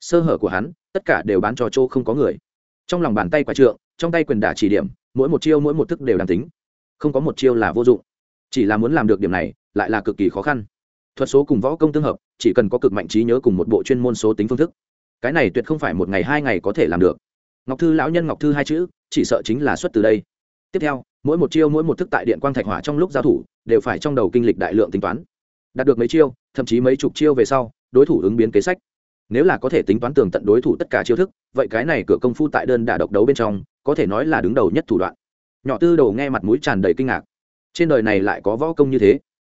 sơ hở của hắn, tất cả đều bán cho chỗ không có người. Trong lòng bàn tay quả trượng, trong tay quyền đả chỉ điểm, mỗi một chiêu mỗi một thức đều đáng tính. Không có một chiêu là vô dụng. Chỉ là muốn làm được điểm này, lại là cực kỳ khó khăn. Thuật số cùng võ công tương hợp, chỉ cần có cực mạnh trí nhớ cùng một bộ chuyên môn số tính phương thức. Cái này tuyệt không phải một ngày hai ngày có thể làm được. Ngọc thư lão nhân ngọc thư hai chữ, chỉ sợ chính là xuất từ đây. Tiếp theo, mỗi một chiêu mỗi một thức tại điện quang thạch hỏa trong lúc giao thủ, đều phải trong đầu kinh lịch đại lượng tính toán. Đạt được mấy chiêu, thậm chí mấy chục chiêu về sau, đối thủ ứng biến kế sách nếu là có thể tính toán tường tận đối thủ tất cả chiêu thức, vậy cái này cửa công phu tại đơn đả độc đấu bên trong, có thể nói là đứng đầu nhất thủ đoạn. Nhỏ tư đầu nghe mặt mũi tràn đầy kinh ngạc. Trên đời này lại có võ công như thế.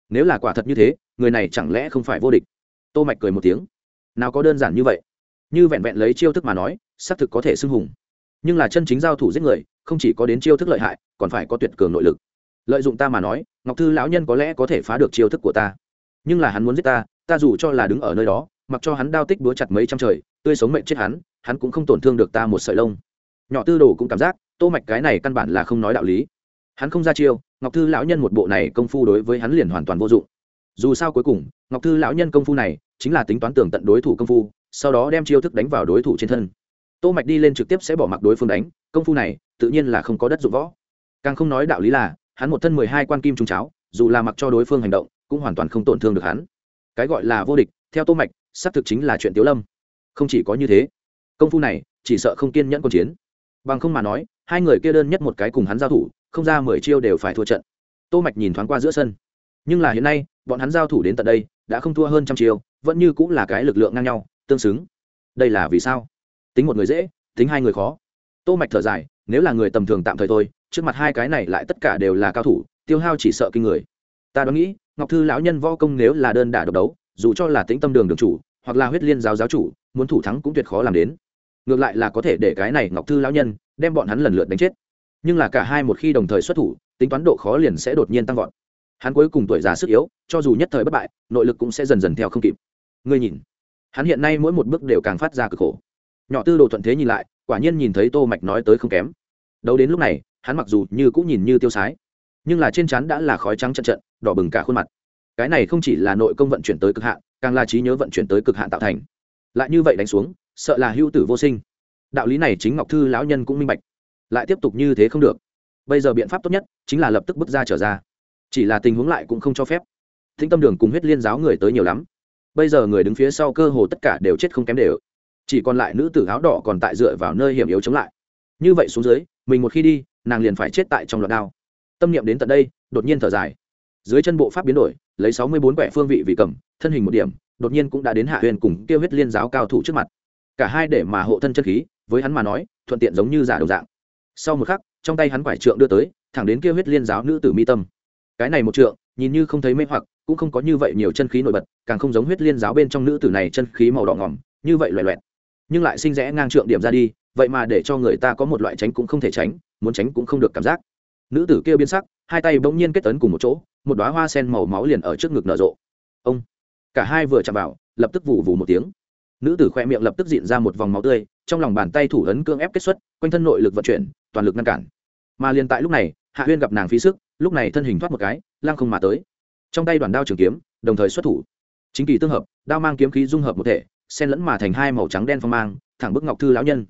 Nếu là quả thật như thế, người này chẳng lẽ không phải vô địch? Tô mạch cười một tiếng. Nào có đơn giản như vậy? Như vẹn vẹn lấy chiêu thức mà nói, xác thực có thể xưng hùng. Nhưng là chân chính giao thủ giết người, không chỉ có đến chiêu thức lợi hại, còn phải có tuyệt cường nội lực. Lợi dụng ta mà nói, ngọc thư lão nhân có lẽ có thể phá được chiêu thức của ta. Nhưng là hắn muốn giết ta ta dù cho là đứng ở nơi đó mặc cho hắn đao tích búa chặt mấy trăm trời, tươi sống mệnh chết hắn hắn cũng không tổn thương được ta một sợi lông. Nhỏ tư đồ cũng cảm giác, tô mạch cái này căn bản là không nói đạo lý. Hắn không ra chiêu, ngọc thư lão nhân một bộ này công phu đối với hắn liền hoàn toàn vô dụng. Dù sao cuối cùng, ngọc thư lão nhân công phu này chính là tính toán tưởng tận đối thủ công phu, sau đó đem chiêu thức đánh vào đối thủ trên thân. Tô mạch đi lên trực tiếp sẽ bỏ mặc đối phương đánh, công phu này tự nhiên là không có đất dụng võ. Càng không nói đạo lý là, hắn một thân mười hai quan kim trung cháo, dù là mặc cho đối phương hành động, cũng hoàn toàn không tổn thương được hắn. Cái gọi là vô địch, theo tô mạch xác thực chính là chuyện tiếu lâm. Không chỉ có như thế, công phu này chỉ sợ không kiên nhẫn quân chiến. Bằng không mà nói, hai người kia đơn nhất một cái cùng hắn giao thủ, không ra mười chiêu đều phải thua trận. Tô mạch nhìn thoáng qua giữa sân. Nhưng là hiện nay, bọn hắn giao thủ đến tận đây, đã không thua hơn trăm chiêu, vẫn như cũng là cái lực lượng ngang nhau, tương xứng. Đây là vì sao? Tính một người dễ, tính hai người khó. Tô mạch thở dài, nếu là người tầm thường tạm thời thôi, trước mặt hai cái này lại tất cả đều là cao thủ, tiêu hao chỉ sợ kinh người. Ta đoán nghĩ, ngọc thư lão nhân võ công nếu là đơn đả độc đấu dù cho là tĩnh tâm đường đường chủ, hoặc là huyết liên giáo giáo chủ, muốn thủ thắng cũng tuyệt khó làm đến. Ngược lại là có thể để cái này ngọc thư lão nhân đem bọn hắn lần lượt đánh chết. Nhưng là cả hai một khi đồng thời xuất thủ, tính toán độ khó liền sẽ đột nhiên tăng vọt. Hắn cuối cùng tuổi già sức yếu, cho dù nhất thời bất bại, nội lực cũng sẽ dần dần theo không kịp. Ngươi nhìn, hắn hiện nay mỗi một bước đều càng phát ra cực khổ. Nhỏ tư đồ thuận thế nhìn lại, quả nhiên nhìn thấy tô mạch nói tới không kém. Đấu đến lúc này, hắn mặc dù như cũng nhìn như tiêu sái, nhưng là trên trán đã là khói trắng trận trận, đỏ bừng cả khuôn mặt cái này không chỉ là nội công vận chuyển tới cực hạn, càng là trí nhớ vận chuyển tới cực hạn tạo thành. Lại như vậy đánh xuống, sợ là hưu tử vô sinh. Đạo lý này chính ngọc thư lão nhân cũng minh bạch. Lại tiếp tục như thế không được. Bây giờ biện pháp tốt nhất chính là lập tức bước ra trở ra. Chỉ là tình huống lại cũng không cho phép. Thính tâm đường cùng huyết liên giáo người tới nhiều lắm. Bây giờ người đứng phía sau cơ hồ tất cả đều chết không kém đều. Chỉ còn lại nữ tử áo đỏ còn tại dựa vào nơi hiểm yếu chống lại. Như vậy xuống dưới, mình một khi đi, nàng liền phải chết tại trong loạt đao. Tâm niệm đến tận đây, đột nhiên thở dài dưới chân bộ pháp biến đổi, lấy sáu mươi bốn quẻ phương vị vị cầm, thân hình một điểm, đột nhiên cũng đã đến hạ huyền cùng kêu huyết liên giáo cao thủ trước mặt. Cả hai để mà hộ thân chân khí, với hắn mà nói, thuận tiện giống như giả đầu dạng. Sau một khắc, trong tay hắn quải trượng đưa tới, thẳng đến kêu huyết liên giáo nữ tử mi tâm. Cái này một trượng, nhìn như không thấy mê hoặc, cũng không có như vậy nhiều chân khí nổi bật, càng không giống huyết liên giáo bên trong nữ tử này chân khí màu đỏ ngỏm, như vậy loẹ loẹt nhưng lại sinh rẽ ngang trượng điểm ra đi, vậy mà để cho người ta có một loại tránh cũng không thể tránh, muốn tránh cũng không được cảm giác nữ tử kia biến sắc, hai tay bỗng nhiên kết tấn cùng một chỗ, một đoá hoa sen màu máu liền ở trước ngực nở rộ. Ông! Cả hai vừa chạm vào, lập tức vụ vù một tiếng. Nữ tử khoe miệng lập tức diện ra một vòng máu tươi, trong lòng bàn tay thủ ấn cương ép kết xuất, quanh thân nội lực vận chuyển, toàn lực ngăn cản. Mà liền tại lúc này, hạ huyên gặp nàng phí sức, lúc này thân hình thoát một cái lang không mà tới. Trong tay đoàn đao trường kiếm, đồng thời xuất thủ. Chính kỳ tương hợp, đao mang kiếm khí dung hợp một thể, xen lẫn mà thành hai màu trắng đen phong mang, thẳng bức ngọc thư lão nhân.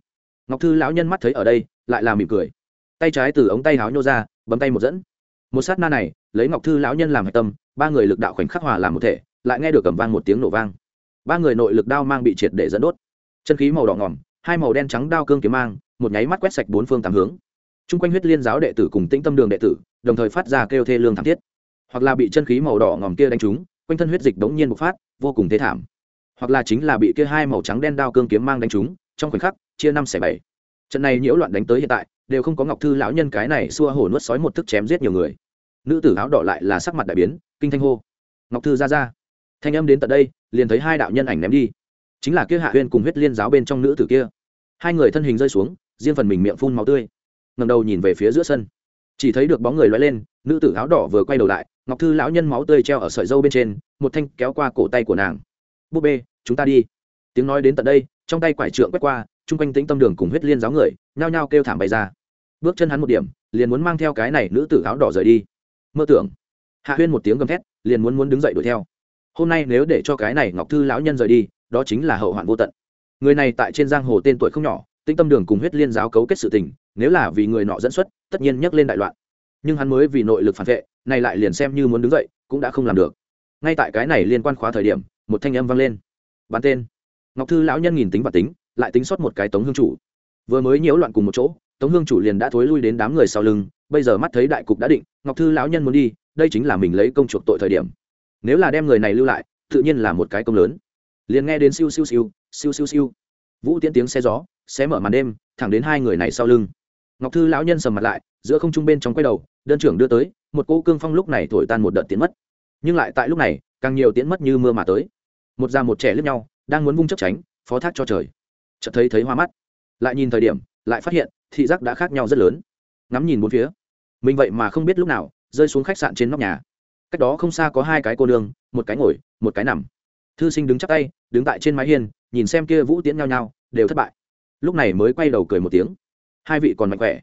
Ngọc thư lão nhân mắt thấy ở đây, lại là mỉm cười tay trái từ ống tay háo nhô ra, bấm tay một dẫn. Một sát na này, lấy ngọc thư lão nhân làm hạch tâm, ba người lực đạo khoảnh khắc hòa làm một thể, lại nghe được cầm vang một tiếng nổ vang. Ba người nội lực đao mang bị triệt để dẫn đốt. Chân khí màu đỏ ngỏm, hai màu đen trắng đao cương kiếm mang, một nháy mắt quét sạch bốn phương tám hướng. Chung quanh huyết liên giáo đệ tử cùng tĩnh tâm đường đệ tử, đồng thời phát ra kêu thê lương thảm thiết. Hoặc là bị chân khí màu đỏ ngòm kia đánh trúng, quanh thân huyết dịch đống nhiên bộc phát, vô cùng thế thảm. Hoặc là chính là bị kia hai màu trắng đen đao cương kiếm mang đánh trúng, trong khoảnh khắc, chia năm xẻ bảy. Trận này nhiễu loạn đánh tới hiện tại đều không có ngọc thư lão nhân cái này xua hổ nuốt sói một thức chém giết nhiều người. Nữ tử áo đỏ lại là sắc mặt đại biến, kinh thanh hô. Ngọc thư ra ra. Thanh âm đến tận đây, liền thấy hai đạo nhân ảnh ném đi. Chính là kia hạ huyên cùng huyết liên giáo bên trong nữ tử kia. Hai người thân hình rơi xuống, riêng phần mình miệng phun máu tươi. Ngầm đầu nhìn về phía giữa sân. Chỉ thấy được bóng người loay lên, nữ tử áo đỏ vừa quay đầu lại, ngọc thư lão nhân máu tươi treo ở sợi dâu bên trên, một thanh kéo qua cổ tay của nàng. Búp bê, chúng ta đi. Tiếng nói đến tận đây, trong tay quải trượng quét qua, chung quanh tĩnh tâm đường cùng huyết liên giáo người, nhao nhao kêu thảm bày ra bước chân hắn một điểm, liền muốn mang theo cái này nữ tử áo đỏ rời đi. Mơ tưởng. Hạ huyên một tiếng gầm thét, liền muốn muốn đứng dậy đuổi theo. Hôm nay nếu để cho cái này ngọc thư lão nhân rời đi, đó chính là hậu hoạn vô tận. Người này tại trên giang hồ tên tuổi không nhỏ, tinh tâm đường cùng huyết liên giáo cấu kết sự tình, nếu là vì người nọ dẫn xuất, tất nhiên nhắc lên đại loạn. Nhưng hắn mới vì nội lực phản vệ, này lại liền xem như muốn đứng dậy, cũng đã không làm được. Ngay tại cái này liên quan khóa thời điểm, một thanh âm vang lên. Bán tên. Ngọc thư lão nhân nhìn tính và tính, lại tính sót một cái tống hương chủ. Vừa mới nhiễu loạn cùng một chỗ tống hương chủ liền đã thối lui đến đám người sau lưng, bây giờ mắt thấy đại cục đã định, ngọc thư lão nhân muốn đi, đây chính là mình lấy công chuộc tội thời điểm. Nếu là đem người này lưu lại, tự nhiên là một cái công lớn. Liền nghe đến siêu siêu siêu siêu siêu siêu. Vũ tiễn tiếng xe gió, xé mở màn đêm, thẳng đến hai người này sau lưng. Ngọc thư lão nhân sầm mặt lại, giữa không trung bên trong quay đầu, đơn trưởng đưa tới, một cỗ cương phong lúc này thổi tan một đợt tiến mất. Nhưng lại tại lúc này, càng nhiều tiến mất như mưa mà tới. Một già một trẻ lướt nhau, đang muốn vung chấp tránh, phó thác cho trời. Chợt thấy thấy hoa mắt. Lại nhìn thời điểm, lại phát hiện thị giác đã khác nhau rất lớn. Ngắm nhìn bốn phía, mình vậy mà không biết lúc nào rơi xuống khách sạn trên nóc nhà. Cách đó không xa có hai cái cô nương, một cái ngồi, một cái nằm. Thư sinh đứng chắc tay, đứng tại trên mái hiên, nhìn xem kia vũ tiễn nhau nhau đều thất bại. Lúc này mới quay đầu cười một tiếng. Hai vị còn mạnh khỏe.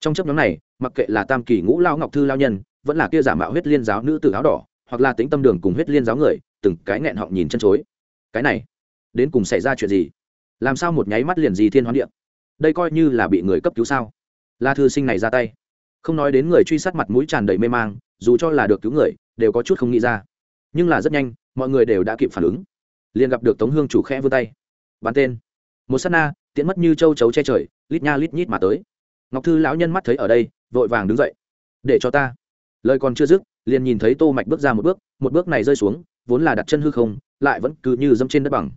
Trong chấp nhóm này, mặc kệ là tam kỳ ngũ lao ngọc thư lao nhân, vẫn là kia giả mạo huyết liên giáo nữ tử áo đỏ, hoặc là tính tâm đường cùng huyết liên giáo người, từng cái nghẹn họng nhìn chân chối. Cái này, đến cùng xảy ra chuyện gì? Làm sao một nháy mắt liền gì thiên hoán điện đây coi như là bị người cấp cứu sao? La thư sinh này ra tay. Không nói đến người truy sát mặt mũi tràn đầy mê mang, dù cho là được cứu người, đều có chút không nghĩ ra. Nhưng là rất nhanh, mọi người đều đã kịp phản ứng. Liền gặp được tống hương chủ khẽ vươn tay. Bắn tên. Một s á t na, tiễn mất như châu chấu che trời, lít nha lít nhít mà tới. Ngọc thư lão nhân mắt thấy ở đây, vội vàng đứng dậy. Để cho ta. Lời còn chưa dứt, liền nhìn thấy tô mạch bước ra một bước một bước này rơi xuống, vốn là đặt chân hư không, lại vẫn cứ như dẫm trên đất bằng.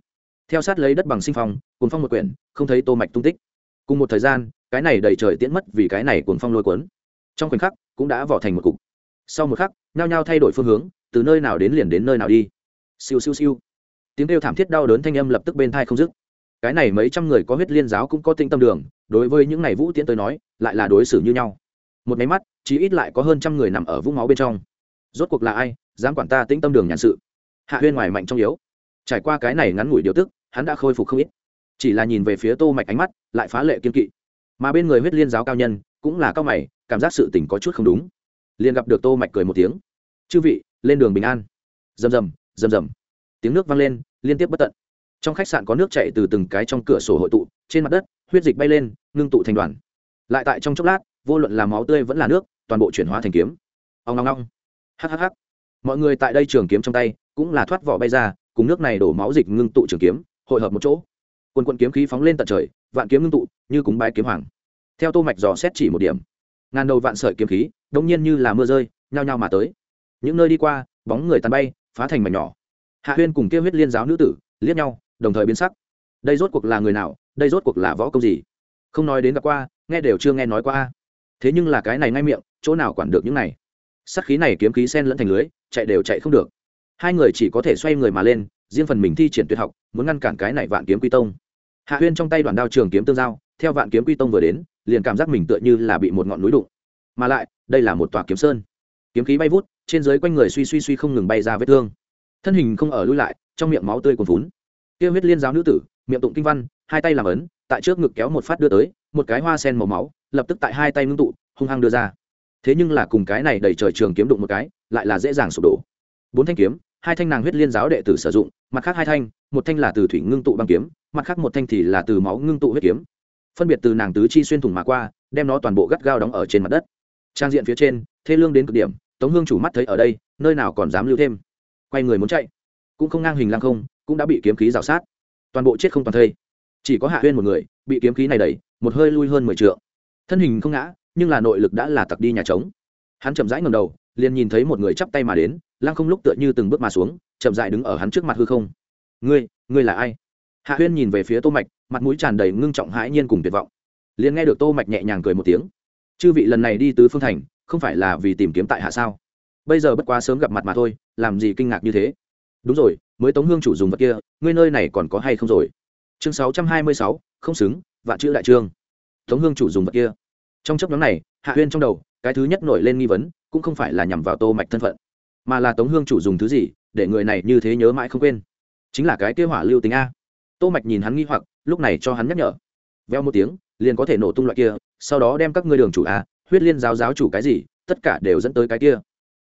Theo sát lấy đất bằng sinh phong cuốn phong một quyển, không thấy tô mạch tung tích cùng một thời gian, cái này đầy trời tiễn mất vì cái này cuốn phong lôi cuốn. Trong khoảnh khắc, cũng đã vỏ thành một cục. Sau một khắc, nhao nhao thay đổi phương hướng, từ nơi nào đến liền đến nơi nào đi. Siêu siêu siêu. Tiếng kêu thảm thiết đau đớn thanh âm lập tức bên thai không dứt. Cái này mấy trăm người có huyết liên giáo cũng có tinh tâm đường, đối với những này vũ tiễn tới nói, lại là đối xử như nhau. Một máy mắt, chí ít lại có hơn trăm người nằm ở vũng máu bên trong. Rốt cuộc là ai, dám quản ta tĩnh tâm đường nhàn sự? Hạ huyên ngoài mạnh trong yếu. Trải qua cái này ngắn ngủi điều tức, hắn đã khôi phục không ít chỉ là nhìn về phía tô mạch ánh mắt, lại phá lệ kiên kỵ. Mà bên người huyết liên giáo cao nhân, cũng là cao mày, cảm giác sự tình có chút không đúng. Liền gặp được tô mạch cười một tiếng. Chư vị, lên đường bình an. Rầm rầm rầm rầm. Tiếng nước vang lên, liên tiếp bất tận. Trong khách sạn có nước chảy từ từng cái trong cửa sổ hội tụ, trên mặt đất, huyết dịch bay lên, ngưng tụ thành đoàn. Lại tại trong chốc lát, vô luận là máu tươi vẫn là nước, toàn bộ chuyển hóa thành kiếm. Ông ngong. long hhh mọi người tại đây trường kiếm trong tay, cũng là thoát vỏ bay ra, cùng nước này đổ máu dịch ngưng tụ trường kiếm, hội hợp một chỗ quần quân kiếm khí phóng lên tận trời, vạn kiếm ngưng tụ, như cúng bái kiếm hoàng. Theo tô mạch dò xét chỉ một điểm. Ngàn đầu vạn sợi kiếm khí đông nhiên như là mưa rơi, nhao nhao mà tới. Những nơi đi qua, bóng người tàn bay, phá thành mảnh nhỏ. Hạ huyên cùng kêu huyết liên giáo nữ tử, liếc nhau, đồng thời biến sắc. Đây rốt cuộc là người nào, đây rốt cuộc là võ công gì? Không nói đến gặp qua, nghe đều chưa nghe nói qua thế nhưng là cái này ngay miệng, chỗ nào quản được những này? Sắc khí này kiếm khí sen lẫn thành lưới, chạy đều chạy không được. Hai người chỉ có thể xoay người mà lên, riêng phần mình thi triển tuyệt học, muốn ngăn cản cái này vạn kiếm quy tông hạ huyên trong tay đoàn đao trường kiếm tương giao, theo vạn kiếm quy tông vừa đến, liền cảm giác mình tựa như là bị một ngọn núi đụng. Mà lại, đây là một tòa kiếm sơn. Kiếm khí bay vút, trên dưới quanh người suy suy suy không ngừng bay ra vết thương. Thân hình không ở lui lại, trong miệng máu tươi còn vún tiêu huyết liên giáo nữ tử, miệng tụng kinh văn, hai tay làm ấn, tại trước ngực kéo một phát đưa tới, một cái hoa sen màu máu, lập tức tại hai tay ngưng tụ, hung hăng đưa ra. Thế nhưng là cùng cái này đẩy trời trường kiếm đụng một cái, lại là dễ dàng sụp đổ. Bốn thanh kiếm hai thanh nàng huyết liên giáo đệ tử sử dụng, mặt khác hai thanh, một thanh là từ thủy ngưng tụ băng kiếm, mặt khác một thanh thì là từ máu ngưng tụ huyết kiếm. Phân biệt từ nàng tứ chi xuyên thủng mà qua, đem nó toàn bộ gắt gao đóng ở trên mặt đất. Trang diện phía trên, thê lương đến cực điểm, tống hương chủ mắt thấy ở đây, nơi nào còn dám lưu thêm. Quay người muốn chạy, cũng không ngang hình lăng không, cũng đã bị kiếm khí rào sát. Toàn bộ chết không toàn thây. Chỉ có hạ huyên một người, bị kiếm khí này đẩy, một hơi lui hơn mười t thân hình không ngã, nhưng là nội lực đã là tặc đi nhà trống. Hắn chậm rãi ngầm đầu liền nhìn thấy một người chắp tay mà đến lăng không lúc tựa như từng bước mà xuống chậm dại đứng ở hắn trước mặt hư không. Ngươi ngươi là ai? Hạ huyên nhìn về phía tô mạch mặt mũi tràn đầy ngưng trọng hãi nhiên cùng tuyệt vọng. Liền nghe được tô mạch nhẹ nhàng cười một tiếng. Chư vị lần này đi tứ phương thành không phải là vì tìm kiếm tại hạ sao? Bây giờ bất quá sớm gặp mặt mà thôi làm gì kinh ngạc như thế? Đúng rồi mới tống hương chủ dùng vật kia ngươi nơi này còn có hay không rồi? Chương 626, không xứng vạn chữ đại trương. Tống hương chủ dùng vật kia. Trong chấp nhóm này hạ huyên trong đầu cái thứ nhất nổi lên nghi vấn cũng không phải là nhằm vào tô mạch thân phận, mà là tống hương chủ dùng thứ gì, để người này như thế nhớ mãi không quên. Chính là cái kia hỏa lưu tính a. Tô mạch nhìn hắn nghi hoặc, lúc này cho hắn nhắc nhở. Veo một tiếng, liền có thể nổ tung loại kia, sau đó đem các ngươi đường chủ a, huyết liên giáo giáo chủ cái gì, tất cả đều dẫn tới cái kia.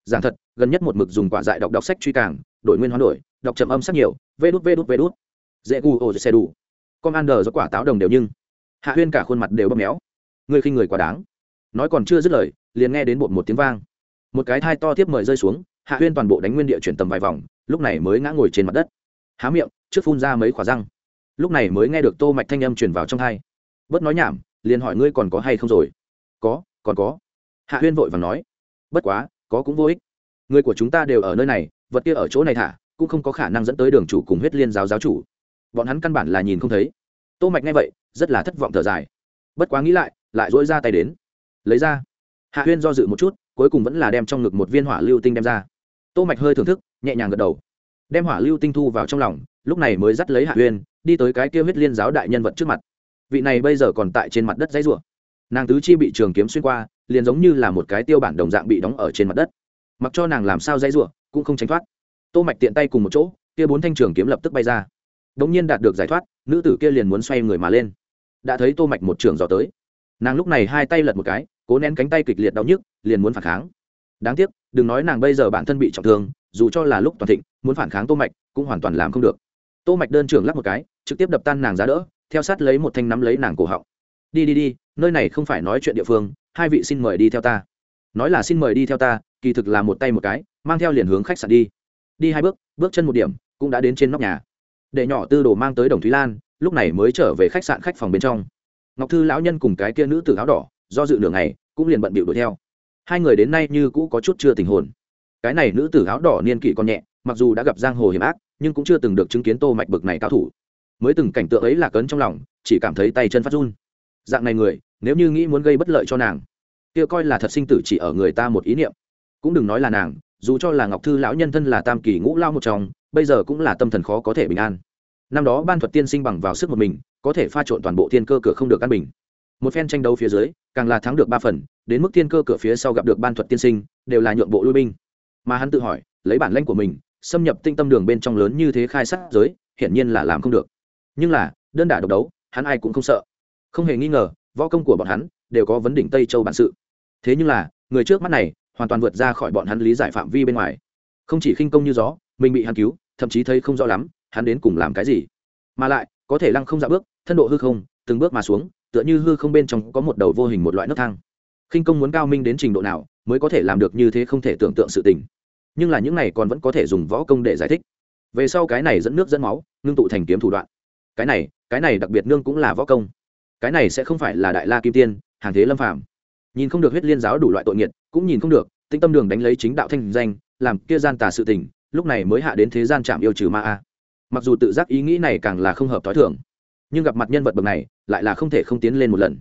Giảng thật, gần nhất một mực dùng quả dại đọc đọc sách truy càng, đổi nguyên hoán đổi, đọc chậm âm sắc nhiều, vê đút vê đút vê đút. Dễ gu ô xe đủ. Commander do quả táo đồng đều nhưng, hạ huyên cả khuôn mặt đều bóp méo. Người khinh người quá đáng. Nói còn chưa dứt lời, liền nghe đến bột một tiếng vang một cái thai to tiếp mời rơi xuống, hạ huyên toàn bộ đánh nguyên địa chuyển tầm vài vòng, lúc này mới ngã ngồi trên mặt đất. Há miệng, trước phun ra mấy khỏa răng. Lúc này mới nghe được tô mạch thanh âm truyền vào trong hai bớt nói nhảm, liền hỏi ngươi còn có hay không rồi? Có, còn có. Hạ huyên vội vàng nói. Bất quá, có cũng vô ích. Người của chúng ta đều ở nơi này, vật kia ở chỗ này thả, cũng không có khả năng dẫn tới đường chủ cùng huyết liên giáo giáo chủ. Bọn hắn căn bản là nhìn không thấy. Tô mạch nghe vậy, rất là thất vọng thở dài. Bất quá nghĩ lại lại dỗi ra tay đến. Lấy ra. Hạ huyên do dự một chút cuối cùng vẫn là đem trong ngực một viên hỏa lưu tinh đem ra. Tô mạch hơi thưởng thức, nhẹ nhàng gật đầu. Đem hỏa lưu tinh thu vào trong lòng, lúc này mới dắt lấy hạ uyên, đi tới cái kia huyết liên giáo đại nhân vật trước mặt. Vị này bây giờ còn tại trên mặt đất dãy rủa. Nàng tứ chi bị trường kiếm xuyên qua, liền giống như là một cái tiêu bản đồng dạng bị đóng ở trên mặt đất. Mặc cho nàng làm sao dãy rủa, cũng không tránh thoát. Tô mạch tiện tay cùng một chỗ, kia bốn thanh trường kiếm lập tức bay ra. Đống nhiên đạt được giải thoát, nữ tử kia liền muốn xoay người mà lên. Đã thấy tô mạch một trường dò tới. Nàng lúc này hai tay lật một cái cố nén cánh tay kịch liệt đau nhức, liền muốn phản kháng. Đáng tiếc, đừng nói nàng bây giờ bản thân bị trọng thương, dù cho là lúc toàn thịnh, muốn phản kháng tô mạch cũng hoàn toàn làm không được. Tô mạch đơn trưởng lắc một cái, trực tiếp đập tan nàng giá đỡ, theo sát lấy một thanh nắm lấy nàng cổ họng. Đi đi đi, nơi này không phải nói chuyện địa phương, hai vị xin mời đi theo ta. Nói là xin mời đi theo ta, kỳ thực là một tay một cái, mang theo liền hướng khách sạn đi. Đi hai bước bước chân một điểm, cũng đã đến trên nóc nhà. Để nhỏ tư đồ mang tới đồng thúy lan, lúc này mới trở về khách sạn khách phòng bên trong. Ngọc thư lão nhân cùng cái kia nữ tử áo đỏ do dự nửa ngày, cũng liền bận bịu đuổi theo. Hai người đến nay như cũ có chút chưa tình hồn. Cái này nữ tử áo đỏ niên kỷ còn nhẹ, mặc dù đã gặp giang hồ hiểm ác, nhưng cũng chưa từng được chứng kiến tô mạch bực này cao thủ. Mới từng cảnh tượng ấy là cấn trong lòng, chỉ cảm thấy tay chân phát run. Dạng này người, nếu như nghĩ muốn gây bất lợi cho nàng, kia coi là thật sinh tử chỉ ở người ta một ý niệm. Cũng đừng nói là nàng, dù cho là ngọc thư lão nhân thân là tam kỳ ngũ lao một trong, bây giờ cũng là tâm thần khó có thể bình an. Năm đó ban thuật tiên sinh bằng vào sức một mình, có thể pha trộn toàn bộ thiên cơ cửa không được căn bình một phen tranh đấu phía dưới, càng là thắng được ba phần, đến mức thiên cơ cửa phía sau gặp được ban thuật tiên sinh, đều là nhượng bộ lui binh. Mà hắn tự hỏi, lấy bản lãnh của mình, xâm nhập tinh tâm đường bên trong lớn như thế khai sát giới, hiển nhiên là làm không được. Nhưng là, đơn đả độc đấu, hắn ai cũng không sợ. Không hề nghi ngờ, võ công của bọn hắn đều có vấn đỉnh tây châu bản sự. Thế nhưng là, người trước mắt này hoàn toàn vượt ra khỏi bọn hắn lý giải phạm vi bên ngoài. Không chỉ khinh công như gió, mình bị hắn cứu, thậm chí thấy không rõ lắm, hắn đến cùng làm cái gì. Mà lại, có thể lăng không dạ bước, thân độ hư không, từng bước mà xuống tựa như hư không bên trong có một đầu vô hình một loại nấc thang. Khinh công muốn cao minh đến trình độ nào mới có thể làm được như thế không thể tưởng tượng sự tình. Nhưng là những này còn vẫn có thể dùng võ công để giải thích. Về sau cái này dẫn nước dẫn máu, ngưng tụ thành kiếm thủ đoạn. Cái này cái này đặc biệt nương cũng là võ công. Cái này sẽ không phải là đại la kim tiên, hàng thế lâm phàm. Nhìn không được huyết liên giáo đủ loại tội nghiệt, cũng nhìn không được tinh tâm đường đánh lấy chính đạo thanh danh, làm kia gian tà sự tình, lúc này mới hạ đến thế gian chạm yêu trừ ma a. Mặc dù tự giác ý nghĩ này càng là không hợp t h i thường nhưng gặp mặt nhân vật bậc này lại là không thể không tiến lên một lần.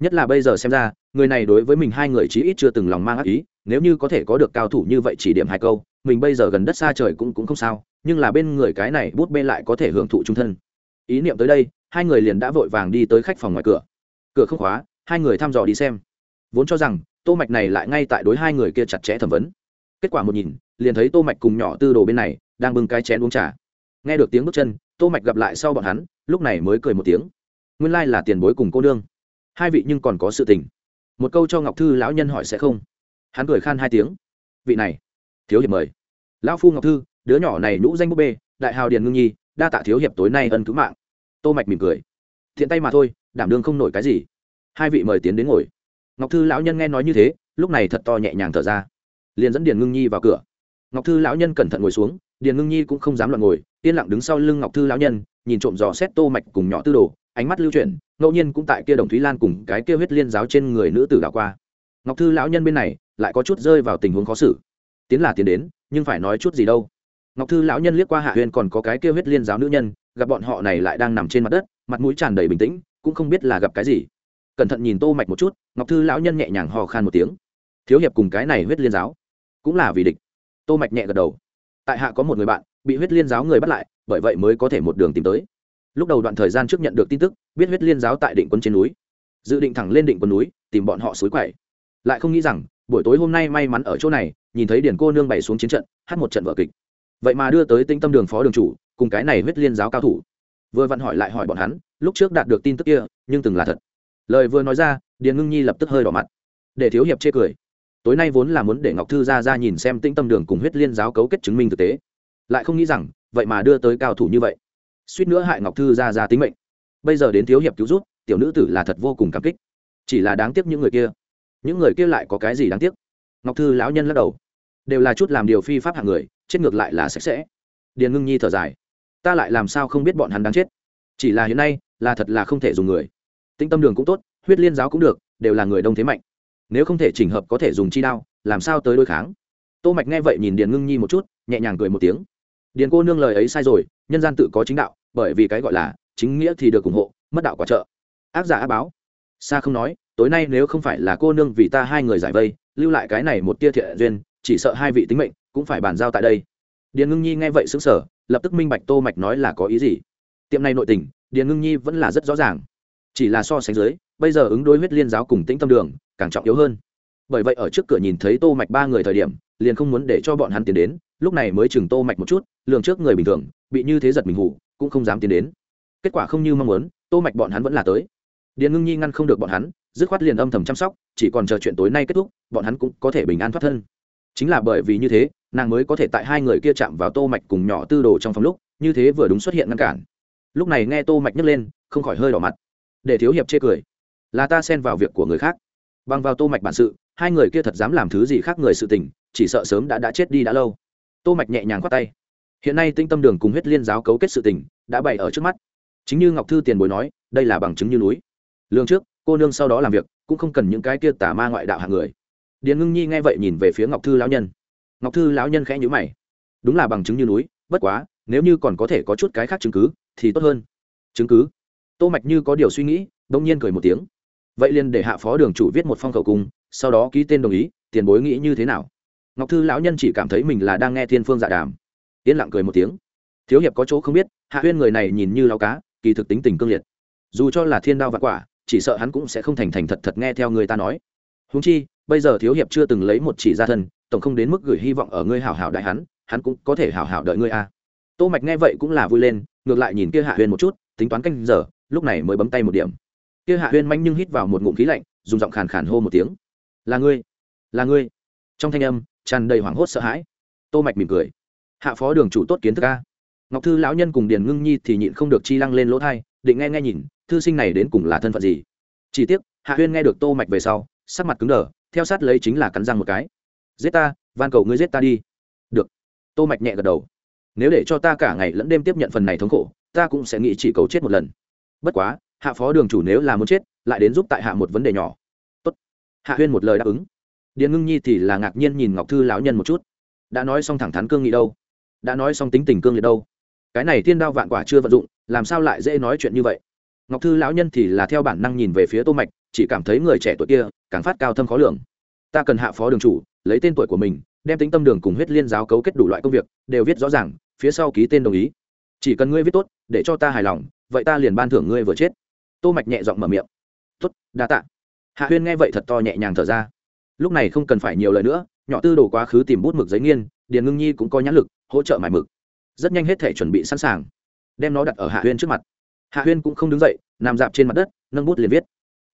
Nhất là bây giờ xem ra, người này đối với mình hai người chí ít chưa từng lòng mang ác ý, nếu như có thể có được cao thủ như vậy chỉ điểm hai câu, mình bây giờ gần đất xa trời cũng cũng không sao, nhưng là bên người cái này bút bê lại có thể hưởng thụ trung thân. Ý niệm tới đây, hai người liền đã vội vàng đi tới khách phòng ngoài cửa. Cửa không khóa, hai người thăm dò đi xem. Vốn cho rằng, tô mạch này lại ngay tại đối hai người kia chặt chẽ thẩm vấn. Kết quả một nhìn, liền thấy tô mạch cùng nhỏ tư đồ bên này đang bưng cái chén uống trà. Nghe được tiếng bước chân, tô mạch gặp lại sau bọn hắn lúc này mới cười một tiếng. Nguyên lai là tiền bối cùng cô nương. Hai vị nhưng còn có sự tình. Một câu cho ngọc thư lão nhân hỏi sẽ không. Hắn cười khan hai tiếng. Vị này, thiếu hiệp mời. Lão phu ngọc thư, đứa nhỏ này nhũ danh búp bê, đại hào điền ngưng nhi, đa tạ thiếu hiệp tối nay ân cứu mạng. Tô mạch mỉm cười. Thiện tay mà thôi, đảm đương không nổi cái gì. Hai vị mời tiến đến ngồi. Ngọc thư lão nhân nghe nói như thế, lúc này thật to nhẹ nhàng thở ra. Liền dẫn điền ngưng nhi vào cửa. Ngọc thư lão nhân cẩn thận ngồi xuống, điền ngưng nhi cũng không dám loạn ngồi yên lặng đứng sau lưng ngọc thư lão nhân, nhìn trộm dò xét tô mạch cùng nhỏ tư đồ, ánh mắt lưu chuyển, ngẫu nhiên cũng tại kia đồng thúy lan cùng cái kia huyết liên giáo trên người nữ tử đảo qua. Ngọc thư lão nhân bên này, lại có chút rơi vào tình huống khó xử. Tiến là tiến đến, nhưng phải nói chút gì đâu. Ngọc thư lão nhân liếc qua hạ huyền còn có cái kia huyết liên giáo nữ nhân, gặp bọn họ này lại đang nằm trên mặt đất, mặt mũi tràn đầy bình tĩnh, cũng không biết là gặp cái gì. Cẩn thận nhìn tô mạch một chút, ngọc thư lão nhân nhẹ nhàng hò khan một tiếng. Thiếu hiệp cùng cái này huyết liên giáo cũng là vì địch. Tô mạch nhẹ gật đầu. Tại hạ có một người bạn bị huyết liên giáo người bắt lại, bởi vậy mới có thể một đường tìm tới. Lúc đầu đoạn thời gian trước nhận được tin tức, biết huyết liên giáo tại định quân trên núi. Dự định thẳng lên định quân núi, tìm bọn họ suối quậy lại không nghĩ rằng, buổi tối hôm nay may mắn ở chỗ này, nhìn thấy điển cô nương bày xuống chiến trận, hát một trận vở kịch. Vậy mà đưa tới tinh tâm đường phó đường chủ, cùng cái này huyết liên giáo cao thủ. Vừa vặn hỏi lại hỏi bọn hắn, lúc trước đạt được tin tức kia, nhưng từng là thật. Lời vừa nói ra, điền ngưng nhi lập tức hơi đỏ mặt. Để thiếu hiệp chê cười. Tối nay vốn là muốn để ngọc thư ra ra nhìn xem tĩnh tâm đường cùng huyết liên giáo cấu kết chứng minh thực tế lại không nghĩ rằng vậy mà đưa tới cao thủ như vậy. Suýt nữa hại ngọc thư ra ra tính mệnh. Bây giờ đến thiếu hiệp cứu rút tiểu nữ tử là thật vô cùng cảm kích. Chỉ là đáng tiếc những người kia. Những người kia lại có cái gì đáng tiếc? Ngọc thư lão nhân lắc đầu. Đều là chút làm điều phi pháp hạng người, chết ngược lại là sạch sẽ. Điền ngưng nhi thở dài. Ta lại làm sao không biết bọn hắn đáng chết? Chỉ là hiện nay, là thật là không thể dùng người. Tinh tâm đường cũng tốt, huyết liên giáo cũng được, đều là người đông thế mạnh. Nếu không thể chỉnh hợp có thể dùng chi đao, làm sao tới đối kháng? Tô mạch nghe vậy nhìn điền ngưng nhi một chút, nhẹ nhàng cười một tiếng điền cô nương lời ấy sai rồi, nhân gian tự có chính đạo, bởi vì cái gọi là chính nghĩa thì được ủng hộ, mất đạo quả trợ. Ác giả ác báo. Xa không nói, tối nay nếu không phải là cô nương vì ta hai người giải vây, lưu lại cái này một tia thiện duyên, chỉ sợ hai vị tính mệnh cũng phải bàn giao tại đây. Điền ngưng nhi nghe vậy sững sờ, lập tức minh bạch tô mạch nói là có ý gì. Tiệm này nội tình, điền ngưng nhi vẫn là rất rõ ràng. Chỉ là so sánh dưới, bây giờ ứng đối huyết liên giáo cùng tĩnh tâm đường, càng trọng yếu hơn. Bởi vậy ở trước cửa nhìn thấy tô mạch ba người thời điểm, liền không muốn để cho bọn hắn tiến đến lúc này mới chừng tô mạch một chút, lường trước người bình thường, bị như thế giật mình hủ cũng không dám tiến đến. Kết quả không như mong muốn, tô mạch bọn hắn vẫn là tới. Điền ngưng nhi ngăn không được bọn hắn, dứt khoát liền âm thầm chăm sóc, chỉ còn chờ chuyện tối nay kết thúc, bọn hắn cũng có thể bình an thoát thân. Chính là bởi vì như thế, nàng mới có thể tại hai người kia chạm vào tô mạch cùng nhỏ tư đồ trong phòng lúc, như thế vừa đúng xuất hiện ngăn cản. Lúc này nghe tô mạch nhấc lên, không khỏi hơi đỏ mặt. Để thiếu hiệp chê cười. Là ta xen vào việc của người khác. Bằng vào tô mạch bản sự, hai người kia thật dám làm thứ gì khác người sự tình, chỉ sợ sớm đã đã chết đi đã lâu tô mạch nhẹ nhàng khoát tay. Hiện nay tinh tâm đường cùng huyết liên giáo cấu kết sự tình, đã bày ở trước mắt. Chính như ngọc thư tiền bối nói, đây là bằng chứng như núi. Lương trước, cô nương sau đó làm việc, cũng không cần những cái kia tà ma ngoại đạo hạng người. Điền ngưng nhi nghe vậy nhìn về phía ngọc thư lão nhân. Ngọc thư lão nhân khẽ nhíu mày. Đúng là bằng chứng như núi, bất quá, nếu như còn có thể có chút cái khác chứng cứ, thì tốt hơn. Chứng cứ? Tô mạch như có điều suy nghĩ, đông nhiên cười một tiếng. Vậy liền để hạ phó đường chủ viết một phong khẩu cung, sau đó ký tên đồng ý, tiền bối nghĩ như thế nào? Ngọc thư lão nhân chỉ cảm thấy mình là đang nghe thiên phương dạ đàm. Yên lặng cười một tiếng. Thiếu hiệp có chỗ không biết, hạ huyên người này nhìn như lao cá, kỳ thực tính tình cương liệt. Dù cho là thiên đao và quả, chỉ sợ hắn cũng sẽ không thành thành thật thật nghe theo người ta nói. Húng chi, bây giờ thiếu hiệp chưa từng lấy một chỉ ra thân, tổng không đến mức gửi hy vọng ở ngươi hảo hảo đại hắn hắn cũng có thể hảo hảo đợi ngươi a. Tô mạch nghe vậy cũng là vui lên, ngược lại nhìn kia hạ huyên một chút, tính toán canh giờ, lúc này mới bấm tay một điểm. Kia hạ huyên manh nhưng hít vào một ngụm khí lạnh, dùng giọng khàn khàn hô một tiếng. Là ngươi là ngươi. Trong thanh âm tràn đầy hoảng hốt sợ hãi. Tô mạch mỉm cười. Hạ phó đường chủ tốt kiến thức a. Ngọc thư lão nhân cùng điền ngưng nhi thì nhịn không được chi lăng lên lỗ thai định nghe nghe nhìn, thư sinh này đến cùng là thân phận gì. Chỉ tiếc, hạ huyên nghe được tô mạch về sau, sắc mặt cứng đờ, theo sát lấy chính là cắn răng một cái. Giết ta, van cầu ngươi giết ta đi. Được. Tô mạch nhẹ gật đầu. Nếu để cho ta cả ngày lẫn đêm tiếp nhận phần này thống khổ, ta cũng sẽ nghĩ chỉ cầu chết một lần. Bất quá, hạ phó đường chủ nếu là muốn chết, lại đến giúp tại hạ một vấn đề nhỏ. Tốt. Hạ huyên một lời đáp ứng điền ngưng nhi thì là ngạc nhiên nhìn ngọc thư lão nhân một chút. Đã nói xong thẳng thắn cương nghị đâu? Đã nói xong tính tình cương liệt đâu? Cái này thiên đao vạn quả chưa vận dụng, làm sao lại dễ nói chuyện như vậy? Ngọc thư lão nhân thì là theo bản năng nhìn về phía tô mạch, chỉ cảm thấy người trẻ tuổi kia càng phát cao thâm khó lường. Ta cần hạ phó đường chủ, lấy tên tuổi của mình, đem tính tâm đường cùng huyết liên giáo cấu kết đủ loại công việc, đều viết rõ ràng, phía sau ký tên đồng ý. Chỉ cần ngươi viết tốt, để cho ta hài lòng, vậy ta liền ban thưởng ngươi vừa chết. Tô mạch nhẹ giọng mở miệng. Tốt, đa tạ. Hạ huyên nghe vậy thật to nhẹ nhàng thở ra lúc này không cần phải nhiều lời nữa, nhỏ tư đồ quá khứ tìm bút mực giấy nghiên, điền ngưng nhi cũng có nhãn lực, hỗ trợ mải mực. Rất nhanh hết thể chuẩn bị sẵn sàng, đem nó đặt ở hạ huyên trước mặt. Hạ huyên cũng không đứng dậy, nằm dạp trên mặt đất, nâng bút liền viết.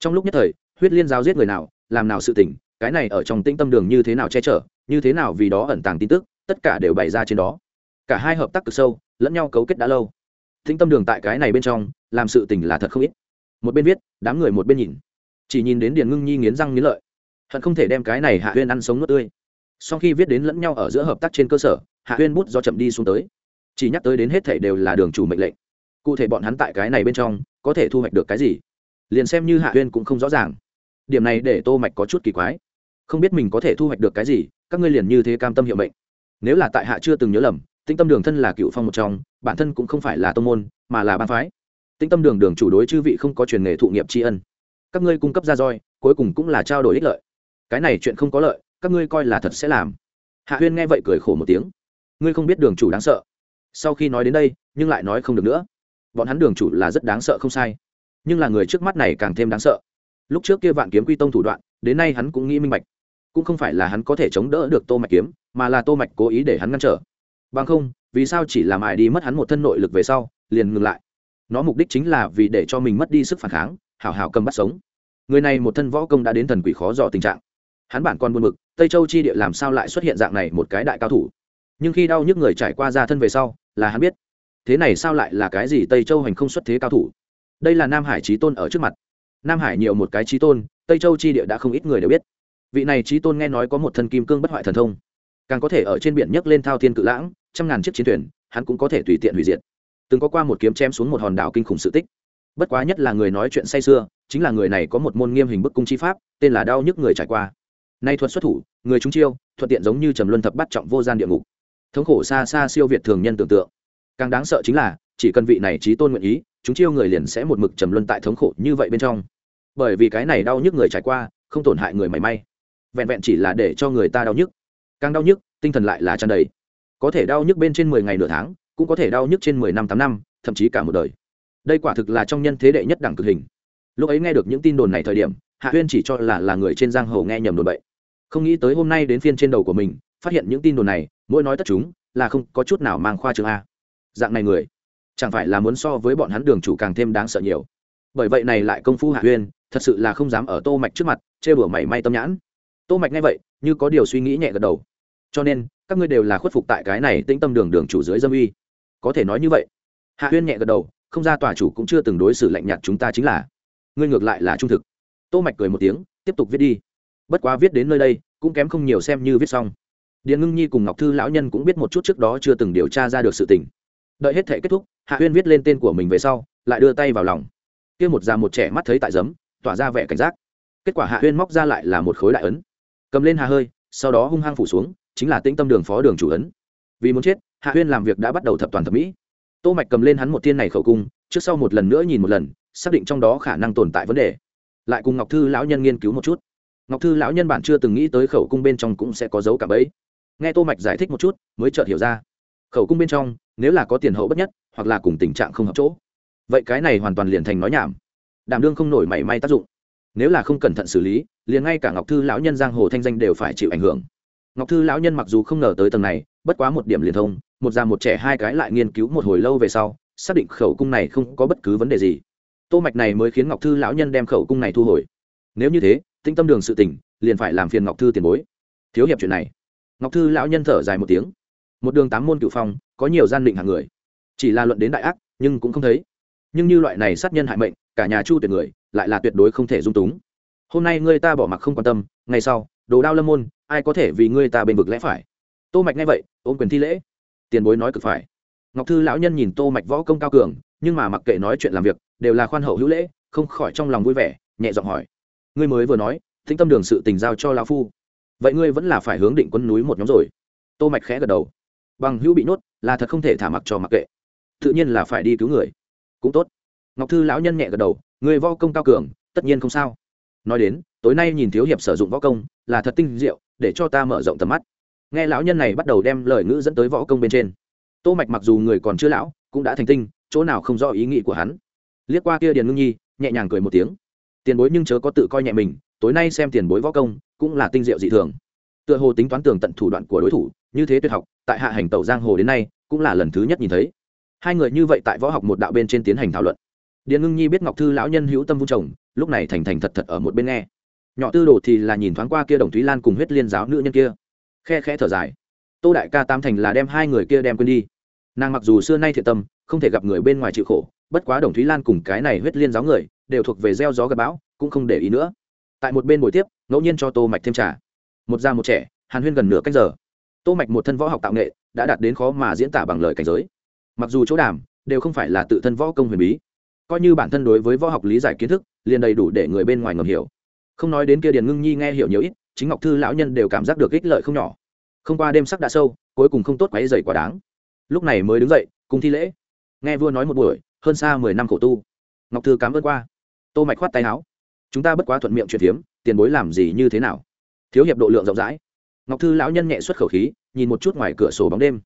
Trong lúc nhất thời, huyết liên giáo giết người nào, làm nào sự tỉnh cái này ở trong tĩnh tâm đường như thế nào che chở, như thế nào vì đó ẩn tàng tin tức, tất cả đều bày ra trên đó. Cả hai hợp tác cực sâu, lẫn nhau cấu kết đã lâu. Tĩnh tâm đường tại cái này bên trong, làm sự tình là thật không ít. Một bên viết, đám người một bên nhìn. Chỉ nhìn đến điền ngưng nhi nghiến răng nghiến lợi hận không thể đem cái này hạ huyên ăn sống nước tươi. Sau khi viết đến lẫn nhau ở giữa hợp tác trên cơ sở, hạ huyên bút do chậm đi xuống tới. Chỉ nhắc tới đến hết thể đều là đường chủ mệnh lệnh. Cụ thể bọn hắn tại cái này bên trong, có thể thu hoạch được cái gì? Liền xem như hạ huyên cũng không rõ ràng. Điểm này để tô mạch có chút kỳ quái. Không biết mình có thể thu hoạch được cái gì, các ngươi liền như thế cam tâm hiệu mệnh. Nếu là tại hạ chưa từng nhớ lầm tinh tâm đường thân là cựu phong một trong, bản thân cũng không phải là tông môn, mà là ban phái. Tinh tâm đường đường chủ đối chư vị không có truyền nghề thụ nghiệp tri ân. Các ngươi cung cấp ra roi, cuối cùng cũng là trao đổi ích lợi cái này chuyện không có lợi, các ngươi coi là thật sẽ làm. Hạ huyên nghe vậy cười khổ một tiếng. Ngươi không biết đường chủ đáng sợ. Sau khi nói đến đây, nhưng lại nói không được nữa. Bọn hắn đường chủ là rất đáng sợ không sai. Nhưng là người trước mắt này càng thêm đáng sợ. Lúc trước kia vạn kiếm quy tông thủ đoạn, đến nay hắn cũng nghĩ minh bạch. Cũng không phải là hắn có thể chống đỡ được tô mạch kiếm, mà là tô mạch cố ý để hắn ngăn trở. Bằng không, vì sao chỉ làm ai đi mất hắn một thân nội lực về sau, liền ngừng lại? Nó mục đích chính là vì để cho mình mất đi sức phản kháng, hảo hảo cầm bắt sống. Người này một thân võ công đã đến thần quỷ khó dò tình trạng hắn bản còn buồn bực, tây châu chi địa làm sao lại xuất hiện dạng này một cái đại cao thủ. Nhưng khi đau nhức người trải qua ra thân về sau, là hắn biết. Thế này sao lại là cái gì tây châu hành không xuất thế cao thủ? Đây là nam hải trí tôn ở trước mặt. Nam hải nhiều một cái trí tôn, tây châu chi địa đã không ít người đều biết. Vị này trí tôn nghe nói có một thân kim cương bất hoại thần thông. Càng có thể ở trên biển nhấc lên thao thiên cự lãng, trăm ngàn chiếc chiến thuyền, hắn cũng có thể tùy tiện hủy diệt. Từng có qua một kiếm chém xuống một hòn đảo kinh khủng sự tích. Bất quá nhất là người nói chuyện say sưa, chính là người này có một môn nghiêm hình bức cung chi pháp, tên là đau nhức người trải qua nay thuật xuất thủ, người chúng chiêu, thuận tiện giống như trầm luân thập bắt trọng vô gian địa ngục. Thống khổ xa xa siêu việt thường nhân tưởng tượng. Càng đáng sợ chính là, chỉ cần vị này trí tôn nguyện ý, chúng chiêu người liền sẽ một mực trầm luân tại thống khổ như vậy bên trong. Bởi vì cái này đau nhức người trải qua, không tổn hại người mảy may. Vẹn vẹn chỉ là để cho người ta đau nhức. Càng đau nhức, tinh thần lại là tràn đầy. Có thể đau nhức bên trên mười ngày nửa tháng, cũng có thể đau nhức trên mười năm, tám năm, thậm chí cả một đời. Đây quả thực là trong nhân thế đệ nhất đẳng cực hình. Lúc ấy nghe được những tin đồn này thời điểm, hạ huyên chỉ cho là là người trên giang hồ nghe nhầm đồn bậy không nghĩ tới hôm nay đến phiên trên đầu của mình, phát hiện những tin đồn này, mỗi nói tất chúng, là không có chút nào mang khoa trương a. Dạng này người, chẳng phải là muốn so với bọn hắn đường chủ càng thêm đáng sợ nhiều. Bởi vậy này lại công phu hạ huyên, thật sự là không dám ở tô mạch trước mặt, chê bửa mảy may tâm nhãn. Tô mạch nghe vậy, như có điều suy nghĩ nhẹ gật đầu. Cho nên, các ngươi đều là khuất phục tại cái này tĩnh tâm đường đường chủ dưới dâm uy. Có thể nói như vậy. Hạ huyên nhẹ gật đầu, không ra tòa chủ cũng chưa từng đối xử lạnh nhạt chúng ta chính là. Ngươi ngược lại là trung thực. Tô mạch cười một tiếng, tiếp tục viết đi bất quá viết đến nơi đây, cũng kém không nhiều xem như viết xong. Điền ngưng nhi cùng ngọc thư lão nhân cũng biết một chút trước đó chưa từng điều tra ra được sự tình. Đợi hết thể kết thúc, hạ huyên viết lên tên của mình về sau, lại đưa tay vào lòng. Kia một già một trẻ mắt thấy tại giấm, tỏa ra vẻ cảnh giác. Kết quả hạ huyên móc ra lại là một khối đại ấn. Cầm lên hà hơi, sau đó hung hăng phủ xuống, chính là tĩnh tâm đường phó đường chủ ấn. Vì muốn chết, hạ huyên làm việc đã bắt đầu thập toàn thập mỹ. Tô mạch cầm lên hắn một tiên này khẩu cung, trước sau một lần nữa nhìn một lần, xác định trong đó khả năng tồn tại vấn đề. Lại cùng ngọc thư lão nhân nghiên cứu một chút ngọc thư lão nhân bản chưa từng nghĩ tới khẩu cung bên trong cũng sẽ có dấu cả bẫy. Nghe tô mạch giải thích một chút, mới chợt hiểu ra. Khẩu cung bên trong, nếu là có tiền hậu bất nhất, hoặc là cùng tình trạng không hợp chỗ, vậy cái này hoàn toàn liền thành nói nhảm. Đảm đương không nổi mảy may tác dụng. Nếu là không cẩn thận xử lý, liền ngay cả ngọc thư lão nhân giang hồ thanh danh đều phải chịu ảnh hưởng. Ngọc thư lão nhân mặc dù không ngờ tới tầng này, bất quá một điểm liền thông, một già một trẻ hai cái lại nghiên cứu một hồi lâu về sau, xác định khẩu cung này không có bất cứ vấn đề gì. Tô mạch này mới khiến ngọc thư lão nhân đem khẩu cung này thu hồi. Nếu như thế tinh tâm đường sự tỉnh liền phải làm phiền ngọc thư tiền bối. Thiếu hiệp chuyện này. Ngọc thư lão nhân thở dài một tiếng. Một đường tám môn cựu phong, có nhiều gian định hàng người. Chỉ là luận đến đại ác, nhưng cũng không thấy. Nhưng như loại này sát nhân hại mệnh, cả nhà chu tuyệt người, lại là tuyệt đối không thể dung túng. Hôm nay ngươi ta bỏ mặc không quan tâm, ngày sau, đồ đao lâm môn, ai có thể vì ngươi ta bên vực lẽ phải? Tô mạch nghe vậy, ôm quyền thi lễ. Tiền bối nói cực phải. Ngọc thư lão nhân nhìn tô mạch võ công cao cường, nhưng mà mặc kệ nói chuyện làm việc, đều là khoan hậu hữu lễ, không khỏi trong lòng vui vẻ, nhẹ giọng hỏi ngươi mới vừa nói thính tâm đường sự tình giao cho lão phu. Vậy ngươi vẫn là phải hướng định quân núi một nhóm rồi. Tô mạch khẽ gật đầu. Bằng hữu bị nhốt, là thật không thể thả mặc cho mặc kệ. Tự nhiên là phải đi cứu người. Cũng tốt. Ngọc thư lão nhân nhẹ gật đầu, người võ công cao cường, tất nhiên không sao. Nói đến, tối nay nhìn thiếu hiệp sử dụng võ công, là thật tinh diệu, để cho ta mở rộng tầm mắt. Nghe lão nhân này bắt đầu đem lời ngữ dẫn tới võ công bên trên. Tô mạch mặc dù người còn chưa lão, cũng đã thành tinh, chỗ nào không rõ ý nghĩ của hắn. Liếc qua kia điền ngưng nhi, nhẹ nhàng cười một tiếng tiền bối nhưng chớ có tự coi nhẹ mình, tối nay xem tiền bối võ công, cũng là tinh diệu dị thường. Tựa hồ tính toán tường tận thủ đoạn của đối thủ, như thế tuyệt học, tại hạ hành tẩu giang hồ đến nay, cũng là lần thứ nhất nhìn thấy. Hai người như vậy tại võ học một đạo bên trên tiến hành thảo luận. Điền ngưng nhi biết ngọc thư lão nhân hữu tâm vung chồng lúc này thành thành thật thật ở một bên nghe. Nhỏ tư đồ thì là nhìn thoáng qua kia đồng thúy lan cùng huyết liên giáo nữ nhân kia. Khe khẽ thở dài. Tô đại ca tam thành là đem hai người kia đem quên đi. Nàng mặc dù xưa nay thiện tâm không thể gặp người bên ngoài chịu khổ, bất quá đồng thúy lan cùng cái này huyết liên giáo người đều thuộc về gieo gió gặp bão, cũng không để ý nữa. Tại một bên buổi tiếp, ngẫu nhiên cho tô mạch thêm trà. Một già một trẻ, hàn huyên gần nửa cách giờ. Tô mạch một thân võ học tạo nghệ, đã đạt đến khó mà diễn tả bằng lời cảnh giới. Mặc dù chỗ đàm đều không phải là tự thân võ công huyền bí, coi như bản thân đối với võ học lý giải kiến thức, liền đầy đủ để người bên ngoài ngầm hiểu. Không nói đến kia điền ngưng nhi nghe hiểu nhiều ít, chính ngọc thư lão nhân đều cảm giác được ích lợi không nhỏ. Không qua đêm sắc đã sâu, cuối cùng không tốt quấy dày quá đáng. Lúc này mới đứng dậy, cùng thi lễ nghe vua nói một buổi, hơn xa mười năm khổ tu. Ngọc thư cám ơn qua. Tô mạch khoát tay áo. Chúng ta bất quá thuận miệng chuyện phiếm tiền bối làm gì như thế nào? Thiếu hiệp độ lượng rộng rãi. Ngọc thư lão nhân nhẹ xuất khẩu khí, nhìn một chút ngoài cửa sổ bóng đêm.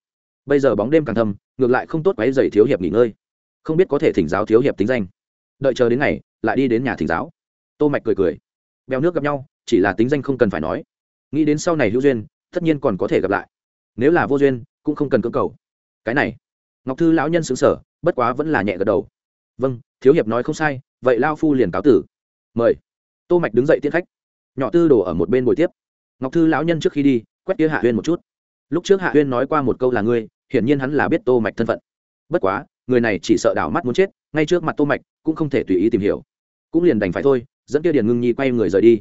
Bây giờ bóng đêm càng thâm, ngược lại không tốt quấy dậy thiếu hiệp nghỉ ngơi. Không biết có thể thỉnh giáo thiếu hiệp tính danh. Đợi chờ đến ngày, lại đi đến nhà thỉnh giáo. Tô mạch cười cười. Bèo nước gặp nhau, chỉ là tính danh không cần phải nói. Nghĩ đến sau này hữu duyên, tất nhiên còn có thể gặp lại. Nếu là vô duyên, cũng không cần cưỡng cầu. Cái này ngọc thư lão nhân xứng sở bất quá vẫn là nhẹ gật đầu. Vâng thiếu hiệp nói không sai, vậy lao phu liền cáo tử. Mời. Tô mạch đứng dậy tiễn khách. Nhỏ tư đổ ở một bên ngồi tiếp. Ngọc thư lão nhân trước khi đi, quét kia hạ huyên một chút. Lúc trước hạ huyên nói qua một câu là ngươi, hiển nhiên hắn là biết tô mạch thân phận. Bất quá, người này chỉ sợ đảo mắt muốn chết, ngay trước mặt tô mạch cũng không thể tùy ý tìm hiểu. Cũng liền đành phải thôi, dẫn kia điền ngưng nhi quay người rời đi.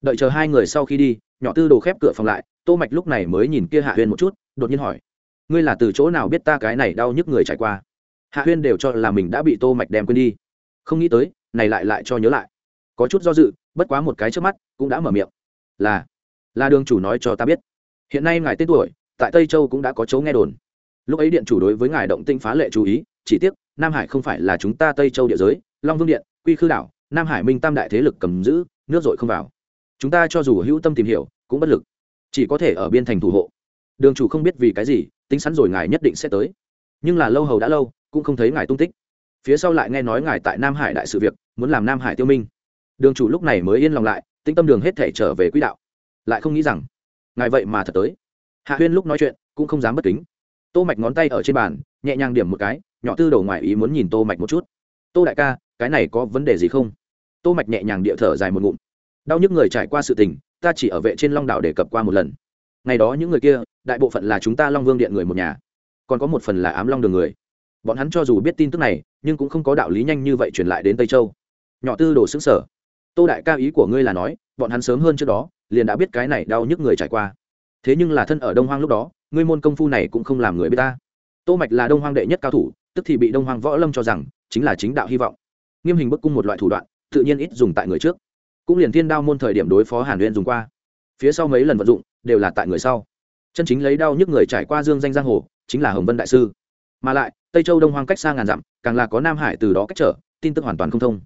Đợi chờ hai người sau khi đi, nhỏ tư đồ khép cửa phòng lại, tô mạch lúc này mới nhìn kia hạ huyên một chút, đột nhiên hỏi ngươi là từ chỗ nào biết ta cái này đau nhức người trải qua? Hạ huyên đều cho là mình đã bị tô mạch đem quên đi. Không nghĩ tới, này lại lại cho nhớ lại. Có chút do dự, bất quá một cái trước mắt, cũng đã mở miệng. Là là đường chủ nói cho ta biết. Hiện nay ngài tên tuổi, tại tây châu cũng đã có chỗ nghe đồn. Lúc ấy điện chủ đối với ngài động tinh phá lệ chú ý, chỉ tiếc, nam hải không phải là chúng ta tây châu địa giới, long vương điện, quy khư đảo, nam hải minh tam đại thế lực cầm giữ, nước dội không vào. Chúng ta cho dù hữu tâm tìm hiểu, cũng bất lực. Chỉ có thể ở biên thành thủ hộ đường chủ không biết vì cái gì, tính sẵn rồi ngài nhất định sẽ tới. Nhưng là lâu hầu đã lâu, cũng không thấy ngài tung tích. Phía sau lại nghe nói ngài tại nam hải đại sự việc, muốn làm nam hải tiêu minh. Đường chủ lúc này mới yên lòng lại, tĩnh tâm đường hết thể trở về quỹ đạo. Lại không nghĩ rằng, ngài vậy mà thật tới. Hạ huyên lúc nói chuyện, cũng không dám bất kính. Tô mạch ngón tay ở trên bàn, nhẹ nhàng điểm một cái, nhỏ tư đầu ngoài ý muốn nhìn tô mạch một chút. Tô đại ca, cái này có vấn đề gì không? Tô mạch nhẹ nhàng địa thở dài một ngụm. Đau nhức người trải qua sự tình, ta chỉ ở vệ trên long đảo để cập qua một lần. Ngày đó những người kia đại bộ phận là chúng ta long vương điện người một nhà. Còn có một phần là ám long đường người. Bọn hắn cho dù biết tin tức này, nhưng cũng không có đạo lý nhanh như vậy truyền lại đến tây châu. Nhỏ tư đồ xứng sở tô đại ca ý của ngươi là nói, bọn hắn sớm hơn trước đó, liền đã biết cái này đau nhức người trải qua. Thế nhưng là thân ở đông hoang lúc đó, ngươi môn công phu này cũng không làm người biết ta. Tô mạch là đông hoang đệ nhất cao thủ, tức thì bị đông hoang võ lâm cho rằng, chính là chính đạo hy vọng. Nghiêm hình bức cung một loại thủ đoạn, tự nhiên ít dùng tại người trước. Cũng liền thiên đao môn thời điểm đối phó hàn uyên dùng qua. Phía sau mấy lần vận dụng, đều là tại người sau chân chính lấy đau nhức người trải qua dương danh giang hồ, chính là hồng vân đại sư. Mà lại, tây châu đông hoang cách xa ngàn dặm, càng là có nam hải từ đó cách trở, tin tức hoàn toàn không thông.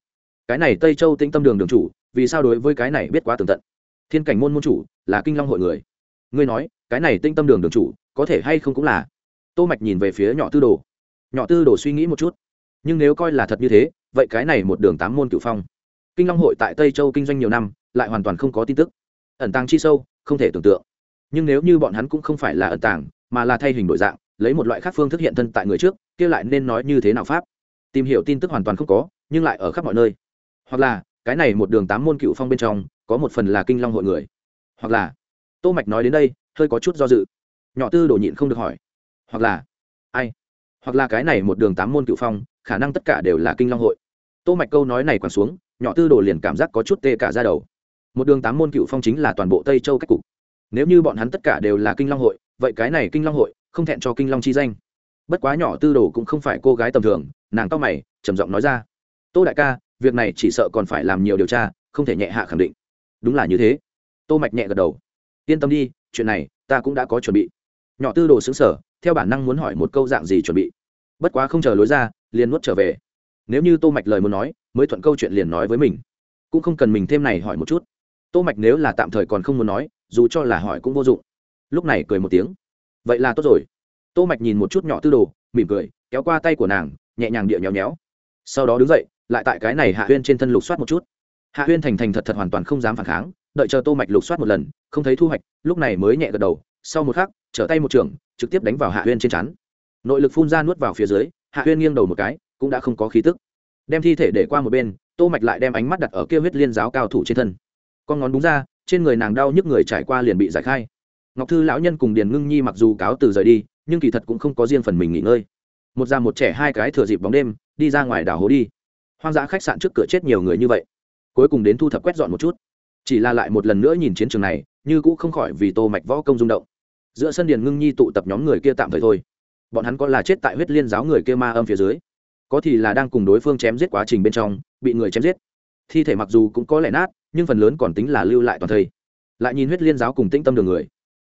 Cái này tây châu tĩnh tâm đường đường chủ, vì sao đối với cái này biết quá tường tận? Thiên cảnh môn môn chủ là kinh long hội người. Ngươi nói, cái này tinh tâm đường đường chủ, có thể hay không cũng là? Tô mạch nhìn về phía nhỏ tư đồ. Nhỏ tư đồ suy nghĩ một chút. Nhưng nếu coi là thật như thế, vậy cái này một đường tám môn cửu phong. Kinh long hội tại tây châu kinh doanh nhiều năm, lại hoàn toàn không có tin tức. Ẩn tàng chi sâu, không thể tưởng tượng nhưng nếu như bọn hắn cũng không phải là ẩn tàng, mà là thay hình đổi dạng, lấy một loại khác phương thức hiện thân tại người trước, kia lại nên nói như thế nào pháp? Tìm hiểu tin tức hoàn toàn không có, nhưng lại ở khắp mọi nơi. Hoặc là, cái này một đường tám môn cựu phong bên trong, có một phần là kinh long hội người. Hoặc là, tô mạch nói đến đây, hơi có chút do dự. Nhỏ tư đổ nhịn không được hỏi. Hoặc là, ai? Hoặc là cái này một đường tám môn cựu phong, khả năng tất cả đều là kinh long hội. Tô mạch câu nói này quẳng xuống, nhỏ tư đồ liền cảm giác có chút tê cả ra đầu. Một đường tám môn cựu phong chính là toàn bộ tây châu cách cục nếu như bọn hắn tất cả đều là kinh long hội, vậy cái này kinh long hội, không thẹn cho kinh long chi danh. Bất quá nhỏ tư đồ cũng không phải cô gái tầm thường, nàng to mày, trầm giọng nói ra. Tô đại ca, việc này chỉ sợ còn phải làm nhiều điều tra, không thể nhẹ hạ khẳng định. Đúng là như thế. Tô mạch nhẹ gật đầu. Yên tâm đi, chuyện này, ta cũng đã có chuẩn bị. Nhỏ tư đồ xứng sở theo bản năng muốn hỏi một câu dạng gì chuẩn bị. Bất quá không chờ lối ra, liền nuốt trở về. Nếu như tô mạch lời muốn nói, mới thuận câu chuyện liền nói với mình. Cũng không cần mình thêm này hỏi một chút. Tô mạch nếu là tạm thời còn không muốn nói dù cho là hỏi cũng vô dụng. Lúc này cười một tiếng. Vậy là tốt rồi. Tô mạch nhìn một chút nhỏ tư đồ, mỉm cười, kéo qua tay của nàng, nhẹ nhàng địa nhéo nhéo. Sau đó đứng dậy, lại tại cái này hạ huyên trên thân lục soát một chút. Hạ huyên thành thành thật thật hoàn toàn không dám phản kháng, đợi chờ tô mạch lục soát một lần, không thấy thu hoạch, lúc này mới nhẹ gật đầu, sau một khắc, trở tay một trường, trực tiếp đánh vào hạ huyên trên chắn nội lực phun ra nuốt vào phía dưới, hạ huyên nghiêng đầu một cái, cũng đã không có khí tức. Đem thi thể để qua một bên, tô mạch lại đem ánh mắt đặt ở kia huyết liên giáo cao thủ trên thân. Con ngón đúng ra trên người nàng đau nhức người trải qua liền bị giải khai. Ngọc thư lão nhân cùng điền ngưng nhi mặc dù cáo từ rời đi, nhưng kỳ thật cũng không có riêng phần mình nghỉ ngơi. Một già một trẻ hai cái thừa dịp bóng đêm, đi ra ngoài đảo hố đi. Hoang dã khách sạn trước cửa chết nhiều người như vậy. Cuối cùng đến thu thập quét dọn một chút. Chỉ là lại một lần nữa nhìn chiến trường này, như cũ không khỏi vì tô mạch võ công rung động. Giữa sân điền ngưng nhi tụ tập nhóm người kia tạm thời thôi. Bọn hắn có là chết tại huyết liên giáo người kia ma âm phía dưới, có thì là đang cùng đối phương chém giết quá trình bên trong, bị người chém giết. Thi thể mặc dù cũng có lẽ nát nhưng phần lớn còn tính là lưu lại toàn thây. Lại nhìn huyết liên giáo cùng tĩnh tâm đường người.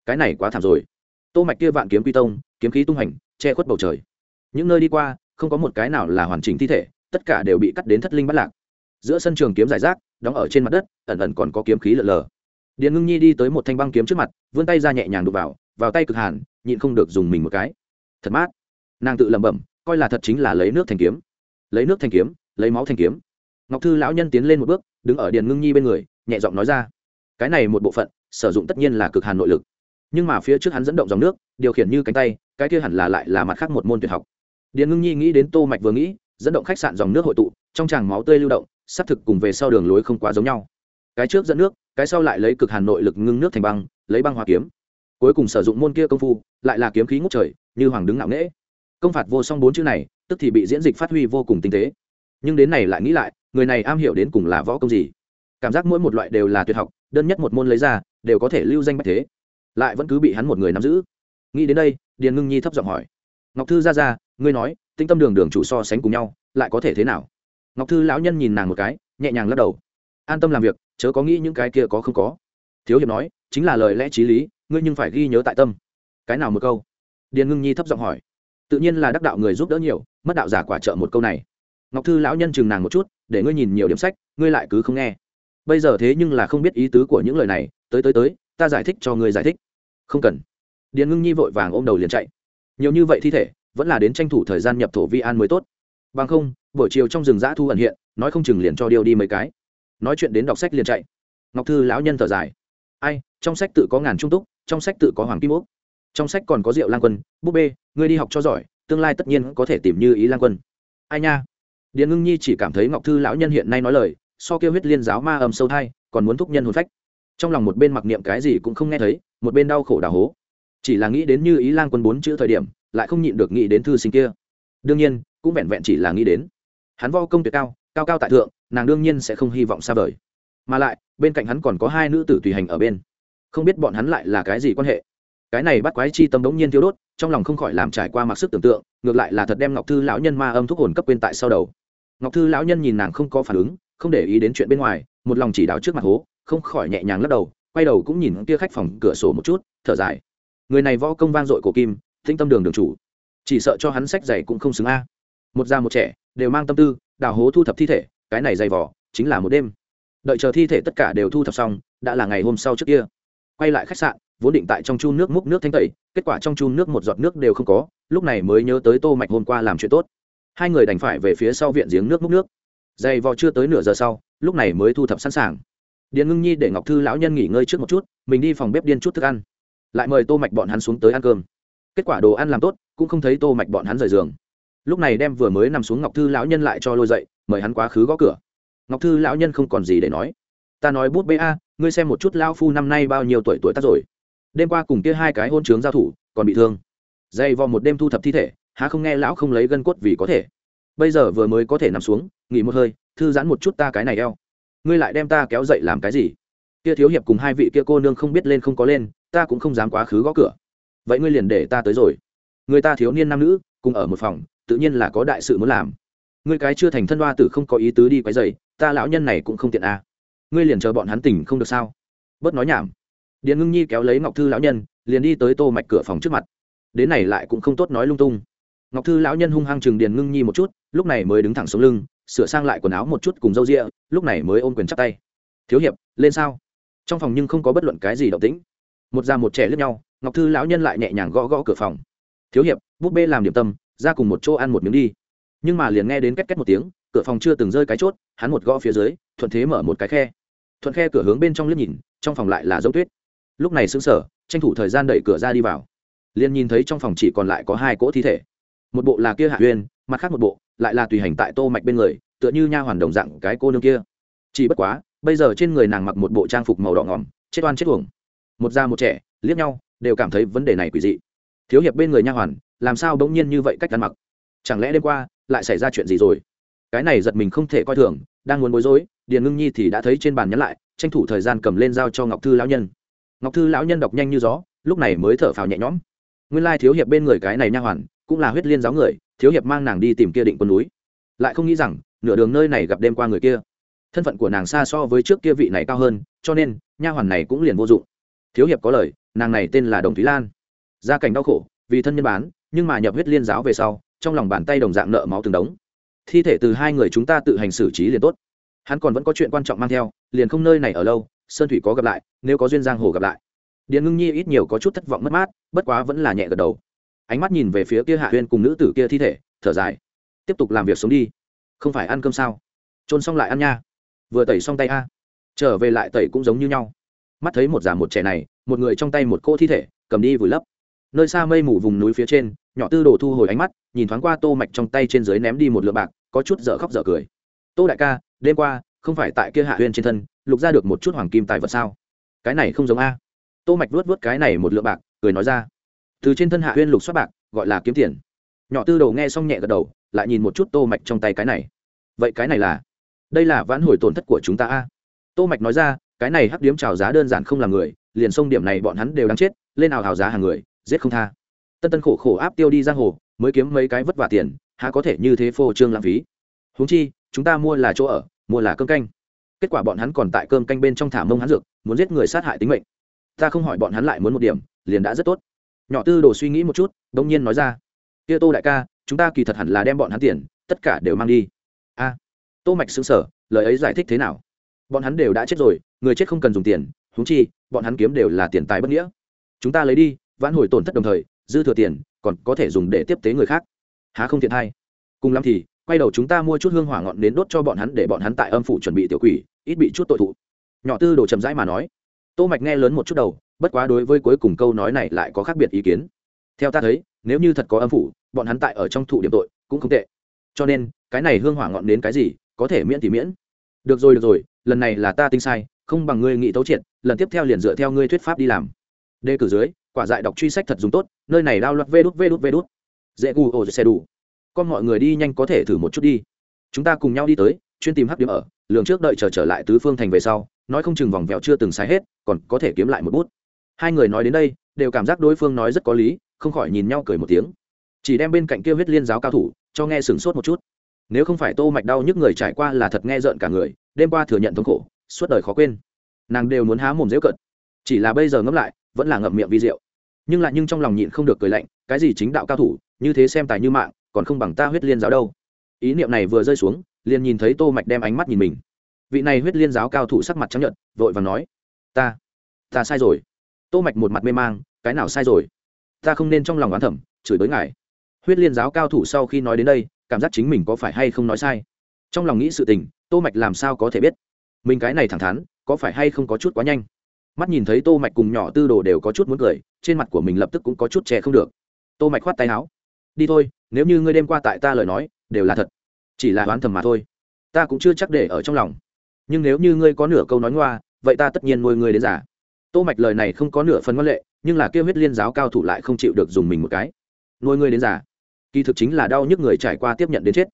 Cái này quá thảm rồi. Tô mạch kia vạn kiếm quy tông, kiếm khí tung hành, che khuất bầu trời. Những nơi đi qua, không có một cái nào là hoàn chỉnh thi thể, tất cả đều bị cắt đến thất linh bắt lạc. Giữa sân trường kiếm giải rác, đóng ở trên mặt đất, ẩn ẩn còn có kiếm khí lờ lờ. Điền ngưng nhi đi tới một thanh băng kiếm trước mặt, vươn tay ra nhẹ nhàng đục vào vào tay cực hàn, nhịn không được dùng mình một cái. Thật mát. Nàng tự lẩm bẩm, coi là thật chính là lấy nước thành kiếm. Lấy nước thành kiếm, lấy máu thành kiếm. Ngọc thư lão nhân tiến lên một bước đứng ở điền ngưng nhi bên người, nhẹ giọng nói ra, cái này một bộ phận, sử dụng tất nhiên là cực hàn nội lực. Nhưng mà phía trước hắn dẫn động dòng nước, điều khiển như cánh tay, cái kia hẳn là lại là mặt khác một môn tuyệt học. Điền ngưng nhi nghĩ đến tô mạch vừa nghĩ, dẫn động khách sạn dòng nước hội tụ, trong tràng máu tươi lưu động, xác thực cùng về sau đường lối không quá giống nhau. Cái trước dẫn nước, cái sau lại lấy cực hàn nội lực ngưng nước thành băng, lấy băng hoa kiếm. Cuối cùng sử dụng môn kia công phu, lại là kiếm khí ngút trời, như hoàng đứng ngạo nghễ. Công phạt vô song bốn chữ này, tức thì bị diễn dịch phát huy vô cùng tinh tế. Nhưng đến này lại nghĩ lại người này am hiểu đến cùng là võ công gì. Cảm giác mỗi một loại đều là tuyệt học, đơn nhất một môn lấy ra, đều có thể lưu danh bách thế. Lại vẫn cứ bị hắn một người nắm giữ. Nghĩ đến đây, điền ngưng nhi thấp giọng hỏi. Ngọc thư ra ra, ngươi nói tinh tâm đường đường chủ so sánh cùng nhau, lại có thể thế nào? Ngọc thư lão nhân nhìn nàng một cái, nhẹ nhàng lắc đầu. An tâm làm việc, chớ có nghĩ những cái kia có không có. Thiếu hiệp nói, chính là lời lẽ t r í lý, ngươi nhưng phải ghi nhớ tại tâm. Cái nào một câu? Điền ngưng nhi thấp giọng hỏi. Tự nhiên là đắc đạo người giúp đỡ nhiều, mất đạo giả quả trợ một câu này ngọc thư lão nhân chừng nàng một chút, để ngươi nhìn nhiều điểm sách, ngươi lại cứ không nghe. Bây giờ thế nhưng là không biết ý tứ của những lời này, tới tới tới, ta giải thích cho ngươi giải thích. Không cần. Điền ngưng nhi vội vàng ôm đầu liền chạy. Nhiều như vậy thi thể, vẫn là đến tranh thủ thời gian nhập thổ vi an mới tốt. Bằng không, buổi chiều trong rừng giã thu ẩn hiện, nói không chừng liền cho điêu đi mấy cái. Nói chuyện đến đọc sách liền chạy. Ngọc thư lão nhân thở dài. Ai, trong sách tự có ngàn trung túc, trong sách tự có hoàng kim úc. Trong sách còn có rượu lang quân, búp bê, ngươi đi học cho giỏi, tương lai tất nhiên có thể tìm như ý lang quân. Ai nha điền ngưng nhi chỉ cảm thấy ngọc thư lão nhân hiện nay nói lời, so kêu huyết liên giáo ma âm sâu thai, còn muốn thúc nhân hồn phách. Trong lòng một bên mặc niệm cái gì cũng không nghe thấy, một bên đau khổ đào hố. Chỉ là nghĩ đến như ý lang quân bốn chữ thời điểm, lại không nhịn được nghĩ đến thư sinh kia. Đương nhiên, cũng vẹn vẹn chỉ là nghĩ đến. Hắn vo công tuyệt cao cao cao tại thượng, nàng đương nhiên sẽ không hy vọng xa vời. Mà lại, bên cạnh hắn còn có hai nữ tử tùy hành ở bên. Không biết bọn hắn lại là cái gì quan hệ. Cái này bắt quái chi tâm đống nhiên thiếu đốt, trong lòng không khỏi làm trải qua mặc sức tưởng tượng ngược lại là thật đem ngọc thư lão nhân ma âm thuốc hồn cấp quên tại sau đầu. Ngọc thư lão nhân nhìn nàng không có phản ứng, không để ý đến chuyện bên ngoài, một lòng chỉ đạo trước mặt hố, không khỏi nhẹ nhàng lắc đầu, quay đầu cũng nhìn kia khách phòng cửa sổ một chút, thở dài. Người này võ công vang dội cổ kim tinh tâm đường đường chủ. Chỉ sợ cho hắn sách giày cũng không xứng a. Một già một trẻ, đều mang tâm tư, đào hố thu thập thi thể, cái này dày vỏ chính là một đêm. Đợi chờ thi thể tất cả đều thu thập xong, đã là ngày hôm sau trước kia. Quay lại khách sạn, vốn định tại trong chu nước múc nước thanh tẩy, kết quả trong chu nước một giọt nước đều không có lúc này mới nhớ tới tô mạch hôm qua làm chuyện tốt. Hai người đành phải về phía sau viện giếng nước múc nước. Dày vò chưa tới nửa giờ sau, lúc này mới thu thập sẵn sàng. Điện ngưng nhi để ngọc thư lão nhân nghỉ ngơi trước một chút, mình đi phòng bếp điên chút thức ăn. Lại mời tô mạch bọn hắn xuống tới ăn cơm. Kết quả đồ ăn làm tốt, cũng không thấy tô mạch bọn hắn rời giường. Lúc này đem vừa mới nằm xuống ngọc thư lão nhân lại cho lôi dậy, mời hắn quá khứ gõ cửa. Ngọc thư lão nhân không còn gì để nói. Ta nói bút bê a, ngươi xem một chút lão phu năm nay bao nhiêu tuổi tuổi tác rồi. Đêm qua cùng kia hai cái hôn trướng giao thủ, còn bị thương dày vò một đêm thu thập thi thể, há không nghe lão không lấy gân cốt vì có thể. Bây giờ vừa mới có thể nằm xuống, nghỉ một hơi, thư giãn một chút ta cái này eo. Ngươi lại đem ta kéo dậy làm cái gì? Kia thiếu hiệp cùng hai vị kia cô nương không biết lên không có lên, ta cũng không dám quá khứ gõ cửa. Vậy ngươi liền để ta tới rồi. Người ta thiếu niên nam nữ, cùng ở một phòng, tự nhiên là có đại sự muốn làm. Ngươi cái chưa thành thân hoa tử không có ý tứ đi quấy dày ta lão nhân này cũng không tiện à. ngươi liền chờ bọn hắn tỉnh không được sao? Bớt nói nhảm. Điện ngưng nhi kéo lấy ngọc thư lão nhân, liền đi tới tô mạch cửa phòng trước mặt đến này lại cũng không tốt nói lung tung. Ngọc thư lão nhân hung hăng chừng điền ngưng nhi một chút, lúc này mới đứng thẳng xuống lưng, sửa sang lại quần áo một chút cùng râu rịa lúc này mới ôm quyền chắp tay. Thiếu hiệp, lên sao? Trong phòng nhưng không có bất luận cái gì động tĩnh. Một già một trẻ lướt nhau, ngọc thư lão nhân lại nhẹ nhàng gõ gõ cửa phòng. Thiếu hiệp, búp bê làm điểm tâm, ra cùng một chỗ ăn một miếng đi. Nhưng mà liền nghe đến két két một tiếng, cửa phòng chưa từng rơi cái chốt, hắn một gõ phía dưới, thuận thế mở một cái khe. Thuận khe cửa hướng bên trong liếc nhìn, trong phòng lại là dấu tuyết. Lúc này xứng sở tranh thủ thời gian đẩy cửa ra đi vào liền nhìn thấy trong phòng chỉ còn lại có hai cỗ thi thể. Một bộ là kia hạ huyên mặt khác một bộ lại là tùy hành tại tô mạch bên người, tựa như nha hoàn đồng dạng cái cô nương kia. Chỉ bất quá, bây giờ trên người nàng mặc một bộ trang phục màu đỏ ngỏm, chết oan chết uổng. Một già một trẻ, liếc nhau, đều cảm thấy vấn đề này quỷ dị. Thiếu hiệp bên người nha hoàn, làm sao bỗng nhiên như vậy cách ăn mặc? Chẳng lẽ đêm qua lại xảy ra chuyện gì rồi? Cái này giật mình không thể coi thường, đang muốn bối rối, điền ngưng nhi thì đã thấy trên bàn nhắn lại, tranh thủ thời gian cầm lên giao cho ngọc thư lão nhân. Ngọc thư lão nhân đọc nhanh như gió, lúc này mới thở phào nhẹ nhõm nguyên lai thiếu hiệp bên người cái này nha hoàn, cũng là huyết liên giáo người, thiếu hiệp mang nàng đi tìm kia định quân núi. Lại không nghĩ rằng, nửa đường nơi này gặp đêm qua người kia. Thân phận của nàng xa so với trước kia vị này cao hơn, cho nên, nha hoàn này cũng liền vô dụng. Thiếu hiệp có lời, nàng này tên là đồng thúy lan. Gia cảnh đau khổ, vì thân nhân bán, nhưng mà nhập huyết liên giáo về sau, trong lòng bàn tay đồng dạng nợ máu từng đống. Thi thể từ hai người chúng ta tự hành xử trí liền tốt. Hắn còn vẫn có chuyện quan trọng mang theo, liền không nơi này ở lâu, sơn thủy có gặp lại, nếu có duyên giang hồ gặp lại điện ngưng nhi ít nhiều có chút thất vọng mất mát, bất quá vẫn là nhẹ gật đầu. Ánh mắt nhìn về phía kia hạ huyên cùng nữ tử kia thi thể, thở dài. Tiếp tục làm việc sống đi. Không phải ăn cơm sao? Trôn xong lại ăn nha. Vừa tẩy xong tay a. Trở về lại tẩy cũng giống như nhau. Mắt thấy một già một trẻ này, một người trong tay một cô thi thể, cầm đi vùi lấp. Nơi xa mây mù vùng núi phía trên, nhỏ tư đồ thu hồi ánh mắt, nhìn thoáng qua tô mạch trong tay trên dưới ném đi một lượng bạc, có chút dở khóc dở cười. Tô đại ca, đêm qua, không phải tại kia hạ huyên trên thân, lục ra được một chút hoàng kim tài vật sao? Cái này không giống a tô mạch vuốt vuốt cái này một lượng bạc, cười nói ra. Từ trên thân hạ huyên lục xoát bạc, gọi là kiếm tiền. Nhỏ tư Đầu nghe xong nhẹ gật đầu, lại nhìn một chút tô mạch trong tay cái này. Vậy cái này là? Đây là vãn hồi tổn thất của chúng ta a. Tô mạch nói ra, cái này hấp điếm trào giá đơn giản không làm người, liền sông điểm này bọn hắn đều đáng chết, lên nào hào giá hàng người, giết không tha. Tân tân khổ khổ áp tiêu đi giang hồ, mới kiếm mấy cái vất vả tiền, há có thể như thế phô trương lãng phí. Huống chi, chúng ta mua là chỗ ở, mua là cơm canh. Kết quả bọn hắn còn tại cơm canh bên trong thả mông hắn dược, muốn giết người sát hại tính mệnh ta không hỏi bọn hắn lại muốn một điểm, liền đã rất tốt. Nhỏ tư đồ suy nghĩ một chút đông nhiên nói ra, kia tô đại ca, chúng ta kỳ thật hẳn là đem bọn hắn tiền, tất cả đều mang đi. A. Tô mạch xứng sở lời ấy giải thích thế nào? Bọn hắn đều đã chết rồi, người chết không cần dùng tiền húng chi, bọn hắn kiếm đều là tiền tài bất nghĩa. Chúng ta lấy đi, vãn hồi tổn thất đồng thời, dư thừa tiền, còn có thể dùng để tiếp tế người khác. Há không thiện hay. Cùng lắm thì, quay đầu chúng ta mua chút hương hỏa ngọn đến đốt cho bọn hắn để bọn hắn tại âm phủ chuẩn bị tiểu quỷ, ít bị chút tội thụ. Nhỏ tư đồ chậm rãi mà nói tô mạch nghe lớn một chút đầu bất quá đối với cuối cùng câu nói này lại có khác biệt ý kiến. Theo ta thấy nếu như thật có âm phủ bọn hắn tại ở trong thụ điểm tội cũng không tệ. Cho nên cái này hương hỏa ngọn đến cái gì có thể miễn thì miễn. Được rồi được rồi lần này là ta tinh sai không bằng ngươi nghĩ tấu triệt lần tiếp theo liền dựa theo ngươi thuyết pháp đi làm. Đề cử dưới quả dại đọc truy sách thật dùng tốt nơi này đao loạt vê đút vê đút vê đút. Dễ gù ổ xe đủ. Con mọi người đi nhanh có thể thử một chút đi. Chúng ta cùng nhau đi tới chuyên tìm hắc điểm ở lượng trước đợi chờ trở, trở lại tứ phương thành về sau nói không chừng vòng vèo chưa từng sai hết còn có thể kiếm lại một bút. Hai người nói đến đây, đều cảm giác đối phương nói rất có lý, không khỏi nhìn nhau cười một tiếng. Chỉ đem bên cạnh kia huyết liên giáo cao thủ, cho nghe sửng sốt một chút. Nếu không phải tô mạch đau nhức người trải qua là thật nghe rợn cả người, đêm qua thừa nhận thống khổ, suốt đời khó quên. Nàng đều muốn há mồm dễ cận. Chỉ là bây giờ ngẫm lại, vẫn là ngậm miệng vi rượu. Nhưng lại nhưng trong lòng nhịn không được cười lạnh, cái gì chính đạo cao thủ, như thế xem tài như mạng, còn không bằng ta huyết liên giáo đâu. Ý niệm này vừa rơi xuống, liền nhìn thấy tô mạch đem ánh mắt nhìn mình. Vị này huyết liên giáo cao thủ sắc mặt trắng nhợt, vội vàng nói ta. Ta sai rồi. Tô mạch một mặt mê mang, cái nào sai rồi? Ta không nên trong lòng oán thẩm, chửi bới ngài. Huyết liên giáo cao thủ sau khi nói đến đây, cảm giác chính mình có phải hay không nói sai? Trong lòng nghĩ sự tình, tô mạch làm sao có thể biết? Mình cái này thẳng thắn, có phải hay không có chút quá nhanh? Mắt nhìn thấy tô mạch cùng nhỏ tư đồ đều có chút muốn cười, trên mặt của mình lập tức cũng có chút trẻ không được. Tô mạch khoát tay áo. Đi thôi, nếu như ngươi đêm qua tại ta lời nói, đều là thật. Chỉ là đoán thầm mà thôi. Ta cũng chưa chắc để ở trong lòng. Nhưng nếu như ngươi có nửa câu nói ngoa vậy ta tất nhiên nuôi ngươi đến giả tô mạch lời này không có nửa phần ngoan lệ nhưng là kêu huyết liên giáo cao thủ lại không chịu được dùng mình một cái. Nuôi ngươi đến giả kỳ thực chính là đau nhức người trải qua tiếp nhận đến chết.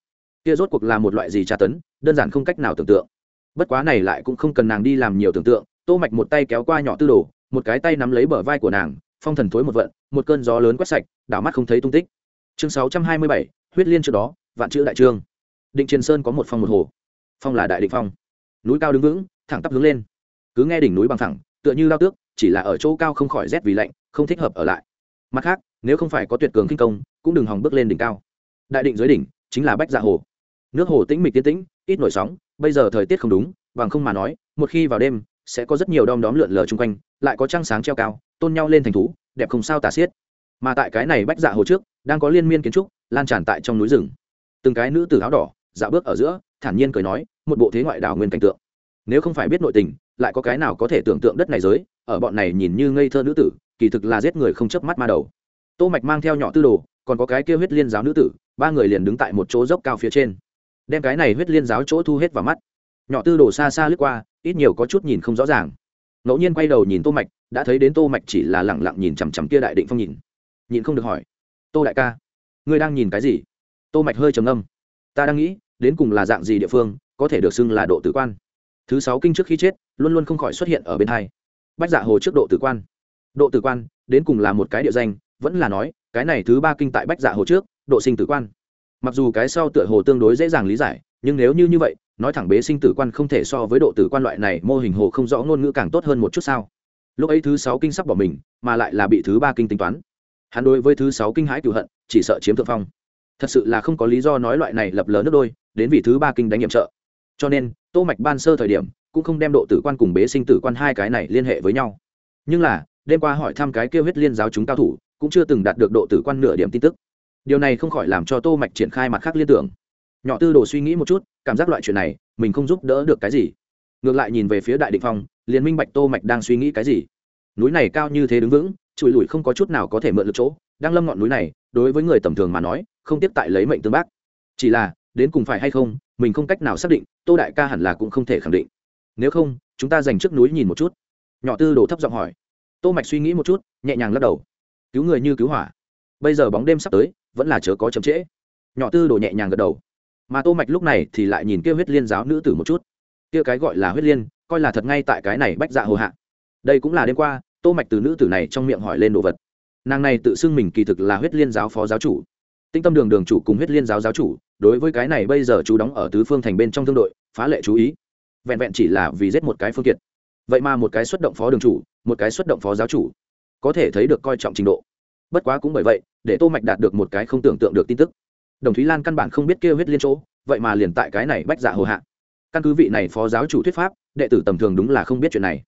Kia rốt cuộc là một loại gì tra tấn đơn giản không cách nào tưởng tượng. Bất quá này lại cũng không cần nàng đi làm nhiều tưởng tượng tô mạch một tay kéo qua nhỏ tư đồ một cái tay nắm lấy bờ vai của nàng phong thần thối một vận một cơn gió lớn quét sạch đảo mắt không thấy tung tích. Chương 627, huyết liên trước đó vạn chữ đại trương. Định triền sơn có một phong một hồ. Phong là đại định phong. Núi cao đứng vững thẳng tắp hướng lên cứ nghe đỉnh núi bằng thẳng tựa như lao tước, chỉ là ở chỗ cao không khỏi rét vì lạnh, không thích hợp ở lại. Mặt khác, nếu không phải có tuyệt cường kinh công, cũng đừng hòng bước lên đỉnh cao. Đại định dưới đỉnh, chính là bách dạ hồ. Nước hồ tĩnh mịch tiến tĩnh, ít nổi sóng, bây giờ thời tiết không đúng, bằng không mà nói, một khi vào đêm, sẽ có rất nhiều đom đóm lượn lờ chung quanh, lại có trăng sáng treo cao, tôn nhau lên thành thú, đẹp không sao tả xiết. Mà tại cái này bách dạ hồ trước, đang có liên miên kiến trúc, lan tràn tại trong núi rừng. Từng cái nữ tử áo đỏ, dạo bước ở giữa, thản nhiên cười nói, một bộ thế ngoại đảo nguyên cảnh tượng. Nếu không phải biết nội tình lại có cái nào có thể tưởng tượng đất này giới, ở bọn này nhìn như ngây thơ nữ tử, kỳ thực là giết người không chớp mắt ma đầu. Tô mạch mang theo nhỏ tư đồ, còn có cái kia huyết liên giáo nữ tử, ba người liền đứng tại một chỗ dốc cao phía trên. Đem cái này huyết liên giáo chỗ thu hết vào mắt. Nhỏ tư đồ xa xa lướt qua, ít nhiều có chút nhìn không rõ ràng. Ngẫu nhiên quay đầu nhìn tô mạch, đã thấy đến tô mạch chỉ là lẳng lặng nhìn chằm chằm kia đại định phong nhìn. Nhìn không được hỏi, tô đại ca, ngươi đang nhìn cái gì? Tô mạch hơi trầm ngâm, ta đang nghĩ, đến cùng là dạng gì địa phương, có thể được xưng là độ tử quan? Thứ sáu kinh trước khi chết, luôn luôn không khỏi xuất hiện ở bên hai. Bách dạ hồ trước độ tử quan. Độ tử quan, đến cùng là một cái địa danh, vẫn là nói, cái này thứ ba kinh tại bách dạ hồ trước, độ sinh tử quan. Mặc dù cái sau tựa hồ tương đối dễ dàng lý giải, nhưng nếu như như vậy, nói thẳng bế sinh tử quan không thể so với độ tử quan loại này, mô hình hồ không rõ ngôn ngữ càng tốt hơn một chút sao? Lúc ấy thứ sáu kinh sắp bỏ mình, mà lại là bị thứ ba kinh tính toán. Hắn đối với thứ sáu kinh hãi cựu hận, chỉ sợ chiếm thượng phong. Thật sự là không có lý do nói loại này lập lờ nước đôi, đến vì thứ ba kinh đánh nhiệm trợ. Cho nên tô mạch ban sơ thời điểm, cũng không đem độ tử quan cùng bế sinh tử quan hai cái này liên hệ với nhau. Nhưng là, đêm qua hỏi thăm cái kêu huyết liên giáo chúng cao thủ, cũng chưa từng đạt được độ tử quan nửa điểm tin tức. Điều này không khỏi làm cho tô mạch triển khai mặt khác liên tưởng. Nhỏ tư đồ suy nghĩ một chút, cảm giác loại chuyện này, mình không giúp đỡ được cái gì. Ngược lại nhìn về phía đại định phong, liền minh bạch tô mạch đang suy nghĩ cái gì. Núi này cao như thế đứng vững, chùi lùi không có chút nào có thể mượn được chỗ, đang lâm ngọn núi này, đối với người tầm thường mà nói, không tiếp tại lấy mệnh tương bác. Chỉ là, đến cùng phải hay không mình không cách nào xác định, tô đại ca hẳn là cũng không thể khẳng định. Nếu không, chúng ta dành trước núi nhìn một chút. Nhỏ tư đồ thấp giọng hỏi. Tô mạch suy nghĩ một chút, nhẹ nhàng lắc đầu. Cứu người như cứu hỏa. Bây giờ bóng đêm sắp tới, vẫn là chớ có chậm trễ. Nhỏ tư đồ nhẹ nhàng gật đầu. Mà tô mạch lúc này thì lại nhìn kia huyết liên giáo nữ tử một chút. Kia cái gọi là huyết liên, coi là thật ngay tại cái này bách dạ hồ hạ. Đây cũng là đêm qua, tô mạch từ nữ tử này trong miệng hỏi lên đồ vật. Nàng này tự xưng mình kỳ thực là huyết liên giáo phó giáo chủ tinh tâm đường đường chủ cùng huyết liên giáo giáo chủ, đối với cái này bây giờ chú đóng ở tứ phương thành bên trong thương đội, phá lệ chú ý. Vẹn vẹn chỉ là vì giết một cái phương kiệt. Vậy mà một cái xuất động phó đường chủ, một cái xuất động phó giáo chủ, có thể thấy được coi trọng trình độ. Bất quá cũng bởi vậy, để tô mạch đạt được một cái không tưởng tượng được tin tức. Đồng thúy lan căn bản không biết kêu huyết liên chỗ, vậy mà liền tại cái này bách dạ hồ hạ. Căn cứ vị này phó giáo chủ thuyết pháp, đệ tử tầm thường đúng là không biết chuyện này.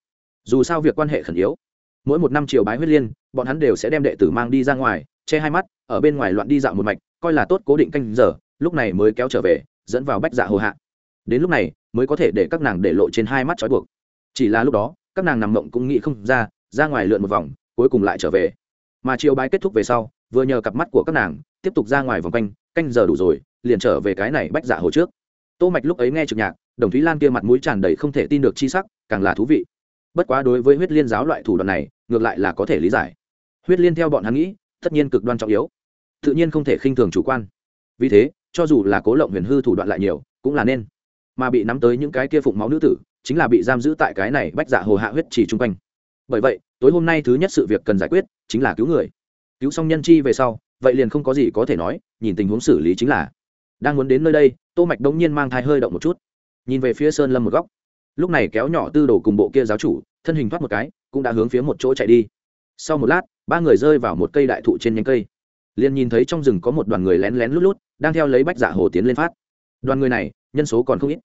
Dù sao việc quan hệ khẩn yếu. Mỗi một năm triều bái huyết liên, bọn hắn đều sẽ đem đệ tử mang đi ra ngoài che hai mắt, ở bên ngoài loạn đi dạo một mạch, coi là tốt cố định canh giờ, lúc này mới kéo trở về, dẫn vào bách dạ hồ hạ. Đến lúc này, mới có thể để các nàng để lộ trên hai mắt trói buộc. Chỉ là lúc đó, các nàng nằm mộng cũng nghĩ không ra ra ngoài lượn một vòng, cuối cùng lại trở về. Mà chiều bái kết thúc về sau, vừa nhờ cặp mắt của các nàng, tiếp tục ra ngoài vòng quanh, canh giờ đủ rồi, liền trở về cái này bách dạ hồ trước. Tô mạch lúc ấy nghe trực nhạc, đồng thúy lan kia mặt mũi tràn đầy không thể tin được chi sắc, càng là thú vị. Bất quá đối với huyết liên giáo loại thủ đoạn này, ngược lại là có thể lý giải. Huyết liên theo bọn hắn nghĩ tất nhiên cực đoan trọng yếu. Tự nhiên không thể khinh thường chủ quan. Vì thế, cho dù là cố lộng huyền hư thủ đoạn lại nhiều, cũng là nên. Mà bị nắm tới những cái kia phụng máu nữ tử, chính là bị giam giữ tại cái này bách dạ hồ hạ huyết chỉ chung quanh. Bởi vậy, tối hôm nay thứ nhất sự việc cần giải quyết, chính là cứu người. Cứu xong nhân chi về sau, vậy liền không có gì có thể nói, nhìn tình huống xử lý chính là. Đang muốn đến nơi đây, tô mạch đống nhiên mang thai hơi động một chút. Nhìn về phía sơn lâm một góc. Lúc này kéo nhỏ tư đồ cùng bộ kia giáo chủ, thân hình thoát một cái, cũng đã hướng phía một chỗ chạy đi. Sau một lát ba người rơi vào một cây đại thụ trên nhánh cây. Liền nhìn thấy trong rừng có một đoàn người lén lén lút lút, đang theo lấy bách dạ hồ tiến lên phát. Đoàn người này, nhân số còn không ít.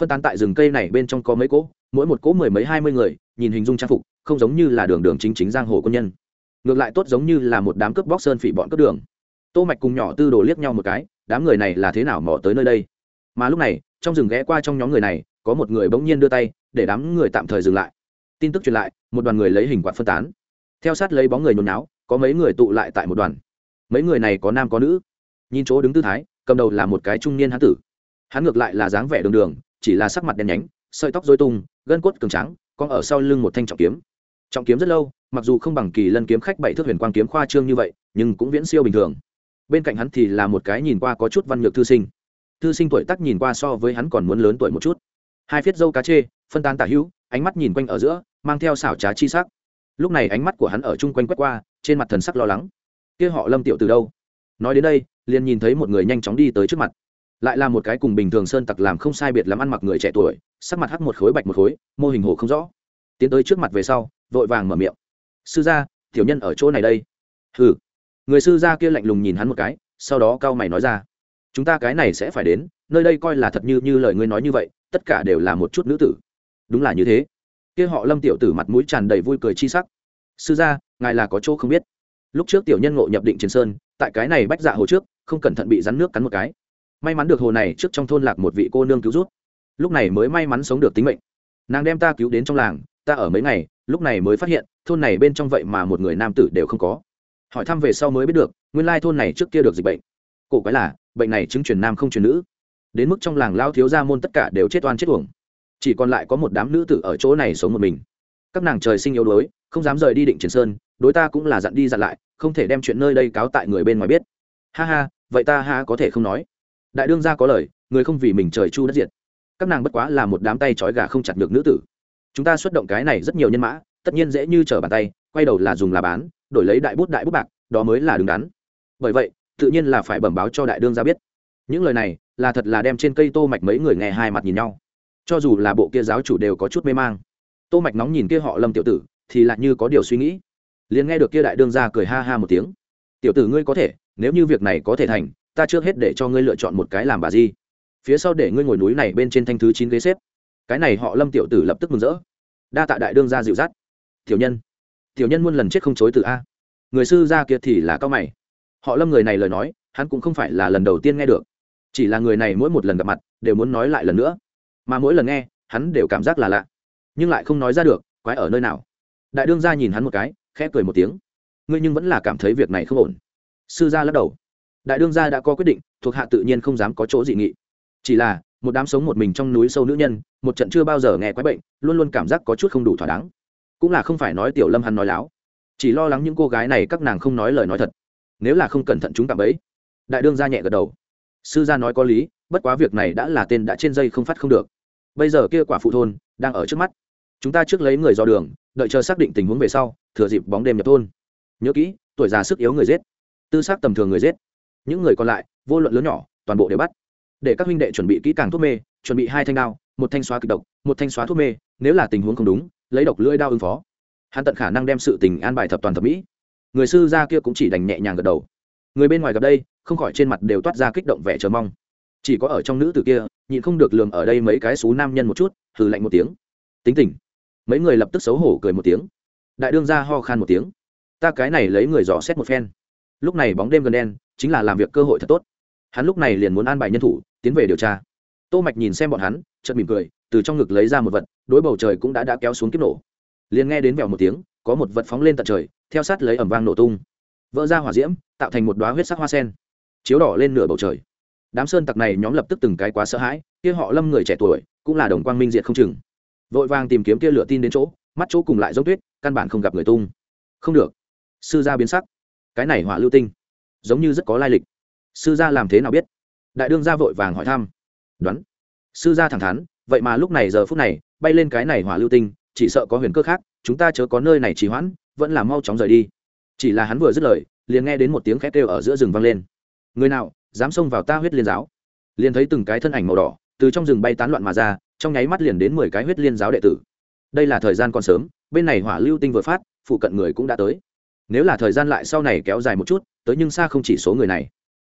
Phân tán tại rừng cây này bên trong có mấy cỗ, mỗi một cỗ mười mấy hai mươi người, nhìn hình dung trang phục, không giống như là đường đường chính chính giang hồ quân nhân. Ngược lại tốt giống như là một đám cướp bóc sơn phỉ bọn cướp đường. Tô mạch cùng nhỏ tư đồ liếc nhau một cái, đám người này là thế nào mò tới nơi đây? Mà lúc này, trong rừng ghé qua trong nhóm người này, có một người bỗng nhiên đưa tay, để đám người tạm thời dừng lại. Tin tức truyền lại, một đoàn người lấy hình quạt phân tán theo sát lấy bóng người nhồi náo có mấy người tụ lại tại một đoàn. Mấy người này có nam có nữ. Nhìn chỗ đứng tư thái, cầm đầu là một cái trung niên hán tử. Hắn ngược lại là dáng vẻ đường đường, chỉ là sắc mặt đen nhánh, sợi tóc dối tung, gân cốt cường trắng còn ở sau lưng một thanh trọng kiếm. Trọng kiếm rất lâu, mặc dù không bằng kỳ lân kiếm khách bảy thước huyền quang kiếm khoa trương như vậy, nhưng cũng viễn siêu bình thường. Bên cạnh hắn thì là một cái nhìn qua có chút văn nhược thư sinh. Thư sinh tuổi tác nhìn qua so với hắn còn muốn lớn tuổi một chút. Hai phiết dâu cá chê, phân tán tả hữu, ánh mắt nhìn quanh ở giữa, mang theo xảo trá chi sắc lúc này ánh mắt của hắn ở chung quanh quét qua, trên mặt thần sắc lo lắng. Kia họ lâm tiểu từ đâu? Nói đến đây, liền nhìn thấy một người nhanh chóng đi tới trước mặt. Lại là một cái cùng bình thường sơn tặc làm không sai biệt lắm ăn mặc người trẻ tuổi, sắc mặt hắc một khối bạch một khối, mô hình hồ không rõ. Tiến tới trước mặt về sau, vội vàng mở miệng. Sư gia, tiểu nhân ở chỗ này đây. Hừ. Người sư gia kia lạnh lùng nhìn hắn một cái, sau đó cao mày nói ra. Chúng ta cái này sẽ phải đến, nơi đây coi là thật như như lời ngươi nói như vậy, tất cả đều là một chút nữ tử. Đúng là như thế kia họ lâm tiểu tử mặt mũi tràn đầy vui cười chi sắc. Sư gia, ngài là có chỗ không biết. Lúc trước tiểu nhân ngộ nhập định chiến sơn, tại cái này bách dạ hồ trước, không cẩn thận bị rắn nước cắn một cái. May mắn được hồ này trước trong thôn lạc một vị cô nương cứu rút lúc này mới may mắn sống được tính mệnh. Nàng đem ta cứu đến trong làng, ta ở mấy ngày, lúc này mới phát hiện, thôn này bên trong vậy mà một người nam tử đều không có. Hỏi thăm về sau mới biết được, nguyên lai thôn này trước kia được dịch bệnh. Cổ quái là, bệnh này chứng truyền nam không truyền nữ. Đến mức trong làng lao thiếu gia môn tất cả đều chết oan chết uổng chỉ còn lại có một đám nữ tử ở chỗ này sống một mình. Các nàng trời sinh yếu đuối, không dám rời đi định triển sơn, đối ta cũng là dặn đi dặn lại, không thể đem chuyện nơi đây cáo tại người bên ngoài biết. Ha ha, vậy ta ha có thể không nói. Đại đương gia có lời, người không vì mình trời chu đất diệt. Các nàng bất quá là một đám tay trói gà không chặt được nữ tử. Chúng ta xuất động cái này rất nhiều nhân mã, tất nhiên dễ như trở bàn tay, quay đầu là dùng là bán, đổi lấy đại bút đại bút bạc, đó mới là đứng đắn. Bởi vậy, tự nhiên là phải bẩm báo cho đại đương gia biết. Những lời này, là thật là đem trên cây tô mạch mấy người nghe hai mặt nhìn nhau cho dù là bộ kia giáo chủ đều có chút mê mang. Tô mạch nóng nhìn kia họ lâm tiểu tử, thì lại như có điều suy nghĩ. Liền nghe được kia đại đương gia cười ha ha một tiếng. Tiểu tử ngươi có thể, nếu như việc này có thể thành, ta trước hết để cho ngươi lựa chọn một cái làm bà gì phía sau để ngươi ngồi núi này bên trên thanh thứ chín ghế xếp. Cái này họ lâm tiểu tử lập tức mừng rỡ. Đa tạ đại đương gia dịu dắt. Tiểu nhân tiểu nhân muôn lần chết không chối từ a. Người sư gia kia thì là cao mày. Họ lâm người này lời nói, hắn cũng không phải là lần đầu tiên nghe được. Chỉ là người này mỗi một lần gặp mặt, đều muốn nói lại lần nữa mà mỗi lần nghe, hắn đều cảm giác là lạ. Nhưng lại không nói ra được, quái ở nơi nào. Đại đương gia nhìn hắn một cái, khẽ cười một tiếng. Ngươi nhưng vẫn là cảm thấy việc này không ổn. Sư gia lắc đầu. Đại đương gia đã có quyết định, thuộc hạ tự nhiên không dám có chỗ dị nghị. Chỉ là, một đám sống một mình trong núi sâu nữ nhân, một trận chưa bao giờ nghe quái bệnh, luôn luôn cảm giác có chút không đủ thỏa đáng. Cũng là không phải nói tiểu lâm hắn nói láo. Chỉ lo lắng những cô gái này các nàng không nói lời nói thật. Nếu là không cẩn thận chúng cảm ấy đại đương gia nhẹ gật đầu. Sư gia nói có lý bất quá việc này đã là tên đã trên dây không phát không được. Bây giờ kia quả phụ thôn đang ở trước mắt. Chúng ta trước lấy người dò đường, đợi chờ xác định tình huống về sau, thừa dịp bóng đêm nhập thôn. Nhớ kỹ, tuổi già sức yếu người giết, tư xác tầm thường người giết. Những người còn lại, vô luận lớn nhỏ, toàn bộ đều bắt. Để các huynh đệ chuẩn bị kỹ càng thuốc mê, chuẩn bị hai thanh đao, một thanh xóa kịch độc, một thanh xóa thuốc mê, nếu là tình huống không đúng, lấy độc lưỡi đao ứng phó. Hắn tận khả năng đem sự tình an bài thập toàn thập mỹ. Người sư gia kia cũng chỉ đành nhẹ nhàng gật đầu. Người bên ngoài gặp đây, không khỏi trên mặt đều toát ra kích động vẻ chờ mong chỉ có ở trong nữ tử kia, nhịn không được lường ở đây mấy cái xú nam nhân một chút, hừ lạnh một tiếng. Tính tình. Mấy người lập tức xấu hổ cười một tiếng. Đại đương ra ho khan một tiếng. Ta cái này lấy người dò xét một phen. Lúc này bóng đêm gần đen, chính là làm việc cơ hội thật tốt. Hắn lúc này liền muốn an bài nhân thủ, tiến về điều tra. Tô mạch nhìn xem bọn hắn, chợt mỉm cười, từ trong ngực lấy ra một vật, đối bầu trời cũng đã đã kéo xuống kiếp nổ. Liền nghe đến vèo một tiếng, có một vật phóng lên tận trời, theo sát lấy ẩm vang nổ tung. Vỡ ra hỏa diễm, tạo thành một đóa huyết sắc hoa sen. Chiếu đỏ lên nửa bầu trời đám sơn tặc này nhóm lập tức từng cái quá sợ hãi, kia họ lâm người trẻ tuổi, cũng là đồng quang minh diệt không chừng. Vội vàng tìm kiếm kia lửa tin đến chỗ, mắt chỗ cùng lại giống tuyết, căn bản không gặp người tung. Không được. Sư gia biến sắc. Cái này hỏa lưu tinh, giống như rất có lai lịch. Sư gia làm thế nào biết? Đại đương gia vội vàng hỏi thăm. Đoán. Sư gia thẳng thắn, vậy mà lúc này giờ phút này, bay lên cái này hỏa lưu tinh, chỉ sợ có huyền cơ khác, chúng ta chớ có nơi này trì hoãn, vẫn là mau chóng rời đi. Chỉ là hắn vừa dứt lời, liền nghe đến một tiếng khét kêu ở giữa rừng vang lên. Người nào? Dám xông vào ta huyết liên giáo. Liền thấy từng cái thân ảnh màu đỏ từ trong rừng bay tán loạn mà ra, trong nháy mắt liền đến mười cái huyết liên giáo đệ tử. Đây là thời gian còn sớm, bên này hỏa lưu tinh vừa phát, phụ cận người cũng đã tới. Nếu là thời gian lại sau này kéo dài một chút, tới nhưng xa không chỉ số người này.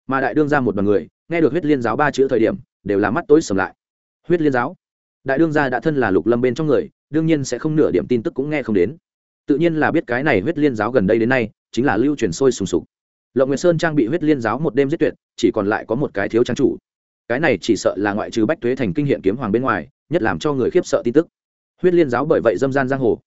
Mà đại đương ra một đoàn người, nghe được huyết liên giáo ba chữ thời điểm, đều là mắt tối sầm lại. Huyết liên giáo? Đại đương gia đã thân là lục lâm bên trong người, đương nhiên sẽ không nửa điểm tin tức cũng nghe không đến. Tự nhiên là biết cái này huyết liên giáo gần đây đến nay, chính là lưu truyền sôi sùng sục lộng nguyệt sơn trang bị huyết liên giáo một đêm giết tuyệt, chỉ còn lại có một cái thiếu trang chủ. Cái này chỉ sợ là ngoại trừ bách thuế thành kinh hiện kiếm hoàng bên ngoài, nhất làm cho người khiếp sợ tin tức. Huyết liên giáo bởi vậy dâm gian giang hồ.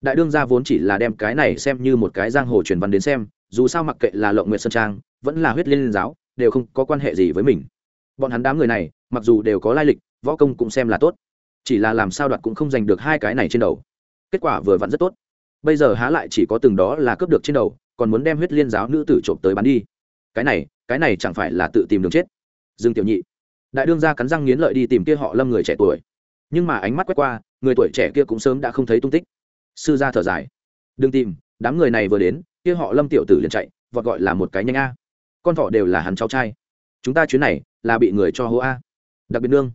Đại đương gia vốn chỉ là đem cái này xem như một cái giang hồ truyền văn đến xem, dù sao mặc kệ là lộng nguyệt sơn trang, vẫn là huyết liên giáo, đều không có quan hệ gì với mình. Bọn hắn đám người này, mặc dù đều có lai lịch, võ công cũng xem là tốt. Chỉ là làm sao đoạt cũng không giành được hai cái này trên đầu. Kết quả vừa vặn rất tốt. Bây giờ há lại chỉ có từng đó là cướp được trên đầu còn muốn đem huyết liên giáo nữ tử trộm tới bán đi. Cái này cái này chẳng phải là tự tìm đường chết? Dương tiểu nhị. Đại đương gia cắn răng nghiến lợi đi tìm kia họ lâm người trẻ tuổi. Nhưng mà ánh mắt quét qua, người tuổi trẻ kia cũng sớm đã không thấy tung tích. Sư gia thở dài. Đừng tìm, đám người này vừa đến, kia họ lâm tiểu tử liền chạy, vọt gọi là một cái nhanh a. Con thỏ đều là hắn cháu trai. Chúng ta chuyến này là bị người cho hô a. Đặc biệt nương,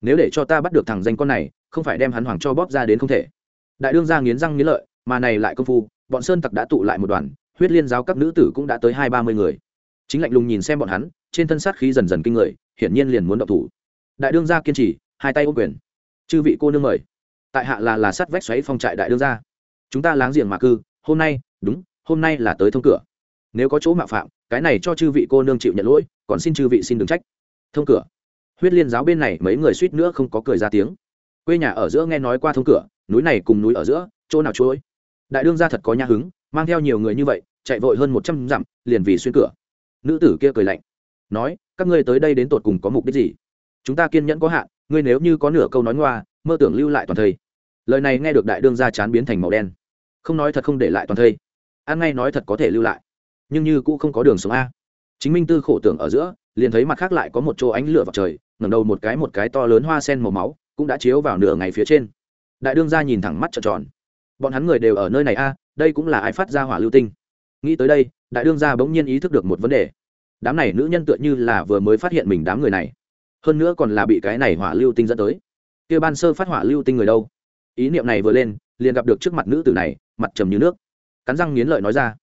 nếu để cho ta bắt được thằng danh con này, không phải đem hắn hoàng cho bóp ra đến không thể. Đại đương gia nghiến răng nghiến lợi, mà này lại công phu, bọn sơn tặc đã tụ lại một đoàn huyết liên giáo các nữ tử cũng đã tới hai ba mươi người. Chính lạnh lùng nhìn xem bọn hắn, trên thân sát khí dần dần kinh người, hiển nhiên liền muốn động thủ. Đại đương gia kiên trì, hai tay ô quyền. Chư vị cô nương mời. Tại hạ là là sát vách xoáy phong trại đại đương gia. Chúng ta láng giềng mà cư, hôm nay, đúng, hôm nay là tới thông cửa. Nếu có chỗ mạo phạm, cái này cho chư vị cô nương chịu nhận lỗi, còn xin chư vị xin đừng trách. Thông cửa. Huyết liên giáo bên này mấy người suýt nữa không có cười ra tiếng. Quê nhà ở giữa nghe nói qua thông cửa, núi này cùng núi ở giữa, chỗ nào chuối? Đại đương gia thật có nhà hứng, mang theo nhiều người như vậy chạy vội hơn một trăm dặm, liền vì xuyên cửa. Nữ tử kia cười lạnh, nói, các ngươi tới đây đến tột cùng có mục đích gì? Chúng ta kiên nhẫn có hạn, ngươi nếu như có nửa câu nói ngoa, mơ tưởng lưu lại toàn thây. Lời này nghe được đại đương gia chán biến thành màu đen. Không nói thật không để lại toàn thây. An ngay nói thật có thể lưu lại. Nhưng như cũng không có đường sống a. Chính minh tư khổ tưởng ở giữa, liền thấy mặt khác lại có một chỗ ánh lửa vào trời, ngẩng đầu một cái một cái to lớn hoa sen màu máu, cũng đã chiếu vào nửa ngày phía trên. Đại đương gia nhìn thẳng mắt trợn tròn. Bọn hắn người đều ở nơi này a, đây cũng là ai phát ra hỏa lưu tinh? Nghĩ tới đây, đại đương gia bỗng nhiên ý thức được một vấn đề. Đám này nữ nhân tựa như là vừa mới phát hiện mình đám người này. Hơn nữa còn là bị cái này hỏa lưu tinh dẫn tới. Kia ban sơ phát hỏa lưu tinh người đâu? Ý niệm này vừa lên, liền gặp được trước mặt nữ tử này, mặt trầm như nước. Cắn răng nghiến lợi nói ra,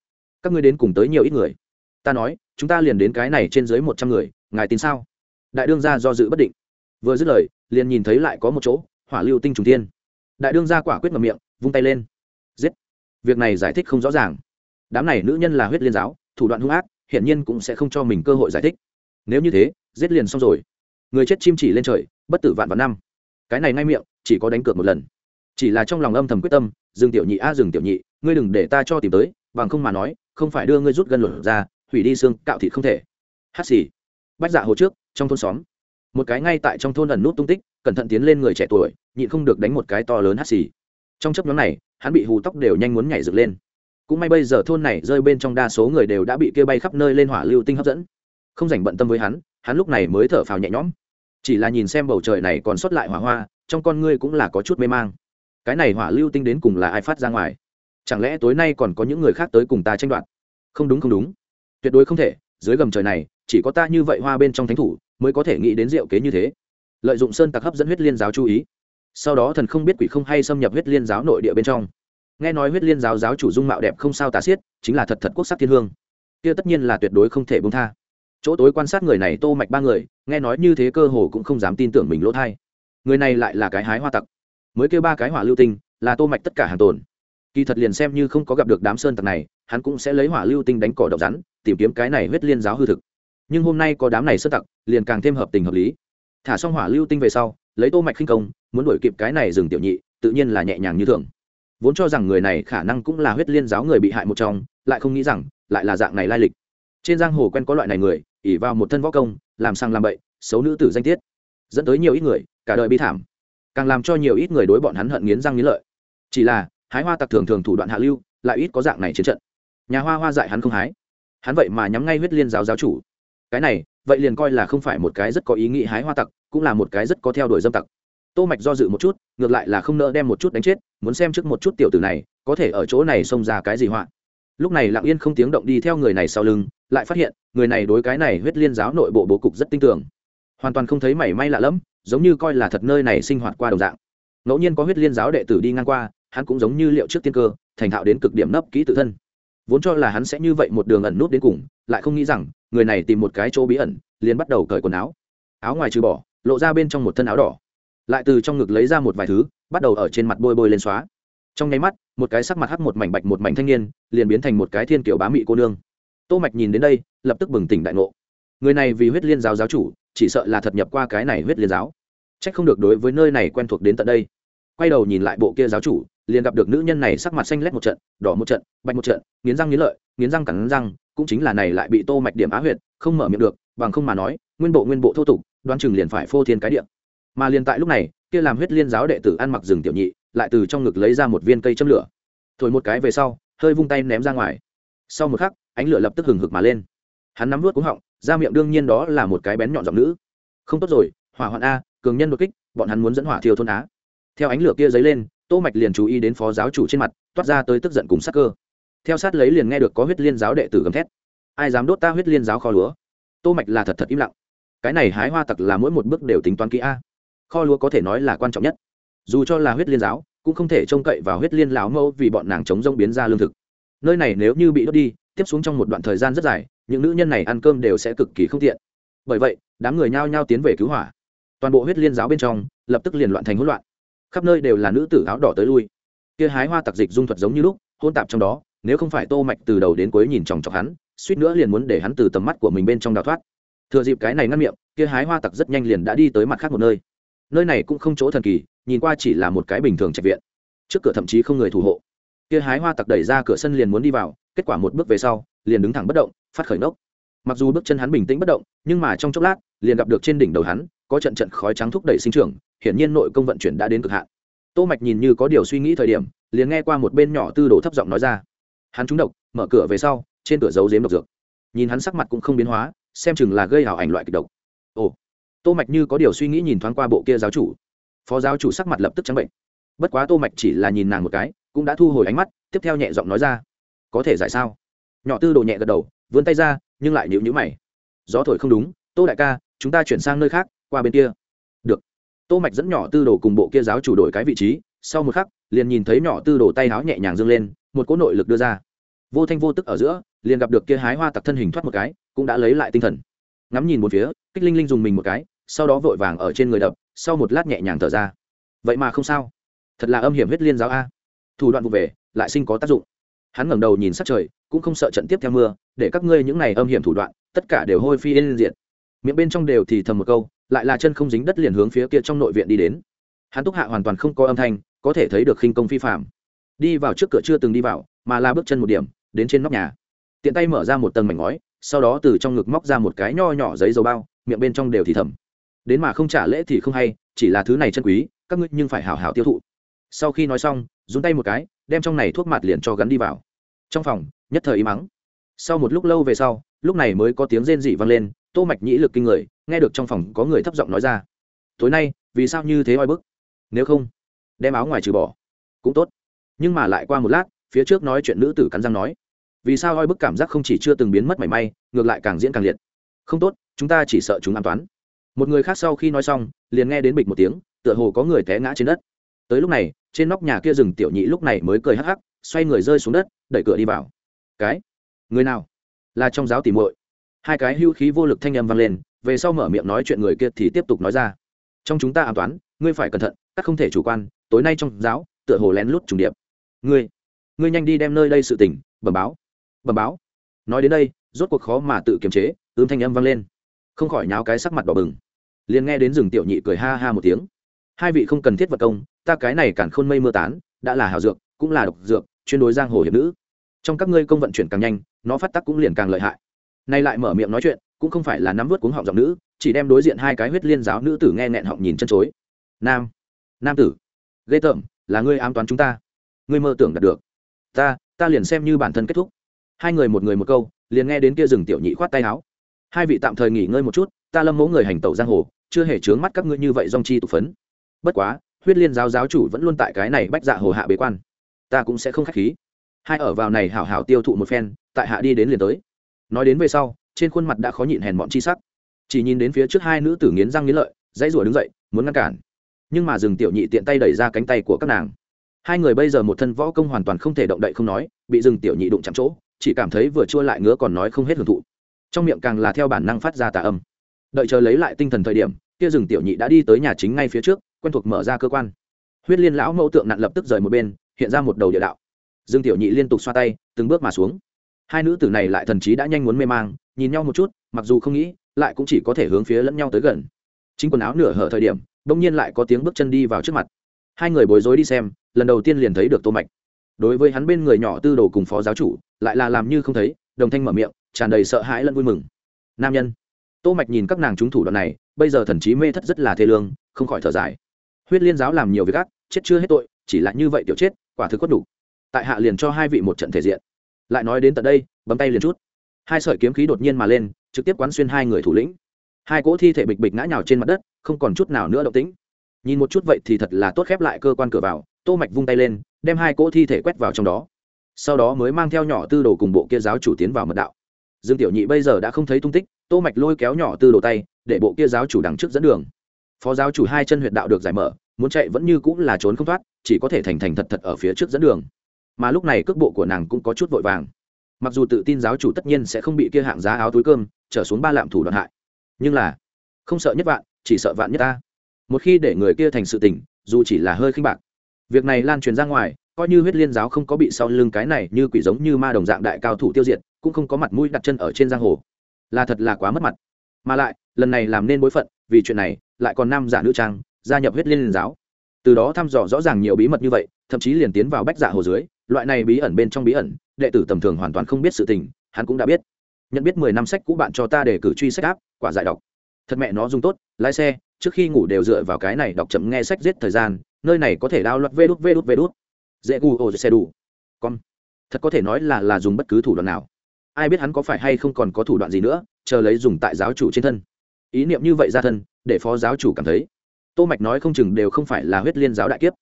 các ngươi đến cùng tới nhiều ít người? Ta nói, chúng ta liền đến cái này trên dưới một trăm người, ngài tin sao? Đại đương gia do dự bất định. Vừa dứt lời, liền nhìn thấy lại có một chỗ, hỏa lưu tinh trùng tiên đại đương gia quả quyết ngầm miệng, vung tay lên. Giết! Việc này giải thích không rõ ràng đám này nữ nhân là huyết liên giáo, thủ đoạn hung ác, hiển nhiên cũng sẽ không cho mình cơ hội giải thích. Nếu như thế, giết liền xong rồi. Người chết chim chỉ lên trời, bất tử vạn vạn năm. Cái này ngay miệng, chỉ có đánh cược một lần. Chỉ là trong lòng âm thầm quyết tâm, dừng tiểu nhị a, dừng tiểu nhị, ngươi đừng để ta cho tìm tới, bằng không mà nói, không phải đưa ngươi rút gân luật ra, hủy đi xương cạo thịt không thể. Hát xì. Bách dạ hồ trước, trong thôn xóm. Một cái ngay tại trong thôn ẩn nút tung tích, cẩn thận tiến lên người trẻ tuổi, nhịn không được đánh một cái to lớn hát xì. Trong chấp nhóm này, hắn bị hù tóc đều nhanh muốn nhảy dựng lên cũng may bây giờ thôn này rơi bên trong đa số người đều đã bị kêu bay khắp nơi lên hỏa lưu tinh hấp dẫn. Không dành bận tâm với hắn hắn lúc này mới thở phào nhẹ nhõm. Chỉ là nhìn xem bầu trời này còn sót lại hỏa hoa, trong con ngươi cũng là có chút mê mang. Cái này hỏa lưu tinh đến cùng là ai phát ra ngoài? Chẳng lẽ tối nay còn có những người khác tới cùng ta tranh đoạt? Không đúng không đúng. Tuyệt đối không thể, dưới gầm trời này, chỉ có ta như vậy hoa bên trong thánh thủ, mới có thể nghĩ đến diệu kế như thế. Lợi dụng sơn tặc hấp dẫn huyết liên giáo chú ý. Sau đó thần không biết quỷ không hay xâm nhập huyết liên giáo nội địa bên trong nghe nói huyết liên giáo giáo chủ dung mạo đẹp không sao tà xiết, chính là thật thật quốc sắc thiên hương. Kia tất nhiên là tuyệt đối không thể bông tha. Chỗ tối quan sát người này tô mạch ba người, nghe nói như thế cơ hồ cũng không dám tin tưởng mình lỗ thai. Người này lại là cái hái hoa tặc. Mới kêu ba cái hỏa lưu tinh, là tô mạch tất cả hàng tồn. Kỳ thật liền xem như không có gặp được đám sơn tặc này, hắn cũng sẽ lấy hỏa lưu tinh đánh cỏ độc rắn, tìm kiếm cái này huyết liên giáo hư thực. Nhưng hôm nay có đám này sơn tặc, liền càng thêm hợp tình hợp lý. Thả xong hỏa lưu tinh về sau, lấy tô mạch khinh công, muốn đuổi kịp cái này dừng tiểu nhị, tự nhiên là nhẹ nhàng như thường vốn cho rằng người này khả năng cũng là huyết liên giáo người bị hại một trong, lại không nghĩ rằng lại là dạng này lai lịch. Trên giang hồ quen có loại này người ỉ vào một thân võ công, làm sang làm bậy, xấu nữ tử danh tiết, dẫn tới nhiều ít người, cả đời bi thảm. Càng làm cho nhiều ít người đối bọn hắn hận nghiến răng nghiến lợi. Chỉ là, hái hoa tặc thường thường thủ đoạn hạ lưu, lại ít có dạng này chiến trận. Nhà hoa hoa dạy hắn không hái. Hắn vậy mà nhắm ngay huyết liên giáo giáo chủ. Cái này, vậy liền coi là không phải một cái rất có ý nghĩ hái hoa tặc, cũng là một cái rất có theo đuổi dâm tặc tô mạch do dự một chút, ngược lại là không nỡ đem một chút đánh chết, muốn xem trước một chút tiểu tử này, có thể ở chỗ này xông ra cái gì họa. Lúc này lặng yên không tiếng động đi theo người này sau lưng, lại phát hiện, người này đối cái này huyết liên giáo nội bộ bố cục rất tinh tường hoàn toàn không thấy mảy may lạ lẫm, giống như coi là thật nơi này sinh hoạt qua đồng dạng. Ngẫu nhiên có huyết liên giáo đệ tử đi ngang qua, hắn cũng giống như liệu trước tiên cơ, thành thạo đến cực điểm nấp kỹ tự thân. Vốn cho là hắn sẽ như vậy một đường ẩn nút đến cùng, lại không nghĩ rằng, người này tìm một cái chỗ bí ẩn, liền bắt đầu cởi quần áo. Áo ngoài trừ bỏ, lộ ra bên trong một thân áo đỏ lại từ trong ngực lấy ra một vài thứ, bắt đầu ở trên mặt bôi bôi lên xóa. Trong nháy mắt, một cái sắc mặt hắt một mảnh bạch một mảnh thanh niên, liền biến thành một cái thiên kiểu bá mị cô nương. Tô mạch nhìn đến đây, lập tức bừng tỉnh đại ngộ. Người này vì huyết liên giáo giáo chủ, chỉ sợ là thật nhập qua cái này huyết liên giáo. Trách không được đối với nơi này quen thuộc đến tận đây. Quay đầu nhìn lại bộ kia giáo chủ, liền gặp được nữ nhân này sắc mặt xanh lét một trận, đỏ một trận, bạch một trận, nghiến răng nghiến lợi, nghiến răng cắn răng, cũng chính là này lại bị tô mạch điểm á huyệt, không mở miệng được, bằng không mà nói, nguyên bộ nguyên bộ thô tục, đoán chừng liền phải phô thiên cái địa mà liền tại lúc này, kia làm huyết liên giáo đệ tử ăn mặc rừng tiểu nhị, lại từ trong ngực lấy ra một viên cây châm lửa. Thổi một cái về sau, hơi vung tay ném ra ngoài. Sau một khắc, ánh lửa lập tức hừng hực mà lên. Hắn nắm vút cúng họng ra miệng đương nhiên đó là một cái bén nhọn giọng nữ. Không tốt rồi, hỏa hoạn a, cường nhân đột kích, bọn hắn muốn dẫn hỏa thiêu thôn á. Theo ánh lửa kia dấy lên, tô mạch liền chú ý đến phó giáo chủ trên mặt, toát ra tới tức giận cùng sắc cơ. Theo sát lấy liền nghe được có huyết liên giáo đệ tử gầm thét. Ai dám đốt ta huyết liên giáo kho lúa? Tô mạch là thật thật im lặng. Cái này hái hoa tặc là mỗi một bước đều tính toán kỹ a kho lúa có thể nói là quan trọng nhất. Dù cho là huyết liên giáo, cũng không thể trông cậy vào huyết liên lão mâu vì bọn nàng chống rông biến ra lương thực. Nơi này nếu như bị đốt đi, tiếp xuống trong một đoạn thời gian rất dài, những nữ nhân này ăn cơm đều sẽ cực kỳ không tiện. Bởi vậy, đám người nhao nhao tiến về cứu hỏa. Toàn bộ huyết liên giáo bên trong, lập tức liền loạn thành hỗn loạn. Khắp nơi đều là nữ tử áo đỏ tới lui. Kia hái hoa tặc dịch dung thuật giống như lúc, hôn tạp trong đó, nếu không phải tô mạch từ đầu đến cuối nhìn chòng chọc hắn, suýt nữa liền muốn để hắn từ tầm mắt của mình bên trong đào thoát. Thừa dịp cái này ngăn miệng, kia hái hoa tặc rất nhanh liền đã đi tới mặt khác một nơi nơi này cũng không chỗ thần kỳ, nhìn qua chỉ là một cái bình thường trạch viện. Trước cửa thậm chí không người thủ hộ. Kia hái hoa tặc đẩy ra cửa sân liền muốn đi vào, kết quả một bước về sau, liền đứng thẳng bất động, phát khởi nốc. Mặc dù bước chân hắn bình tĩnh bất động, nhưng mà trong chốc lát, liền gặp được trên đỉnh đầu hắn, có trận trận khói trắng thúc đẩy sinh trưởng, hiển nhiên nội công vận chuyển đã đến cực hạn. Tô mạch nhìn như có điều suy nghĩ thời điểm, liền nghe qua một bên nhỏ tư đồ thấp giọng nói ra. Hắn trúng độc, mở cửa về sau, trên cửa giấu giếm độc dược. Nhìn hắn sắc mặt cũng không biến hóa, xem chừng là gây hảo ảnh loại kịch độc. Ồ tô mạch như có điều suy nghĩ nhìn thoáng qua bộ kia giáo chủ. Phó giáo chủ sắc mặt lập tức trắng bệnh. Bất quá tô mạch chỉ là nhìn nàng một cái, cũng đã thu hồi ánh mắt, tiếp theo nhẹ giọng nói ra. Có thể giải sao? Nhỏ tư đồ nhẹ gật đầu, vươn tay ra, nhưng lại nhíu nhíu mày. Gió thổi không đúng, tô đại ca, chúng ta chuyển sang nơi khác, qua bên kia. Được. Tô mạch dẫn nhỏ tư đồ cùng bộ kia giáo chủ đổi cái vị trí, sau một khắc, liền nhìn thấy nhỏ tư đồ tay áo nhẹ nhàng dâng lên, một cỗ nội lực đưa ra. Vô thanh vô tức ở giữa, liền gặp được kia hái hoa tặc thân hình thoát một cái, cũng đã lấy lại tinh thần. Ngắm nhìn một phía, kích linh linh dùng mình một cái sau đó vội vàng ở trên người đập, sau một lát nhẹ nhàng thở ra. Vậy mà không sao. Thật là âm hiểm huyết liên giáo a. Thủ đoạn vụ về, lại sinh có tác dụng. Hắn ngẩng đầu nhìn sát trời, cũng không sợ trận tiếp theo mưa, để các ngươi những này âm hiểm thủ đoạn, tất cả đều hôi phi lên diện miệng bên trong đều thì thầm một câu, lại là chân không dính đất liền hướng phía kia trong nội viện đi đến. Hắn túc hạ hoàn toàn không có âm thanh, có thể thấy được khinh công phi phạm đi vào trước cửa chưa từng đi vào, mà là bước chân một điểm, đến trên nóc nhà. Tiện tay mở ra một tầng mảnh ngói, sau đó từ trong ngực móc ra một cái nho nhỏ giấy dầu bao, miệng bên trong đều thì thầm đến mà không trả lễ thì không hay, chỉ là thứ này chân quý, các ngươi nhưng phải hào hào tiêu thụ. Sau khi nói xong dùng tay một cái, đem trong này thuốc mặt liền cho gắn đi vào. Trong phòng, nhất thời im mắng sau một lúc lâu về sau, lúc này mới có tiếng rên dị vang lên, tô mạch nhĩ lực kinh người, nghe được trong phòng có người thấp giọng nói ra. Tối nay, vì sao như thế oi bức? Nếu không, đem áo ngoài trừ bỏ, cũng tốt. Nhưng mà lại qua một lát, phía trước nói chuyện nữ tử cắn răng nói. Vì sao oi bức cảm giác không chỉ chưa từng biến mất mảy may, ngược lại càng diễn càng liệt. Không tốt, chúng ta chỉ sợ chúng an toán một người khác sau khi nói xong, liền nghe đến bịch một tiếng, tựa hồ có người té ngã trên đất. Tới lúc này, trên nóc nhà kia rừng tiểu nhị lúc này mới cười hắc hắc, xoay người rơi xuống đất, đẩy cửa đi vào. Cái? Người nào? Là trong giáo tìm muội. Hai cái hưu khí vô lực thanh âm vang lên, về sau mở miệng nói chuyện người kia thì tiếp tục nói ra. Trong chúng ta an toán ngươi phải cẩn thận, các không thể chủ quan, tối nay trong giáo, tựa hồ lén lút trùng điệp. Ngươi ngươi nhanh đi đem nơi đây sự tỉnh bẩm báo. Bẩm báo? Nói đến đây, rốt cuộc khó mà tự kiềm chế, ưm thanh âm vang lên. Không khỏi nháo cái sắc mặt đỏ bừng liền nghe đến rừng tiểu nhị cười ha ha một tiếng. Hai vị không cần thiết vật công, ta cái này cản khôn mây mưa tán, đã là hào dược, cũng là độc dược, chuyên đối giang hồ hiệp nữ. Trong các ngươi công vận chuyển càng nhanh, nó phát tắc cũng liền càng lợi hại. Nay lại mở miệng nói chuyện, cũng không phải là nắm vớt cuống họng giọng nữ, chỉ đem đối diện hai cái huyết liên giáo nữ tử nghe nghẹn họng nhìn chân chối. Nam nam tử, ghê tởm, là ngươi ám toán chúng ta. Ngươi mơ tưởng đạt được. Ta ta liền xem như bản thân kết thúc. Hai người một người một câu, liền nghe đến kia rừng tiểu nhị khoát tay áo. Hai vị tạm thời nghỉ ngơi một chút, ta lâm mẫu người hành tẩu giang hồ chưa hề chướng mắt các ngươi như vậy dòng chi tụ phấn. Bất quá, huyết liên giáo giáo chủ vẫn luôn tại cái này bách dạ hồ hạ bế quan. Ta cũng sẽ không khách khí. Hai ở vào này hảo hảo tiêu thụ một phen, tại hạ đi đến liền tới. Nói đến về sau, trên khuôn mặt đã khó nhịn hèn mọn chi sắc. Chỉ nhìn đến phía trước hai nữ tử nghiến răng nghiến lợi, dãy rủa đứng dậy, muốn ngăn cản. Nhưng mà rừng tiểu nhị tiện tay đẩy ra cánh tay của các nàng. Hai người bây giờ một thân võ công hoàn toàn không thể động đậy không nói, bị rừng tiểu nhị đụng chạm chỗ, chỉ cảm thấy vừa chua lại ngứa còn nói không hết hưởng thụ. Trong miệng càng là theo bản năng phát ra tà âm đợi chờ lấy lại tinh thần thời điểm, kia rừng tiểu nhị đã đi tới nhà chính ngay phía trước, quen thuộc mở ra cơ quan. Huyết liên lão mẫu tượng nặn lập tức rời một bên, hiện ra một đầu địa đạo. Dương tiểu nhị liên tục xoa tay, từng bước mà xuống. Hai nữ tử này lại thần chí đã nhanh muốn mê mang, nhìn nhau một chút, mặc dù không nghĩ, lại cũng chỉ có thể hướng phía lẫn nhau tới gần. Chính quần áo nửa hở thời điểm đông nhiên lại có tiếng bước chân đi vào trước mặt. Hai người bối rối đi xem, lần đầu tiên liền thấy được tô mạch. Đối với hắn bên người nhỏ tư đồ cùng phó giáo chủ, lại là làm như không thấy, đồng thanh mở miệng, tràn đầy sợ hãi lẫn vui mừng. Nam nhân tô mạch nhìn các nàng chúng thủ đoạn này, bây giờ thần trí mê thất rất là thê lương, không khỏi thở dài. Huyết liên giáo làm nhiều việc ác, chết chưa hết tội, chỉ là như vậy tiểu chết, quả thực có đủ. Tại hạ liền cho hai vị một trận thể diện. Lại nói đến tận đây, bấm tay liền chút. Hai sợi kiếm khí đột nhiên mà lên, trực tiếp quán xuyên hai người thủ lĩnh. Hai cỗ thi thể bịch bịch ngã nhào trên mặt đất, không còn chút nào nữa động tĩnh. Nhìn một chút vậy thì thật là tốt khép lại cơ quan cửa vào, tô mạch vung tay lên, đem hai cỗ thi thể quét vào trong đó. Sau đó mới mang theo nhỏ tư đồ cùng bộ kia giáo chủ tiến vào mật đạo. Dương tiểu nhị bây giờ đã không thấy tung tích tô mạch lôi kéo nhỏ tư đồ tay, để bộ kia giáo chủ đằng trước dẫn đường. Phó giáo chủ hai chân huyệt đạo được giải mở, muốn chạy vẫn như cũng là trốn không thoát, chỉ có thể thành thành thật thật ở phía trước dẫn đường. Mà lúc này cước bộ của nàng cũng có chút vội vàng. Mặc dù tự tin giáo chủ tất nhiên sẽ không bị kia hạng giá áo túi cơm, trở xuống ba lạm thủ đoạn hại. Nhưng là, không sợ nhất vạn, chỉ sợ vạn nhất ta. Một khi để người kia thành sự tình, dù chỉ là hơi khinh bạc. Việc này lan truyền ra ngoài, coi như huyết liên giáo không có bị sau lưng cái này như quỷ giống như ma đồng dạng đại cao thủ tiêu diệt, cũng không có mặt mũi đặt chân ở trên giang hồ là thật là quá mất mặt. Mà lại, lần này làm nên bối phận, vì chuyện này, lại còn nam giả nữ trang, gia nhập huyết liên giáo. Từ đó thăm dò rõ ràng nhiều bí mật như vậy, thậm chí liền tiến vào bách dạ hồ dưới, loại này bí ẩn bên trong bí ẩn, đệ tử tầm thường hoàn toàn không biết sự tình, hắn cũng đã biết. Nhận biết mười năm sách cũ bạn cho ta để cử truy sách áp, quả giải đọc. Thật mẹ nó dùng tốt, lái xe, trước khi ngủ đều dựa vào cái này đọc chậm nghe sách giết thời gian, nơi này có thể đao loạt vê đút vê đút vê đút. Dễ gu ô xe đủ. Con thật có thể nói là là dùng bất cứ thủ đoạn nào ai biết hắn có phải hay không còn có thủ đoạn gì nữa, chờ lấy dùng tại giáo chủ trên thân. Ý niệm như vậy ra thân, để phó giáo chủ cảm thấy. Tô mạch nói không chừng đều không phải là huyết liên giáo đại kiếp.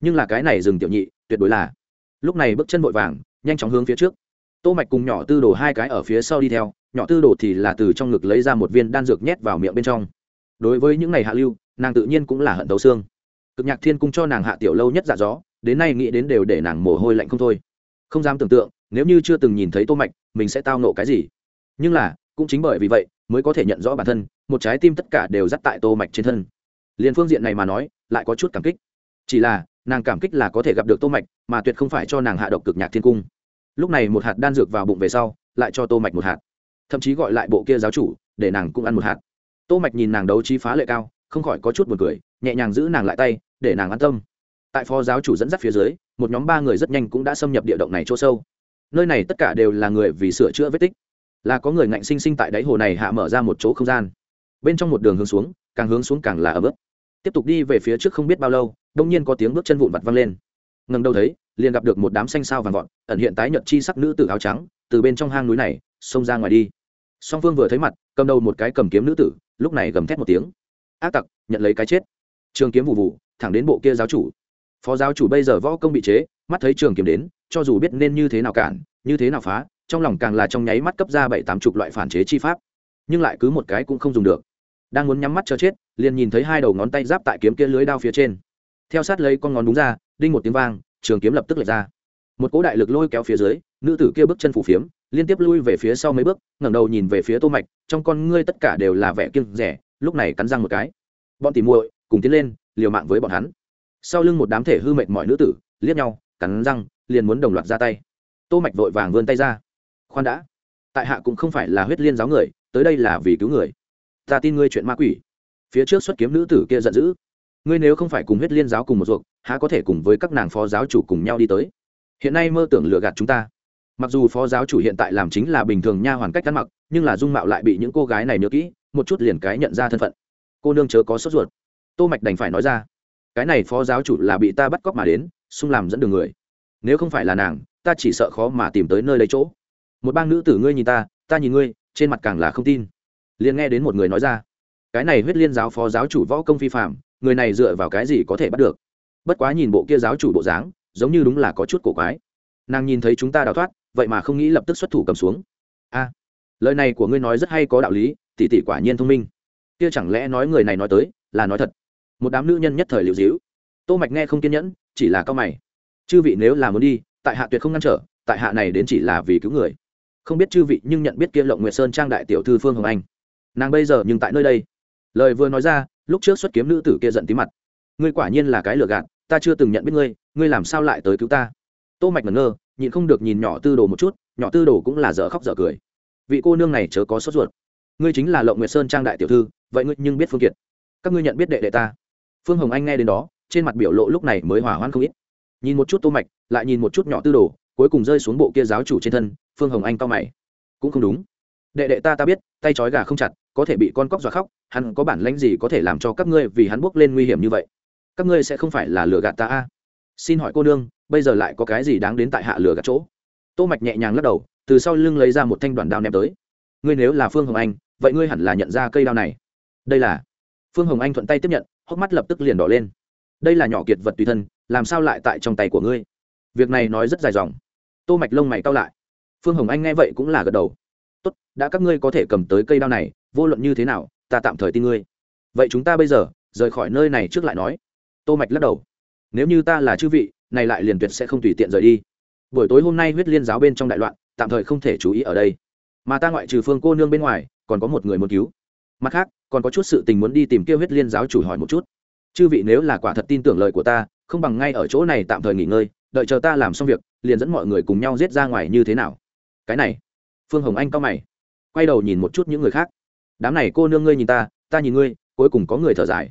Nhưng là cái này dừng tiểu nhị, tuyệt đối là. Lúc này bước chân vội vàng, nhanh chóng hướng phía trước. Tô mạch cùng nhỏ tư đồ hai cái ở phía sau đi theo, nhỏ tư đồ thì là từ trong ngực lấy ra một viên đan dược nhét vào miệng bên trong. Đối với những ngày hạ lưu, nàng tự nhiên cũng là hận tấu xương. Cực nhạc thiên cung cho nàng hạ tiểu lâu nhất dạ gió, đến nay nghĩ đến đều để nàng mồ hôi lạnh không thôi. Không dám tưởng tượng, nếu như chưa từng nhìn thấy tô mạch mình sẽ tao nộ cái gì? Nhưng là, cũng chính bởi vì vậy, mới có thể nhận rõ bản thân, một trái tim tất cả đều dắt tại tô mạch trên thân. Liền phương diện này mà nói, lại có chút cảm kích. Chỉ là, nàng cảm kích là có thể gặp được tô mạch, mà tuyệt không phải cho nàng hạ độc cực nhạc thiên cung. Lúc này một hạt đan dược vào bụng về sau, lại cho tô mạch một hạt. Thậm chí gọi lại bộ kia giáo chủ, để nàng cũng ăn một hạt. Tô mạch nhìn nàng đấu trí phá lệ cao, không khỏi có chút buồn cười, nhẹ nhàng giữ nàng lại tay, để nàng an tâm. Tại phó giáo chủ dẫn dắt phía dưới, một nhóm ba người rất nhanh cũng đã xâm nhập địa động này chỗ sâu nơi này tất cả đều là người vì sửa chữa vết tích. Là có người ngạnh sinh sinh tại đáy hồ này hạ mở ra một chỗ không gian. Bên trong một đường hướng xuống, càng hướng xuống càng là ở ức tiếp tục đi về phía trước không biết bao lâu, đông nhiên có tiếng bước chân vụn vặt văng lên. Ngần đầu thấy, liền gặp được một đám xanh sao vàng vọt, ẩn hiện tái nhợt chi sắc nữ tử áo trắng, từ bên trong hang núi này, xông ra ngoài đi. Song phương vừa thấy mặt, cầm đầu một cái cầm kiếm nữ tử, lúc này gầm thét một tiếng. Ác tặc, nhận lấy cái chết. Trường kiếm vụ vụ thẳng đến bộ kia giáo chủ phó giáo chủ bây giờ võ công bị chế, mắt thấy trường kiếm đến, cho dù biết nên như thế nào cản, như thế nào phá, trong lòng càng là trong nháy mắt cấp ra bảy tám chục loại phản chế chi pháp. Nhưng lại cứ một cái cũng không dùng được. Đang muốn nhắm mắt cho chết, liền nhìn thấy hai đầu ngón tay giáp tại kiếm kia lưới đao phía trên. Theo sát lấy con ngón đúng ra, đinh một tiếng vang, trường kiếm lập tức lệch ra. Một cỗ đại lực lôi kéo phía dưới, nữ tử kia bước chân phủ phiếm, liên tiếp lui về phía sau mấy bước, ngẩng đầu nhìn về phía tô mạch, trong con ngươi tất cả đều là vẻ kiêng rẻ, lúc này cắn răng một cái. Bọn tỉ muội cùng tiến lên, liều mạng với bọn hắn sau lưng một đám thể hư mệt mọi nữ tử, liếc nhau, cắn răng, liền muốn đồng loạt ra tay. Tô mạch vội vàng vươn tay ra. Khoan đã. Tại hạ cũng không phải là huyết liên giáo người, tới đây là vì cứu người. Ta tin ngươi chuyện ma quỷ. Phía trước xuất kiếm nữ tử kia giận dữ. Ngươi nếu không phải cùng huyết liên giáo cùng một ruột, há có thể cùng với các nàng phó giáo chủ cùng nhau đi tới? Hiện nay mơ tưởng lừa gạt chúng ta. Mặc dù phó giáo chủ hiện tại làm chính là bình thường nha hoàn cách ăn mặc, nhưng là dung mạo lại bị những cô gái này nhớ kỹ, một chút liền cái nhận ra thân phận. Cô nương chớ có sốt ruột. Tô mạch đành phải nói ra cái này phó giáo chủ là bị ta bắt cóc mà đến, xung làm dẫn đường người. Nếu không phải là nàng, ta chỉ sợ khó mà tìm tới nơi lấy chỗ. Một bang nữ tử ngươi nhìn ta ta nhìn ngươi, trên mặt càng là không tin. Liền nghe đến một người nói ra, cái này huyết liên giáo phó giáo chủ võ công phi phạm người này dựa vào cái gì có thể bắt được? Bất quá nhìn bộ kia giáo chủ bộ dáng, giống như đúng là có chút cổ quái. Nàng nhìn thấy chúng ta đào thoát, vậy mà không nghĩ lập tức xuất thủ cầm xuống. A, lời này của ngươi nói rất hay có đạo lý, tỷ tỷ quả nhiên thông minh. Kia chẳng lẽ nói người này nói tới, là nói thật? Một đám nữ nhân nhất thời liệu dĩu. Tô mạch nghe không kiên nhẫn, chỉ là cao mày. Chư vị nếu là muốn đi, tại hạ tuyệt không ngăn trở, tại hạ này đến chỉ là vì cứu người. Không biết chư vị nhưng nhận biết kia lộng nguyệt sơn trang đại tiểu thư phương hồng anh. Nàng bây giờ nhưng tại nơi đây. Lời vừa nói ra, lúc trước xuất kiếm nữ tử kia giận tí mặt. Ngươi quả nhiên là cái lừa gạt, ta chưa từng nhận biết ngươi ngươi làm sao lại tới cứu ta? Tô mạch ngẩn ngơ, nhịn không được nhìn nhỏ tư đồ một chút, nhỏ tư đồ cũng là dở khóc dở cười. Vị cô nương này chớ có sốt ruột. Ngươi chính là lộng nguyệt sơn trang đại tiểu thư, vậy ngươi nhưng biết phương kiệt. Các ngươi nhận biết đệ đệ ta phương hồng anh nghe đến đó, trên mặt biểu lộ lúc này mới hỏa hoãn không ít. Nhìn một chút tô mạch, lại nhìn một chút nhỏ tư đồ, cuối cùng rơi xuống bộ kia giáo chủ trên thân, phương hồng anh cao mày. Cũng không đúng. Đệ đệ ta ta biết, tay trói gà không chặt, có thể bị con cóc dọa khóc, hắn có bản lãnh gì có thể làm cho các ngươi vì hắn bước lên nguy hiểm như vậy? Các ngươi sẽ không phải là lừa gạt ta a? Xin hỏi cô nương, bây giờ lại có cái gì đáng đến tại hạ lừa gạt chỗ? Tô mạch nhẹ nhàng lắc đầu, từ sau lưng lấy ra một thanh đoạn đao ném tới. Ngươi nếu là phương hồng anh, vậy ngươi hẳn là nhận ra cây đao này. Đây là. Phương hồng anh thuận tay tiếp nhận hốc mắt lập tức liền đỏ lên. Đây là nhỏ kiệt vật tùy thân, làm sao lại tại trong tay của ngươi? Việc này nói rất dài dòng. Tô mạch lông mày cau lại. Phương hồng anh nghe vậy cũng là gật đầu. Tốt, đã các ngươi có thể cầm tới cây đao này, vô luận như thế nào, ta tạm thời tin ngươi. Vậy chúng ta bây giờ, rời khỏi nơi này trước lại nói. Tô mạch lắc đầu. Nếu như ta là chư vị, này lại liền tuyệt sẽ không tùy tiện rời đi. Buổi tối hôm nay huyết liên giáo bên trong đại loạn, tạm thời không thể chú ý ở đây. Mà ta ngoại trừ phương cô nương bên ngoài, còn có một người muốn cứu mặt khác, còn có chút sự tình muốn đi tìm kêu huyết liên giáo chủ hỏi một chút. Chư vị nếu là quả thật tin tưởng lời của ta, không bằng ngay ở chỗ này tạm thời nghỉ ngơi, đợi chờ ta làm xong việc, liền dẫn mọi người cùng nhau giết ra ngoài như thế nào. Cái này, phương hồng anh cao mày, quay đầu nhìn một chút những người khác. Đám này cô nương ngươi nhìn ta ta nhìn ngươi, cuối cùng có người thở dài.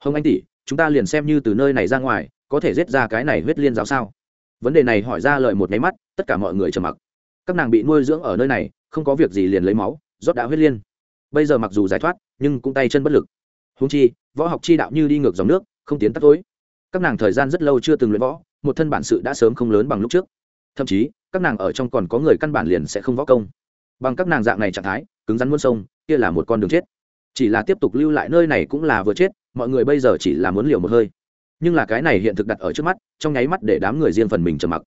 Hồng anh tỷ, chúng ta liền xem như từ nơi này ra ngoài, có thể giết ra cái này huyết liên giáo sao? Vấn đề này hỏi ra lời một nháy mắt, tất cả mọi người trầm mặc. Các nàng bị nuôi dưỡng ở nơi này, không có việc gì liền lấy máu, rót đã huyết liên bây giờ mặc dù giải thoát, nhưng cũng tay chân bất lực. Húng chi, võ học chi đạo như đi ngược dòng nước, không tiến tắt tối. Các nàng thời gian rất lâu chưa từng luyện võ, một thân bản sự đã sớm không lớn bằng lúc trước. Thậm chí, các nàng ở trong còn có người căn bản liền sẽ không võ công. Bằng các nàng dạng này trạng thái, cứng rắn muôn sông, kia là một con đường chết. Chỉ là tiếp tục lưu lại nơi này cũng là vừa chết, mọi người bây giờ chỉ là muốn liều một hơi. Nhưng là cái này hiện thực đặt ở trước mắt, trong nháy mắt để đám người riêng phần mình trầm mặc.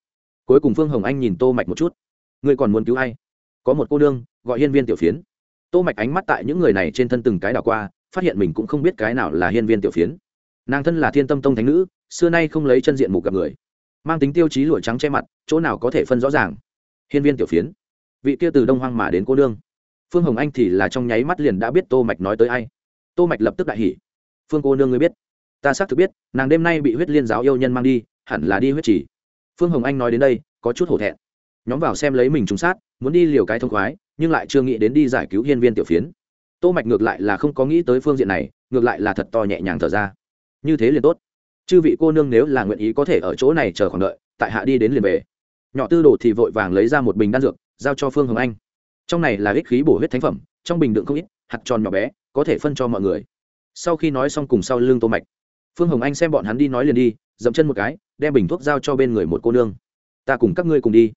Cuối cùng phương hồng anh nhìn tô mạch một chút. Ngươi còn muốn cứu ai? Có một cô nương, gọi hiên viên tiểu phiến tô mạch ánh mắt tại những người này trên thân từng cái đảo qua, phát hiện mình cũng không biết cái nào là hiên viên tiểu phiến. Nàng thân là thiên tâm tông thánh nữ, xưa nay không lấy chân diện mục gặp người. Mang tính tiêu chí lụa trắng che mặt, chỗ nào có thể phân rõ ràng? Hiên viên tiểu phiến. Vị kia từ đông hoang mà đến cô nương. Phương hồng anh thì là trong nháy mắt liền đã biết tô mạch nói tới ai. Tô mạch lập tức đại hỉ. Phương cô nương ngươi biết. Ta xác thực biết, nàng đêm nay bị huyết liên giáo yêu nhân mang đi, hẳn là đi huyết chỉ phương hồng anh nói đến đây, có chút hổ thẹn. Nhóm vào xem lấy mình trúng sát, muốn đi liều cái thông khoái nhưng lại chưa nghĩ đến đi giải cứu hiên viên tiểu phiến. Tô mạch ngược lại là không có nghĩ tới phương diện này, ngược lại là thật to nhẹ nhàng thở ra. Như thế liền tốt. Chư vị cô nương nếu là nguyện ý có thể ở chỗ này chờ khoảng đợi, tại hạ đi đến liền về. Nhỏ tư đồ thì vội vàng lấy ra một bình đan dược, giao cho phương hồng anh. Trong này là ích khí bổ huyết thánh phẩm, trong bình đựng không ít, hạt tròn nhỏ bé, có thể phân cho mọi người. Sau khi nói xong cùng sau lưng tô mạch, phương hồng anh xem bọn hắn đi nói liền đi, dậm chân một cái, đem bình thuốc giao cho bên người một cô nương. Ta cùng các ngươi cùng đi.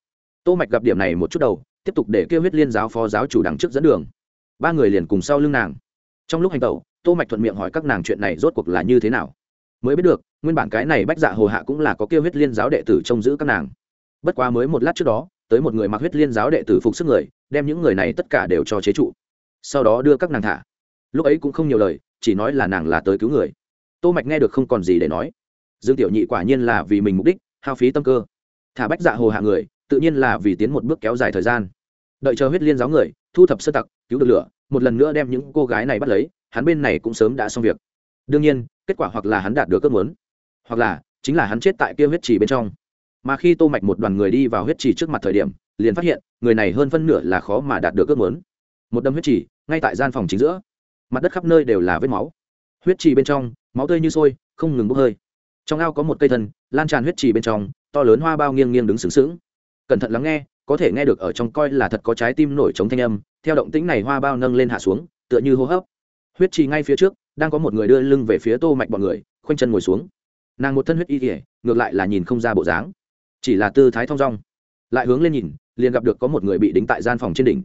Tô mạch gặp điểm này một chút đầu tiếp tục để kêu huyết liên giáo phó giáo chủ đằng trước dẫn đường. Ba người liền cùng sau lưng nàng. Trong lúc hành tẩu, tô mạch thuận miệng hỏi các nàng chuyện này rốt cuộc là như thế nào. Mới biết được, nguyên bản cái này bách dạ hồ hạ cũng là có kêu huyết liên giáo đệ tử trông giữ các nàng. Bất quá mới một lát trước đó, tới một người mặc huyết liên giáo đệ tử phục sức người, đem những người này tất cả đều cho chế trụ. Sau đó đưa các nàng thả. Lúc ấy cũng không nhiều lời, chỉ nói là nàng là tới cứu người. Tô mạch nghe được không còn gì để nói. Dương tiểu nhị quả nhiên là vì mình mục đích, hao phí tâm cơ. Thả bách dạ hồ hạ người tự nhiên là vì tiến một bước kéo dài thời gian. Đợi chờ huyết liên giáo người, thu thập sơ tặc, cứu được lửa, một lần nữa đem những cô gái này bắt lấy, hắn bên này cũng sớm đã xong việc. Đương nhiên, kết quả hoặc là hắn đạt được ước muốn, hoặc là chính là hắn chết tại kia huyết trì bên trong. Mà khi tô mạch một đoàn người đi vào huyết trì trước mặt thời điểm, liền phát hiện, người này hơn phân nửa là khó mà đạt được ước muốn. Một đâm huyết trì, ngay tại gian phòng chính giữa. Mặt đất khắp nơi đều là vết máu. Huyết trì bên trong, máu tươi như sôi, không ngừng bốc hơi. Trong ao có một cây thân, lan tràn huyết trì bên trong, to lớn hoa bao nghiêng nghiêng đứng sướng sướng cẩn thận lắng nghe, có thể nghe được ở trong coi là thật có trái tim nổi trống thanh âm, theo động tĩnh này hoa bao nâng lên hạ xuống, tựa như hô hấp. Huyết trì ngay phía trước, đang có một người đưa lưng về phía tô mạch bọn người, khoanh chân ngồi xuống. Nàng một thân huyết y kỉa ngược lại là nhìn không ra bộ dáng. Chỉ là tư thái thong dong. Lại hướng lên nhìn, liền gặp được có một người bị đính tại gian phòng trên đỉnh.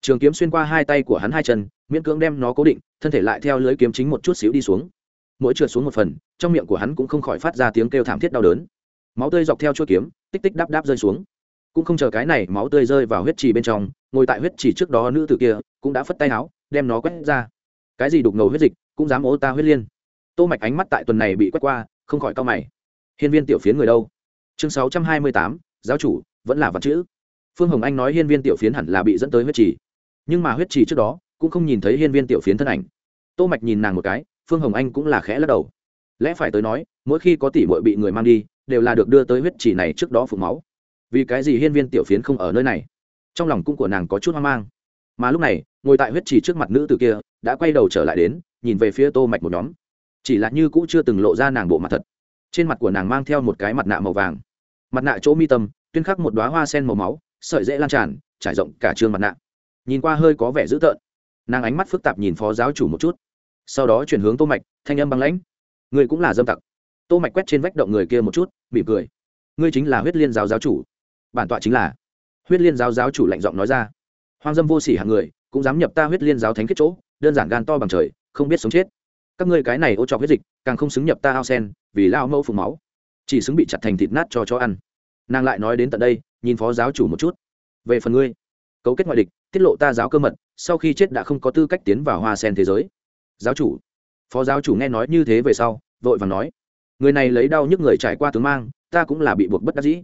Trường kiếm xuyên qua hai tay của hắn hai chân, miễn cưỡng đem nó cố định, thân thể lại theo lưới kiếm chính một chút xíu đi xuống. Mỗi trượt xuống một phần, trong miệng của hắn cũng không khỏi phát ra tiếng kêu thảm thiết đau đớn. Máu tươi dọc theo chuỗi kiếm, tích tích đáp đáp rơi xuống cũng không chờ cái này máu tươi rơi vào huyết trì bên trong ngồi tại huyết trì trước đó nữ tử kia cũng đã phất tay áo đem nó quét ra. Cái gì đục ngầu huyết dịch cũng dám ố ta huyết liên. Tô mạch ánh mắt tại tuần này bị quét qua không khỏi cao mày. Hiên viên tiểu phiến người đâu? Chương 628, giáo chủ vẫn là vật chữ. Phương hồng anh nói hiên viên tiểu phiến hẳn là bị dẫn tới huyết trì. Nhưng mà huyết trì trước đó cũng không nhìn thấy hiên viên tiểu phiến thân ảnh. Tô mạch nhìn nàng một cái phương hồng anh cũng là khẽ lắc đầu. Lẽ phải tới nói mỗi khi có tỷ muội bị người mang đi đều là được đưa tới huyết trì này trước đó phục máu vì cái gì hiên viên tiểu phiến không ở nơi này? Trong lòng cung của nàng có chút hoang mang. Mà lúc này, ngồi tại huyết trì trước mặt nữ tử kia, đã quay đầu trở lại đến, nhìn về phía tô mạch một nhóm. Chỉ là như cũ chưa từng lộ ra nàng bộ mặt thật. Trên mặt của nàng mang theo một cái mặt nạ màu vàng. Mặt nạ chỗ mi tâm, tuyên khắc một đóa hoa sen màu máu, sợi dễ lan tràn, trải rộng cả trường mặt nạ. Nhìn qua hơi có vẻ dữ tợn. Nàng ánh mắt phức tạp nhìn phó giáo chủ một chút. Sau đó chuyển hướng tô mạch, thanh âm băng lãnh. Người cũng là dâm tặc. Tô mạch quét trên vách động người kia một chút, mỉm cười. Ngươi chính là huyết liên giáo giáo chủ bản tọa chính là. Huyết liên giáo giáo chủ lạnh giọng nói ra. Hoang dâm vô sỉ hạng người, cũng dám nhập ta huyết liên giáo thánh kết chỗ, đơn giản gan to bằng trời, không biết sống chết. Các ngươi cái này ô trọc huyết dịch, càng không xứng nhập ta ao sen, vì lao mẫu phùng máu. Chỉ xứng bị chặt thành thịt nát cho chó ăn. Nàng lại nói đến tận đây, nhìn phó giáo chủ một chút. Về phần ngươi, cấu kết ngoại địch, tiết lộ ta giáo cơ mật, sau khi chết đã không có tư cách tiến vào hoa sen thế giới. Giáo chủ, phó giáo chủ nghe nói như thế về sau, vội vàng nói. Người này lấy đau nhức người trải qua tướng mang, ta cũng là bị buộc bất đắc dĩ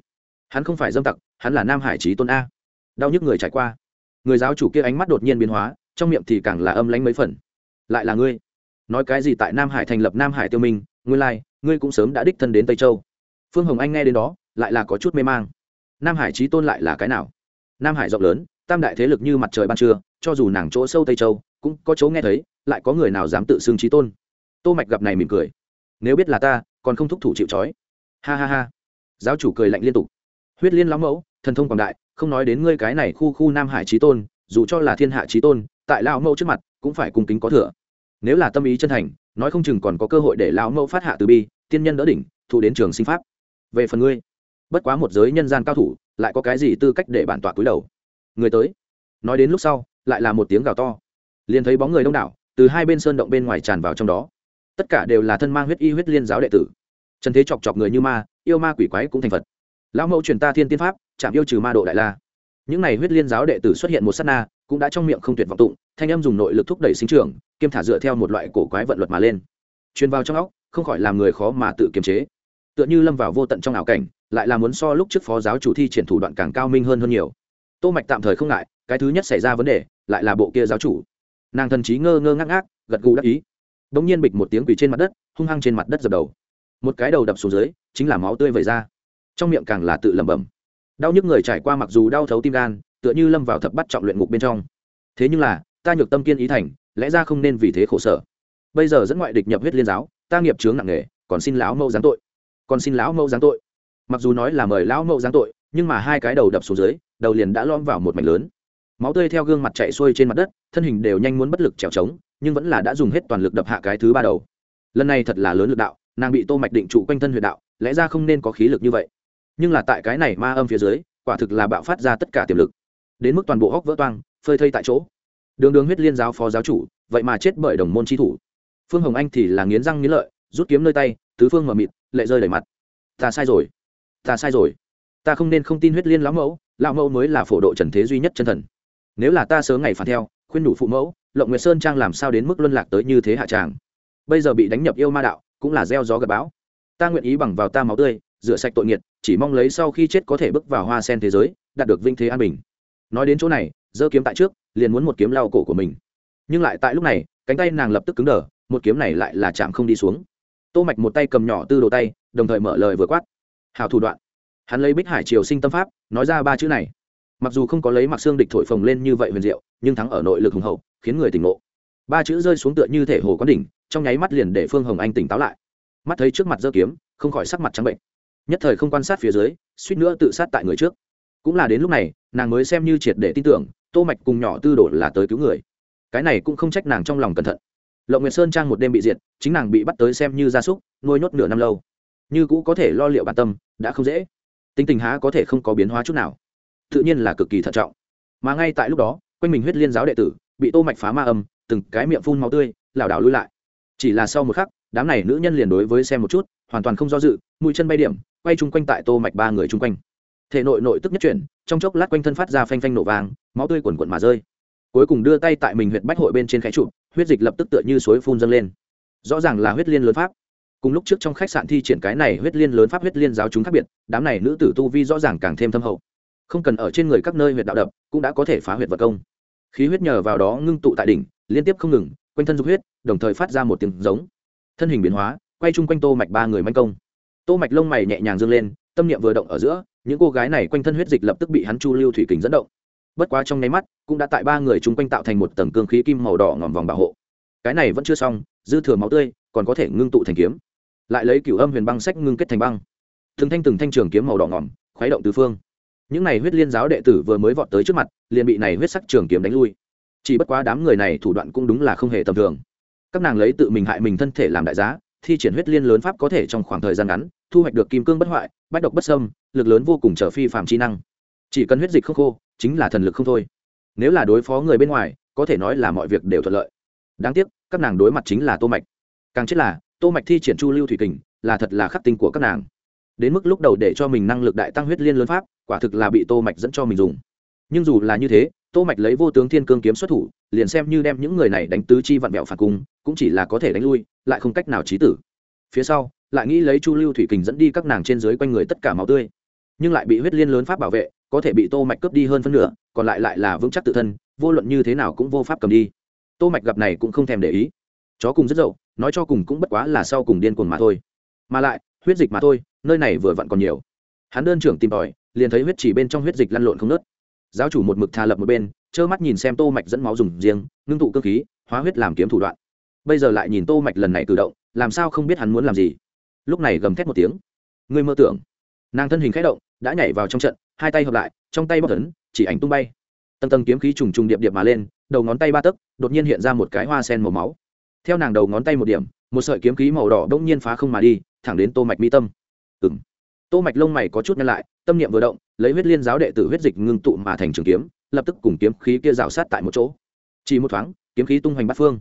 hắn không phải dâm tặc hắn là nam hải trí tôn a. Đau nhức người trải qua. Người giáo chủ kia ánh mắt đột nhiên biến hóa trong miệng thì càng là âm lánh mấy phần. Lại là ngươi. Nói cái gì tại nam hải thành lập nam hải tiêu minh ngươi lai、like, ngươi cũng sớm đã đích thân đến tây châu. Phương hồng anh nghe đến đó lại là có chút mê mang. Nam hải trí tôn lại là cái nào? Nam hải rộng lớn tam đại thế lực như mặt trời ban trưa cho dù nàng chỗ sâu tây châu cũng có chỗ nghe thấy lại có người nào dám tự xưng trí tôn? Tô mạch gặp này mỉm cười. Nếu biết là ta còn không thúc thủ chịu trói. Ha ha ha. Giáo chủ cười lạnh liên tục huyết liên lão mẫu, thần thông quảng đại, không nói đến ngươi cái này khu khu nam hải trí tôn, dù cho là thiên hạ trí tôn, tại lão mẫu trước mặt cũng phải cung kính có thừa. Nếu là tâm ý chân thành, nói không chừng còn có cơ hội để lão mẫu phát hạ từ bi, tiên nhân đỡ đỉnh, thụ đến trường sinh pháp. Về phần ngươi, bất quá một giới nhân gian cao thủ, lại có cái gì tư cách để bản tọa cúi đầu? Người tới. Nói đến lúc sau, lại là một tiếng gào to. Liền thấy bóng người đông đảo, từ hai bên sơn động bên ngoài tràn vào trong đó. Tất cả đều là thân mang huyết y huyết liên giáo đệ tử. Trần thế chọc chọc người như ma, yêu ma quỷ quái cũng thành phật lão mẫu truyền ta thiên tiên pháp, chạm yêu trừ ma độ đại la. Những n à y huyết liên giáo đệ tử xuất hiện một s á t na, cũng đã trong miệng không tuyệt vọng tụng, thanh âm dùng nội lực thúc đẩy sinh trưởng, kiêm thả dựa theo một loại cổ quái vận luật mà lên. Truyền vào trong óc, không khỏi làm người khó mà tự kiềm chế. Tựa như lâm vào vô tận trong ảo cảnh, lại là muốn so lúc trước phó giáo chủ thi triển thủ đoạn càng cao minh hơn hơn nhiều. Tô mạch tạm thời không ngại, cái thứ nhất xảy ra vấn đề, lại là bộ kia giáo chủ. Nàng thần trí ngơ ngơ ngác ngác, gật gù đắc ý. Đ ỗ n g nhiên bịch một tiếng quỳ trên mặt đất, hung hăng trên mặt đất dập đầu. Một cái đầu đập xuống dưới, chính là máu tươi vẩy ra trong miệng càng là tự lẩm bẩm. Đau nhức người trải qua mặc dù đau thấu tim gan, tựa như lâm vào thập bắt trọng luyện ngục bên trong. Thế nhưng là, ta nhược tâm kiên ý thành, lẽ ra không nên vì thế khổ sở. Bây giờ dẫn ngoại địch nhập huyết liên giáo, ta nghiệp chướng nặng nề, còn xin lão mẫu giáng tội. Còn xin lão mẫu giáng tội. Mặc dù nói là mời lão mẫu giáng tội, nhưng mà hai cái đầu đập xuống dưới, đầu liền đã lõm vào một mảnh lớn. Máu tươi theo gương mặt chạy xuôi trên mặt đất, thân hình đều nhanh muốn bất lực trèo trống, nhưng vẫn là đã dùng hết toàn lực đập hạ cái thứ ba đầu. Lần này thật là lớn lực đạo, nàng bị tô mạch định trụ quanh thân huyệt đạo, lẽ ra không nên có khí lực như vậy nhưng là tại cái này ma âm phía dưới, quả thực là bạo phát ra tất cả tiềm lực. Đến mức toàn bộ hóc vỡ toang, phơi thây tại chỗ. Đường đường huyết liên giáo phó giáo chủ, vậy mà chết bởi đồng môn tri thủ. Phương hồng anh thì là nghiến răng nghiến lợi, rút kiếm nơi tay, tứ phương mờ mịt, lệ rơi đầy mặt. Ta sai rồi. Ta sai rồi. Ta không nên không tin huyết liên lão mẫu lão mẫu mới là phổ độ trần thế duy nhất chân thần. Nếu là ta sớm ngày phản theo, khuyên đủ phụ mẫu, lộng nguyệt sơn trang làm sao đến mức luân lạc tới như thế hạ tràng? Bây giờ bị đánh nhập yêu ma đạo, cũng là gieo gió gặp bão. Ta nguyện ý bằng vào ta máu tươi rửa sạch tội nghiệt, chỉ mong lấy sau khi chết có thể bước vào hoa sen thế giới, đạt được vinh thế an bình. Nói đến chỗ này, giơ kiếm tại trước, liền muốn một kiếm lao cổ của mình. Nhưng lại tại lúc này, cánh tay nàng lập tức cứng đờ, một kiếm này lại là chạm không đi xuống. Tô mạch một tay cầm nhỏ tư đồ tay, đồng thời mở lời vừa quát. Hào thủ đoạn. Hắn lấy bích hải triều sinh tâm pháp, nói ra ba chữ này. Mặc dù không có lấy mặc xương địch thổi phồng lên như vậy huyền diệu, nhưng thắng ở nội lực hùng hậu, khiến người tỉnh ngộ. Ba chữ rơi xuống tựa như thể hồ có đỉnh, trong nháy mắt liền để phương hồng anh tỉnh táo lại. Mắt thấy trước mặt giơ kiếm, không khỏi sắc mặt trắng bệnh nhất thời không quan sát phía dưới, suýt nữa tự sát tại người trước. Cũng là đến lúc này, nàng mới xem như triệt để tin tưởng, tô mạch cùng nhỏ tư đổ là tới cứu người. Cái này cũng không trách nàng trong lòng cẩn thận. Lộng nguyệt sơn trang một đêm bị diệt, chính nàng bị bắt tới xem như gia súc, nuôi nhốt nửa năm lâu. Như cũ có thể lo liệu bản tâm, đã không dễ. Tính tình há có thể không có biến hóa chút nào. Tự nhiên là cực kỳ thận trọng. Mà ngay tại lúc đó, quanh mình huyết liên giáo đệ tử, bị tô mạch phá ma âm, từng cái miệng phun máu tươi, lảo đảo lui lại. Chỉ là sau một khắc, đám này nữ nhân liền đối với xem một chút, hoàn toàn không do dự, mũi chân bay điểm quay chung quanh tại tô mạch ba người chung quanh. Thể nội nội tức nhất chuyển, trong chốc lát quanh thân phát ra phanh phanh nổ vàng máu tươi quần quần mà rơi. Cuối cùng đưa tay tại mình huyệt bách hội bên trên khẽ trụ huyết dịch lập tức tựa như suối phun dâng lên. Rõ ràng là huyết liên lớn pháp. Cùng lúc trước trong khách sạn thi triển cái này huyết liên lớn pháp huyết liên giáo chúng khác biệt, đám này nữ tử tu vi rõ ràng càng thêm thâm hậu. Không cần ở trên người các nơi huyệt đạo đập, cũng đã có thể phá huyệt vật công. Khí huyết nhờ vào đó ngưng tụ tại đỉnh, liên tiếp không ngừng, quanh thân dục huyết, đồng thời phát ra một tiếng giống. Thân hình biến hóa, quay chung quanh tô mạch ba người manh công tô mạch lông mày nhẹ nhàng dương lên, tâm niệm vừa động ở giữa, những cô gái này quanh thân huyết dịch lập tức bị hắn chu lưu thủy kình dẫn động. Bất quá trong nháy mắt, cũng đã tại ba người chung quanh tạo thành một tầng cương khí kim màu đỏ ngòm vòng bảo hộ. Cái này vẫn chưa xong, dư thừa máu tươi, còn có thể ngưng tụ thành kiếm. Lại lấy cửu âm huyền băng sách ngưng kết thành băng. Từng thanh từng thanh trường kiếm màu đỏ ngòm, khuấy động tứ phương. Những này huyết liên giáo đệ tử vừa mới vọt tới trước mặt, liền bị này huyết sắc trường kiếm đánh lui. Chỉ bất quá đám người này thủ đoạn cũng đúng là không hề tầm thường. Các nàng lấy tự mình hại mình thân thể làm đại giá thi triển huyết liên lớn pháp có thể trong khoảng thời gian ngắn thu hoạch được kim cương bất hoại, bách độc bất sâm lực lớn vô cùng trở phi phạm chi năng. Chỉ cần huyết dịch không khô, chính là thần lực không thôi. Nếu là đối phó người bên ngoài, có thể nói là mọi việc đều thuận lợi. Đáng tiếc, các nàng đối mặt chính là tô mạch. Càng chết là, tô mạch thi triển chu lưu thủy kình, là thật là khắc tinh của các nàng. Đến mức lúc đầu để cho mình năng lực đại tăng huyết liên lớn pháp, quả thực là bị tô mạch dẫn cho mình dùng. Nhưng dù là như thế, tô mạch lấy vô tướng thiên cương kiếm xuất thủ liền xem như đem những người này đánh tứ chi vặn bẹo phản cung, cũng chỉ là có thể đánh lui, lại không cách nào chí tử. Phía sau, lại nghĩ lấy chu lưu thủy kình dẫn đi các nàng trên dưới quanh người tất cả máu tươi. Nhưng lại bị huyết liên lớn pháp bảo vệ, có thể bị tô mạch cướp đi hơn phân nửa, còn lại lại là vững chắc tự thân, vô luận như thế nào cũng vô pháp cầm đi. Tô mạch gặp này cũng không thèm để ý. Chó cùng rất dậu, nói cho cùng cũng bất quá là sau cùng điên cuồng mà thôi. Mà lại, huyết dịch mà thôi, nơi này vừa vặn còn nhiều. Hắn đơn trưởng tìm tòi, liền thấy huyết chỉ bên trong huyết dịch lăn lộn không nớt giáo chủ một mực thà lập một bên trơ mắt nhìn xem tô mạch dẫn máu dùng riêng, ngưng tụ cơ khí, hóa huyết làm kiếm thủ đoạn. Bây giờ lại nhìn tô mạch lần này cử động, làm sao không biết hắn muốn làm gì? Lúc này gầm thét một tiếng. Ngươi mơ tưởng. Nàng thân hình khẽ động, đã nhảy vào trong trận, hai tay hợp lại, trong tay bóc tấn chỉ ảnh tung bay. Tầng tầng kiếm khí trùng trùng điệp điệp mà lên, đầu ngón tay ba tấc, đột nhiên hiện ra một cái hoa sen màu máu. Theo nàng đầu ngón tay một điểm, một sợi kiếm khí màu đỏ đông nhiên phá không mà đi, thẳng đến tô mạch mi tâm. Ừng tô mạch lông mày có chút nhăn lại, tâm niệm vừa động, lấy huyết liên giáo đệ tử huyết dịch ngưng tụ mà thành trường kiếm lập tức cùng kiếm khí kia rào sát tại một chỗ. Chỉ một thoáng, kiếm khí tung hoành bát phương.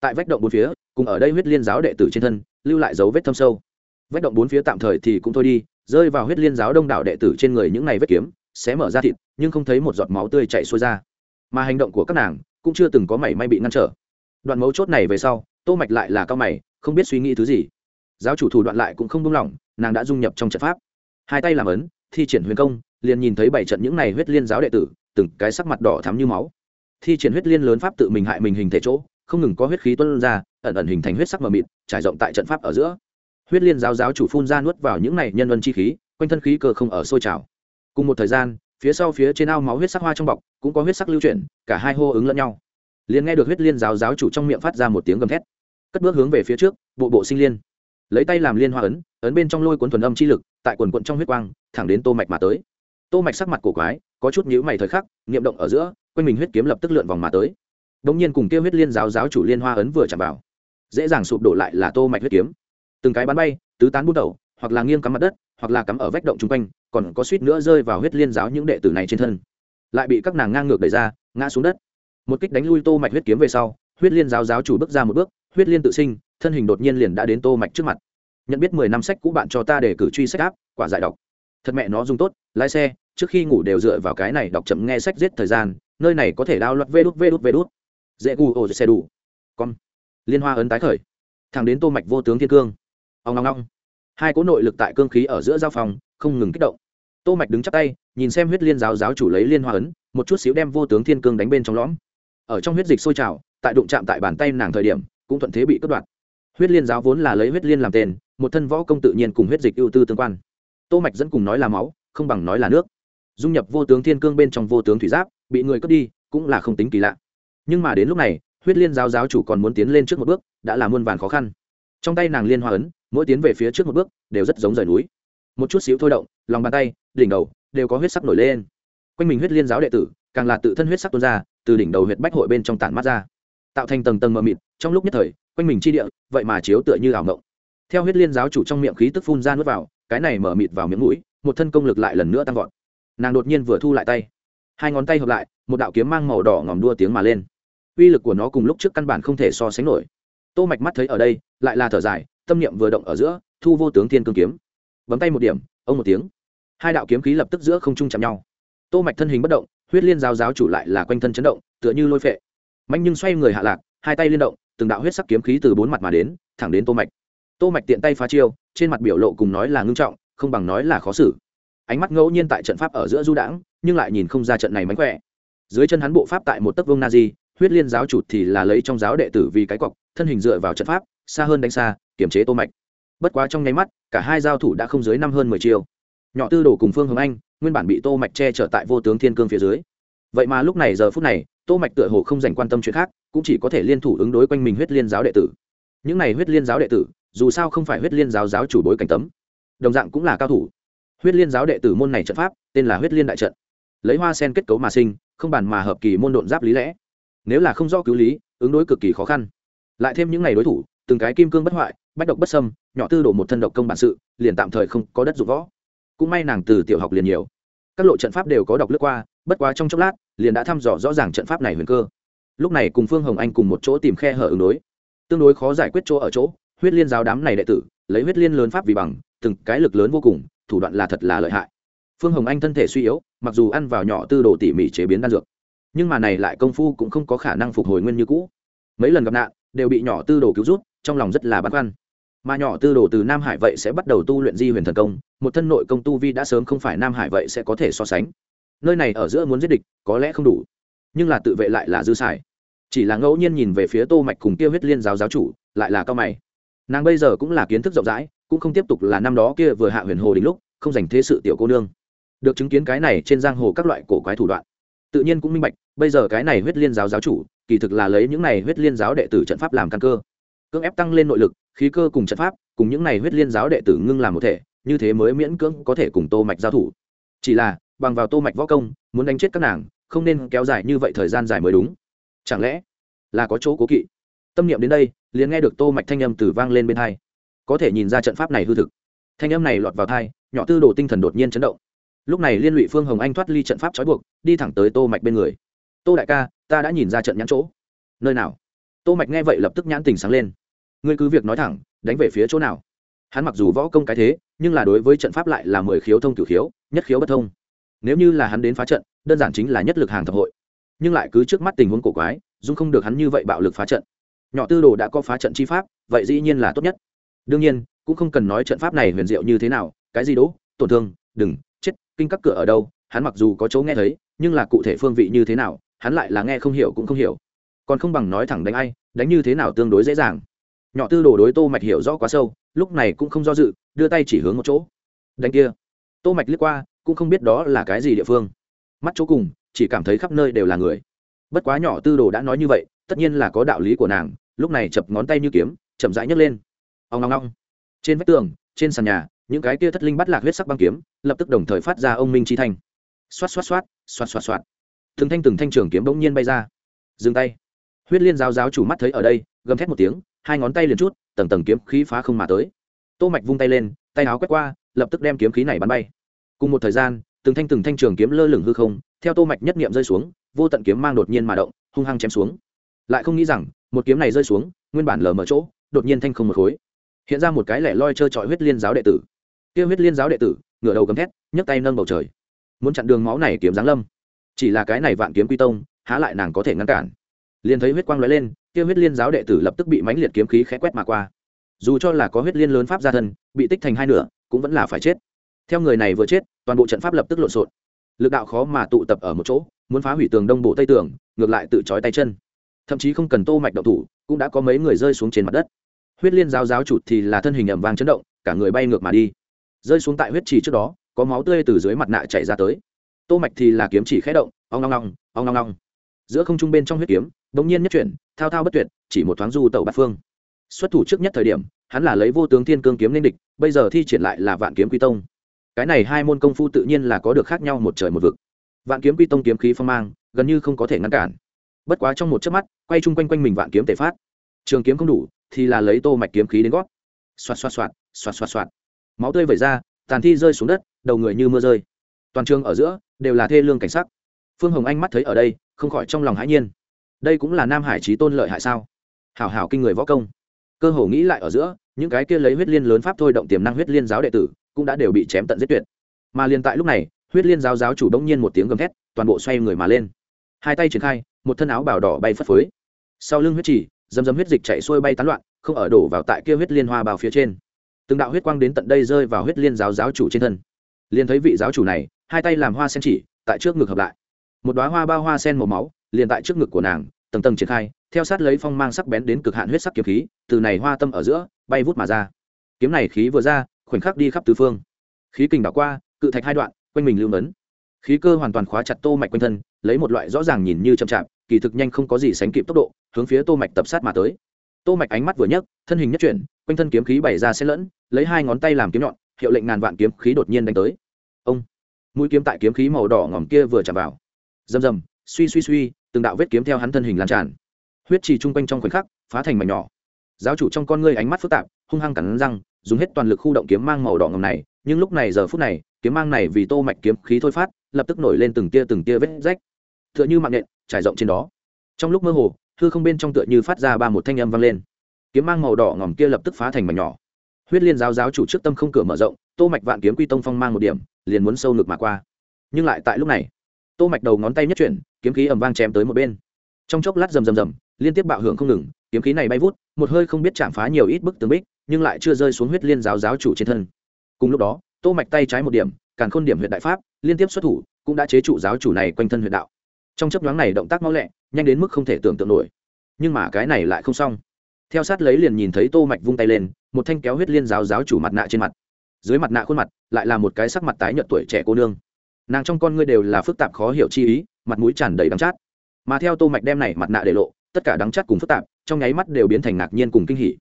Tại vách động bốn phía, cùng ở đây huyết liên giáo đệ tử trên thân, lưu lại dấu vết thâm sâu. Vách động bốn phía tạm thời thì cũng thôi đi, rơi vào huyết liên giáo đông đảo đệ tử trên người những này vết kiếm xé mở ra thịt, nhưng không thấy một giọt máu tươi chảy xuôi ra. Mà hành động của các nàng cũng chưa từng có mảy may bị ngăn trở. Đoạn mấu chốt này về sau, tô mạch lại là cao mày, không biết suy nghĩ thứ gì. Giáo chủ thủ đoạn lại cũng không buông lỏng, nàng đã dung nhập trong trận pháp. Hai tay làm ấn, thi triển huyền công, liền nhìn thấy bảy trận những này huyết liên giáo đệ tử từng cái sắc mặt đỏ thắm như máu. Thi triển huyết liên lớn pháp tự mình hại mình hình thể chỗ, không ngừng có huyết khí tuôn ra, ẩn ẩn hình thành huyết sắc mờ mịt, trải rộng tại trận pháp ở giữa. Huyết liên giáo giáo chủ phun ra nuốt vào những này nhân vân chi khí, quanh thân khí cơ không ở sôi trào. Cùng một thời gian, phía sau phía trên ao máu huyết sắc hoa trong bọc cũng có huyết sắc lưu chuyển, cả hai hô ứng lẫn nhau. Liền nghe được huyết liên giáo giáo chủ trong miệng phát ra một tiếng gầm thét. Cất bước hướng về phía trước, bộ bộ sinh liên. Lấy tay làm liên hoa ấn ấn bên trong lôi cuốn thuần âm chi lực, tại quần quận trong huyết quang, thẳng đến tô mạch mà tới tô mạch sắc mặt cổ quái, có chút nhíu mày thời khắc, niệm động ở giữa, quanh mình huyết kiếm lập tức lượn vòng mà tới. Đống nhiên cùng kia huyết liên giáo giáo chủ liên hoa ấn vừa chạm vào. Dễ dàng sụp đổ lại là tô mạch huyết kiếm. Từng cái bắn bay, tứ tán bút đầu, hoặc là nghiêng cắm mặt đất, hoặc là cắm ở vách động chung quanh, còn có suýt nữa rơi vào huyết liên giáo những đệ tử này trên thân. Lại bị các nàng ngang ngược đẩy ra, ngã xuống đất. Một kích đánh lui tô mạch huyết kiếm về sau, huyết liên giáo giáo chủ bước ra một bước, huyết liên tự sinh, thân hình đột nhiên liền đã đến tô mạch trước mặt. Nhận biết mười năm sách cũ bạn cho ta để cử truy sách áp, quả giải đọc. Thật mẹ nó dùng tốt, lái xe trước khi ngủ đều dựa vào cái này đọc chậm nghe sách giết thời gian, nơi này có thể đao loạt vê đút vê đút vê đút. Dễ gu ổ xe đủ. Con. Liên hoa ấn tái khởi. Thẳng đến tô mạch vô tướng thiên cương. Ông ngong ngong hai cỗ nội lực tại cương khí ở giữa giao phòng, không ngừng kích động. Tô mạch đứng chắp tay, nhìn xem huyết liên giáo giáo chủ lấy liên hoa ấn, một chút xíu đem vô tướng thiên cương đánh bên trong lõm. Ở trong huyết dịch sôi trào, tại đụng chạm tại bàn tay nàng thời điểm, cũng thuận thế bị cắt đoạn huyết liên giáo vốn là lấy huyết liên làm tên, một thân võ công tự nhiên cùng huyết dịch ưu tư tương quan. Tô mạch dẫn cùng nói là máu, không bằng nói là nước dung nhập vô tướng thiên cương bên trong vô tướng thủy giáp, bị người cướp đi, cũng là không tính kỳ lạ. Nhưng mà đến lúc này, huyết liên giáo giáo chủ còn muốn tiến lên trước một bước, đã là muôn vàn khó khăn. Trong tay nàng liên hoa ấn, mỗi tiến về phía trước một bước, đều rất giống rời núi. Một chút xíu thôi động, lòng bàn tay, đỉnh đầu, đều có huyết sắc nổi lên. Quanh mình huyết liên giáo đệ tử, càng là tự thân huyết sắc tuôn ra, từ đỉnh đầu huyết bách hội bên trong tản mắt ra. Tạo thành tầng tầng mờ mịt, trong lúc nhất thời, quanh mình chi địa, vậy mà chiếu tựa như ảo ngộng. Theo huyết liên giáo chủ trong miệng khí tức phun ra nuốt vào, cái này mở mịt vào miệng mũi, một thân công lực lại lần nữa tăng vọt nàng đột nhiên vừa thu lại tay. Hai ngón tay hợp lại, một đạo kiếm mang màu đỏ ngòm đua tiếng mà lên. Uy lực của nó cùng lúc trước căn bản không thể so sánh nổi. Tô mạch mắt thấy ở đây, lại là thở dài, tâm niệm vừa động ở giữa, thu vô tướng thiên cương kiếm. Bấm tay một điểm, ông một tiếng. Hai đạo kiếm khí lập tức giữa không trung chạm nhau. Tô mạch thân hình bất động, huyết liên giáo giáo chủ lại là quanh thân chấn động, tựa như lôi phệ. Mạnh nhưng xoay người hạ lạc, hai tay liên động, từng đạo huyết sắc kiếm khí từ bốn mặt mà đến, thẳng đến tô mạch. Tô mạch tiện tay phá chiêu, trên mặt biểu lộ cùng nói là ngưng trọng, không bằng nói là khó xử ánh mắt ngẫu nhiên tại trận pháp ở giữa du đãng, nhưng lại nhìn không ra trận này mánh khỏe. Dưới chân hắn bộ pháp tại một tấc vương na di huyết liên giáo chủ thì là lấy trong giáo đệ tử vì cái cọc, thân hình dựa vào trận pháp, xa hơn đánh xa kiểm chế tô mạch. Bất quá trong nháy mắt, cả hai giao thủ đã không dưới năm hơn mười chiêu. Nhỏ tư đồ cùng phương hồng anh, nguyên bản bị tô mạch che chở tại vô tướng thiên cương phía dưới. Vậy mà lúc này giờ phút này, tô mạch tựa hồ không dành quan tâm chuyện khác, cũng chỉ có thể liên thủ ứng đối quanh mình huyết liên giáo đệ tử. Những này huyết liên giáo đệ tử, dù sao không phải huyết liên giáo giáo chủ bối cảnh tấm, đồng dạng cũng là cao thủ huyết liên giáo đệ tử môn này trận pháp, tên là huyết liên đại trận. Lấy hoa sen kết cấu mà sinh, không bàn mà hợp kỳ môn độn giáp lý lẽ. Nếu là không do cứu lý, ứng đối cực kỳ khó khăn. Lại thêm những ngày đối thủ, từng cái kim cương bất hoại, bách độc bất sâm nhỏ tư đổ một thân độc công bản sự, liền tạm thời không có đất dụng võ. Cũng may nàng từ tiểu học liền nhiều. Các lộ trận pháp đều có đọc lướt qua, bất quá trong chốc lát, liền đã thăm dò rõ ràng trận pháp này huyền cơ. Lúc này cùng phương hồng anh cùng một chỗ tìm khe hở ứng đối. Tương đối khó giải quyết chỗ ở chỗ, huyết liên giáo đám này đệ tử, lấy huyết liên lớn pháp vì bằng, từng cái lực lớn vô cùng thủ đoạn là thật là lợi hại. Phương hồng anh thân thể suy yếu, mặc dù ăn vào nhỏ tư đồ tỉ mỉ chế biến đan dược, nhưng mà này lại công phu cũng không có khả năng phục hồi nguyên như cũ. Mấy lần gặp nạn, đều bị nhỏ tư đồ cứu rút trong lòng rất là băn khoăn. Mà nhỏ tư đồ từ nam hải vậy sẽ bắt đầu tu luyện di huyền thần công, một thân nội công tu vi đã sớm không phải nam hải vậy sẽ có thể so sánh. Nơi này ở giữa muốn giết địch, có lẽ không đủ, nhưng là tự vệ lại là dư xài. Chỉ là ngẫu nhiên nhìn về phía tô mạch cùng kia huyết liên giáo giáo chủ, lại là cao mày. Nàng bây giờ cũng là kiến thức rộng rãi cũng không tiếp tục là năm đó kia vừa hạ huyền hồ đỉnh lúc, không dành thế sự tiểu cô nương. Được chứng kiến cái này trên giang hồ các loại cổ quái thủ đoạn. Tự nhiên cũng minh bạch, bây giờ cái này huyết liên giáo giáo chủ, kỳ thực là lấy những này huyết liên giáo đệ tử trận pháp làm căn cơ. Cưỡng ép tăng lên nội lực, khí cơ cùng trận pháp, cùng những này huyết liên giáo đệ tử ngưng làm một thể, như thế mới miễn cưỡng có thể cùng tô mạch giao thủ. Chỉ là, bằng vào tô mạch võ công, muốn đánh chết các nàng, không nên kéo dài như vậy thời gian dài mới đúng. Chẳng lẽ là có chỗ cố kỵ? Tâm niệm đến đây, liền nghe được tô mạch thanh âm từ vang lên bên hai có thể nhìn ra trận pháp này hư thực. Thanh âm này lọt vào thai nhỏ tư đồ tinh thần đột nhiên chấn động. Lúc này liên lụy phương hồng anh thoát ly trận pháp trói buộc, đi thẳng tới tô mạch bên người. Tô đại ca, ta đã nhìn ra trận nhãn chỗ. Nơi nào? Tô mạch nghe vậy lập tức nhãn tình sáng lên. Ngươi cứ việc nói thẳng, đánh về phía chỗ nào? Hắn mặc dù võ công cái thế, nhưng là đối với trận pháp lại là mười khiếu thông cửu khiếu, nhất khiếu bất thông. Nếu như là hắn đến phá trận, đơn giản chính là nhất lực hàng thập hội. Nhưng lại cứ trước mắt tình huống cổ quái dung không được hắn như vậy bạo lực phá trận. Nhỏ tư đồ đã có phá trận chi pháp, vậy dĩ nhiên là tốt nhất đương nhiên, cũng không cần nói trận pháp này huyền diệu như thế nào, cái gì đỗ tổn thương, đừng, chết, kinh các cửa ở đâu, hắn mặc dù có chỗ nghe thấy, nhưng là cụ thể phương vị như thế nào, hắn lại là nghe không hiểu cũng không hiểu. Còn không bằng nói thẳng đánh ai, đánh như thế nào tương đối dễ dàng. Nhỏ tư đồ đối tô mạch hiểu rõ quá sâu, lúc này cũng không do dự, đưa tay chỉ hướng một chỗ. Đánh kia. Tô mạch liếc qua, cũng không biết đó là cái gì địa phương. Mắt chỗ cùng, chỉ cảm thấy khắp nơi đều là người. Bất quá nhỏ tư đồ đã nói như vậy, tất nhiên là có đạo lý của nàng, lúc này chập ngón tay như kiếm, chậm rãi nhấc lên ông ngong ngong trên vách tường, trên sàn nhà, những cái kia thất linh bắt lạc huyết sắc băng kiếm, lập tức đồng thời phát ra ông minh chi thanh. Xoát xoát xoát xoát xoát xoát. Từng thanh từng thanh trường kiếm bỗng nhiên bay ra. Dừng tay. Huyết liên giáo giáo chủ mắt thấy ở đây, gầm thét một tiếng, hai ngón tay liền chút, tầng tầng kiếm khí phá không mà tới. Tô mạch vung tay lên, tay áo quét qua, lập tức đem kiếm khí này bắn bay. Cùng một thời gian, từng thanh từng thanh trường kiếm lơ lửng hư không, theo tô mạch nhất niệm rơi xuống, vô tận kiếm mang đột nhiên mà động, hung hăng chém xuống. Lại không nghĩ rằng, một kiếm này rơi xuống, nguyên bản lờ mở chỗ, đột nhiên thanh không một khối hiện ra một cái lẻ loi trơ trọi huyết liên giáo đệ tử. Kia huyết liên giáo đệ tử, ngửa đầu gầm thét, nhấc tay nâng bầu trời. Muốn chặn đường máu này kiếm giáng lâm. Chỉ là cái này vạn kiếm quy tông, há lại nàng có thể ngăn cản. Liền thấy huyết quang lóe lên, kia huyết liên giáo đệ tử lập tức bị mãnh liệt kiếm khí khẽ quét mà qua. Dù cho là có huyết liên lớn pháp gia thân, bị tích thành hai nửa, cũng vẫn là phải chết. Theo người này vừa chết, toàn bộ trận pháp lập tức lộn xộn. Lực đạo khó mà tụ tập ở một chỗ, muốn phá hủy tường đông bộ tây tường, ngược lại tự trói tay chân. Thậm chí không cần tô mạch động thủ, cũng đã có mấy người rơi xuống trên mặt đất huyết liên giáo giáo chủ thì là thân hình ẩm vang chấn động, cả người bay ngược mà đi. Rơi xuống tại huyết trì trước đó, có máu tươi từ dưới mặt nạ chảy ra tới. Tô mạch thì là kiếm chỉ khẽ động, ong ong ong ong ong ong. Giữa không trung bên trong huyết kiếm đống nhiên nhất chuyển, thao thao bất tuyệt, chỉ một thoáng du tẩu bát phương. Xuất thủ trước nhất thời điểm, hắn là lấy vô tướng thiên cương kiếm lên địch, bây giờ thi triển lại là vạn kiếm quy tông. Cái này hai môn công phu tự nhiên là có được khác nhau một trời một vực. Vạn kiếm quy tông kiếm khí phong mang, gần như không có thể ngăn cản. Bất quá trong một chớp mắt, quay chung quanh quanh mình vạn kiếm tề phát trường kiếm không đủ, thì là lấy tô mạch kiếm khí đến gót. Xoạt xoạt xoạt xoạt xoạt xoạt. Máu tươi vẩy ra, tàn thi rơi xuống đất, đầu người như mưa rơi. Toàn trường ở giữa đều là thê lương cảnh sắc. Phương hồng anh mắt thấy ở đây, không khỏi trong lòng hãi nhiên. Đây cũng là nam hải trí tôn lợi hại sao? Hảo hảo kinh người võ công. Cơ hồ nghĩ lại ở giữa, những cái kia lấy huyết liên lớn pháp thôi động tiềm năng huyết liên giáo đệ tử, cũng đã đều bị chém tận giết tuyệt. Mà liền tại lúc này, huyết liên giáo giáo chủ đông nhiên một tiếng gầm thét, toàn bộ xoay người mà lên. Hai tay triển khai, một thân áo bảo đỏ bay phất phới. Sau lưng huyết chỉ dầm dầm huyết dịch chạy xuôi bay tán loạn không ở đổ vào tại kia huyết liên hoa bào phía trên. Từng đạo huyết quang đến tận đây rơi vào huyết liên giáo giáo chủ trên thân. Liền thấy vị giáo chủ này hai tay làm hoa sen chỉ tại trước ngực hợp lại. Một đoá hoa bao hoa sen màu máu liền tại trước ngực của nàng tầng tầng triển khai theo sát lấy phong mang sắc bén đến cực hạn huyết sắc kiếm khí từ này hoa tâm ở giữa bay vút mà ra. Kiếm này khí vừa ra khoảnh khắc đi khắp tứ phương. Khí kình đảo qua cự thạch hai đoạn quanh mình lưu lớn, khí cơ hoàn toàn khóa chặt tô mạch quanh thân lấy một loại rõ ràng nhìn như chậm chạp kỳ thực nhanh không có gì sánh kịp tốc độ hướng phía tô mạch tập sát mà tới. Tô mạch ánh mắt vừa nhấc, thân hình nhất chuyển, quanh thân kiếm khí bày ra xen lẫn, lấy hai ngón tay làm kiếm nhọn, hiệu lệnh ngàn vạn kiếm khí đột nhiên đánh tới. Ông! Mũi kiếm tại kiếm khí màu đỏ ngòm kia vừa chạm vào. Rầm rầm, suy suy suy, từng đạo vết kiếm theo hắn thân hình lan tràn. Huyết trì trung quanh trong khoảnh khắc, phá thành mảnh nhỏ. Giáo chủ trong con ngươi ánh mắt phức tạp, hung hăng cắn răng, dùng hết toàn lực khu động kiếm mang màu đỏ ngầm này, nhưng lúc này giờ phút này, kiếm mang này vì tô mạch kiếm khí thôi phát, lập tức nổi lên từng tia từng tia vết rách. Tựa như mạng nện trải rộng trên đó. Trong lúc mơ hồ hư không bên trong tựa như phát ra ba một thanh âm vang lên. Kiếm mang màu đỏ ngòm kia lập tức phá thành mảnh nhỏ. Huyết liên giáo giáo chủ trước tâm không cửa mở rộng, tô mạch vạn kiếm quy tông phong mang một điểm, liền muốn sâu ngực mà qua. Nhưng lại tại lúc này, tô mạch đầu ngón tay nhất chuyển, kiếm khí ầm vang chém tới một bên. Trong chốc lát rầm rầm rầm, liên tiếp bạo hưởng không ngừng, kiếm khí này bay vút, một hơi không biết chạm phá nhiều ít bức tường bích, nhưng lại chưa rơi xuống huyết liên giáo giáo chủ trên thân. Cùng lúc đó, tô mạch tay trái một điểm, càn khôn điểm huyện đại pháp, liên tiếp xuất thủ, cũng đã chế trụ giáo chủ này quanh thân huyện đạo trong chấp nhoáng này động tác mau lẹ, nhanh đến mức không thể tưởng tượng nổi. Nhưng mà cái này lại không xong. Theo sát lấy liền nhìn thấy tô mạch vung tay lên, một thanh kéo huyết liên giáo giáo chủ mặt nạ trên mặt. Dưới mặt nạ khuôn mặt, lại là một cái sắc mặt tái nhợt tuổi trẻ cô nương. Nàng trong con ngươi đều là phức tạp khó hiểu chi ý, mặt mũi tràn đầy đắng chát. Mà theo tô mạch đem này mặt nạ để lộ, tất cả đắng chát cùng phức tạp, trong nháy mắt đều biến thành ngạc nhiên cùng kinh hỉ.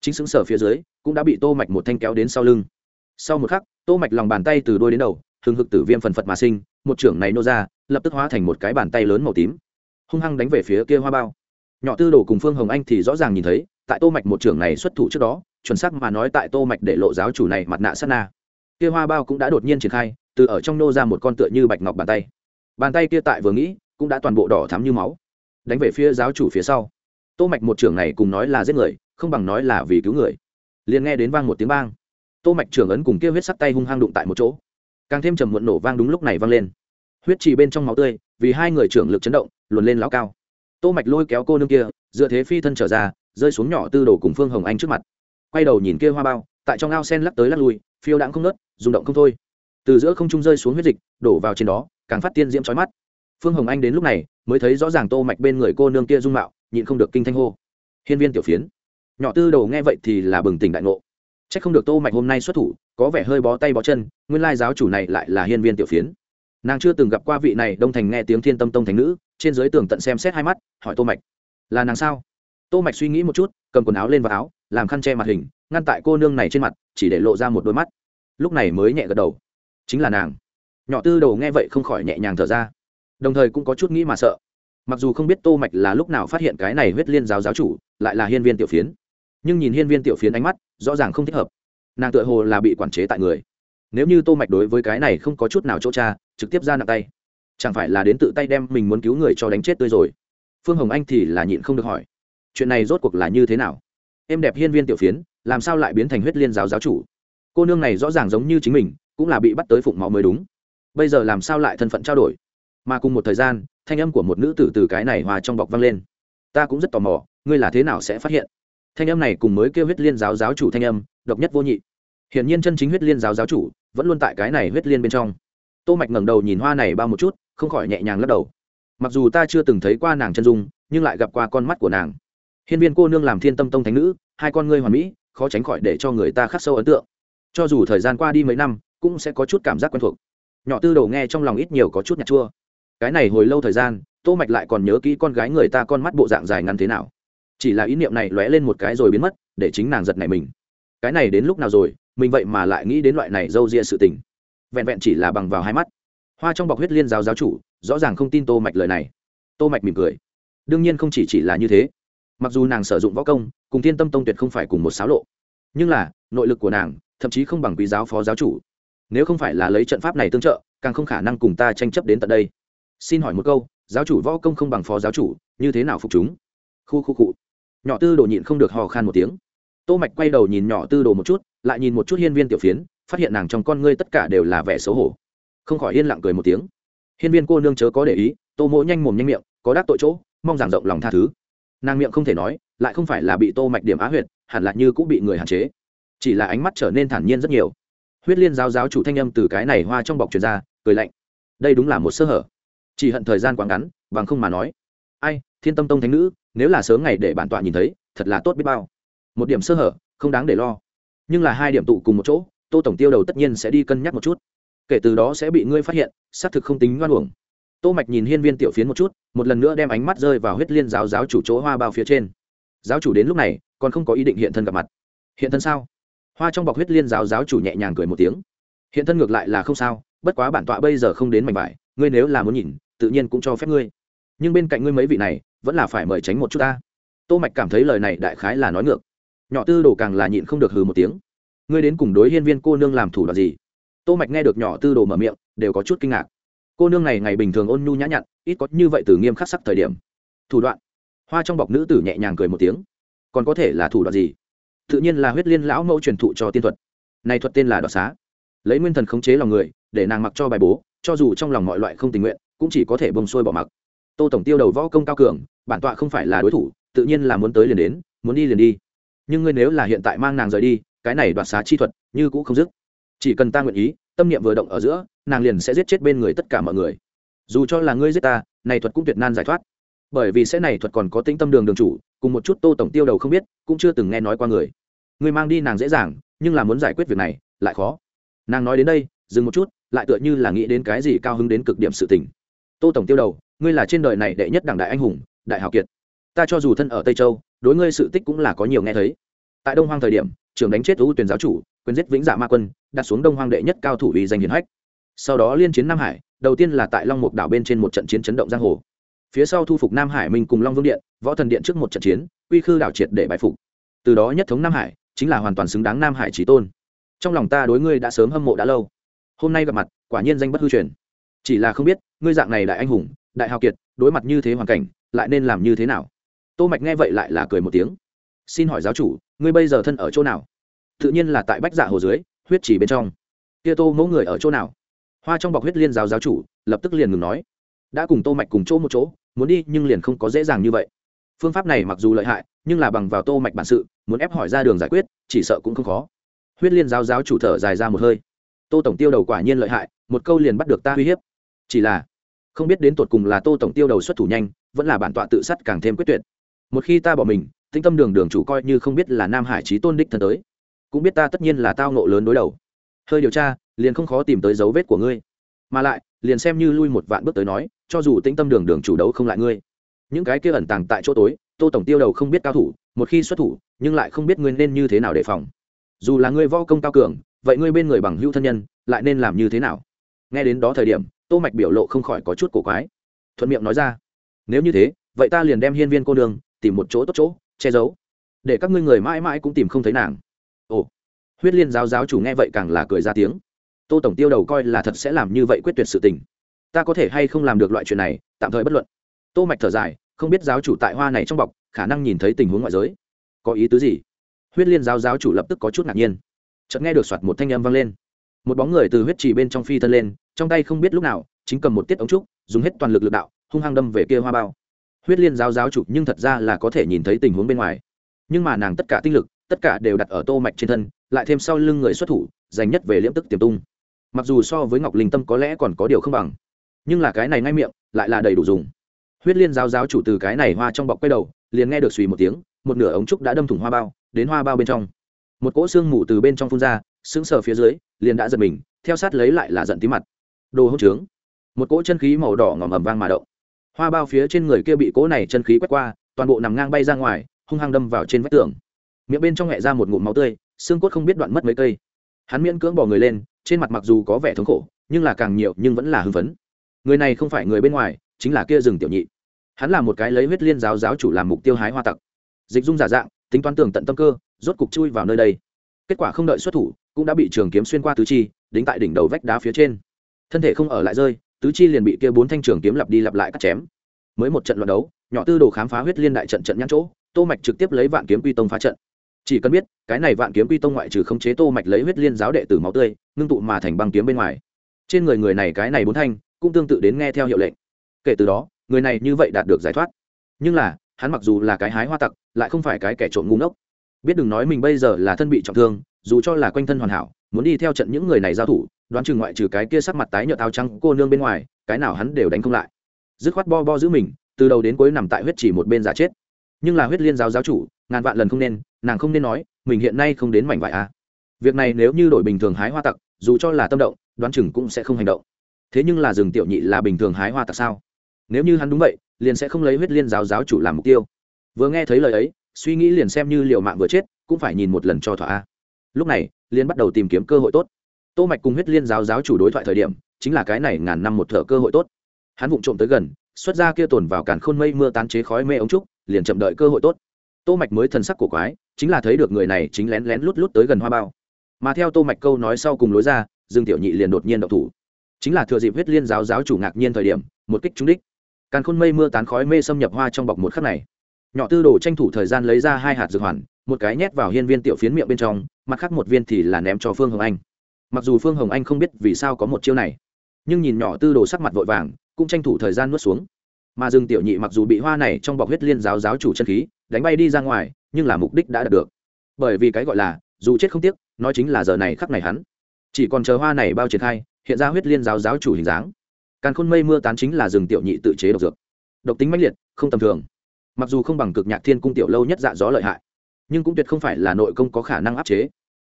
Chính xứng sở phía dưới, cũng đã bị tô mạch một thanh kéo đến sau lưng. Sau một khắc, tô mạch lòng bàn tay từ đôi đến đầu, hừng hực tử viêm phần phật mà sinh, một trưởng này nô ra lập tức hóa thành một cái bàn tay lớn màu tím, hung hăng đánh về phía kia hoa bao. Nhỏ tư đồ cùng phương hồng anh thì rõ ràng nhìn thấy, tại tô mạch một trưởng này xuất thủ trước đó, chuẩn xác mà nói tại tô mạch để lộ giáo chủ này mặt nạ sát na. Kia hoa bao cũng đã đột nhiên triển khai, từ ở trong nô ra một con tựa như bạch ngọc bàn tay. Bàn tay kia tại vừa nghĩ, cũng đã toàn bộ đỏ thắm như máu. Đánh về phía giáo chủ phía sau. Tô mạch một trưởng này cùng nói là giết người, không bằng nói là vì cứu người. Liền nghe đến vang một tiếng bang. Tô mạch trưởng ấn cùng kia huyết sắc tay hung hăng đụng tại một chỗ. Càng thêm trầm muộn nổ vang đúng lúc này vang lên huyết trì bên trong máu tươi, vì hai người trưởng lực chấn động, luồn lên lão cao. Tô mạch lôi kéo cô nương kia, dựa thế phi thân trở ra, rơi xuống nhỏ tư đồ cùng phương hồng anh trước mặt. Quay đầu nhìn kia hoa bao, tại trong ao sen lắc tới lắc lui, phiêu đãng không nớt rung động không thôi. Từ giữa không trung rơi xuống huyết dịch, đổ vào trên đó, càng phát tiên diễm chói mắt. Phương hồng anh đến lúc này, mới thấy rõ ràng tô mạch bên người cô nương kia dung mạo, nhịn không được kinh thanh hô. Hiên viên tiểu phiến. Nhỏ tư đầu nghe vậy thì là bừng tỉnh đại ngộ. Chắc không được tô mạch hôm nay xuất thủ, có vẻ hơi bó tay bó chân, nguyên lai giáo chủ này lại là hiên viên tiểu phiến nàng chưa từng gặp qua vị này đông thành nghe tiếng thiên tâm tông thành nữ, trên dưới tường tận xem xét hai mắt, hỏi tô mạch, là nàng sao? Tô mạch suy nghĩ một chút, cầm quần áo lên vào áo, làm khăn che mặt hình, ngăn tại cô nương này trên mặt, chỉ để lộ ra một đôi mắt. Lúc này mới nhẹ gật đầu. Chính là nàng. Nhỏ tư đầu nghe vậy không khỏi nhẹ nhàng thở ra. Đồng thời cũng có chút nghĩ mà sợ. Mặc dù không biết tô mạch là lúc nào phát hiện cái này huyết liên giáo giáo chủ, lại là hiên viên tiểu phiến, nhưng nhìn hiên viên tiểu phiến ánh mắt, rõ ràng không thích hợp. Nàng tựa hồ là bị quản chế tại người nếu như tô mạch đối với cái này không có chút nào chỗ cha, trực tiếp ra nặng tay. Chẳng phải là đến tự tay đem mình muốn cứu người cho đánh chết tươi rồi? Phương hồng anh thì là nhịn không được hỏi. Chuyện này rốt cuộc là như thế nào? Em đẹp hiên viên tiểu phiến, làm sao lại biến thành huyết liên giáo giáo chủ? Cô nương này rõ ràng giống như chính mình, cũng là bị bắt tới phụng máu mới đúng. Bây giờ làm sao lại thân phận trao đổi? Mà cùng một thời gian, thanh âm của một nữ tử từ cái này hòa trong bọc vang lên. Ta cũng rất tò mò, ngươi là thế nào sẽ phát hiện? Thanh âm này cùng mới kêu huyết liên giáo giáo chủ thanh âm, độc nhất vô nhị hiển nhiên chân chính huyết liên giáo giáo chủ vẫn luôn tại cái này huyết liên bên trong. Tô mạch ngẩng đầu nhìn hoa này bao một chút, không khỏi nhẹ nhàng lắc đầu. Mặc dù ta chưa từng thấy qua nàng chân dung, nhưng lại gặp qua con mắt của nàng. Hiên viên cô nương làm thiên tâm tông thánh nữ, hai con ngươi hoàn mỹ, khó tránh khỏi để cho người ta khắc sâu ấn tượng. Cho dù thời gian qua đi mấy năm, cũng sẽ có chút cảm giác quen thuộc. Nhỏ tư đầu nghe trong lòng ít nhiều có chút nhạt chua. Cái này hồi lâu thời gian, tô mạch lại còn nhớ kỹ con gái người ta con mắt bộ dạng dài ngắn thế nào. Chỉ là ý niệm này lóe lên một cái rồi biến mất, để chính nàng giật nảy mình. Cái này đến lúc nào rồi mình vậy mà lại nghĩ đến loại này dâu ria sự tình. Vẹn vẹn chỉ là bằng vào hai mắt. Hoa trong bọc huyết liên giáo giáo chủ, rõ ràng không tin tô mạch lời này. Tô mạch mỉm cười. Đương nhiên không chỉ chỉ là như thế. Mặc dù nàng sử dụng võ công, cùng thiên tâm tông tuyệt không phải cùng một sáo lộ. Nhưng là, nội lực của nàng, thậm chí không bằng quý giáo phó giáo chủ. Nếu không phải là lấy trận pháp này tương trợ, càng không khả năng cùng ta tranh chấp đến tận đây. Xin hỏi một câu, giáo chủ võ công không bằng phó giáo chủ, như thế nào phục chúng? Khu khu cụ nhỏ tư đồ nhịn không được hò khan một tiếng tô mạch quay đầu nhìn nhỏ tư đồ một chút, lại nhìn một chút hiên viên tiểu phiến, phát hiện nàng trong con ngươi tất cả đều là vẻ xấu hổ. Không khỏi yên lặng cười một tiếng. Hiên viên cô nương chớ có để ý, tô mỗ nhanh mồm nhanh miệng, có đắc tội chỗ, mong giảng rộng lòng tha thứ. Nàng miệng không thể nói, lại không phải là bị tô mạch điểm á huyệt, hẳn là như cũng bị người hạn chế. Chỉ là ánh mắt trở nên thản nhiên rất nhiều. Huyết liên giáo giáo chủ thanh âm từ cái này hoa trong bọc truyền ra, cười lạnh. Đây đúng là một sơ hở. Chỉ hận thời gian quá ngắn, bằng không mà nói. Ai, thiên tâm tông thánh nữ, nếu là sớm ngày để bản tọa nhìn thấy, thật là tốt biết bao một điểm sơ hở, không đáng để lo. Nhưng là hai điểm tụ cùng một chỗ, tô tổng tiêu đầu tất nhiên sẽ đi cân nhắc một chút. Kể từ đó sẽ bị ngươi phát hiện, xác thực không tính ngoan uổng. Tô mạch nhìn hiên viên tiểu phiến một chút, một lần nữa đem ánh mắt rơi vào huyết liên giáo giáo chủ chỗ hoa bao phía trên. Giáo chủ đến lúc này, còn không có ý định hiện thân gặp mặt. Hiện thân sao? Hoa trong bọc huyết liên giáo giáo chủ nhẹ nhàng cười một tiếng. Hiện thân ngược lại là không sao, bất quá bản tọa bây giờ không đến mảnh vải, ngươi nếu là muốn nhìn, tự nhiên cũng cho phép ngươi. Nhưng bên cạnh ngươi mấy vị này, vẫn là phải mời tránh một chút ta. Tô mạch cảm thấy lời này đại khái là nói ngược nhỏ tư đồ càng là nhịn không được hừ một tiếng. Ngươi đến cùng đối hiên viên cô nương làm thủ đoạn gì? Tô mạch nghe được nhỏ tư đồ mở miệng, đều có chút kinh ngạc. Cô nương này ngày bình thường ôn nhu nhã nhặn, ít có như vậy từ nghiêm khắc sắc thời điểm. Thủ đoạn. Hoa trong bọc nữ tử nhẹ nhàng cười một tiếng. Còn có thể là thủ đoạn gì? Tự nhiên là huyết liên lão mẫu truyền thụ cho tiên thuật. Này thuật tên là đoạt xá. Lấy nguyên thần khống chế lòng người, để nàng mặc cho bài bố, cho dù trong lòng mọi loại không tình nguyện, cũng chỉ có thể bông xuôi bỏ mặc. Tô tổng tiêu đầu võ công cao cường, bản tọa không phải là đối thủ, tự nhiên là muốn tới liền đến, muốn đi liền đi nhưng ngươi nếu là hiện tại mang nàng rời đi, cái này đoạt xá chi thuật như cũ không dứt. Chỉ cần ta nguyện ý, tâm niệm vừa động ở giữa, nàng liền sẽ giết chết bên người tất cả mọi người. Dù cho là ngươi giết ta, này thuật cũng tuyệt nan giải thoát. Bởi vì sẽ này thuật còn có tính tâm đường đường chủ, cùng một chút tô tổng tiêu đầu không biết, cũng chưa từng nghe nói qua người. Ngươi mang đi nàng dễ dàng, nhưng là muốn giải quyết việc này, lại khó. Nàng nói đến đây, dừng một chút, lại tựa như là nghĩ đến cái gì cao hứng đến cực điểm sự tình. Tô tổng tiêu đầu, ngươi là trên đời này đệ nhất đảng đại anh hùng, đại hào kiệt. Ta cho dù thân ở tây châu đối ngươi sự tích cũng là có nhiều nghe thấy. Tại đông hoang thời điểm, trưởng đánh chết ưu tuyển giáo chủ, quyền giết vĩnh dạ ma quân, đặt xuống đông hoang đệ nhất cao thủ uy danh hiển hách. Sau đó liên chiến nam hải, đầu tiên là tại long mục đảo bên trên một trận chiến chấn động giang hồ. Phía sau thu phục nam hải minh cùng long vương điện, võ thần điện trước một trận chiến, uy khư đảo triệt để bại phục. Từ đó nhất thống nam hải, chính là hoàn toàn xứng đáng nam hải trí tôn. Trong lòng ta đối ngươi đã sớm hâm mộ đã lâu. Hôm nay gặp mặt, quả nhiên danh bất hư truyền. Chỉ là không biết, ngươi dạng này đại anh hùng, đại hào kiệt, đối mặt như thế hoàn cảnh, lại nên làm như thế nào? Tô mạch nghe vậy lại là cười một tiếng. Xin hỏi giáo chủ, ngươi bây giờ thân ở chỗ nào? Tự nhiên là tại bách dạ hồ dưới, huyết chỉ bên trong. Kia tô mẫu người ở chỗ nào? Hoa trong bọc huyết liên giáo giáo chủ, lập tức liền ngừng nói. Đã cùng tô mạch cùng chỗ một chỗ, muốn đi nhưng liền không có dễ dàng như vậy. Phương pháp này mặc dù lợi hại, nhưng là bằng vào tô mạch bản sự, muốn ép hỏi ra đường giải quyết, chỉ sợ cũng không khó. Huyết liên giáo giáo chủ thở dài ra một hơi. Tô tổng tiêu đầu quả nhiên lợi hại, một câu liền bắt được ta uy hiếp. Chỉ là, không biết đến tột cùng là tô tổng tiêu đầu xuất thủ nhanh, vẫn là bản tọa tự sát càng thêm quyết tuyệt một khi ta bỏ mình tinh tâm đường đường chủ coi như không biết là nam hải trí tôn đích thần tới. Cũng biết ta tất nhiên là tao nộ lớn đối đầu. Hơi điều tra, liền không khó tìm tới dấu vết của ngươi. Mà lại, liền xem như lui một vạn bước tới nói, cho dù tĩnh tâm đường đường chủ đấu không lại ngươi, những cái kia ẩn tàng tại chỗ tối, tô tổng tiêu đầu không biết cao thủ, một khi xuất thủ, nhưng lại không biết ngươi nên như thế nào đề phòng. Dù là ngươi võ công cao cường, vậy ngươi bên người bằng hữu thân nhân, lại nên làm như thế nào? Nghe đến đó thời điểm, tô mạch biểu lộ không khỏi có chút cổ quái. Thuận miệng nói ra, nếu như thế, vậy ta liền đem hiên viên cô đường tìm một chỗ tốt chỗ, che giấu. Để các ngươi người mãi mãi cũng tìm không thấy nàng. Ồ. Huyết liên giáo giáo chủ nghe vậy càng là cười ra tiếng. Tô tổng tiêu đầu coi là thật sẽ làm như vậy quyết tuyệt sự tình. Ta có thể hay không làm được loại chuyện này, tạm thời bất luận. Tô mạch thở dài, không biết giáo chủ tại hoa này trong bọc, khả năng nhìn thấy tình huống ngoại giới. Có ý tứ gì? Huyết liên giáo giáo chủ lập tức có chút ngạc nhiên. Chợt nghe được soạt một thanh âm vang lên. Một bóng người từ huyết trì bên trong phi thân lên, trong tay không biết lúc nào, chính cầm một tiết ống trúc, dùng hết toàn lực lực đạo, hung hăng đâm về kia hoa bao huyết liên giáo giáo chủ nhưng thật ra là có thể nhìn thấy tình huống bên ngoài. Nhưng mà nàng tất cả tinh lực, tất cả đều đặt ở tô mạch trên thân, lại thêm sau lưng người xuất thủ, dành nhất về liễm tức tiềm tung. Mặc dù so với ngọc linh tâm có lẽ còn có điều không bằng, nhưng là cái này ngay miệng, lại là đầy đủ dùng. Huyết liên giáo giáo chủ từ cái này hoa trong bọc quay đầu, liền nghe được xùi một tiếng, một nửa ống trúc đã đâm thủng hoa bao, đến hoa bao bên trong. Một cỗ xương mù từ bên trong phun ra, sững sờ phía dưới, liền đã giật mình, theo sát lấy lại là giận tí mặt. Đồ hỗn trướng. Một cỗ chân khí màu đỏ ngòm ầm vang mà động hoa bao phía trên người kia bị cỗ này chân khí quét qua, toàn bộ nằm ngang bay ra ngoài, hung hăng đâm vào trên vách tường. Miệng bên trong hẹ ra một ngụm máu tươi, xương cốt không biết đoạn mất mấy cây. Hắn miễn cưỡng bỏ người lên, trên mặt mặc dù có vẻ thống khổ, nhưng là càng nhiều nhưng vẫn là hưng phấn. Người này không phải người bên ngoài, chính là kia rừng tiểu nhị. Hắn là một cái lấy huyết liên giáo giáo chủ làm mục tiêu hái hoa tặc. Dịch dung giả dạng, tính toán tường tận tâm cơ, rốt cục chui vào nơi đây. Kết quả không đợi xuất thủ, cũng đã bị trường kiếm xuyên qua tứ chi, đính tại đỉnh đầu vách đá phía trên. Thân thể không ở lại rơi tứ chi liền bị kia bốn thanh trường kiếm lặp đi lặp lại cắt chém. Mới một trận luận đấu, nhỏ tư đồ khám phá huyết liên đại trận trận nhãn chỗ, tô mạch trực tiếp lấy vạn kiếm quy tông phá trận. Chỉ cần biết, cái này vạn kiếm quy tông ngoại trừ khống chế tô mạch lấy huyết liên giáo đệ tử máu tươi, ngưng tụ mà thành băng kiếm bên ngoài. Trên người người này cái này bốn thanh, cũng tương tự đến nghe theo hiệu lệnh. Kể từ đó, người này như vậy đạt được giải thoát. Nhưng là, hắn mặc dù là cái hái hoa tặc, lại không phải cái kẻ trộm ngu ngốc. Biết đừng nói mình bây giờ là thân bị trọng thương, dù cho là quanh thân hoàn hảo, muốn đi theo trận những người này giao thủ đoán chừng ngoại trừ cái kia sắc mặt tái nhợt áo trắng cô nương bên ngoài, cái nào hắn đều đánh không lại. Dứt khoát bo bo giữ mình, từ đầu đến cuối nằm tại huyết chỉ một bên giả chết. Nhưng là huyết liên giáo giáo chủ, ngàn vạn lần không nên, nàng không nên nói, mình hiện nay không đến mảnh vải à. việc này nếu như đổi bình thường hái hoa tặc, dù cho là tâm động, đoán chừng cũng sẽ không hành động. Thế nhưng là rừng tiểu nhị là bình thường hái hoa tặc sao? Nếu như hắn đúng vậy, liền sẽ không lấy huyết liên giáo giáo chủ làm mục tiêu. Vừa nghe thấy lời ấy, suy nghĩ liền xem như liệu mạng vừa chết, cũng phải nhìn một lần cho thỏa a. lúc này liên bắt đầu tìm kiếm cơ hội tốt tô mạch cùng huyết liên giáo giáo chủ đối thoại thời điểm, chính là cái này ngàn năm một thở cơ hội tốt. Hắn vụng trộm tới gần, xuất ra kia tồn vào càn khôn mây mưa tán chế khói mê ống trúc, liền chậm đợi cơ hội tốt. Tô mạch mới thần sắc của quái, chính là thấy được người này chính lén lén lút lút tới gần hoa bao. Mà theo tô mạch câu nói sau cùng lối ra, dương tiểu nhị liền đột nhiên động thủ. Chính là thừa dịp huyết liên giáo giáo chủ ngạc nhiên thời điểm, một kích trúng đích. Càn khôn mây mưa tán khói mê xâm nhập hoa trong bọc một khắc này. Nhỏ tư đồ tranh thủ thời gian lấy ra hai hạt dược hoàn, một cái nhét vào hiên viên tiểu phiến miệng bên trong, mặt khác một viên thì là ném cho phương hồng anh mặc dù phương hồng anh không biết vì sao có một chiêu này nhưng nhìn nhỏ tư đồ sắc mặt vội vàng cũng tranh thủ thời gian nuốt xuống mà rừng tiểu nhị mặc dù bị hoa này trong bọc huyết liên giáo giáo chủ chân khí đánh bay đi ra ngoài nhưng là mục đích đã đạt được bởi vì cái gọi là dù chết không tiếc nói chính là giờ này khắc này hắn chỉ còn chờ hoa này bao triển khai hiện ra huyết liên giáo giáo chủ hình dáng càn khôn mây mưa tán chính là rừng tiểu nhị tự chế độc dược độc tính mãnh liệt không tầm thường mặc dù không bằng cực nhạc thiên cung tiểu lâu nhất dạ gió lợi hại nhưng cũng tuyệt không phải là nội công có khả năng áp chế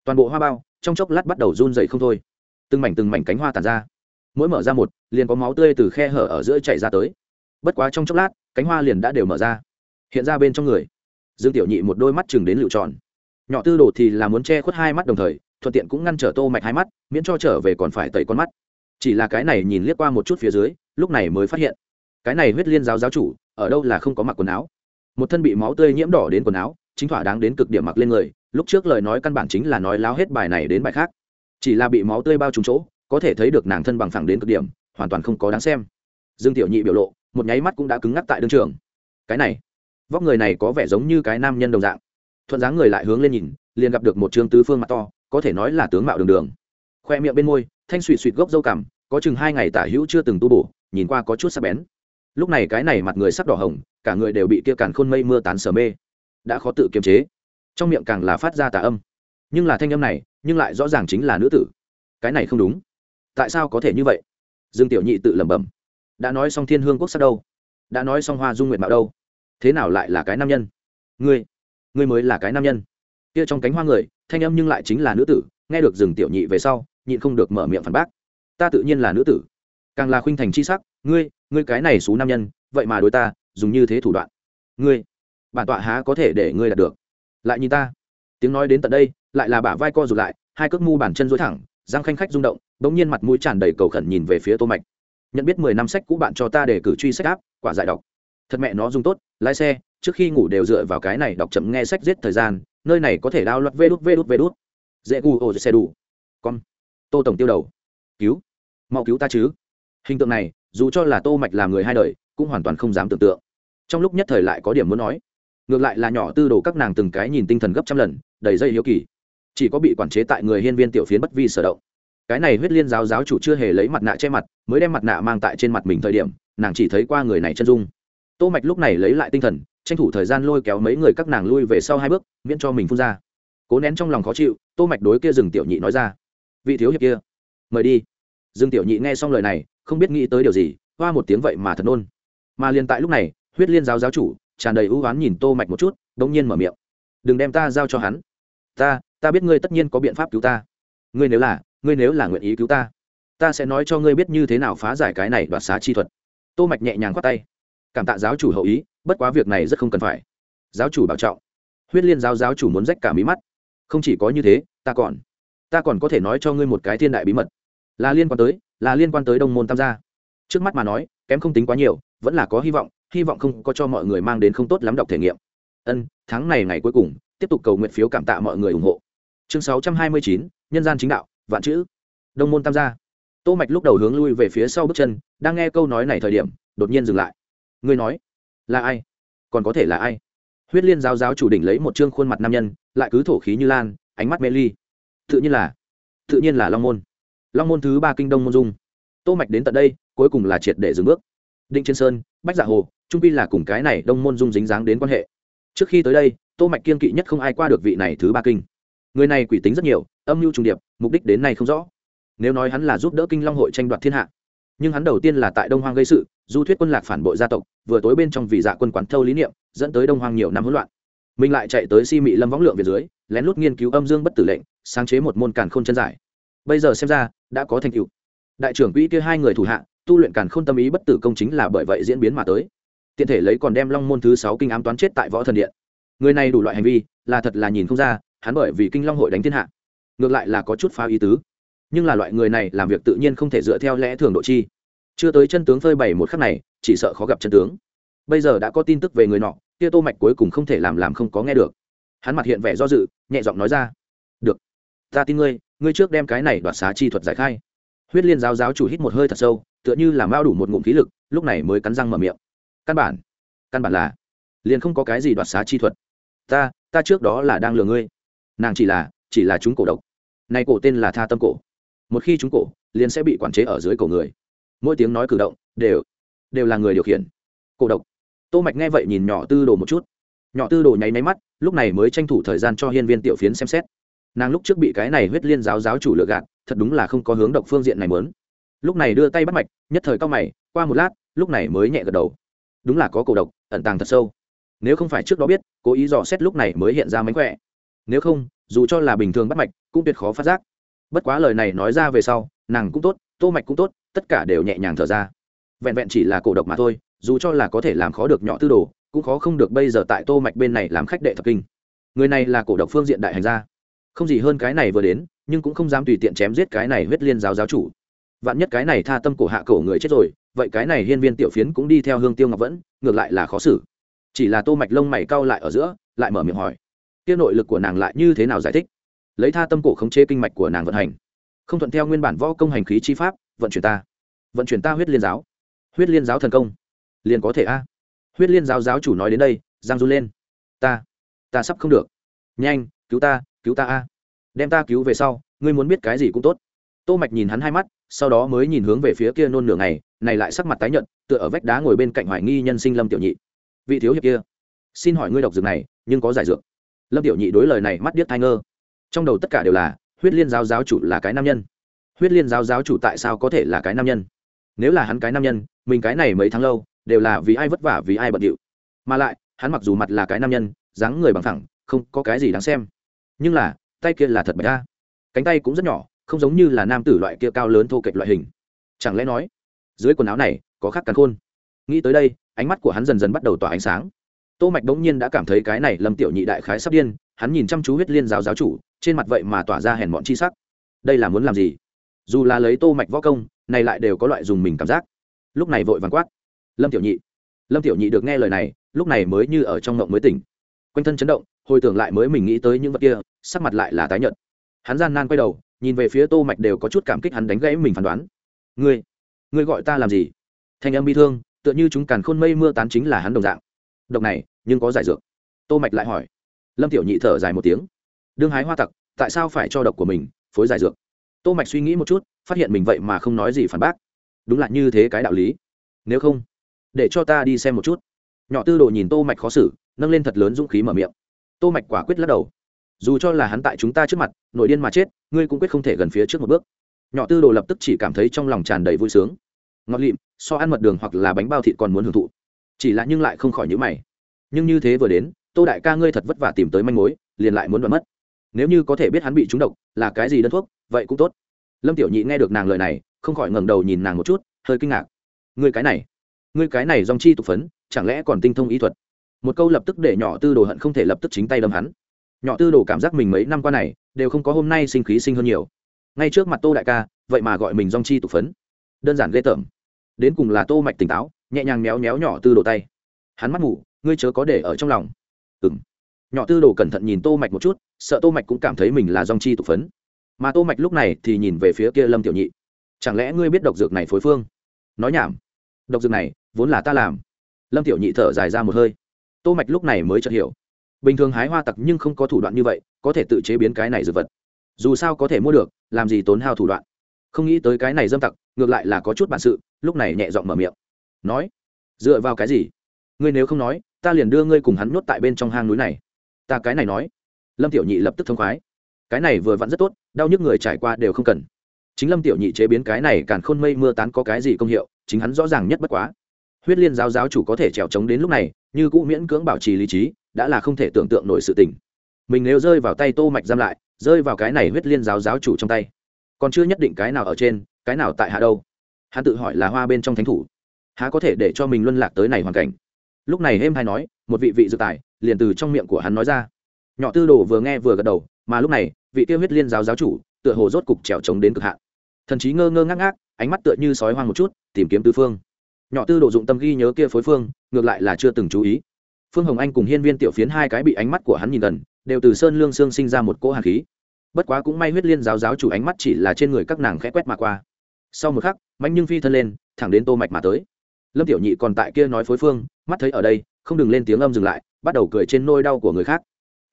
toàn bộ hoa bao trong chốc lát bắt đầu run dậy không thôi. Từng mảnh từng mảnh cánh hoa tàn ra. Mỗi mở ra một, liền có máu tươi từ khe hở ở giữa chảy ra tới. Bất quá trong chốc lát, cánh hoa liền đã đều mở ra, hiện ra bên trong người. Dương tiểu nhị một đôi mắt chừng đến lựu tròn. Nhỏ tư đồ thì là muốn che khuất hai mắt đồng thời, thuận tiện cũng ngăn trở tô mạch hai mắt, miễn cho trở về còn phải tẩy con mắt. Chỉ là cái này nhìn liếc qua một chút phía dưới, lúc này mới phát hiện, cái này huyết liên giáo giáo chủ, ở đâu là không có mặc quần áo. Một thân bị máu tươi nhiễm đỏ đến quần áo, chính thỏa đáng đến cực điểm mặc lên người lúc trước lời nói căn bản chính là nói láo hết bài này đến bài khác. Chỉ là bị máu tươi bao trùm chỗ, có thể thấy được nàng thân bằng phẳng đến cực điểm, hoàn toàn không có đáng xem. Dương tiểu nhị biểu lộ, một nháy mắt cũng đã cứng ngắc tại đương trường. Cái này, vóc người này có vẻ giống như cái nam nhân đồng dạng. Thuận dáng người lại hướng lên nhìn, liền gặp được một trương tứ phương mặt to, có thể nói là tướng mạo đường đường. Khoe miệng bên môi, thanh suỵ suỵt gốc dâu cằm, có chừng hai ngày tả hữu chưa từng tu bổ, nhìn qua có chút sắc bén. Lúc này cái này mặt người sắc đỏ hồng, cả người đều bị kia càn khôn mây mưa tán sờ mê. Đã khó tự kiềm chế trong miệng càng là phát ra tà âm. Nhưng là thanh âm này, nhưng lại rõ ràng chính là nữ tử. Cái này không đúng. Tại sao có thể như vậy? Dương tiểu nhị tự lẩm bẩm. Đã nói xong thiên hương quốc sắc đâu? Đã nói xong hoa dung nguyện mạo đâu? Thế nào lại là cái nam nhân? Ngươi ngươi mới là cái nam nhân. Kia trong cánh hoa người, thanh âm nhưng lại chính là nữ tử. Nghe được rừng tiểu nhị về sau, nhịn không được mở miệng phản bác. Ta tự nhiên là nữ tử. Càng là khuynh thành chi sắc. Ngươi ngươi cái này xú nam nhân, vậy mà đối ta, dùng như thế thủ đoạn. Ngươi, bản tọa há có thể để ngươi đạt được? Lại nhìn ta. Tiếng nói đến tận đây, lại là bả vai co rụt lại, hai cước mu bàn chân dối thẳng răng khanh khách rung động, bỗng nhiên mặt mũi tràn đầy cầu khẩn nhìn về phía tô mạch. Nhận biết mười năm sách cũ bạn cho ta để cử truy sách áp, quả giải đọc. Thật mẹ nó dùng tốt, lái xe, trước khi ngủ đều dựa vào cái này đọc chậm nghe sách giết thời gian, nơi này có thể đao loạt vê đút vê đút vê đút. Dễ gu ô xe đủ. Con. Tô tổng tiêu đầu. Cứu. Mau cứu ta chứ. Hình tượng này, dù cho là tô mạch làm người hai đời, cũng hoàn toàn không dám tưởng tượng. Trong lúc nhất thời lại có điểm muốn nói ngược lại là nhỏ tư đồ các nàng từng cái nhìn tinh thần gấp trăm lần, đầy dây hiếu kỳ. Chỉ có bị quản chế tại người hiên viên tiểu phiến bất vi sở động. Cái này huyết liên giáo giáo chủ chưa hề lấy mặt nạ che mặt, mới đem mặt nạ mang tại trên mặt mình thời điểm, nàng chỉ thấy qua người này chân dung. Tô mạch lúc này lấy lại tinh thần, tranh thủ thời gian lôi kéo mấy người các nàng lui về sau hai bước, miễn cho mình phun ra. Cố nén trong lòng khó chịu, tô mạch đối kia dừng tiểu nhị nói ra, vị thiếu hiệp kia, mời đi. Dương tiểu nhị nghe xong lời này, không biết nghĩ tới điều gì, hoa một tiếng vậy mà thật nôn. Mà liền tại lúc này, huyết liên giáo giáo chủ tràn đầy ưu oán nhìn tô mạch một chút, đống nhiên mở miệng. Đừng đem ta giao cho hắn. Ta ta biết ngươi tất nhiên có biện pháp cứu ta. Ngươi nếu là, ngươi nếu là nguyện ý cứu ta ta sẽ nói cho ngươi biết như thế nào phá giải cái này đoạt xá chi thuật. Tô mạch nhẹ nhàng khoát tay. Cảm tạ giáo chủ hậu ý, bất quá việc này rất không cần phải. Giáo chủ bảo trọng. Huyết liên giáo giáo chủ muốn rách cả mí mắt. Không chỉ có như thế, ta còn ta còn có thể nói cho ngươi một cái thiên đại bí mật. Là liên quan tới, là liên quan tới đông môn tam gia. Trước mắt mà nói, kém không tính quá nhiều, vẫn là có hy vọng hy vọng không có cho mọi người mang đến không tốt lắm đọc thể nghiệm. Ân tháng này ngày cuối cùng tiếp tục cầu nguyện phiếu cảm tạ mọi người ủng hộ. Chương 629, nhân gian chính đạo vạn chữ. Đông môn tam gia. Tô mạch lúc đầu hướng lui về phía sau bước chân đang nghe câu nói này thời điểm đột nhiên dừng lại. Ngươi nói là ai? Còn có thể là ai? Huyết liên giáo giáo chủ đỉnh lấy một trương khuôn mặt nam nhân lại cứ thổ khí như lan ánh mắt mê ly. Tự nhiên là tự nhiên là long môn. Long môn thứ ba kinh đông môn dung. Tô mạch đến tận đây cuối cùng là triệt để dừng bước. Định trên sơn bách dạ hồ trung pi là cùng cái này đông môn dung dính dáng đến quan hệ. Trước khi tới đây, tô mạch kiên kỵ nhất không ai qua được vị này thứ ba kinh. Người này quỷ tính rất nhiều, âm mưu trùng điệp, mục đích đến nay không rõ. Nếu nói hắn là giúp đỡ kinh long hội tranh đoạt thiên hạ, nhưng hắn đầu tiên là tại đông hoang gây sự, du thuyết quân lạc phản bội gia tộc, vừa tối bên trong vì dạ quân quán thâu lý niệm, dẫn tới đông hoang nhiều năm hỗn loạn. Mình lại chạy tới si mị lâm võng lượng về dưới, lén lút nghiên cứu âm dương bất tử lệnh, sáng chế một môn càn khôn chân giải. Bây giờ xem ra, đã có thành tựu. Đại trưởng quỹ kia hai người thủ hạ, tu luyện càn khôn tâm ý bất tử công chính là bởi vậy diễn biến mà tới tiện thể lấy còn đem long môn thứ sáu kinh ám toán chết tại võ thần điện. Người này đủ loại hành vi, là thật là nhìn không ra, hắn bởi vì kinh long hội đánh thiên hạ, ngược lại là có chút phá ý tứ. Nhưng là loại người này làm việc tự nhiên không thể dựa theo lẽ thường độ chi. Chưa tới chân tướng phơi bày một khắc này, chỉ sợ khó gặp chân tướng. Bây giờ đã có tin tức về người nọ, kia tô mạch cuối cùng không thể làm làm không có nghe được. Hắn mặt hiện vẻ do dự, nhẹ giọng nói ra, được, ta tin ngươi ngươi trước đem cái này đoạt xá chi thuật giải khai. Huyết liên giáo giáo chủ hít một hơi thật sâu, tựa như là mao đủ một ngụm khí lực, lúc này mới cắn răng mở miệng căn bản. Căn bản là, liền không có cái gì đoạt xá chi thuật. Ta ta trước đó là đang lừa ngươi. Nàng chỉ là chỉ là chúng cổ độc. Nay cổ tên là tha tâm cổ. Một khi chúng cổ, liền sẽ bị quản chế ở dưới cổ người. Mỗi tiếng nói cử động, đều đều là người điều khiển. Cổ độc. Tô mạch nghe vậy nhìn nhỏ tư đồ một chút. Nhỏ tư đồ nháy máy mắt, lúc này mới tranh thủ thời gian cho hiên viên tiểu phiến xem xét. Nàng lúc trước bị cái này huyết liên giáo giáo chủ lừa gạt, thật đúng là không có hướng độc phương diện này muốn. lúc này đưa tay bắt mạch, nhất thời cao mày, qua một lát, lúc này mới nhẹ gật đầu đúng là có cổ độc, ẩn tàng thật sâu. Nếu không phải trước đó biết, cố ý dò xét lúc này mới hiện ra mánh khỏe. Nếu không, dù cho là bình thường bắt mạch, cũng tuyệt khó phát giác. Bất quá lời này nói ra về sau, nàng cũng tốt, tô mạch cũng tốt, tất cả đều nhẹ nhàng thở ra. Vẹn vẹn chỉ là cổ độc mà thôi, dù cho là có thể làm khó được nhỏ tư đồ, cũng khó không được bây giờ tại tô mạch bên này làm khách đệ thập kinh. Người này là cổ độc phương diện đại hành gia. Không gì hơn cái này vừa đến, nhưng cũng không dám tùy tiện chém giết cái này huyết liên giáo giáo chủ. Vạn nhất cái này tha tâm cổ hạ cổ người chết rồi vậy cái này hiên viên tiểu phiến cũng đi theo hương tiêu ngọc vẫn, ngược lại là khó xử. Chỉ là tô mạch lông mày cau lại ở giữa, lại mở miệng hỏi, kia nội lực của nàng lại như thế nào giải thích? Lấy tha tâm cổ khống chế kinh mạch của nàng vận hành, không thuận theo nguyên bản võ công hành khí chi pháp, vận chuyển ta, vận chuyển ta huyết liên giáo. Huyết liên giáo thần công, liền có thể a. Huyết liên giáo giáo chủ nói đến đây, giang run lên. Ta ta sắp không được. Nhanh, cứu ta cứu ta a. Đem ta cứu về sau, ngươi muốn biết cái gì cũng tốt. Tô mạch nhìn hắn hai mắt sau đó mới nhìn hướng về phía kia nôn nửa ngày, này lại sắc mặt tái nhợt, tựa ở vách đá ngồi bên cạnh hoài nghi nhân sinh lâm tiểu nhị. Vị thiếu hiệp kia, xin hỏi ngươi độc dược này, nhưng có giải dược. Lâm tiểu nhị đối lời này mắt điếc thai ngơ. Trong đầu tất cả đều là, huyết liên giáo giáo chủ là cái nam nhân. Huyết liên giáo giáo chủ tại sao có thể là cái nam nhân? Nếu là hắn cái nam nhân, mình cái này mấy tháng lâu, đều là vì ai vất vả, vì ai bận điệu. Mà lại, hắn mặc dù mặt là cái nam nhân, dáng người bằng thẳng không có cái gì đáng xem. Nhưng là, tay kia là thật bạch ra cánh tay cũng rất nhỏ không giống như là nam tử loại kia cao lớn thô kệch loại hình. Chẳng lẽ nói, dưới quần áo này có khác căn khôn? Nghĩ tới đây, ánh mắt của hắn dần dần bắt đầu tỏa ánh sáng. Tô mạch bỗng nhiên đã cảm thấy cái này lâm tiểu nhị đại khái sắp điên, hắn nhìn chăm chú huyết liên giáo giáo chủ, trên mặt vậy mà tỏa ra hèn mọn chi sắc. Đây là muốn làm gì? Dù là lấy tô mạch võ công, này lại đều có loại dùng mình cảm giác. Lúc này vội vàng quát, lâm tiểu nhị, lâm tiểu nhị được nghe lời này, lúc này mới như ở trong ngộng mới tỉnh. Quanh thân chấn động, hồi tưởng lại mới mình nghĩ tới những vật kia, sắc mặt lại là tái nhợt. Hắn gian nan quay đầu nhìn về phía tô mạch đều có chút cảm kích hắn đánh gãy mình phán đoán. Ngươi ngươi gọi ta làm gì? Thanh âm bi thương, tựa như chúng càn khôn mây mưa tán chính là hắn đồng dạng. Độc này, nhưng có giải dược. Tô mạch lại hỏi. Lâm tiểu nhị thở dài một tiếng. Đương hái hoa tặc, tại sao phải cho độc của mình phối giải dược? Tô mạch suy nghĩ một chút, phát hiện mình vậy mà không nói gì phản bác. Đúng là như thế cái đạo lý. Nếu không, để cho ta đi xem một chút. Nhỏ tư đồ nhìn tô mạch khó xử, nâng lên thật lớn dũng khí mở miệng. Tô mạch quả quyết lắc đầu dù cho là hắn tại chúng ta trước mặt, nội điên mà chết, ngươi cũng quyết không thể gần phía trước một bước. Nhỏ tư đồ lập tức chỉ cảm thấy trong lòng tràn đầy vui sướng. Ngọt lịm, so ăn mật đường hoặc là bánh bao thịt còn muốn hưởng thụ. Chỉ là nhưng lại không khỏi nhữ mày. Nhưng như thế vừa đến, tô đại ca ngươi thật vất vả tìm tới manh mối, liền lại muốn đoạn mất. Nếu như có thể biết hắn bị trúng độc, là cái gì đơn thuốc, vậy cũng tốt. Lâm tiểu nhị nghe được nàng lời này, không khỏi ngẩng đầu nhìn nàng một chút, hơi kinh ngạc. Ngươi cái này, ngươi cái này dòng chi tục phấn, chẳng lẽ còn tinh thông ý thuật? Một câu lập tức để nhỏ tư đồ hận không thể lập tức chính tay đâm hắn nhỏ tư đồ cảm giác mình mấy năm qua này, đều không có hôm nay sinh khí sinh hơn nhiều. Ngay trước mặt tô đại ca, vậy mà gọi mình dong chi tục phấn. Đơn giản ghê tởm. Đến cùng là tô mạch tỉnh táo, nhẹ nhàng méo méo nhỏ tư đồ tay. Hắn mắt ngủ, ngươi chớ có để ở trong lòng. Ừm. Nhỏ tư đồ cẩn thận nhìn tô mạch một chút, sợ tô mạch cũng cảm thấy mình là dong chi tục phấn. Mà tô mạch lúc này thì nhìn về phía kia lâm tiểu nhị. Chẳng lẽ ngươi biết độc dược này phối phương? Nói nhảm. Độc dược này, vốn là ta làm. Lâm tiểu nhị thở dài ra một hơi. Tô mạch lúc này mới chợt hiểu bình thường hái hoa tặc nhưng không có thủ đoạn như vậy, có thể tự chế biến cái này dược vật. Dù sao có thể mua được, làm gì tốn hao thủ đoạn. Không nghĩ tới cái này dâm tặc, ngược lại là có chút bản sự, lúc này nhẹ giọng mở miệng. Nói, dựa vào cái gì? Ngươi nếu không nói, ta liền đưa ngươi cùng hắn nuốt tại bên trong hang núi này. Ta cái này nói. Lâm tiểu nhị lập tức thông khoái. Cái này vừa vặn rất tốt, đau nhức người trải qua đều không cần. Chính lâm tiểu nhị chế biến cái này càn khôn mây mưa tán có cái gì công hiệu, chính hắn rõ ràng nhất bất quá. Huyết liên giáo giáo chủ có thể trèo trống đến lúc này, như cũ miễn cưỡng bảo trì lý trí đã là không thể tưởng tượng nổi sự tình. Mình nếu rơi vào tay tô mạch giam lại, rơi vào cái này huyết liên giáo giáo chủ trong tay, còn chưa nhất định cái nào ở trên, cái nào tại hạ đâu. Hắn tự hỏi là hoa bên trong thánh thủ, há có thể để cho mình luân lạc tới này hoàn cảnh? Lúc này êm hay nói, một vị vị dự tài, liền từ trong miệng của hắn nói ra. Nhỏ tư đồ vừa nghe vừa gật đầu, mà lúc này, vị tiêu huyết liên giáo giáo chủ, tựa hồ rốt cục trèo trống đến cực hạn. Thần chí ngơ ngơ ngác ngác, ánh mắt tựa như sói hoang một chút, tìm kiếm tứ phương. Nhỏ tư đồ dụng tâm ghi nhớ kia phối phương, ngược lại là chưa từng chú ý phương hồng anh cùng hiên viên tiểu phiến hai cái bị ánh mắt của hắn nhìn gần, đều từ sơn lương xương sinh ra một cỗ hàn khí. Bất quá cũng may huyết liên giáo giáo chủ ánh mắt chỉ là trên người các nàng khẽ quét mà qua. Sau một khắc, mạnh nhưng phi thân lên, thẳng đến tô mạch mà tới. Lâm tiểu nhị còn tại kia nói phối phương, mắt thấy ở đây, không đừng lên tiếng âm dừng lại, bắt đầu cười trên nôi đau của người khác.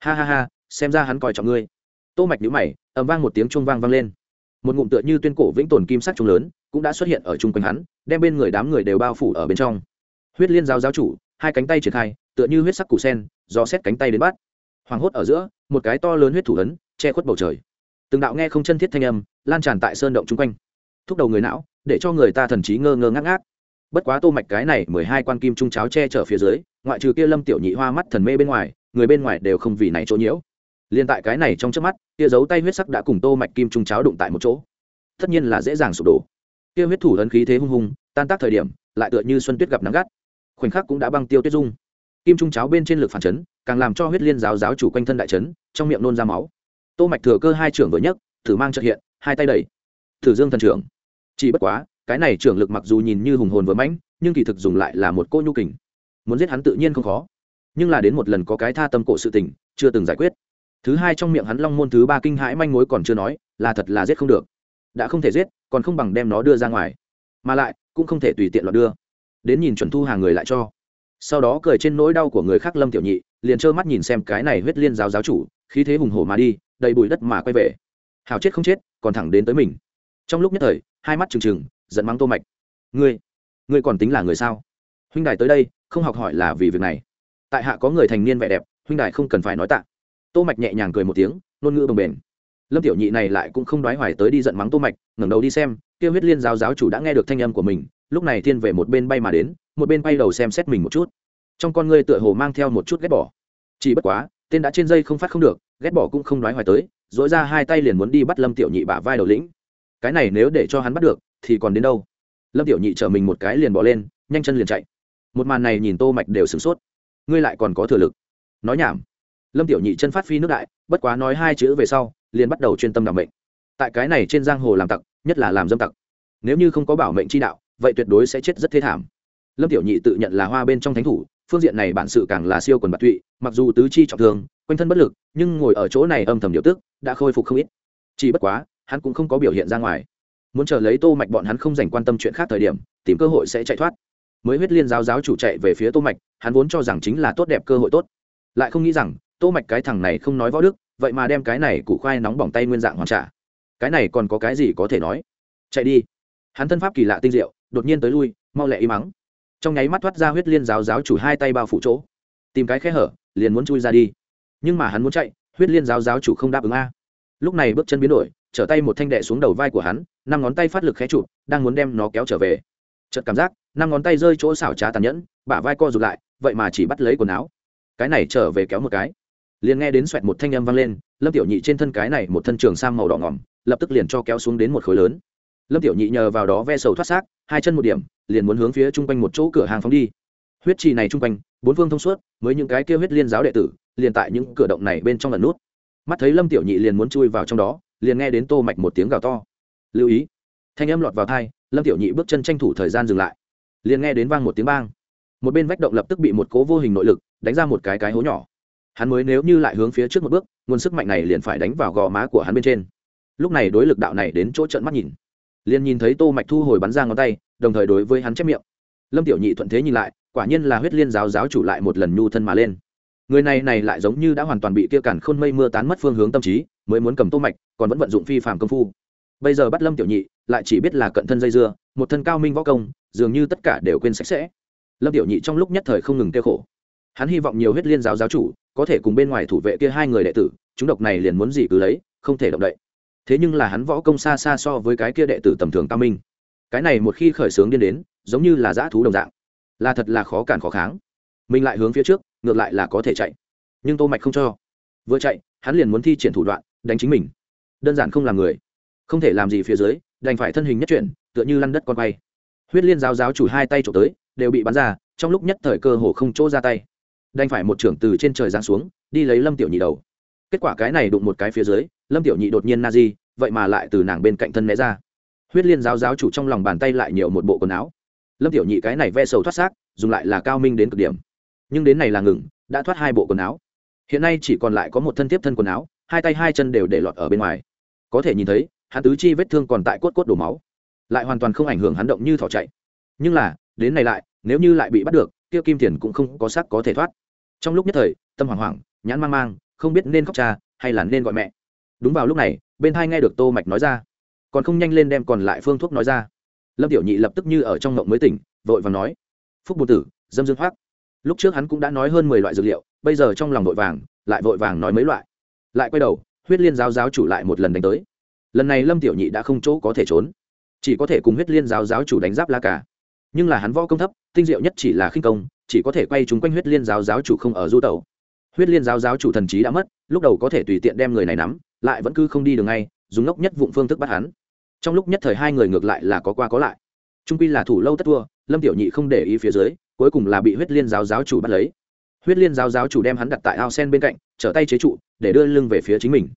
Ha ha ha, xem ra hắn coi trọng ngươi. Tô mạch nhíu mày, ầm vang một tiếng chuông vang vang lên. Một ngụm tựa như tuyên cổ vĩnh tồn kim sắc trung lớn, cũng đã xuất hiện ở chung quanh hắn, đem bên người đám người đều bao phủ ở bên trong. Huyết liên giáo giáo chủ hai cánh tay triển khai, tựa như huyết sắc củ sen, do xét cánh tay đến bắt. Hoàng hốt ở giữa, một cái to lớn huyết thủ ấn, che khuất bầu trời. Từng đạo nghe không chân thiết thanh âm, lan tràn tại sơn động chung quanh. Thúc đầu người não, để cho người ta thần trí ngơ ngơ ngác ngác. Bất quá tô mạch cái này mười hai quan kim trung cháo che chở phía dưới, ngoại trừ kia lâm tiểu nhị hoa mắt thần mê bên ngoài, người bên ngoài đều không vì này chỗ nhiễu. Liên tại cái này trong trước mắt, kia giấu tay huyết sắc đã cùng tô mạch kim trung cháo đụng tại một chỗ. Tất nhiên là dễ dàng sụp đổ. Kia huyết thủ ấn khí thế hung hùng, tan tác thời điểm, lại tựa như xuân tuyết gặp nắng gắt khoảnh khắc cũng đã băng tiêu tuyết dung. Kim trung cháo bên trên lực phản chấn, càng làm cho huyết liên giáo giáo chủ quanh thân đại chấn, trong miệng nôn ra máu. Tô mạch thừa cơ hai trưởng vừa nhất thử mang trợ hiện, hai tay đẩy. Thử dương thần trưởng. Chỉ bất quá, cái này trưởng lực mặc dù nhìn như hùng hồn vừa mãnh, nhưng kỳ thực dùng lại là một cô nhu kình. Muốn giết hắn tự nhiên không khó. Nhưng là đến một lần có cái tha tâm cổ sự tình, chưa từng giải quyết. Thứ hai trong miệng hắn long môn thứ ba kinh hãi manh mối còn chưa nói, là thật là giết không được. Đã không thể giết, còn không bằng đem nó đưa ra ngoài. Mà lại, cũng không thể tùy tiện loạt đưa đến nhìn chuẩn thu hàng người lại cho. Sau đó cười trên nỗi đau của người khác lâm tiểu nhị, liền trơ mắt nhìn xem cái này huyết liên giáo giáo chủ, khí thế hùng hổ mà đi, đầy bụi đất mà quay về. Hào chết không chết, còn thẳng đến tới mình. Trong lúc nhất thời, hai mắt trừng trừng, giận mắng tô mạch. Ngươi ngươi còn tính là người sao? Huynh đài tới đây, không học hỏi là vì việc này. Tại hạ có người thành niên vẻ đẹp, huynh đài không cần phải nói tạ. Tô mạch nhẹ nhàng cười một tiếng, ngôn ngữ đồng bền lâm tiểu nhị này lại cũng không đoái hoài tới đi giận mắng tô mạch, ngẩng đầu đi xem, kia huyết liên giáo giáo chủ đã nghe được thanh âm của mình lúc này thiên về một bên bay mà đến, một bên bay đầu xem xét mình một chút. Trong con ngươi tựa hồ mang theo một chút ghét bỏ. Chỉ bất quá, tên đã trên dây không phát không được, ghét bỏ cũng không nói hoài tới dỗi ra hai tay liền muốn đi bắt lâm tiểu nhị bả vai đầu lĩnh. Cái này nếu để cho hắn bắt được, thì còn đến đâu? Lâm tiểu nhị chở mình một cái liền bỏ lên, nhanh chân liền chạy. Một màn này nhìn tô mạch đều sửng sốt. Ngươi lại còn có thừa lực. Nói nhảm. Lâm tiểu nhị chân phát phi nước đại, bất quá nói hai chữ về sau, liền bắt đầu chuyên tâm đảm mệnh. Tại cái này trên giang hồ làm tặc, nhất là làm dâm tặc. Nếu như không có bảo mệnh chi đạo vậy tuyệt đối sẽ chết rất thê thảm. Lâm tiểu nhị tự nhận là hoa bên trong thánh thủ, phương diện này bản sự càng là siêu quần bạc tụy, mặc dù tứ chi trọng thương, quanh thân bất lực, nhưng ngồi ở chỗ này âm thầm điều tức, đã khôi phục không ít. Chỉ bất quá, hắn cũng không có biểu hiện ra ngoài. Muốn chờ lấy tô mạch bọn hắn không dành quan tâm chuyện khác thời điểm, tìm cơ hội sẽ chạy thoát. Mới huyết liên giáo giáo chủ chạy về phía tô mạch, hắn vốn cho rằng chính là tốt đẹp cơ hội tốt. Lại không nghĩ rằng, tô mạch cái thằng này không nói võ đức, vậy mà đem cái này củ khoai nóng bỏng tay nguyên dạng hoàn trả. Cái này còn có cái gì có thể nói? Chạy đi. Hắn thân pháp kỳ lạ tinh diệu đột nhiên tới lui, mau lẹ y mắng. Trong nháy mắt thoát ra huyết liên giáo giáo chủ hai tay bao phủ chỗ. Tìm cái khe hở, liền muốn chui ra đi. Nhưng mà hắn muốn chạy, huyết liên giáo giáo chủ không đáp ứng a. Lúc này bước chân biến đổi, trở tay một thanh đệ xuống đầu vai của hắn, năm ngón tay phát lực khé chụp, đang muốn đem nó kéo trở về. Chợt cảm giác, năm ngón tay rơi chỗ xảo trá tàn nhẫn, bả vai co rụt lại, vậy mà chỉ bắt lấy quần áo. Cái này trở về kéo một cái. Liền nghe đến xoẹt một thanh âm vang lên, lâm tiểu nhị trên thân cái này một thân trường sang màu đỏ ngỏm, lập tức liền cho kéo xuống đến một khối lớn. Lâm tiểu nhị nhờ vào đó ve sầu thoát xác hai chân một điểm, liền muốn hướng phía chung quanh một chỗ cửa hàng phóng đi. Huyết trì này chung quanh, bốn phương thông suốt, mới những cái kia huyết liên giáo đệ tử, liền tại những cửa động này bên trong lần nút. Mắt thấy lâm tiểu nhị liền muốn chui vào trong đó, liền nghe đến tô mạch một tiếng gào to. Lưu ý. Thanh âm lọt vào thai lâm tiểu nhị bước chân tranh thủ thời gian dừng lại. Liền nghe đến vang một tiếng bang. Một bên vách động lập tức bị một cố vô hình nội lực đánh ra một cái cái hố nhỏ. Hắn mới nếu như lại hướng phía trước một bước, nguồn sức mạnh này liền phải đánh vào gò má của hắn bên trên. Lúc này đối lực đạo này đến chỗ trận mắt nhìn liền nhìn thấy tô mạch thu hồi bắn ra ngón tay, đồng thời đối với hắn chép miệng. Lâm tiểu nhị thuận thế nhìn lại, quả nhiên là huyết liên giáo giáo chủ lại một lần nhu thân mà lên. Người này này lại giống như đã hoàn toàn bị kia cản khôn mây mưa tán mất phương hướng tâm trí, mới muốn cầm tô mạch, còn vẫn vận dụng phi phàm công phu. Bây giờ bắt lâm tiểu nhị, lại chỉ biết là cận thân dây dưa, một thân cao minh võ công, dường như tất cả đều quên sạch sẽ. Lâm tiểu nhị trong lúc nhất thời không ngừng tiêu khổ. Hắn hy vọng nhiều huyết liên giáo giáo chủ có thể cùng bên ngoài thủ vệ kia hai người đệ tử, chúng độc này liền muốn gì cứ lấy, không thể động đậy thế nhưng là hắn võ công xa xa so với cái kia đệ tử tầm thường cao minh. Cái này một khi khởi sướng điên đến, giống như là dã thú đồng dạng. Là thật là khó cản khó kháng. Mình lại hướng phía trước, ngược lại là có thể chạy. Nhưng tô mạch không cho. Vừa chạy, hắn liền muốn thi triển thủ đoạn, đánh chính mình. Đơn giản không làm người. Không thể làm gì phía dưới, đành phải thân hình nhất chuyển, tựa như lăn đất con quay. Huyết liên giáo giáo chủ hai tay trộm tới, đều bị bắn ra, trong lúc nhất thời cơ hồ không chỗ ra tay. Đành phải một trưởng từ trên trời giáng xuống, đi lấy lâm tiểu nhị đầu. Kết quả cái này đụng một cái phía dưới lâm tiểu nhị đột nhiên na di, vậy mà lại từ nàng bên cạnh thân né ra. Huyết liên giáo giáo chủ trong lòng bàn tay lại nhiều một bộ quần áo. Lâm tiểu nhị cái này ve sầu thoát xác, dùng lại là cao minh đến cực điểm. Nhưng đến này là ngừng, đã thoát hai bộ quần áo. Hiện nay chỉ còn lại có một thân tiếp thân quần áo, hai tay hai chân đều để lọt ở bên ngoài. Có thể nhìn thấy, hắn tứ chi vết thương còn tại cốt cốt đổ máu. Lại hoàn toàn không ảnh hưởng hắn động như thỏ chạy. Nhưng là, đến này lại, nếu như lại bị bắt được, kia kim tiền cũng không có xác có thể thoát. Trong lúc nhất thời, tâm hoảng hoảng, nhãn mang mang, không biết nên khóc cha, hay là nên gọi mẹ đúng vào lúc này, bên hai nghe được tô mạch nói ra, còn không nhanh lên đem còn lại phương thuốc nói ra. Lâm tiểu nhị lập tức như ở trong ngộng mới tỉnh, vội vàng nói, phúc bùn tử, dâm dương hoác. Lúc trước hắn cũng đã nói hơn mười loại dược liệu, bây giờ trong lòng vội vàng, lại vội vàng nói mấy loại. Lại quay đầu, huyết liên giáo giáo chủ lại một lần đánh tới. Lần này lâm tiểu nhị đã không chỗ có thể trốn, chỉ có thể cùng huyết liên giáo giáo chủ đánh giáp la cả nhưng là hắn võ công thấp, tinh diệu nhất chỉ là khinh công, chỉ có thể quay chúng quanh huyết liên giáo giáo chủ không ở du tẩu huyết liên giáo giáo chủ thần trí đã mất, lúc đầu có thể tùy tiện đem người này nắm, lại vẫn cứ không đi được ngay, dùng ngốc nhất vụng phương thức bắt hắn. Trong lúc nhất thời hai người ngược lại là có qua có lại. Trung pi là thủ lâu tất thua, lâm tiểu nhị không để ý phía dưới, cuối cùng là bị huyết liên giáo giáo chủ bắt lấy. Huyết liên giáo giáo chủ đem hắn đặt tại ao sen bên cạnh, trở tay chế trụ, để đưa lưng về phía chính mình.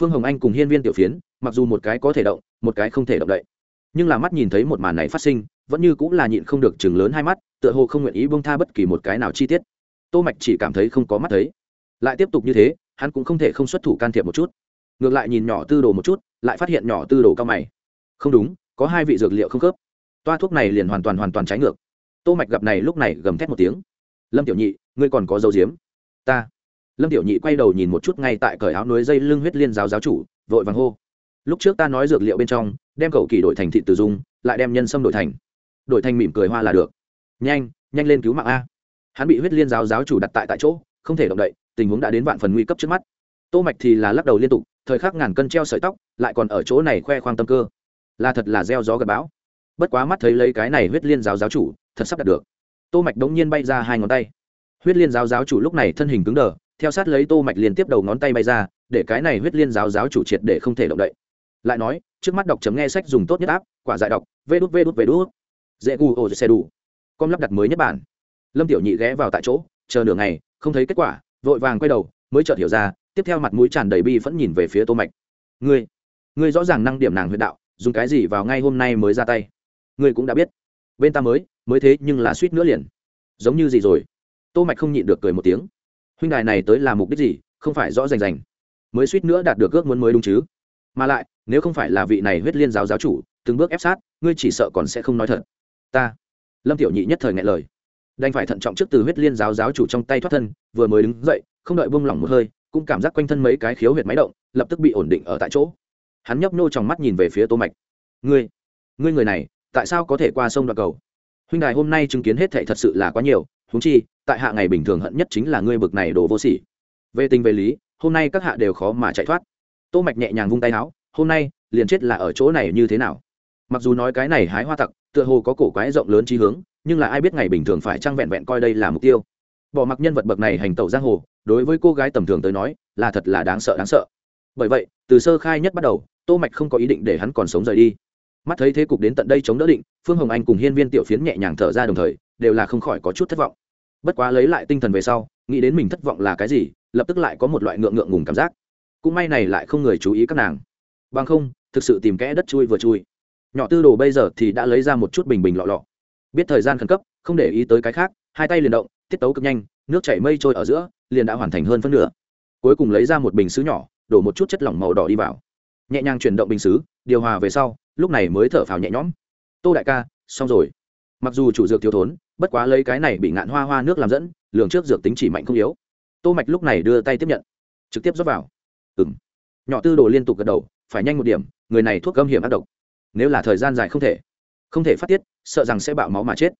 Phương hồng anh cùng hiên viên tiểu phiến, mặc dù một cái có thể động, một cái không thể động đậy. Nhưng là mắt nhìn thấy một màn này phát sinh, vẫn như cũng là nhịn không được chừng lớn hai mắt, tựa hồ không nguyện ý bông tha bất kỳ một cái nào chi tiết tô mạch chỉ cảm thấy không có mắt thấy. Lại tiếp tục như thế, hắn cũng không thể không xuất thủ can thiệp một chút. Ngược lại nhìn nhỏ tư đồ một chút, lại phát hiện nhỏ tư đồ cao mày. Không đúng, có hai vị dược liệu không khớp. Toa thuốc này liền hoàn toàn hoàn toàn trái ngược. Tô mạch gặp này lúc này gầm thét một tiếng. Lâm tiểu nhị, ngươi còn có dấu diếm? Ta. Lâm tiểu nhị quay đầu nhìn một chút ngay tại cởi áo núi dây lưng huyết liên giáo giáo chủ, vội vàng hô. Lúc trước ta nói dược liệu bên trong, đem cậu kỳ đổi thành thị từ dung, lại đem nhân sâm đổi thành. Đổi thành mỉm cười hoa là được. Nhanh nhanh lên cứu mạng a hắn bị huyết liên giáo giáo chủ đặt tại tại chỗ, không thể động đậy, tình huống đã đến vạn phần nguy cấp trước mắt. Tô mạch thì là lắc đầu liên tục, thời khắc ngàn cân treo sợi tóc, lại còn ở chỗ này khoe khoang tâm cơ. Là thật là gieo gió gặp bão. Bất quá mắt thấy lấy cái này huyết liên giáo giáo chủ, thật sắp đạt được. Tô mạch đống nhiên bay ra hai ngón tay. Huyết liên giáo giáo chủ lúc này thân hình cứng đờ, theo sát lấy tô mạch liên tiếp đầu ngón tay bay ra, để cái này huyết liên giáo giáo chủ triệt để không thể động đậy. Lại nói, trước mắt đọc chấm nghe sách dùng tốt nhất áp quả giải đọc, vê đút vê đút vê đút. Dễ gu ô xe đủ com lắp đặt mới nhất bản lâm tiểu nhị ghé vào tại chỗ, chờ nửa ngày, không thấy kết quả, vội vàng quay đầu, mới chợt hiểu ra, tiếp theo mặt mũi tràn đầy bi vẫn nhìn về phía tô mạch. Ngươi ngươi rõ ràng năng điểm nàng huyệt đạo, dùng cái gì vào ngay hôm nay mới ra tay? Ngươi cũng đã biết. Bên ta mới mới thế nhưng là suýt nữa liền. Giống như gì rồi? Tô mạch không nhịn được cười một tiếng. Huynh đài này tới là mục đích gì? Không phải rõ rành rành. Mới suýt nữa đạt được ước muốn mới đúng chứ? Mà lại, nếu không phải là vị này huyết liên giáo giáo chủ, từng bước ép sát, ngươi chỉ sợ còn sẽ không nói thật. Ta. Lâm tiểu nhị nhất thời ngại lời đành phải thận trọng trước từ huyết liên giáo giáo chủ trong tay thoát thân, vừa mới đứng dậy, không đợi buông lỏng một hơi, cũng cảm giác quanh thân mấy cái khiếu huyệt máy động, lập tức bị ổn định ở tại chỗ. Hắn nhấp nô trong mắt nhìn về phía tô mạch. Ngươi ngươi người này, tại sao có thể qua sông đoạn cầu? Huynh đài hôm nay chứng kiến hết thảy thật sự là quá nhiều, huống chi, tại hạ ngày bình thường hận nhất chính là ngươi bực này đồ vô sỉ. Về tình về lý, hôm nay các hạ đều khó mà chạy thoát. Tô mạch nhẹ nhàng vung tay áo, hôm nay, liền chết là ở chỗ này như thế nào? Mặc dù nói cái này hái hoa tặc, tựa hồ có cổ quái rộng lớn trí hướng nhưng là ai biết ngày bình thường phải trang vẹn vẹn coi đây là mục tiêu. Bỏ mặc nhân vật bậc này hành tẩu giang hồ, đối với cô gái tầm thường tới nói, là thật là đáng sợ đáng sợ. Bởi vậy, từ sơ khai nhất bắt đầu, tô mạch không có ý định để hắn còn sống rời đi. Mắt thấy thế cục đến tận đây chống đỡ định, phương hồng anh cùng hiên viên tiểu phiến nhẹ nhàng thở ra đồng thời, đều là không khỏi có chút thất vọng. Bất quá lấy lại tinh thần về sau, nghĩ đến mình thất vọng là cái gì, lập tức lại có một loại ngượng ngượng ngùng cảm giác. Cũng may này lại không người chú ý các nàng. Bằng không, thực sự tìm kẽ đất chui vừa chui. Nhỏ tư đồ bây giờ thì đã lấy ra một chút bình bình lọ lọ biết thời gian khẩn cấp, không để ý tới cái khác, hai tay liền động, tiết tấu cực nhanh, nước chảy mây trôi ở giữa, liền đã hoàn thành hơn phân nửa. Cuối cùng lấy ra một bình xứ nhỏ, đổ một chút chất lỏng màu đỏ đi vào. Nhẹ nhàng chuyển động bình xứ điều hòa về sau, lúc này mới thở phào nhẹ nhõm. Tô đại ca, xong rồi. Mặc dù chủ dược thiếu thốn, bất quá lấy cái này bị ngạn hoa hoa nước làm dẫn, lường trước dược tính chỉ mạnh không yếu. Tô mạch lúc này đưa tay tiếp nhận, trực tiếp rót vào. Ừm. Nhỏ tư đồ liên tục gật đầu, phải nhanh một điểm, người này thuốc gâm hiểm ác độc. Nếu là thời gian dài không thể không thể phát tiết, sợ rằng sẽ bạo máu mà chết.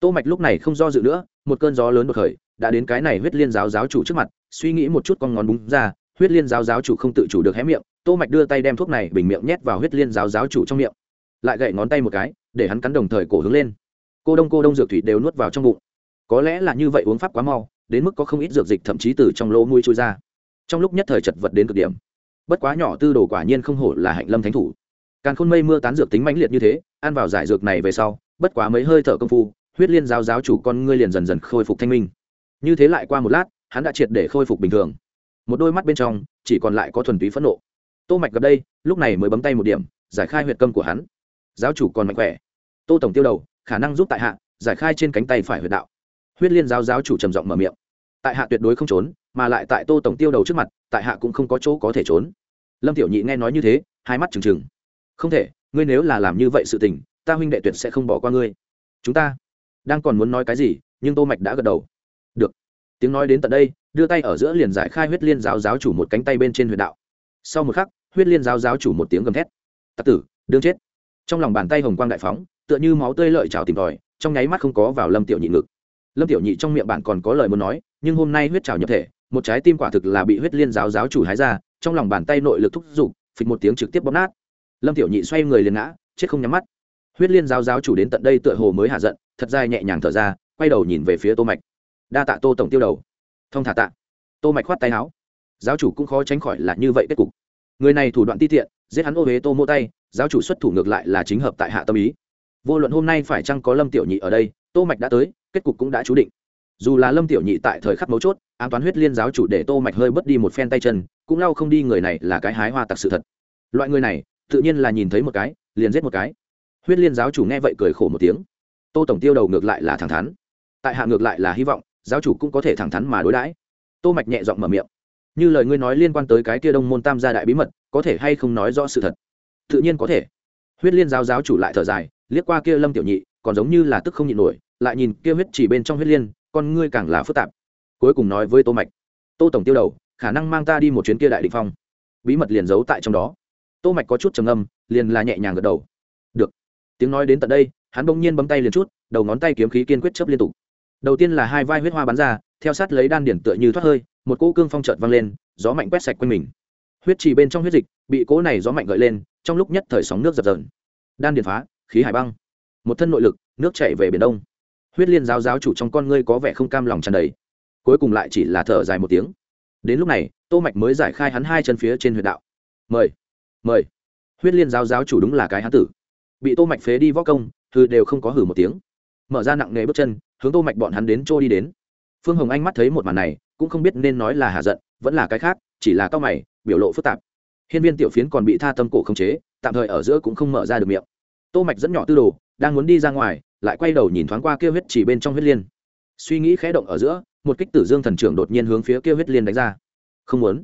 Tô mạch lúc này không do dự nữa, một cơn gió lớn đột khởi, đã đến cái này huyết liên giáo giáo chủ trước mặt, suy nghĩ một chút con ngón búng ra, huyết liên giáo giáo chủ không tự chủ được hé miệng, tô mạch đưa tay đem thuốc này bình miệng nhét vào huyết liên giáo giáo chủ trong miệng. Lại gậy ngón tay một cái, để hắn cắn đồng thời cổ hướng lên. Cô đông cô đông dược thủy đều nuốt vào trong bụng. Có lẽ là như vậy uống pháp quá mau, đến mức có không ít dược dịch thậm chí từ trong lỗ mũi trôi ra. Trong lúc nhất thời chật vật đến cực điểm. Bất quá nhỏ tư đồ quả nhiên không hổ là hạnh lâm thánh thủ. Càng khôn mây mưa tán dược tính mãnh liệt như thế ăn vào giải dược này về sau, bất quá mấy hơi thở công phu, huyết liên giáo giáo chủ con ngươi liền dần dần khôi phục thanh minh. Như thế lại qua một lát, hắn đã triệt để khôi phục bình thường. Một đôi mắt bên trong, chỉ còn lại có thuần túy phẫn nộ. Tô mạch gặp đây, lúc này mới bấm tay một điểm, giải khai huyệt câm của hắn. Giáo chủ còn mạnh khỏe. Tô tổng tiêu đầu, khả năng giúp tại hạ, giải khai trên cánh tay phải huyệt đạo. Huyết liên giáo giáo chủ trầm giọng mở miệng. Tại hạ tuyệt đối không trốn, mà lại tại tô tổng tiêu đầu trước mặt, tại hạ cũng không có chỗ có thể trốn. Lâm tiểu nhị nghe nói như thế, hai mắt trừng trừng. Không thể ngươi nếu là làm như vậy sự tình, ta huynh đệ tuyệt sẽ không bỏ qua ngươi. Chúng ta đang còn muốn nói cái gì, nhưng tô mạch đã gật đầu. Được. Tiếng nói đến tận đây, đưa tay ở giữa liền giải khai huyết liên giáo giáo chủ một cánh tay bên trên huyệt đạo. Sau một khắc, huyết liên giáo giáo chủ một tiếng gầm thét. Tặc tử, đương chết. Trong lòng bàn tay hồng quang đại phóng, tựa như máu tươi lợi trào tìm tòi, trong nháy mắt không có vào lâm tiểu nhị ngực. Lâm tiểu nhị trong miệng bạn còn có lời muốn nói, nhưng hôm nay huyết trào nhập thể, một trái tim quả thực là bị huyết liên giáo giáo chủ hái ra, trong lòng bàn tay nội lực thúc giục, phịch một tiếng trực tiếp bóp nát lâm tiểu nhị xoay người liền ngã, chết không nhắm mắt. Huyết liên giáo giáo chủ đến tận đây tựa hồ mới hạ giận, thật dài nhẹ nhàng thở ra, quay đầu nhìn về phía tô mạch. Đa tạ tô tổng tiêu đầu. Thông thả tạ. Tô mạch khoát tay áo. Giáo chủ cũng khó tránh khỏi là như vậy kết cục. Người này thủ đoạn ti tiện, giết hắn ô huế tô mô tay, giáo chủ xuất thủ ngược lại là chính hợp tại hạ tâm ý. Vô luận hôm nay phải chăng có lâm tiểu nhị ở đây, tô mạch đã tới, kết cục cũng đã chú định. Dù là lâm tiểu nhị tại thời khắc mấu chốt an toán huyết liên giáo chủ để tô mạch hơi bớt đi một phen tay chân, cũng lau không đi người này là cái hái hoa tặc sự thật. Loại người này tự nhiên là nhìn thấy một cái, liền giết một cái. Huyết liên giáo chủ nghe vậy cười khổ một tiếng. Tô tổng tiêu đầu ngược lại là thẳng thắn. Tại hạ ngược lại là hy vọng, giáo chủ cũng có thể thẳng thắn mà đối đãi. Tô mạch nhẹ giọng mở miệng. Như lời ngươi nói liên quan tới cái kia đông môn tam gia đại bí mật, có thể hay không nói rõ sự thật? Tự nhiên có thể. Huyết liên giáo giáo chủ lại thở dài, liếc qua kia lâm tiểu nhị, còn giống như là tức không nhịn nổi, lại nhìn kia huyết chỉ bên trong huyết liên, con ngươi càng là phức tạp. Cuối cùng nói với tô mạch. Tô tổng tiêu đầu, khả năng mang ta đi một chuyến kia đại định phong. Bí mật liền giấu tại trong đó tô mạch có chút trầm ngâm, liền là nhẹ nhàng gật đầu. Được. Tiếng nói đến tận đây, hắn bỗng nhiên bấm tay liền chút, đầu ngón tay kiếm khí kiên quyết chớp liên tục. Đầu tiên là hai vai huyết hoa bắn ra, theo sát lấy đan điển tựa như thoát hơi, một cỗ cương phong chợt vang lên, gió mạnh quét sạch quanh mình. Huyết trì bên trong huyết dịch, bị cỗ này gió mạnh gợi lên, trong lúc nhất thời sóng nước dập dờn. Đan điển phá, khí hải băng. Một thân nội lực, nước chảy về biển đông. Huyết liên giáo giáo chủ trong con ngươi có vẻ không cam lòng tràn đầy. Cuối cùng lại chỉ là thở dài một tiếng. Đến lúc này, tô mạch mới giải khai hắn hai chân phía trên huyệt đạo. Mời mời. Huyết liên giáo giáo chủ đúng là cái hán tử. Bị tô mạch phế đi võ công, thư đều không có hử một tiếng. Mở ra nặng nề bước chân, hướng tô mạch bọn hắn đến trôi đi đến. Phương hồng anh mắt thấy một màn này, cũng không biết nên nói là hà giận, vẫn là cái khác, chỉ là cao mày, biểu lộ phức tạp. Hiên viên tiểu phiến còn bị tha tâm cổ không chế, tạm thời ở giữa cũng không mở ra được miệng. Tô mạch dẫn nhỏ tư đồ, đang muốn đi ra ngoài, lại quay đầu nhìn thoáng qua kia huyết chỉ bên trong huyết liên. Suy nghĩ khẽ động ở giữa, một kích tử dương thần trưởng đột nhiên hướng phía kia huyết liên đánh ra. Không muốn.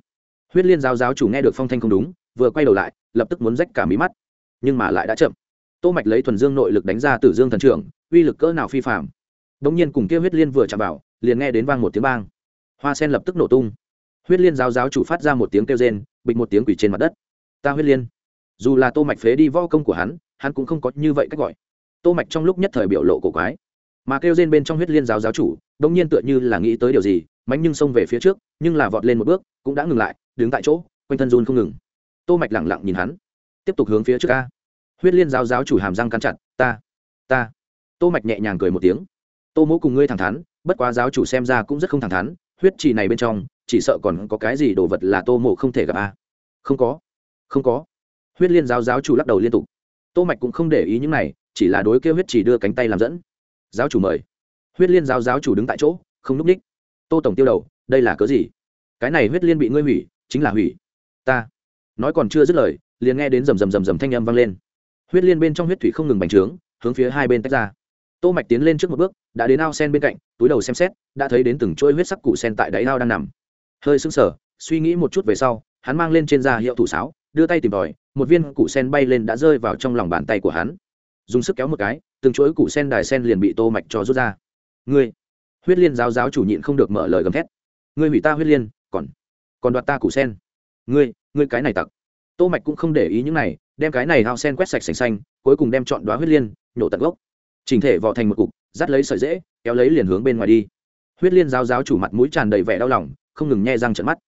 Huyết liên giáo giáo chủ nghe được phong thanh không đúng vừa quay đầu lại, lập tức muốn rách cả mí mắt. Nhưng mà lại đã chậm. Tô mạch lấy thuần dương nội lực đánh ra tử dương thần trưởng, uy lực cỡ nào phi phàm. Đống nhiên cùng kia huyết liên vừa chạm vào, liền nghe đến vang một tiếng bang. Hoa sen lập tức nổ tung. Huyết liên giáo giáo chủ phát ra một tiếng kêu rên, bịch một tiếng quỷ trên mặt đất. Ta huyết liên. Dù là tô mạch phế đi võ công của hắn hắn cũng không có như vậy cách gọi. Tô mạch trong lúc nhất thời biểu lộ cổ quái. Mà kêu rên bên trong huyết liên giáo giáo chủ, đống nhiên tựa như là nghĩ tới điều gì, mánh nhưng xông về phía trước, nhưng là vọt lên một bước, cũng đã ngừng lại, đứng tại chỗ, quanh thân run không ngừng tô mạch lẳng lặng nhìn hắn, tiếp tục hướng phía trước ca. Huyết liên giáo giáo chủ hàm răng cắn chặt, ta ta. Tô mạch nhẹ nhàng cười một tiếng. Tô mỗ cùng ngươi thẳng thắn, bất quá giáo chủ xem ra cũng rất không thẳng thắn, huyết trì này bên trong, chỉ sợ còn có cái gì đồ vật là tô mộ không thể gặp a không có không có. Huyết liên giáo giáo chủ lắc đầu liên tục. Tô mạch cũng không để ý những này, chỉ là đối kêu huyết trì đưa cánh tay làm dẫn. Giáo chủ mời. Huyết liên giáo giáo chủ đứng tại chỗ, không núp đích tô tổng tiêu đầu, đây là cớ gì? Cái này huyết liên bị ngươi hủy, chính là hủy. Ta nói còn chưa dứt lời, liền nghe đến rầm rầm rầm rầm thanh âm vang lên. Huyết liên bên trong huyết thủy không ngừng bành trướng, hướng phía hai bên tách ra. Tô mạch tiến lên trước một bước, đã đến ao sen bên cạnh, túi đầu xem xét, đã thấy đến từng chuỗi huyết sắc cụ sen tại đáy ao đang nằm. Hơi sững sờ, suy nghĩ một chút về sau, hắn mang lên trên da hiệu thủ sáo, đưa tay tìm tòi, một viên cụ sen bay lên đã rơi vào trong lòng bàn tay của hắn. Dùng sức kéo một cái, từng chuỗi cụ sen đài sen liền bị tô mạch cho rút ra. Ngươi! Huyết liên giáo giáo chủ nhịn không được mở lời gầm thét. Ngươi hủy ta huyết liên, còn còn đoạt ta cụ sen. Ngươi! Ngươi cái này tặc. Tô mạch cũng không để ý những này, đem cái này hao sen quét sạch sành xanh, cuối cùng đem chọn đóa huyết liên, nhổ tận gốc. Chỉnh thể vò thành một cục, dắt lấy sợi dễ, kéo lấy liền hướng bên ngoài đi. Huyết liên giáo giáo chủ mặt mũi tràn đầy vẻ đau lòng, không ngừng nhe răng trợn mắt.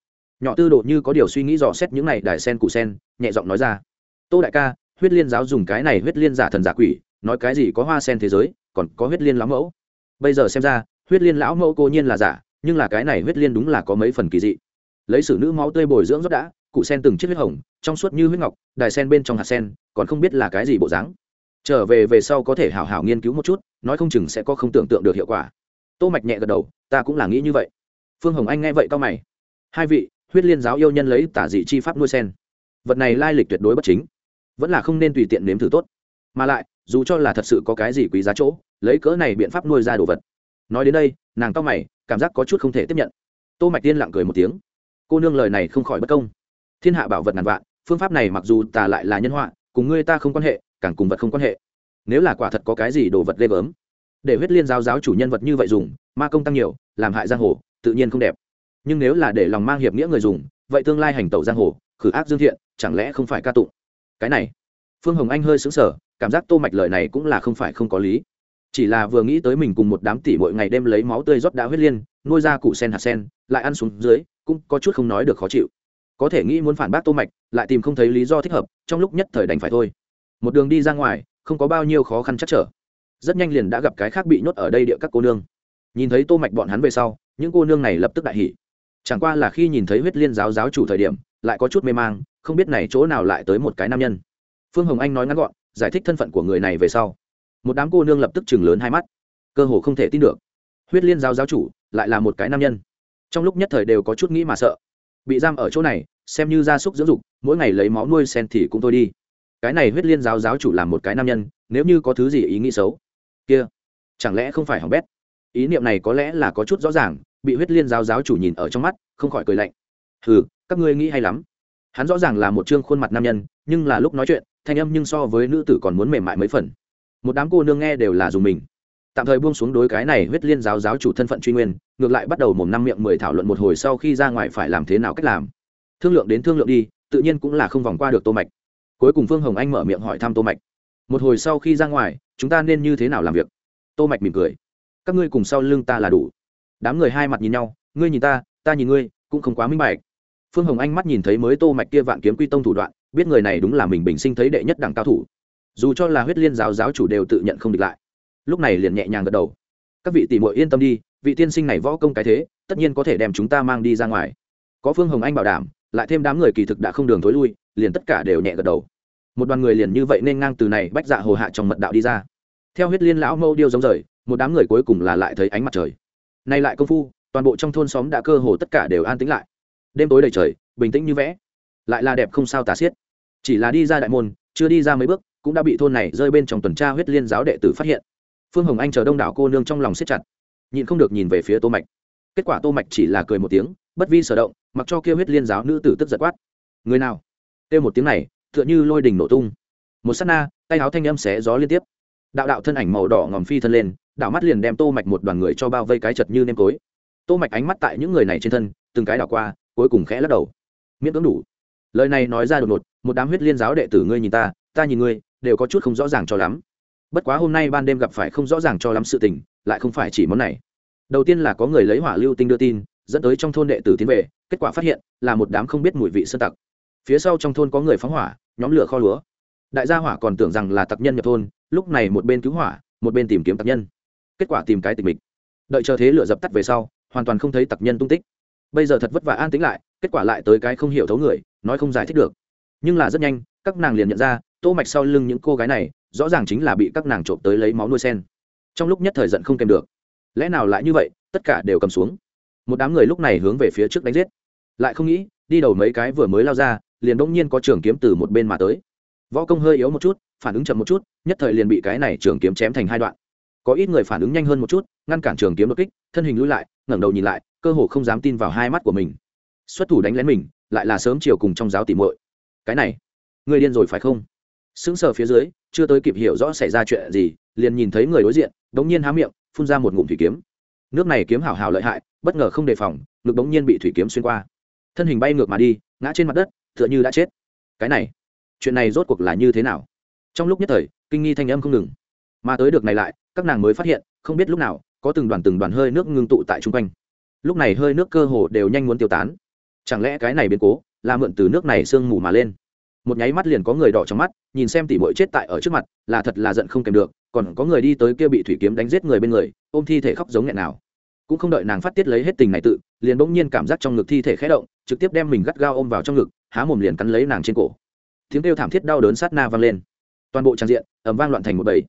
Nhỏ tư độ như có điều suy nghĩ dò xét những này đài sen cụ sen, nhẹ giọng nói ra. Tô đại ca, huyết liên giáo dùng cái này huyết liên giả thần giả quỷ, nói cái gì có hoa sen thế giới, còn có huyết liên lão mẫu. Bây giờ xem ra, huyết liên lão mẫu cô nhiên là giả, nhưng là cái này huyết liên đúng là có mấy phần kỳ dị. Lấy sử nữ máu tươi bồi dưỡng rất đã cụ sen từng chiếc huyết hồng, trong suốt như huyết ngọc, đài sen bên trong hạt sen, còn không biết là cái gì bộ dáng. Trở về về sau có thể hảo hảo nghiên cứu một chút, nói không chừng sẽ có không tưởng tượng được hiệu quả. Tô mạch nhẹ gật đầu, ta cũng là nghĩ như vậy. Phương hồng anh nghe vậy cao mày. Hai vị, huyết liên giáo yêu nhân lấy tả dị chi pháp nuôi sen. Vật này lai lịch tuyệt đối bất chính. Vẫn là không nên tùy tiện nếm thử tốt. Mà lại, dù cho là thật sự có cái gì quý giá chỗ, lấy cỡ này biện pháp nuôi ra đồ vật. Nói đến đây, nàng cao mày, cảm giác có chút không thể tiếp nhận. Tô mạch tiên lặng cười một tiếng. Cô nương lời này không khỏi bất công thiên hạ bảo vật ngàn vạn, phương pháp này mặc dù tà lại là nhân họa, cùng ngươi ta không quan hệ, càng cùng vật không quan hệ. Nếu là quả thật có cái gì đồ vật ghê gớm, để huyết liên giáo giáo chủ nhân vật như vậy dùng, ma công tăng nhiều, làm hại giang hồ, tự nhiên không đẹp. Nhưng nếu là để lòng mang hiệp nghĩa người dùng, vậy tương lai hành tẩu giang hồ, khử ác dương thiện, chẳng lẽ không phải ca tụng? Cái này, phương hồng anh hơi xứng sở cảm giác tô mạch lời này cũng là không phải không có lý. Chỉ là vừa nghĩ tới mình cùng một đám tỷ mỗi ngày đêm lấy máu tươi rót đã huyết liên, nuôi ra củ sen hạt sen, lại ăn xuống dưới, cũng có chút không nói được khó chịu có thể nghĩ muốn phản bác tô mạch, lại tìm không thấy lý do thích hợp, trong lúc nhất thời đành phải thôi. Một đường đi ra ngoài, không có bao nhiêu khó khăn chắc trở. Rất nhanh liền đã gặp cái khác bị nhốt ở đây địa các cô nương. Nhìn thấy tô mạch bọn hắn về sau, những cô nương này lập tức đại hỉ. Chẳng qua là khi nhìn thấy huyết liên giáo giáo chủ thời điểm, lại có chút mê mang, không biết này chỗ nào lại tới một cái nam nhân. Phương hồng anh nói ngắn gọn, giải thích thân phận của người này về sau. Một đám cô nương lập tức chừng lớn hai mắt. Cơ hồ không thể tin được. Huyết liên giáo giáo chủ lại là một cái nam nhân. Trong lúc nhất thời đều có chút nghĩ mà sợ bị giam ở chỗ này, xem như gia súc dưỡng dục, mỗi ngày lấy máu nuôi sen thì cũng thôi đi. Cái này huyết liên giáo giáo chủ làm một cái nam nhân, nếu như có thứ gì ý nghĩ xấu, kia, chẳng lẽ không phải hỏng bét? Ý niệm này có lẽ là có chút rõ ràng, bị huyết liên giáo giáo chủ nhìn ở trong mắt, không khỏi cười lạnh. Hừ, các ngươi nghĩ hay lắm. Hắn rõ ràng là một chương khuôn mặt nam nhân, nhưng là lúc nói chuyện, thanh âm nhưng so với nữ tử còn muốn mềm mại mấy phần. Một đám cô nương nghe đều là dùng mình tạm thời buông xuống đối cái này huyết liên giáo giáo chủ thân phận truy nguyên, ngược lại bắt đầu mồm năm miệng mười thảo luận một hồi sau khi ra ngoài phải làm thế nào cách làm. Thương lượng đến thương lượng đi, tự nhiên cũng là không vòng qua được tô mạch. Cuối cùng phương hồng anh mở miệng hỏi thăm tô mạch. Một hồi sau khi ra ngoài, chúng ta nên như thế nào làm việc? Tô mạch mỉm cười. Các ngươi cùng sau lưng ta là đủ. Đám người hai mặt nhìn nhau, ngươi nhìn ta ta nhìn ngươi, cũng không quá minh bạch. Phương hồng anh mắt nhìn thấy mới tô mạch kia vạn kiếm quy tông thủ đoạn, biết người này đúng là mình bình sinh thấy đệ nhất đẳng cao thủ. Dù cho là huyết liên giáo giáo chủ đều tự nhận không địch lại lúc này liền nhẹ nhàng gật đầu. Các vị tỷ muội yên tâm đi, vị tiên sinh này võ công cái thế, tất nhiên có thể đem chúng ta mang đi ra ngoài. Có phương hồng anh bảo đảm, lại thêm đám người kỳ thực đã không đường thối lui, liền tất cả đều nhẹ gật đầu. Một đoàn người liền như vậy nên ngang từ này bách dạ hồ hạ trong mật đạo đi ra. Theo huyết liên lão mâu điêu giống rời, một đám người cuối cùng là lại thấy ánh mặt trời. Nay lại công phu, toàn bộ trong thôn xóm đã cơ hồ tất cả đều an tĩnh lại. Đêm tối đầy trời, bình tĩnh như vẽ. Lại là đẹp không sao tả xiết. Chỉ là đi ra đại môn, chưa đi ra mấy bước, cũng đã bị thôn này rơi bên trong tuần tra huyết liên giáo đệ tử phát hiện phương hồng anh chờ đông đảo cô nương trong lòng siết chặt, nhịn không được nhìn về phía tô mạch. Kết quả tô mạch chỉ là cười một tiếng, bất vi sở động, mặc cho kia huyết liên giáo nữ tử tức giật quát. Người nào? Kêu một tiếng này, tựa như lôi đình nổ tung. Một sát na, tay áo thanh âm xé gió liên tiếp. Đạo đạo thân ảnh màu đỏ ngòm phi thân lên, đạo mắt liền đem tô mạch một đoàn người cho bao vây cái chật như nêm cối. Tô mạch ánh mắt tại những người này trên thân, từng cái đảo qua, cuối cùng khẽ lắc đầu. Miễn cưỡng đủ. Lời này nói ra đột ngột, một đám huyết liên giáo đệ tử ngươi nhìn ta ta nhìn ngươi, đều có chút không rõ ràng cho lắm bất quá hôm nay ban đêm gặp phải không rõ ràng cho lắm sự tình lại không phải chỉ món này. Đầu tiên là có người lấy hỏa lưu tinh đưa tin dẫn tới trong thôn đệ tử tiến về kết quả phát hiện là một đám không biết mùi vị sơn tặc. Phía sau trong thôn có người phóng hỏa nhóm lửa kho lúa. Đại gia hỏa còn tưởng rằng là tặc nhân nhập thôn lúc này một bên cứu hỏa một bên tìm kiếm tặc nhân. Kết quả tìm cái tình mình, đợi chờ thế lửa dập tắt về sau hoàn toàn không thấy tặc nhân tung tích. Bây giờ thật vất vả an tính lại kết quả lại tới cái không hiểu thấu người nói không giải thích được. Nhưng là rất nhanh các nàng liền nhận ra tô mạch sau lưng những cô gái này rõ ràng chính là bị các nàng trộm tới lấy máu nuôi sen. Trong lúc nhất thời giận không kèm được. Lẽ nào lại như vậy, tất cả đều cầm xuống. Một đám người lúc này hướng về phía trước đánh giết. Lại không nghĩ, đi đầu mấy cái vừa mới lao ra, liền bỗng nhiên có trường kiếm từ một bên mà tới. Võ công hơi yếu một chút, phản ứng chậm một chút, nhất thời liền bị cái này trường kiếm chém thành hai đoạn. Có ít người phản ứng nhanh hơn một chút, ngăn cản trường kiếm đột kích, thân hình lui lại, ngẩng đầu nhìn lại, cơ hồ không dám tin vào hai mắt của mình. Xuất thủ đánh lén mình, lại là sớm chiều cùng trong giáo tìm muội. Cái này, người điên rồi phải không? Sững sờ phía dưới chưa tới kịp hiểu rõ xảy ra chuyện gì, liền nhìn thấy người đối diện, đống nhiên há miệng, phun ra một ngụm thủy kiếm. Nước này kiếm hảo hảo lợi hại, bất ngờ không đề phòng, ngực đống nhiên bị thủy kiếm xuyên qua. Thân hình bay ngược mà đi, ngã trên mặt đất, tựa như đã chết. Cái này, chuyện này rốt cuộc là như thế nào? Trong lúc nhất thời, kinh nghi thanh âm không ngừng. Mà tới được này lại, các nàng mới phát hiện, không biết lúc nào, có từng đoàn từng đoàn hơi nước ngưng tụ tại chung quanh. Lúc này hơi nước cơ hồ đều nhanh muốn tiêu tán. Chẳng lẽ cái này biến cố, là mượn từ nước này sương mù mà lên? Một nháy mắt liền có người đỏ trong mắt, nhìn xem tỉ mội chết tại ở trước mặt, là thật là giận không kèm được, còn có người đi tới kia bị thủy kiếm đánh giết người bên người, ôm thi thể khóc giống nghẹn nào. Cũng không đợi nàng phát tiết lấy hết tình này tự, liền bỗng nhiên cảm giác trong ngực thi thể khẽ động, trực tiếp đem mình gắt gao ôm vào trong ngực, há mồm liền cắn lấy nàng trên cổ. Tiếng kêu thảm thiết đau đớn sát na vang lên. Toàn bộ trang diện ẩm vang loạn thành một bầy.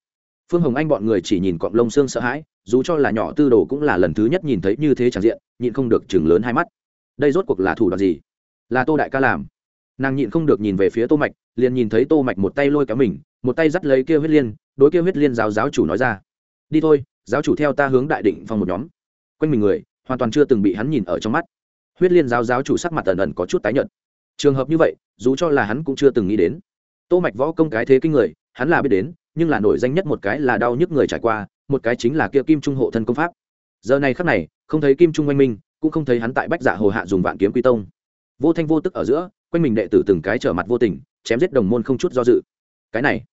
Phương hồng anh bọn người chỉ nhìn cọng lông xương sợ hãi, dù cho là nhỏ tư đồ cũng là lần thứ nhất nhìn thấy như thế trang diện, nhịn không được chừng lớn hai mắt. Đây rốt cuộc là thủ đoạn gì? Là tô đại ca làm nàng nhịn không được nhìn về phía tô mạch, liền nhìn thấy tô mạch một tay lôi kéo mình, một tay dắt lấy kia huyết liên, đối kia huyết liên giáo giáo chủ nói ra, đi thôi, giáo chủ theo ta hướng đại định phong một nhóm. Quanh mình người, hoàn toàn chưa từng bị hắn nhìn ở trong mắt. Huyết liên giáo giáo chủ sắc mặt ẩn ẩn có chút tái nhợt. Trường hợp như vậy, dù cho là hắn cũng chưa từng nghĩ đến. Tô mạch võ công cái thế kinh người, hắn là biết đến, nhưng là nổi danh nhất một cái là đau nhức người trải qua, một cái chính là kia kim trung hộ thân công pháp. Giờ này khắc này, không thấy kim trung oanh minh, cũng không thấy hắn tại bách dạ hồ hạ dùng vạn kiếm quy tông. Vô thanh vô tức ở giữa quanh mình đệ tử từng cái trở mặt vô tình, chém giết đồng môn không chút do dự. Cái này,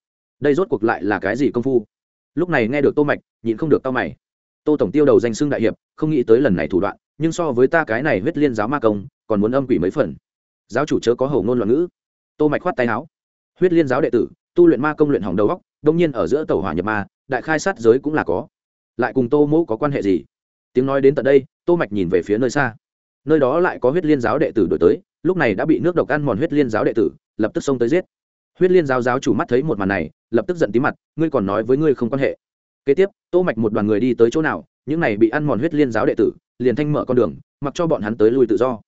đây rốt cuộc lại là cái gì công phu? Lúc này nghe được tô mạch, nhịn không được tao mày. Tô tổng tiêu đầu danh xưng đại hiệp, không nghĩ tới lần này thủ đoạn, nhưng so với ta cái này huyết liên giáo ma công, còn muốn âm quỷ mấy phần. Giáo chủ chớ có hầu ngôn loạn ngữ. Tô mạch khoát tay áo. Huyết liên giáo đệ tử, tu luyện ma công luyện hỏng đầu óc, đông nhiên ở giữa tẩu hỏa nhập ma, đại khai sát giới cũng là có. Lại cùng tô mẫu có quan hệ gì? Tiếng nói đến tận đây, tô mạch nhìn về phía nơi xa. Nơi đó lại có huyết liên giáo đệ tử đổi tới lúc này đã bị nước độc ăn mòn huyết liên giáo đệ tử, lập tức xông tới giết. Huyết liên giáo giáo chủ mắt thấy một màn này, lập tức giận tí mặt, ngươi còn nói với ngươi không quan hệ. Kế tiếp, tô mạch một đoàn người đi tới chỗ nào, những này bị ăn mòn huyết liên giáo đệ tử, liền thanh mở con đường, mặc cho bọn hắn tới lui tự do.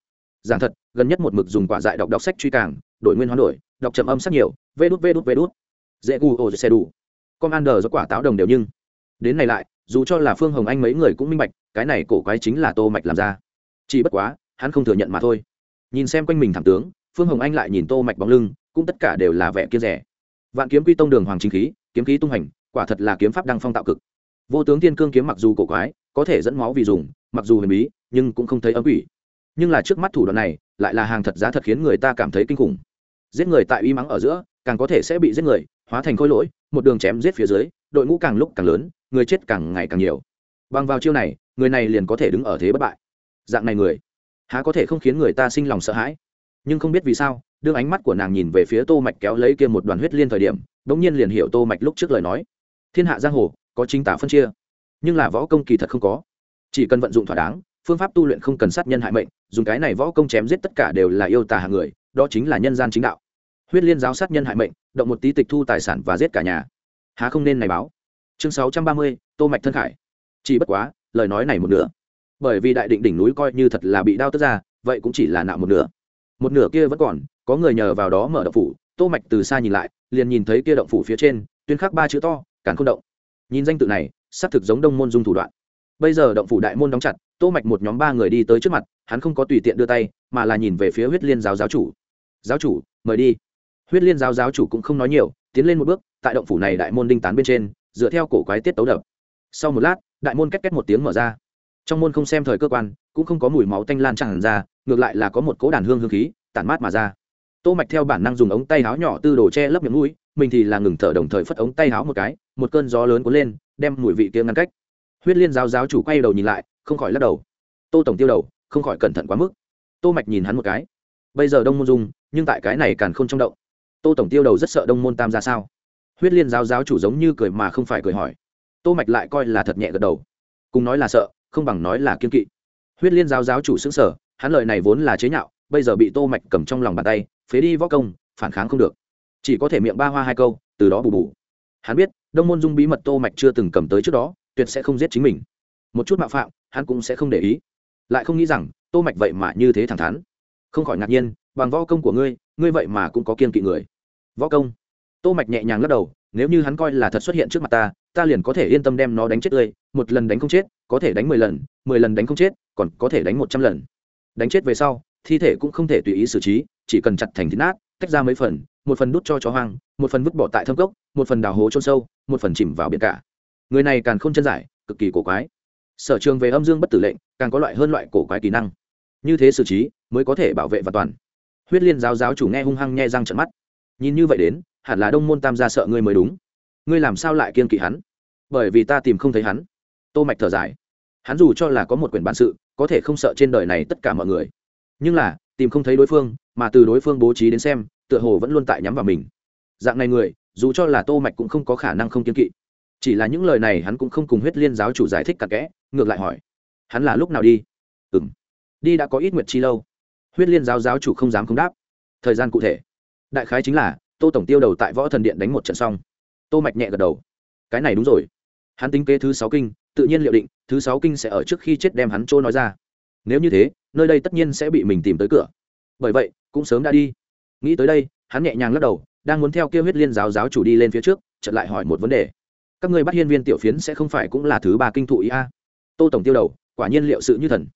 Giảng thật, gần nhất một mực dùng quả dại đọc đọc sách truy càng, đổi nguyên hoán đổi, đọc trầm âm sắc nhiều, vê đút vê đút vê đút. Dễ gu ô xe đủ. Đờ do quả táo đồng đều nhưng. Đến này lại, dù cho là phương hồng anh mấy người cũng minh bạch, cái này cổ quái chính là tô mạch làm ra. Chỉ bất quá, hắn không thừa nhận mà thôi nhìn xem quanh mình thảm tướng, phương hồng anh lại nhìn tô mạch bóng lưng, cũng tất cả đều là vẻ kia rẻ. Vạn kiếm quy tông đường hoàng chính khí, kiếm khí tung hành, quả thật là kiếm pháp đăng phong tạo cực. Vô tướng thiên cương kiếm mặc dù cổ quái, có thể dẫn máu vì dùng, mặc dù huyền bí, nhưng cũng không thấy ấm quỷ. Nhưng là trước mắt thủ đoạn này, lại là hàng thật giá thật khiến người ta cảm thấy kinh khủng. Giết người tại uy mắng ở giữa, càng có thể sẽ bị giết người, hóa thành khối lỗi, một đường chém giết phía dưới, đội ngũ càng lúc càng lớn, người chết càng ngày càng nhiều. Bằng vào chiêu này, người này liền có thể đứng ở thế bất bại. Dạng này người há có thể không khiến người ta sinh lòng sợ hãi. Nhưng không biết vì sao, đương ánh mắt của nàng nhìn về phía tô mạch kéo lấy kia một đoàn huyết liên thời điểm đống nhiên liền hiểu tô mạch lúc trước lời nói. Thiên hạ giang hồ, có chính tả phân chia. Nhưng là võ công kỳ thật không có. Chỉ cần vận dụng thỏa đáng, phương pháp tu luyện không cần sát nhân hại mệnh, dùng cái này võ công chém giết tất cả đều là yêu tà hạng người, đó chính là nhân gian chính đạo. Huyết liên giáo sát nhân hại mệnh, động một tí tịch thu tài sản và giết cả nhà. Há không nên này báo. Chương sáu trăm ba mươi, tô mạch thân khải. Chỉ bất quá, lời nói này một nửa bởi vì đại định đỉnh núi coi như thật là bị đao tức ra, vậy cũng chỉ là nạo một nửa. Một nửa kia vẫn còn, có người nhờ vào đó mở động phủ, tô mạch từ xa nhìn lại, liền nhìn thấy kia động phủ phía trên, tuyên khắc ba chữ to cản không động. Nhìn danh tự này xác thực giống đông môn dung thủ đoạn. Bây giờ động phủ đại môn đóng chặt, tô mạch một nhóm ba người đi tới trước mặt, hắn không có tùy tiện đưa tay, mà là nhìn về phía huyết liên giáo giáo chủ. Giáo chủ, mời đi. Huyết liên giáo giáo chủ cũng không nói nhiều, tiến lên một bước, tại động phủ này đại môn đinh tán bên trên, dựa theo cổ quái tiết tấu đập. Sau một lát, đại môn két két một tiếng mở ra trong môn không xem thời cơ quan, cũng không có mùi máu tanh lan tràn ra, ngược lại là có một cỗ đàn hương hương khí, tản mát mà ra. Tô mạch theo bản năng dùng ống tay áo nhỏ tư đồ che lấp miệng mũi, mình thì là ngừng thở đồng thời phất ống tay áo một cái, một cơn gió lớn cuốn lên, đem mùi vị kia ngăn cách. Huyết liên giáo giáo chủ quay đầu nhìn lại, không khỏi lắc đầu. Tô tổng tiêu đầu, không khỏi cẩn thận quá mức. Tô mạch nhìn hắn một cái. Bây giờ đông môn dung, nhưng tại cái này càng không trong động. Tô tổng tiêu đầu rất sợ đông môn tam ra sao? Huyết liên giáo giáo chủ giống như cười mà không phải cười hỏi. Tô mạch lại coi là thật nhẹ gật đầu cùng nói là sợ, không bằng nói là kiên kỵ. Huyết liên giáo giáo chủ xứng sở hắn lời này vốn là chế nhạo, bây giờ bị tô mạch cầm trong lòng bàn tay, phế đi võ công, phản kháng không được. Chỉ có thể miệng ba hoa hai câu, từ đó bù bù. Hắn biết, đông môn dung bí mật tô mạch chưa từng cầm tới trước đó, tuyệt sẽ không giết chính mình. Một chút mạo phạm, hắn cũng sẽ không để ý. Lại không nghĩ rằng, tô mạch vậy mà như thế thẳng thắn. Không khỏi ngạc nhiên, bằng võ công của ngươi ngươi vậy mà cũng có kiên kỵ người. Võ công? Tô mạch nhẹ nhàng lắc đầu nếu như hắn coi là thật xuất hiện trước mặt ta ta liền có thể yên tâm đem nó đánh chết tươi, một lần đánh không chết, có thể đánh mười lần mười lần đánh không chết, còn có thể đánh một trăm lần. Đánh chết về sau, thi thể cũng không thể tùy ý xử trí, chỉ cần chặt thành thịt nát, tách ra mấy phần, một phần đút cho chó hoang, một phần vứt bỏ tại thâm cốc, một phần đào hố trôn sâu, một phần chìm vào biển cả. Người này càng không chân giải cực kỳ cổ quái. Sở trường về âm dương bất tử lệnh, càng có loại hơn loại cổ quái kỹ năng. Như thế xử trí, mới có thể bảo vệ và toàn. Huyết liên giáo giáo chủ nghe hung hăng nghe răng trận mắt. Nhìn như vậy đến hẳn là đông môn tam gia sợ ngươi mới đúng. Ngươi làm sao lại kiên kỵ hắn? Bởi vì ta tìm không thấy hắn. Tô mạch thở dài. Hắn dù cho là có một quyển bản sự, có thể không sợ trên đời này tất cả mọi người. Nhưng là, tìm không thấy đối phương, mà từ đối phương bố trí đến xem, tựa hồ vẫn luôn tại nhắm vào mình. Dạng này người, dù cho là tô mạch cũng không có khả năng không kiên kỵ. Chỉ là những lời này hắn cũng không cùng huyết liên giáo chủ giải thích cả kẽ, ngược lại hỏi. Hắn là lúc nào đi? Ừm, đi đã có ít nguyệt chi lâu. Huyết liên giáo giáo chủ không dám không đáp. Thời gian cụ thể. Đại khái chính là tô tổng tiêu đầu tại võ thần điện đánh một trận xong. Tô mạch nhẹ gật đầu. Cái này đúng rồi. Hắn tính kế thứ sáu kinh, tự nhiên liệu định, thứ sáu kinh sẽ ở trước khi chết đem hắn trôi nói ra. Nếu như thế, nơi đây tất nhiên sẽ bị mình tìm tới cửa. Bởi vậy, cũng sớm đã đi. Nghĩ tới đây, hắn nhẹ nhàng lắc đầu, đang muốn theo kêu huyết liên giáo giáo chủ đi lên phía trước, chợt lại hỏi một vấn đề. Các người bắt hiên viên tiểu phiến sẽ không phải cũng là thứ ba kinh thụ ý a? Tô tổng tiêu đầu, quả nhiên liệu sự như thần.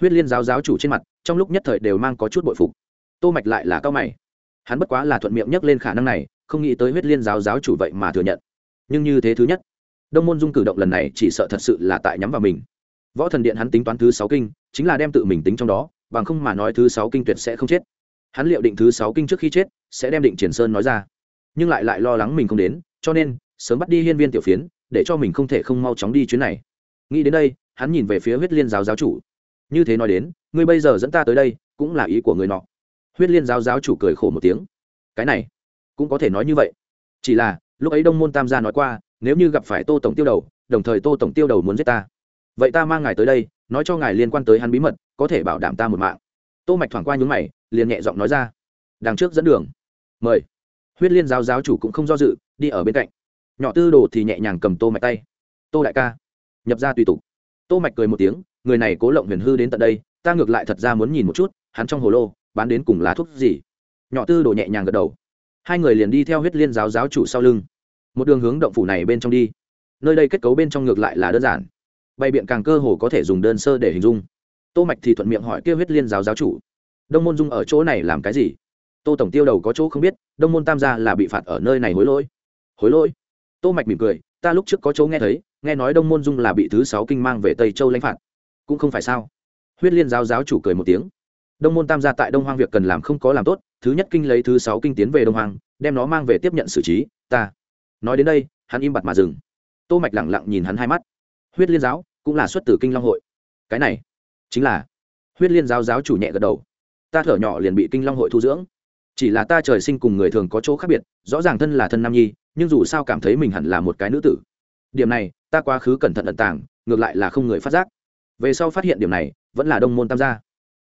Huyết liên giáo giáo chủ trên mặt, trong lúc nhất thời đều mang có chút bội phục. Tô mạch lại là cao mày hắn bất quá là thuận miệng nhắc lên khả năng này, không nghĩ tới huyết liên giáo giáo chủ vậy mà thừa nhận. Nhưng như thế thứ nhất, đông môn dung cử động lần này chỉ sợ thật sự là tại nhắm vào mình. Võ thần điện hắn tính toán thứ sáu kinh, chính là đem tự mình tính trong đó, bằng không mà nói thứ sáu kinh tuyệt sẽ không chết. Hắn liệu định thứ sáu kinh trước khi chết, sẽ đem định triển sơn nói ra. Nhưng lại lại lo lắng mình không đến, cho nên, sớm bắt đi hiên viên tiểu phiến, để cho mình không thể không mau chóng đi chuyến này. Nghĩ đến đây, hắn nhìn về phía huyết liên giáo giáo chủ. Như thế nói đến, ngươi bây giờ dẫn ta tới đây, cũng là ý của người nọ huyết liên giáo giáo chủ cười khổ một tiếng. Cái này, cũng có thể nói như vậy. Chỉ là, lúc ấy đông môn tam gia nói qua, nếu như gặp phải tô tổng tiêu đầu, đồng thời tô tổng tiêu đầu muốn giết ta, vậy ta mang ngài tới đây, nói cho ngài liên quan tới hắn bí mật, có thể bảo đảm ta một mạng. Tô mạch thoảng qua nhún mày, liền nhẹ giọng nói ra. Đằng trước dẫn đường. Mời. Huyết liên giáo giáo chủ cũng không do dự, đi ở bên cạnh. Nhỏ tư đồ thì nhẹ nhàng cầm tô mạch tay. Tô đại ca. Nhập ra tùy tục. Tô mạch cười một tiếng, người này cố lộng huyền hư đến tận đây, ta ngược lại thật ra muốn nhìn một chút, hắn trong hồ lô bán đến cùng lá thuốc gì? Nhỏ tư đồ nhẹ nhàng gật đầu. Hai người liền đi theo huyết liên giáo giáo chủ sau lưng. Một đường hướng động phủ này bên trong đi. Nơi đây kết cấu bên trong ngược lại là đơn giản. Bày biện càng cơ hồ có thể dùng đơn sơ để hình dung. Tô mạch thì thuận miệng hỏi kêu huyết liên giáo giáo chủ, đông môn dung ở chỗ này làm cái gì? Tô tổng tiêu đầu có chỗ không biết, đông môn tam gia là bị phạt ở nơi này hối lỗi. Hối lỗi? Tô mạch mỉm cười, ta lúc trước có chỗ nghe thấy, nghe nói đông môn dung là bị thứ sáu kinh mang về tây châu lãnh phạt. Cũng không phải sao? Huyết liên giáo giáo chủ cười một tiếng đông môn tam gia tại đông hoang việc cần làm không có làm tốt, thứ nhất kinh lấy thứ sáu kinh tiến về đông hoang, đem nó mang về tiếp nhận xử trí, ta. Nói đến đây, hắn im bặt mà dừng. Tô mạch lẳng lặng nhìn hắn hai mắt. Huyết liên giáo cũng là xuất từ kinh long hội. Cái này chính là huyết liên giáo giáo chủ nhẹ gật đầu. Ta thở nhỏ liền bị kinh long hội thu dưỡng. Chỉ là ta trời sinh cùng người thường có chỗ khác biệt, rõ ràng thân là thân nam nhi, nhưng dù sao cảm thấy mình hẳn là một cái nữ tử. Điểm này, ta quá khứ cẩn thận ẩn tàng, ngược lại là không người phát giác. Về sau phát hiện điểm này, vẫn là đông môn tam gia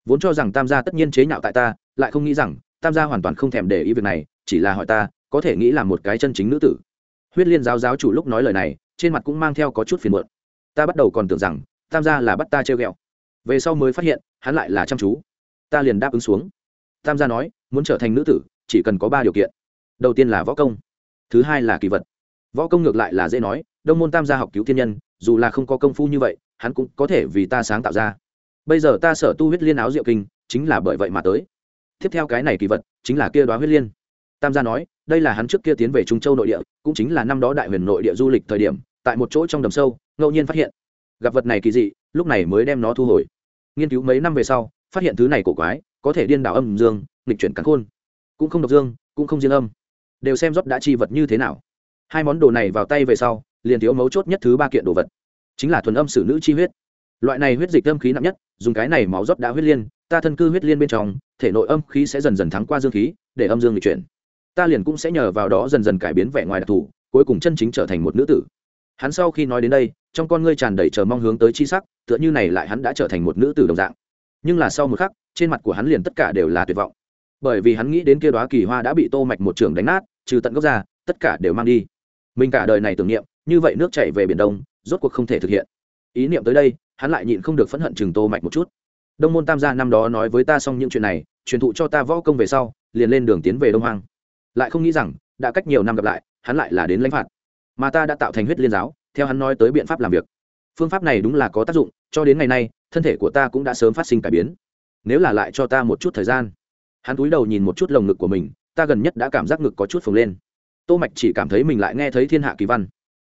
vốn cho rằng tam gia tất nhiên chế nhạo tại ta, lại không nghĩ rằng tam gia hoàn toàn không thèm để ý việc này, chỉ là hỏi ta, có thể nghĩ là một cái chân chính nữ tử. Huyết liên giáo giáo chủ lúc nói lời này, trên mặt cũng mang theo có chút phiền muộn. Ta bắt đầu còn tưởng rằng tam gia là bắt ta treo ghẹo. Về sau mới phát hiện, hắn lại là chăm chú. Ta liền đáp ứng xuống. Tam gia nói, muốn trở thành nữ tử, chỉ cần có ba điều kiện. Đầu tiên là võ công, thứ hai là kỳ vật. Võ công ngược lại là dễ nói, đông môn tam gia học cứu thiên nhân, dù là không có công phu như vậy, hắn cũng có thể vì ta sáng tạo ra bây giờ ta sở tu huyết liên áo diệu kinh, chính là bởi vậy mà tới. Tiếp theo cái này kỳ vật, chính là kia đoá huyết liên. Tam gia nói, đây là hắn trước kia tiến về trung châu nội địa, cũng chính là năm đó đại huyền nội địa du lịch thời điểm, tại một chỗ trong đầm sâu, ngẫu nhiên phát hiện. Gặp vật này kỳ dị, lúc này mới đem nó thu hồi. Nghiên cứu mấy năm về sau, phát hiện thứ này cổ quái, có thể điên đảo âm dương, nghịch chuyển cắn khôn. Cũng không độc dương, cũng không riêng âm. Đều xem rót đã chi vật như thế nào. Hai món đồ này vào tay về sau, liền thiếu mấu chốt nhất thứ ba kiện đồ vật, chính là thuần âm sử nữ chi huyết loại này huyết dịch âm khí nặng nhất, dùng cái này máu rót đã huyết liên, ta thân cư huyết liên bên trong, thể nội âm khí sẽ dần dần thắng qua dương khí, để âm dương lịch chuyển. Ta liền cũng sẽ nhờ vào đó dần dần cải biến vẻ ngoài đặc thù, cuối cùng chân chính trở thành một nữ tử. Hắn sau khi nói đến đây, trong con ngươi tràn đầy chờ mong hướng tới chi sắc, tựa như này lại hắn đã trở thành một nữ tử đồng dạng. Nhưng là sau một khắc, trên mặt của hắn liền tất cả đều là tuyệt vọng. Bởi vì hắn nghĩ đến kia đoá kỳ hoa đã bị tô mạch một trường đánh nát, trừ tận gốc ra, tất cả đều mang đi. Mình cả đời này tưởng niệm, như vậy nước chảy về biển đông, rốt cuộc không thể thực hiện ý niệm tới đây, hắn lại nhịn không được phẫn hận chừng tô mạch một chút. Đông môn tam gia năm đó nói với ta xong những chuyện này, truyền thụ cho ta võ công về sau, liền lên đường tiến về đông hoang. Lại không nghĩ rằng, đã cách nhiều năm gặp lại, hắn lại là đến lãnh phạt. Mà ta đã tạo thành huyết liên giáo, theo hắn nói tới biện pháp làm việc. Phương pháp này đúng là có tác dụng, cho đến ngày nay, thân thể của ta cũng đã sớm phát sinh cải biến. Nếu là lại cho ta một chút thời gian. Hắn cúi đầu nhìn một chút lồng ngực của mình, ta gần nhất đã cảm giác ngực có chút phồng lên. Tô mạch chỉ cảm thấy mình lại nghe thấy thiên hạ kỳ văn.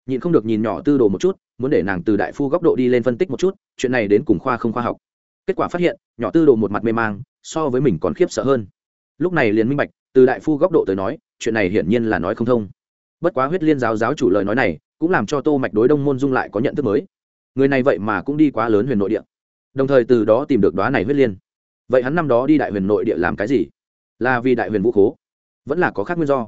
Nhịn không được nhìn nhỏ tư đồ một chút muốn để nàng từ đại phu góc độ đi lên phân tích một chút, chuyện này đến cùng khoa không khoa học. Kết quả phát hiện, nhỏ tư đồ một mặt mê mang, so với mình còn khiếp sợ hơn. Lúc này liền minh bạch, từ đại phu góc độ tới nói, chuyện này hiển nhiên là nói không thông. Bất quá huyết liên giáo giáo chủ lời nói này, cũng làm cho tô mạch đối đông môn dung lại có nhận thức mới. Người này vậy mà cũng đi quá lớn huyền nội địa. Đồng thời từ đó tìm được đóa này huyết liên. Vậy hắn năm đó đi đại huyền nội địa làm cái gì? Là vì đại huyền vũ khố. Vẫn là có khác nguyên do.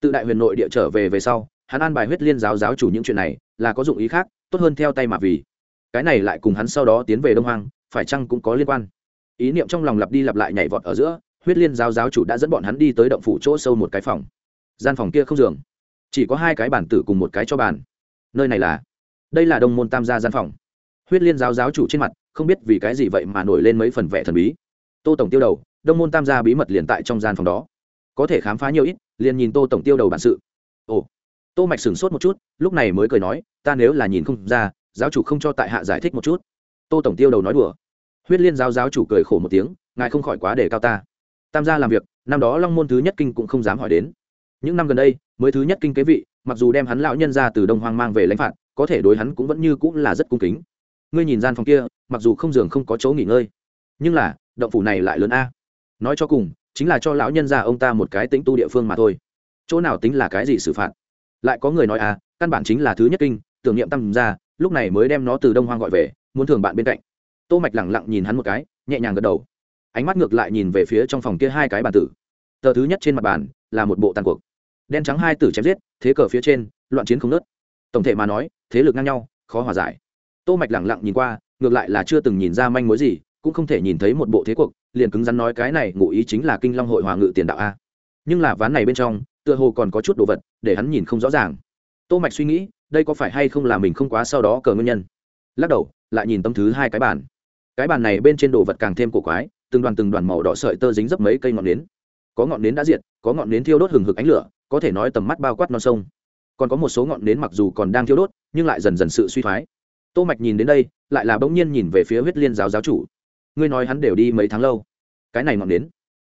Tự đại huyền nội địa trở về về sau hắn an bài huyết liên giáo giáo chủ những chuyện này, là có dụng ý khác, tốt hơn theo tay mà vì. Cái này lại cùng hắn sau đó tiến về đông hoang, phải chăng cũng có liên quan? Ý niệm trong lòng lặp đi lặp lại nhảy vọt ở giữa, huyết liên giáo giáo chủ đã dẫn bọn hắn đi tới động phủ chỗ sâu một cái phòng. Gian phòng kia không giường. Chỉ có hai cái bản tử cùng một cái cho bàn. Nơi này là? Đây là đông môn tam gia gian phòng. Huyết liên giáo giáo chủ trên mặt, không biết vì cái gì vậy mà nổi lên mấy phần vẻ thần bí. Tô tổng tiêu đầu, đông môn tam gia bí mật liền tại trong gian phòng đó. Có thể khám phá nhiều ít, liền nhìn tô tổng tiêu đầu bản sự. Ồ tô mạch sửng sốt một chút, lúc này mới cười nói, ta nếu là nhìn không ra, giáo chủ không cho tại hạ giải thích một chút. Tô tổng tiêu đầu nói đùa. Huyết liên giáo giáo chủ cười khổ một tiếng, ngài không khỏi quá để cao ta. Tam gia làm việc, năm đó long môn thứ nhất kinh cũng không dám hỏi đến. Những năm gần đây, mới thứ nhất kinh kế vị, mặc dù đem hắn lão nhân ra từ đông hoang mang về lãnh phạt, có thể đối hắn cũng vẫn như cũng là rất cung kính. Ngươi nhìn gian phòng kia, mặc dù không giường không có chỗ nghỉ ngơi, nhưng là, động phủ này lại lớn a. Nói cho cùng, chính là cho lão nhân ra ông ta một cái tính tu địa phương mà thôi. Chỗ nào tính là cái gì xử phạt? Lại có người nói à căn bản chính là thứ nhất kinh, tưởng niệm tăng ra, lúc này mới đem nó từ đông hoang gọi về, muốn thường bạn bên cạnh. Tô mạch lẳng lặng nhìn hắn một cái, nhẹ nhàng gật đầu. Ánh mắt ngược lại nhìn về phía trong phòng kia hai cái bàn tử. Tờ thứ nhất trên mặt bàn là một bộ tàn cuộc. Đen trắng hai tử chém giết, thế cờ phía trên, loạn chiến không nớt tổng thể mà nói, thế lực ngang nhau, khó hòa giải. Tô mạch lẳng lặng nhìn qua, ngược lại là chưa từng nhìn ra manh mối gì, cũng không thể nhìn thấy một bộ thế cuộc, liền cứng rắn nói cái này ngụ ý chính là kinh long hội hòa ngự tiền đạo a. Nhưng là ván này bên trong tựa hồ còn có chút đồ vật, để hắn nhìn không rõ ràng. Tô mạch suy nghĩ, đây có phải hay không là mình không quá sau đó cờ nguyên nhân? Lắc đầu, lại nhìn tấm thứ hai cái bàn. Cái bàn này bên trên đồ vật càng thêm cổ quái, từng đoàn từng đoàn màu đỏ sợi tơ dính dấp mấy cây ngọn nến. Có ngọn nến đã diệt, có ngọn nến thiêu đốt hừng hực ánh lửa, có thể nói tầm mắt bao quát non sông. Còn có một số ngọn nến mặc dù còn đang thiêu đốt, nhưng lại dần dần sự suy thoái. Tô mạch nhìn đến đây, lại là bỗng nhiên nhìn về phía huyết liên giáo giáo chủ. Ngươi nói hắn đều đi mấy tháng lâu. Cái này ngọn nến.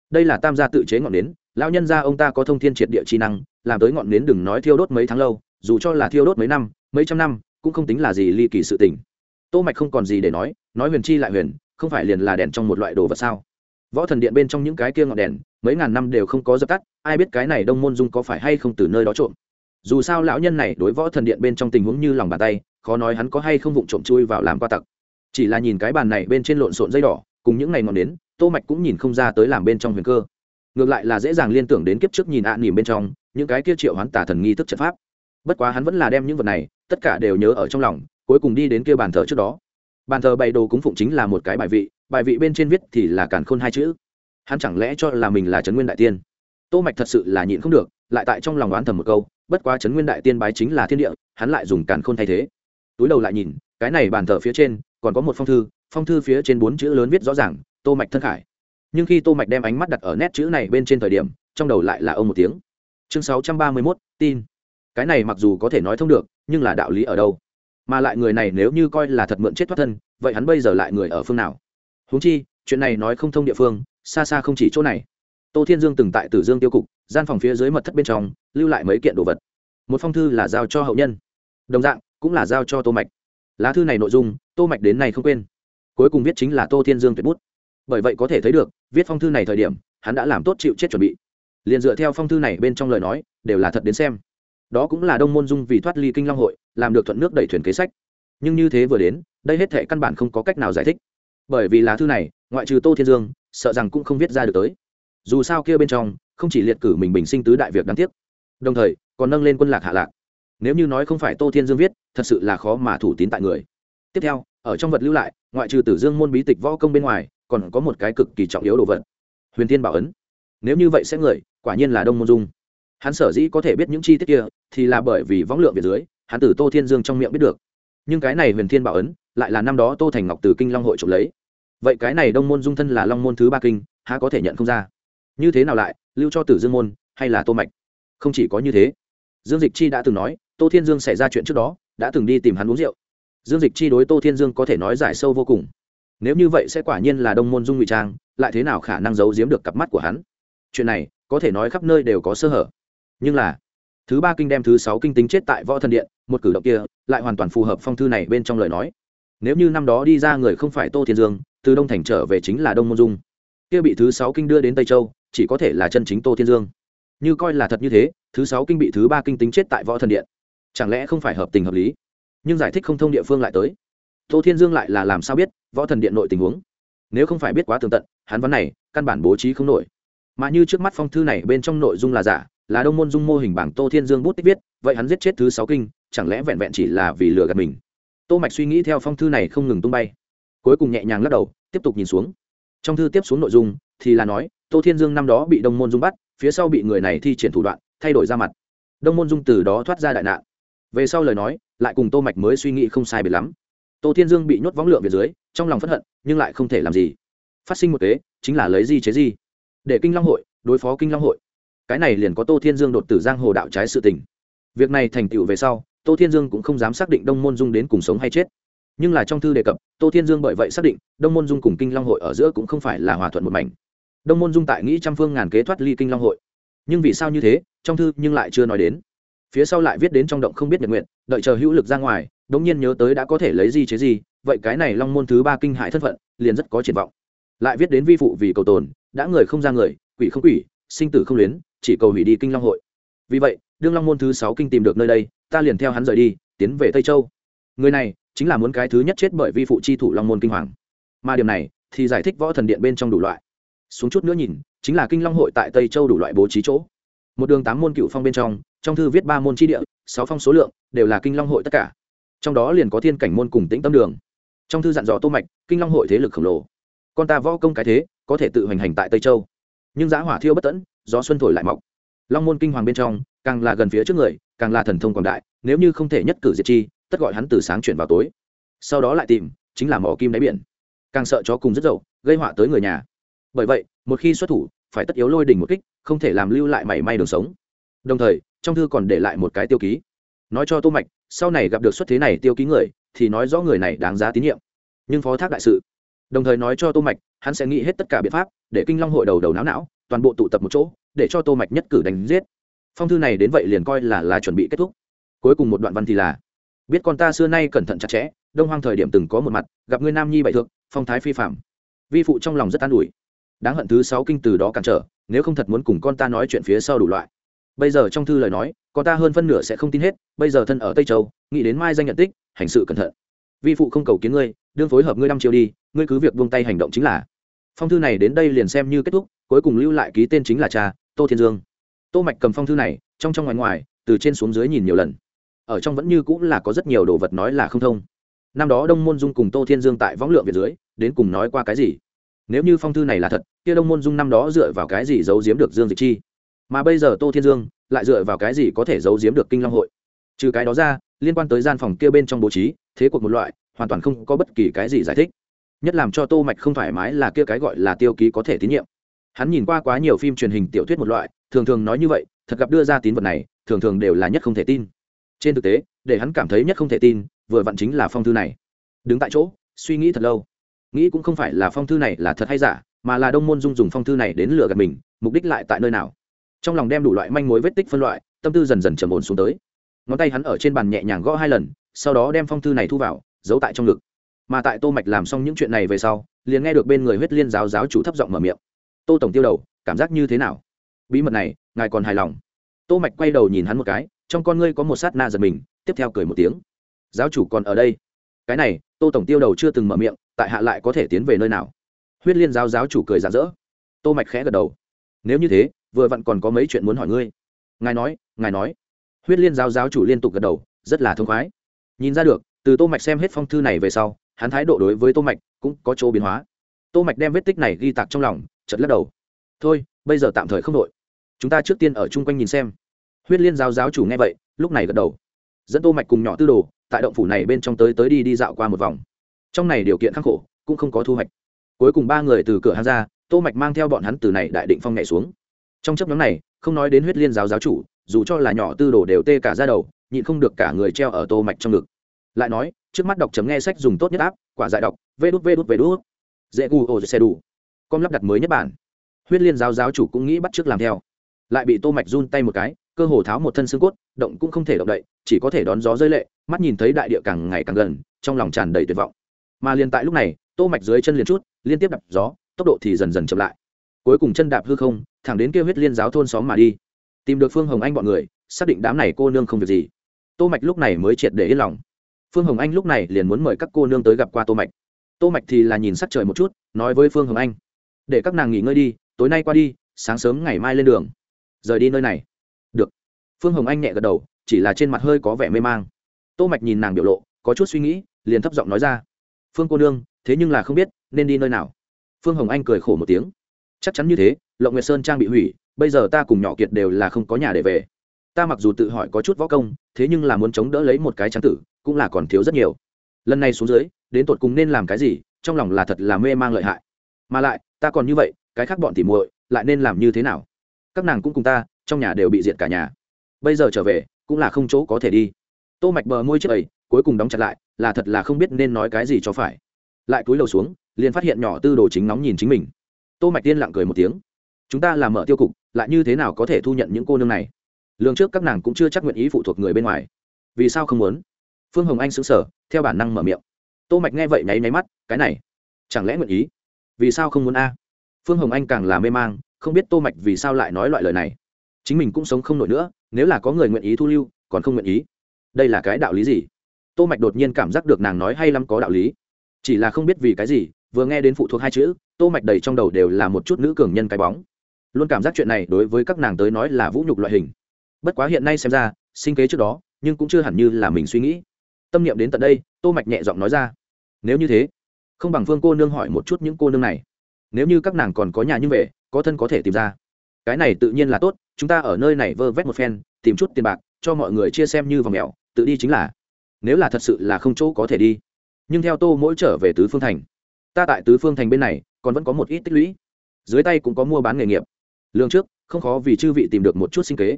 Đây là tam gia tự chế ngọn nến lão nhân gia ông ta có thông thiên triệt địa chi năng, làm tới ngọn nến đừng nói thiêu đốt mấy tháng lâu, dù cho là thiêu đốt mấy năm, mấy trăm năm, cũng không tính là gì ly kỳ sự tình. Tô mạch không còn gì để nói nói huyền chi lại huyền, không phải liền là đèn trong một loại đồ vật sao? Võ thần điện bên trong những cái kia ngọn đèn, mấy ngàn năm đều không có dập tắt, ai biết cái này đông môn dung có phải hay không từ nơi đó trộm? Dù sao lão nhân này đối võ thần điện bên trong tình huống như lòng bàn tay, khó nói hắn có hay không vụng trộm chui vào làm qua tặc. Chỉ là nhìn cái bàn này bên trên lộn xộn dây đỏ, cùng những ngày ngọn đến tô mạch cũng nhìn không ra tới làm bên trong huyền cơ ngược lại là dễ dàng liên tưởng đến kiếp trước nhìn ạ à nỉm bên trong, những cái kia triệu hoán tả thần nghi thức trận pháp. Bất quá hắn vẫn là đem những vật này, tất cả đều nhớ ở trong lòng, cuối cùng đi đến kia bàn thờ trước đó. Bàn thờ bày đồ cúng phụng chính là một cái bài vị bài vị bên trên viết thì là càn khôn hai chữ. Hắn chẳng lẽ cho là mình là trấn nguyên đại tiên? Tô mạch thật sự là nhịn không được, lại tại trong lòng đoán thầm một câu, bất quá trấn nguyên đại tiên bái chính là thiên địa, hắn lại dùng càn khôn thay thế. Túi đầu lại nhìn, cái này bàn thờ phía trên, còn có một phong thư phong thư phía trên bốn chữ lớn viết rõ ràng, tô mạch thân khải nhưng khi tô mạch đem ánh mắt đặt ở nét chữ này bên trên thời điểm trong đầu lại là ông một tiếng. Chương 631, tin. Cái này mặc dù có thể nói thông được nhưng là đạo lý ở đâu? Mà lại người này nếu như coi là thật mượn chết thoát thân vậy hắn bây giờ lại người ở phương nào? Huống chi chuyện này nói không thông địa phương xa xa không chỉ chỗ này. Tô thiên dương từng tại tử dương tiêu cục gian phòng phía dưới mật thất bên trong lưu lại mấy kiện đồ vật. Một phong thư là giao cho hậu nhân. Đồng dạng cũng là giao cho tô mạch. Lá thư này nội dung tô mạch đến nay không quên. Cuối cùng viết chính là tô thiên dương tuyệt bút bởi vậy có thể thấy được, viết phong thư này thời điểm, hắn đã làm tốt chịu chết chuẩn bị. Liền dựa theo phong thư này bên trong lời nói, đều là thật đến xem. Đó cũng là đông môn dung vì thoát ly kinh long hội, làm được thuận nước đẩy thuyền kế sách. Nhưng như thế vừa đến, đây hết thể căn bản không có cách nào giải thích. Bởi vì lá thư này, ngoại trừ tô thiên dương, sợ rằng cũng không viết ra được tới. Dù sao kia bên trong, không chỉ liệt cử mình bình sinh tứ đại việc đáng tiếc, đồng thời, còn nâng lên quân lạc hạ lạc. Nếu như nói không phải tô thiên dương viết, thật sự là khó mà thủ tín tại người. Tiếp theo, ở trong vật lưu lại, ngoại trừ tử dương môn bí tịch võ công bên ngoài còn có một cái cực kỳ trọng yếu đồ vật. Huyền thiên bảo ấn. Nếu như vậy sẽ người, quả nhiên là đông môn dung. Hắn sở dĩ có thể biết những chi tiết kia, thì là bởi vì võng lượng về dưới, hắn từ tô thiên dương trong miệng biết được. Nhưng cái này huyền thiên bảo ấn, lại là năm đó tô thành ngọc từ kinh long hội trộm lấy. Vậy cái này đông môn dung thân là long môn thứ ba kinh, há có thể nhận không ra? Như thế nào lại, lưu cho tử dương môn, hay là tô mạch? Không chỉ có như thế. Dương dịch chi đã từng nói, tô thiên dương xảy ra chuyện trước đó, đã từng đi tìm hắn uống rượu. Dương dịch chi đối tô thiên dương có thể nói giải sâu vô cùng nếu như vậy sẽ quả nhiên là đông môn dung ngụy trang, lại thế nào khả năng giấu giếm được cặp mắt của hắn? Chuyện này, có thể nói khắp nơi đều có sơ hở. Nhưng là, thứ ba kinh đem thứ sáu kinh tính chết tại võ thần điện, một cử động kia, lại hoàn toàn phù hợp phong thư này bên trong lời nói. Nếu như năm đó đi ra người không phải tô thiên dương, từ đông thành trở về chính là đông môn dung. Kia bị thứ sáu kinh đưa đến tây châu, chỉ có thể là chân chính tô thiên dương. Như coi là thật như thế, thứ sáu kinh bị thứ ba kinh tính chết tại võ thần điện. Chẳng lẽ không phải hợp tình hợp lý? Nhưng giải thích không thông địa phương lại tới tô thiên dương lại là làm sao biết võ thần điện nội tình huống? Nếu không phải biết quá tường tận, hắn vấn này căn bản bố trí không nổi. Mà như trước mắt phong thư này bên trong nội dung là giả, là đông môn dung mô hình bảng tô thiên dương bút tích viết, vậy hắn giết chết thứ sáu kinh, chẳng lẽ vẹn vẹn chỉ là vì lừa gạt mình? Tô mạch suy nghĩ theo phong thư này không ngừng tung bay. Cuối cùng nhẹ nhàng lắc đầu, tiếp tục nhìn xuống. Trong thư tiếp xuống nội dung thì là nói, tô thiên dương năm đó bị đông môn dung bắt, phía sau bị người này thi triển thủ đoạn, thay đổi ra mặt. Đông môn dung từ đó thoát ra đại nạn. Về sau lời nói, lại cùng tô mạch mới suy nghĩ không sai biệt lắm tô thiên dương bị nhốt võng lượng về dưới, trong lòng phẫn hận, nhưng lại không thể làm gì. Phát sinh một kế, chính là lấy gì chế gì để kinh long hội, đối phó kinh long hội. Cái này liền có tô thiên dương đột tử giang hồ đạo trái sự tình. Việc này thành tựu về sau, tô thiên dương cũng không dám xác định đông môn dung đến cùng sống hay chết. Nhưng là trong thư đề cập, tô thiên dương bởi vậy xác định, đông môn dung cùng kinh long hội ở giữa cũng không phải là hòa thuận một mảnh. Đông môn dung tại nghĩ trăm phương ngàn kế thoát ly kinh long hội. Nhưng vì sao như thế, trong thư nhưng lại chưa nói đến. Phía sau lại viết đến trong động không biết nhật nguyện, đợi chờ hữu lực ra ngoài đống nhiên nhớ tới đã có thể lấy gì chế gì vậy cái này long môn thứ ba kinh hại thân phận, liền rất có triển vọng. Lại viết đến vi phụ vì cầu tồn, đã người không ra người, quỷ không quỷ, sinh tử không luyến, chỉ cầu hủy đi kinh long hội. Vì vậy, đương long môn thứ sáu kinh tìm được nơi đây, ta liền theo hắn rời đi, tiến về tây châu. Người này, chính là muốn cái thứ nhất chết bởi vi phụ chi thủ long môn kinh hoàng. Mà điểm này, thì giải thích võ thần điện bên trong đủ loại. Xuống chút nữa nhìn, chính là kinh long hội tại tây châu đủ loại bố trí chỗ. Một đường tám môn cựu phong bên trong trong thư viết ba môn chi địa, sáu phong số lượng, đều là kinh long hội tất cả trong đó liền có thiên cảnh môn cùng tĩnh tâm đường. Trong thư dặn dò tô mạch, kinh long hội thế lực khổng lồ. Con ta võ công cái thế, có thể tự hành hành tại tây châu. Nhưng giá hỏa thiêu bất tẫn, gió xuân thổi lại mọc. Long môn kinh hoàng bên trong, càng là gần phía trước người, càng là thần thông quảng đại, nếu như không thể nhất cử diệt chi, tất gọi hắn từ sáng chuyển vào tối. Sau đó lại tìm, chính là mỏ kim đáy biển. Càng sợ chó cùng rất dậu, gây họa tới người nhà. Bởi vậy, một khi xuất thủ, phải tất yếu lôi đỉnh một kích, không thể làm lưu lại mảy may đường sống. Đồng thời, trong thư còn để lại một cái tiêu ký. Nói cho tô mạch sau này gặp được xuất thế này tiêu ký người, thì nói rõ người này đáng giá tín nhiệm. Nhưng phó thác đại sự, đồng thời nói cho tô mạch, hắn sẽ nghĩ hết tất cả biện pháp để kinh long hội đầu đầu não não, toàn bộ tụ tập một chỗ, để cho tô mạch nhất cử đánh giết. Phong thư này đến vậy liền coi là là chuẩn bị kết thúc. Cuối cùng một đoạn văn thì là, biết con ta xưa nay cẩn thận chặt chẽ, đông hoang thời điểm từng có một mặt, gặp ngươi nam nhi bại thượng phong thái phi phạm vi phụ trong lòng rất an ủi. Đáng hận thứ sáu kinh từ đó cản trở, nếu không thật muốn cùng con ta nói chuyện phía sau đủ loại bây giờ trong thư lời nói con ta hơn phân nửa sẽ không tin hết, bây giờ thân ở tây châu, nghĩ đến mai danh nhận tích, hành sự cẩn thận. Vi phụ không cầu kiến ngươi, đương phối hợp ngươi năm chiều đi, ngươi cứ việc buông tay hành động chính là. Phong thư này đến đây liền xem như kết thúc, cuối cùng lưu lại ký tên chính là cha, tô thiên dương. Tô mạch cầm phong thư này, trong trong ngoài ngoài, từ trên xuống dưới nhìn nhiều lần. Ở trong vẫn như cũng là có rất nhiều đồ vật nói là không thông. Năm đó đông môn dung cùng tô thiên dương tại võng lượng việt dưới, đến cùng nói qua cái gì? Nếu như phong thư này là thật, kia đông môn dung năm đó dựa vào cái gì giấu giếm được dương dịch chi? Mà bây giờ tô thiên dương lại dựa vào cái gì có thể giấu giếm được kinh long hội? Trừ cái đó ra, liên quan tới gian phòng kia bên trong bố trí, thế cuộc một loại, hoàn toàn không có bất kỳ cái gì giải thích. Nhất làm cho tô mạch không thoải mái là kia cái gọi là tiêu ký có thể tín nhiệm. Hắn nhìn qua quá nhiều phim truyền hình tiểu thuyết một loại, thường thường nói như vậy, thật gặp đưa ra tín vật này, thường thường đều là nhất không thể tin. Trên thực tế, để hắn cảm thấy nhất không thể tin, vừa vặn chính là phong thư này. Đứng tại chỗ, suy nghĩ thật lâu. Nghĩ cũng không phải là phong thư này là thật hay giả, mà là đông môn dung dùng phong thư này đến lừa gạt mình, mục đích lại tại nơi nào? Trong lòng đem đủ loại manh mối vết tích phân loại, tâm tư dần dần trầm ổn xuống tới. Ngón tay hắn ở trên bàn nhẹ nhàng gõ hai lần, sau đó đem phong thư này thu vào, giấu tại trong ngực. Mà tại tô mạch làm xong những chuyện này về sau, liền nghe được bên người huyết liên giáo giáo chủ thấp giọng mở miệng. Tô tổng tiêu đầu, cảm giác như thế nào? Bí mật này, ngài còn hài lòng? Tô mạch quay đầu nhìn hắn một cái, trong con ngươi có một sát na giật mình, tiếp theo cười một tiếng. Giáo chủ còn ở đây? Cái này, tô tổng tiêu đầu chưa từng mở miệng, tại hạ lại có thể tiến về nơi nào? Huyết liên giáo giáo chủ cười rạng rỡ. Tô mạch khẽ gật đầu. Nếu như thế vừa vặn còn có mấy chuyện muốn hỏi ngươi. Ngài nói ngài nói. Huyết liên giáo giáo chủ liên tục gật đầu, rất là thông khoái. Nhìn ra được, từ tô mạch xem hết phong thư này về sau, hắn thái độ đối với tô mạch cũng có chỗ biến hóa. Tô mạch đem vết tích này ghi tạc trong lòng, chợt lắc đầu. Thôi, bây giờ tạm thời không đội chúng ta trước tiên ở chung quanh nhìn xem. Huyết liên giáo giáo chủ nghe vậy, lúc này gật đầu. Dẫn tô mạch cùng nhỏ tư đồ, tại động phủ này bên trong tới tới đi đi dạo qua một vòng. Trong này điều kiện khắc khổ, cũng không có thu hoạch. Cuối cùng ba người từ cửa hàng ra, tô mạch mang theo bọn hắn từ này đại định phong nhảy xuống trong chấp nhóm này, không nói đến huyết liên giáo giáo chủ, dù cho là nhỏ tư đồ đều tê cả ra đầu, nhịn không được cả người treo ở tô mạch trong ngực. Lại nói, trước mắt đọc chấm nghe sách dùng tốt nhất áp quả giải đọc, vê đút vê đút vê đút. Dễ gu ô xe đủ com lắp đặt mới nhất bản. Huyết liên giáo giáo chủ cũng nghĩ bắt trước làm theo. Lại bị tô mạch run tay một cái, cơ hồ tháo một thân xương cốt, động cũng không thể động đậy, chỉ có thể đón gió rơi lệ, mắt nhìn thấy đại địa càng ngày càng gần, trong lòng tràn đầy tuyệt vọng. Mà liền tại lúc này, tô mạch dưới chân liền chút, liên tiếp đập gió, tốc độ thì dần dần chậm lại cuối cùng chân đạp hư không, thẳng đến kêu huyết liên giáo thôn xóm mà đi. Tìm được phương hồng anh bọn người, xác định đám này cô nương không việc gì. Tô mạch lúc này mới triệt để yên lòng. Phương hồng anh lúc này liền muốn mời các cô nương tới gặp qua tô mạch. Tô mạch thì là nhìn sắc trời một chút, nói với phương hồng anh, để các nàng nghỉ ngơi đi, tối nay qua đi, sáng sớm ngày mai lên đường. Rời đi nơi này. Được. Phương hồng anh nhẹ gật đầu, chỉ là trên mặt hơi có vẻ mê mang. Tô mạch nhìn nàng biểu lộ, có chút suy nghĩ, liền thấp giọng nói ra, phương cô nương, thế nhưng là không biết nên đi nơi nào. Phương hồng anh cười khổ một tiếng chắc chắn như thế, lộng nguyệt sơn trang bị hủy, bây giờ ta cùng nhỏ kiệt đều là không có nhà để về. Ta mặc dù tự hỏi có chút võ công, thế nhưng là muốn chống đỡ lấy một cái trắng tử, cũng là còn thiếu rất nhiều. Lần này xuống dưới, đến tột cùng nên làm cái gì, trong lòng là thật là mê mang lợi hại. Mà lại, ta còn như vậy, cái khác bọn tỉ muội lại nên làm như thế nào? Các nàng cũng cùng ta, trong nhà đều bị diệt cả nhà. Bây giờ trở về, cũng là không chỗ có thể đi. Tô mạch bờ môi trước ấy cuối cùng đóng chặt lại, là thật là không biết nên nói cái gì cho phải. Lại cúi đầu xuống, liền phát hiện nhỏ tư đồ chính nóng nhìn chính mình tô mạch tiên lặng cười một tiếng. Chúng ta làm mở tiêu cục, lại như thế nào có thể thu nhận những cô nương này? Lương trước các nàng cũng chưa chắc nguyện ý phụ thuộc người bên ngoài. Vì sao không muốn? Phương hồng anh sững sờ, theo bản năng mở miệng. Tô mạch nghe vậy nháy nháy mắt, cái này, chẳng lẽ nguyện ý? Vì sao không muốn a? Phương hồng anh càng là mê mang, không biết tô mạch vì sao lại nói loại lời này. Chính mình cũng sống không nổi nữa, nếu là có người nguyện ý thu lưu, còn không nguyện ý. Đây là cái đạo lý gì? Tô mạch đột nhiên cảm giác được nàng nói hay lắm có đạo lý. Chỉ là không biết vì cái gì, vừa nghe đến phụ thuộc hai chữ tô mạch đầy trong đầu đều là một chút nữ cường nhân cái bóng. Luôn cảm giác chuyện này đối với các nàng tới nói là vũ nhục loại hình. Bất quá hiện nay xem ra, sinh kế trước đó, nhưng cũng chưa hẳn như là mình suy nghĩ. Tâm niệm đến tận đây, tô mạch nhẹ giọng nói ra. Nếu như thế, không bằng phương cô nương hỏi một chút những cô nương này. Nếu như các nàng còn có nhà như vậy, có thân có thể tìm ra. Cái này tự nhiên là tốt, chúng ta ở nơi này vơ vét một phen, tìm chút tiền bạc, cho mọi người chia xem như vòng mèo, tự đi chính là. Nếu là thật sự là không chỗ có thể đi. Nhưng theo tô mỗi trở về tứ phương thành. Ta tại tứ phương thành bên này còn vẫn có một ít tích lũy. Dưới tay cũng có mua bán nghề nghiệp. Lương trước, không khó vì chư vị tìm được một chút sinh kế.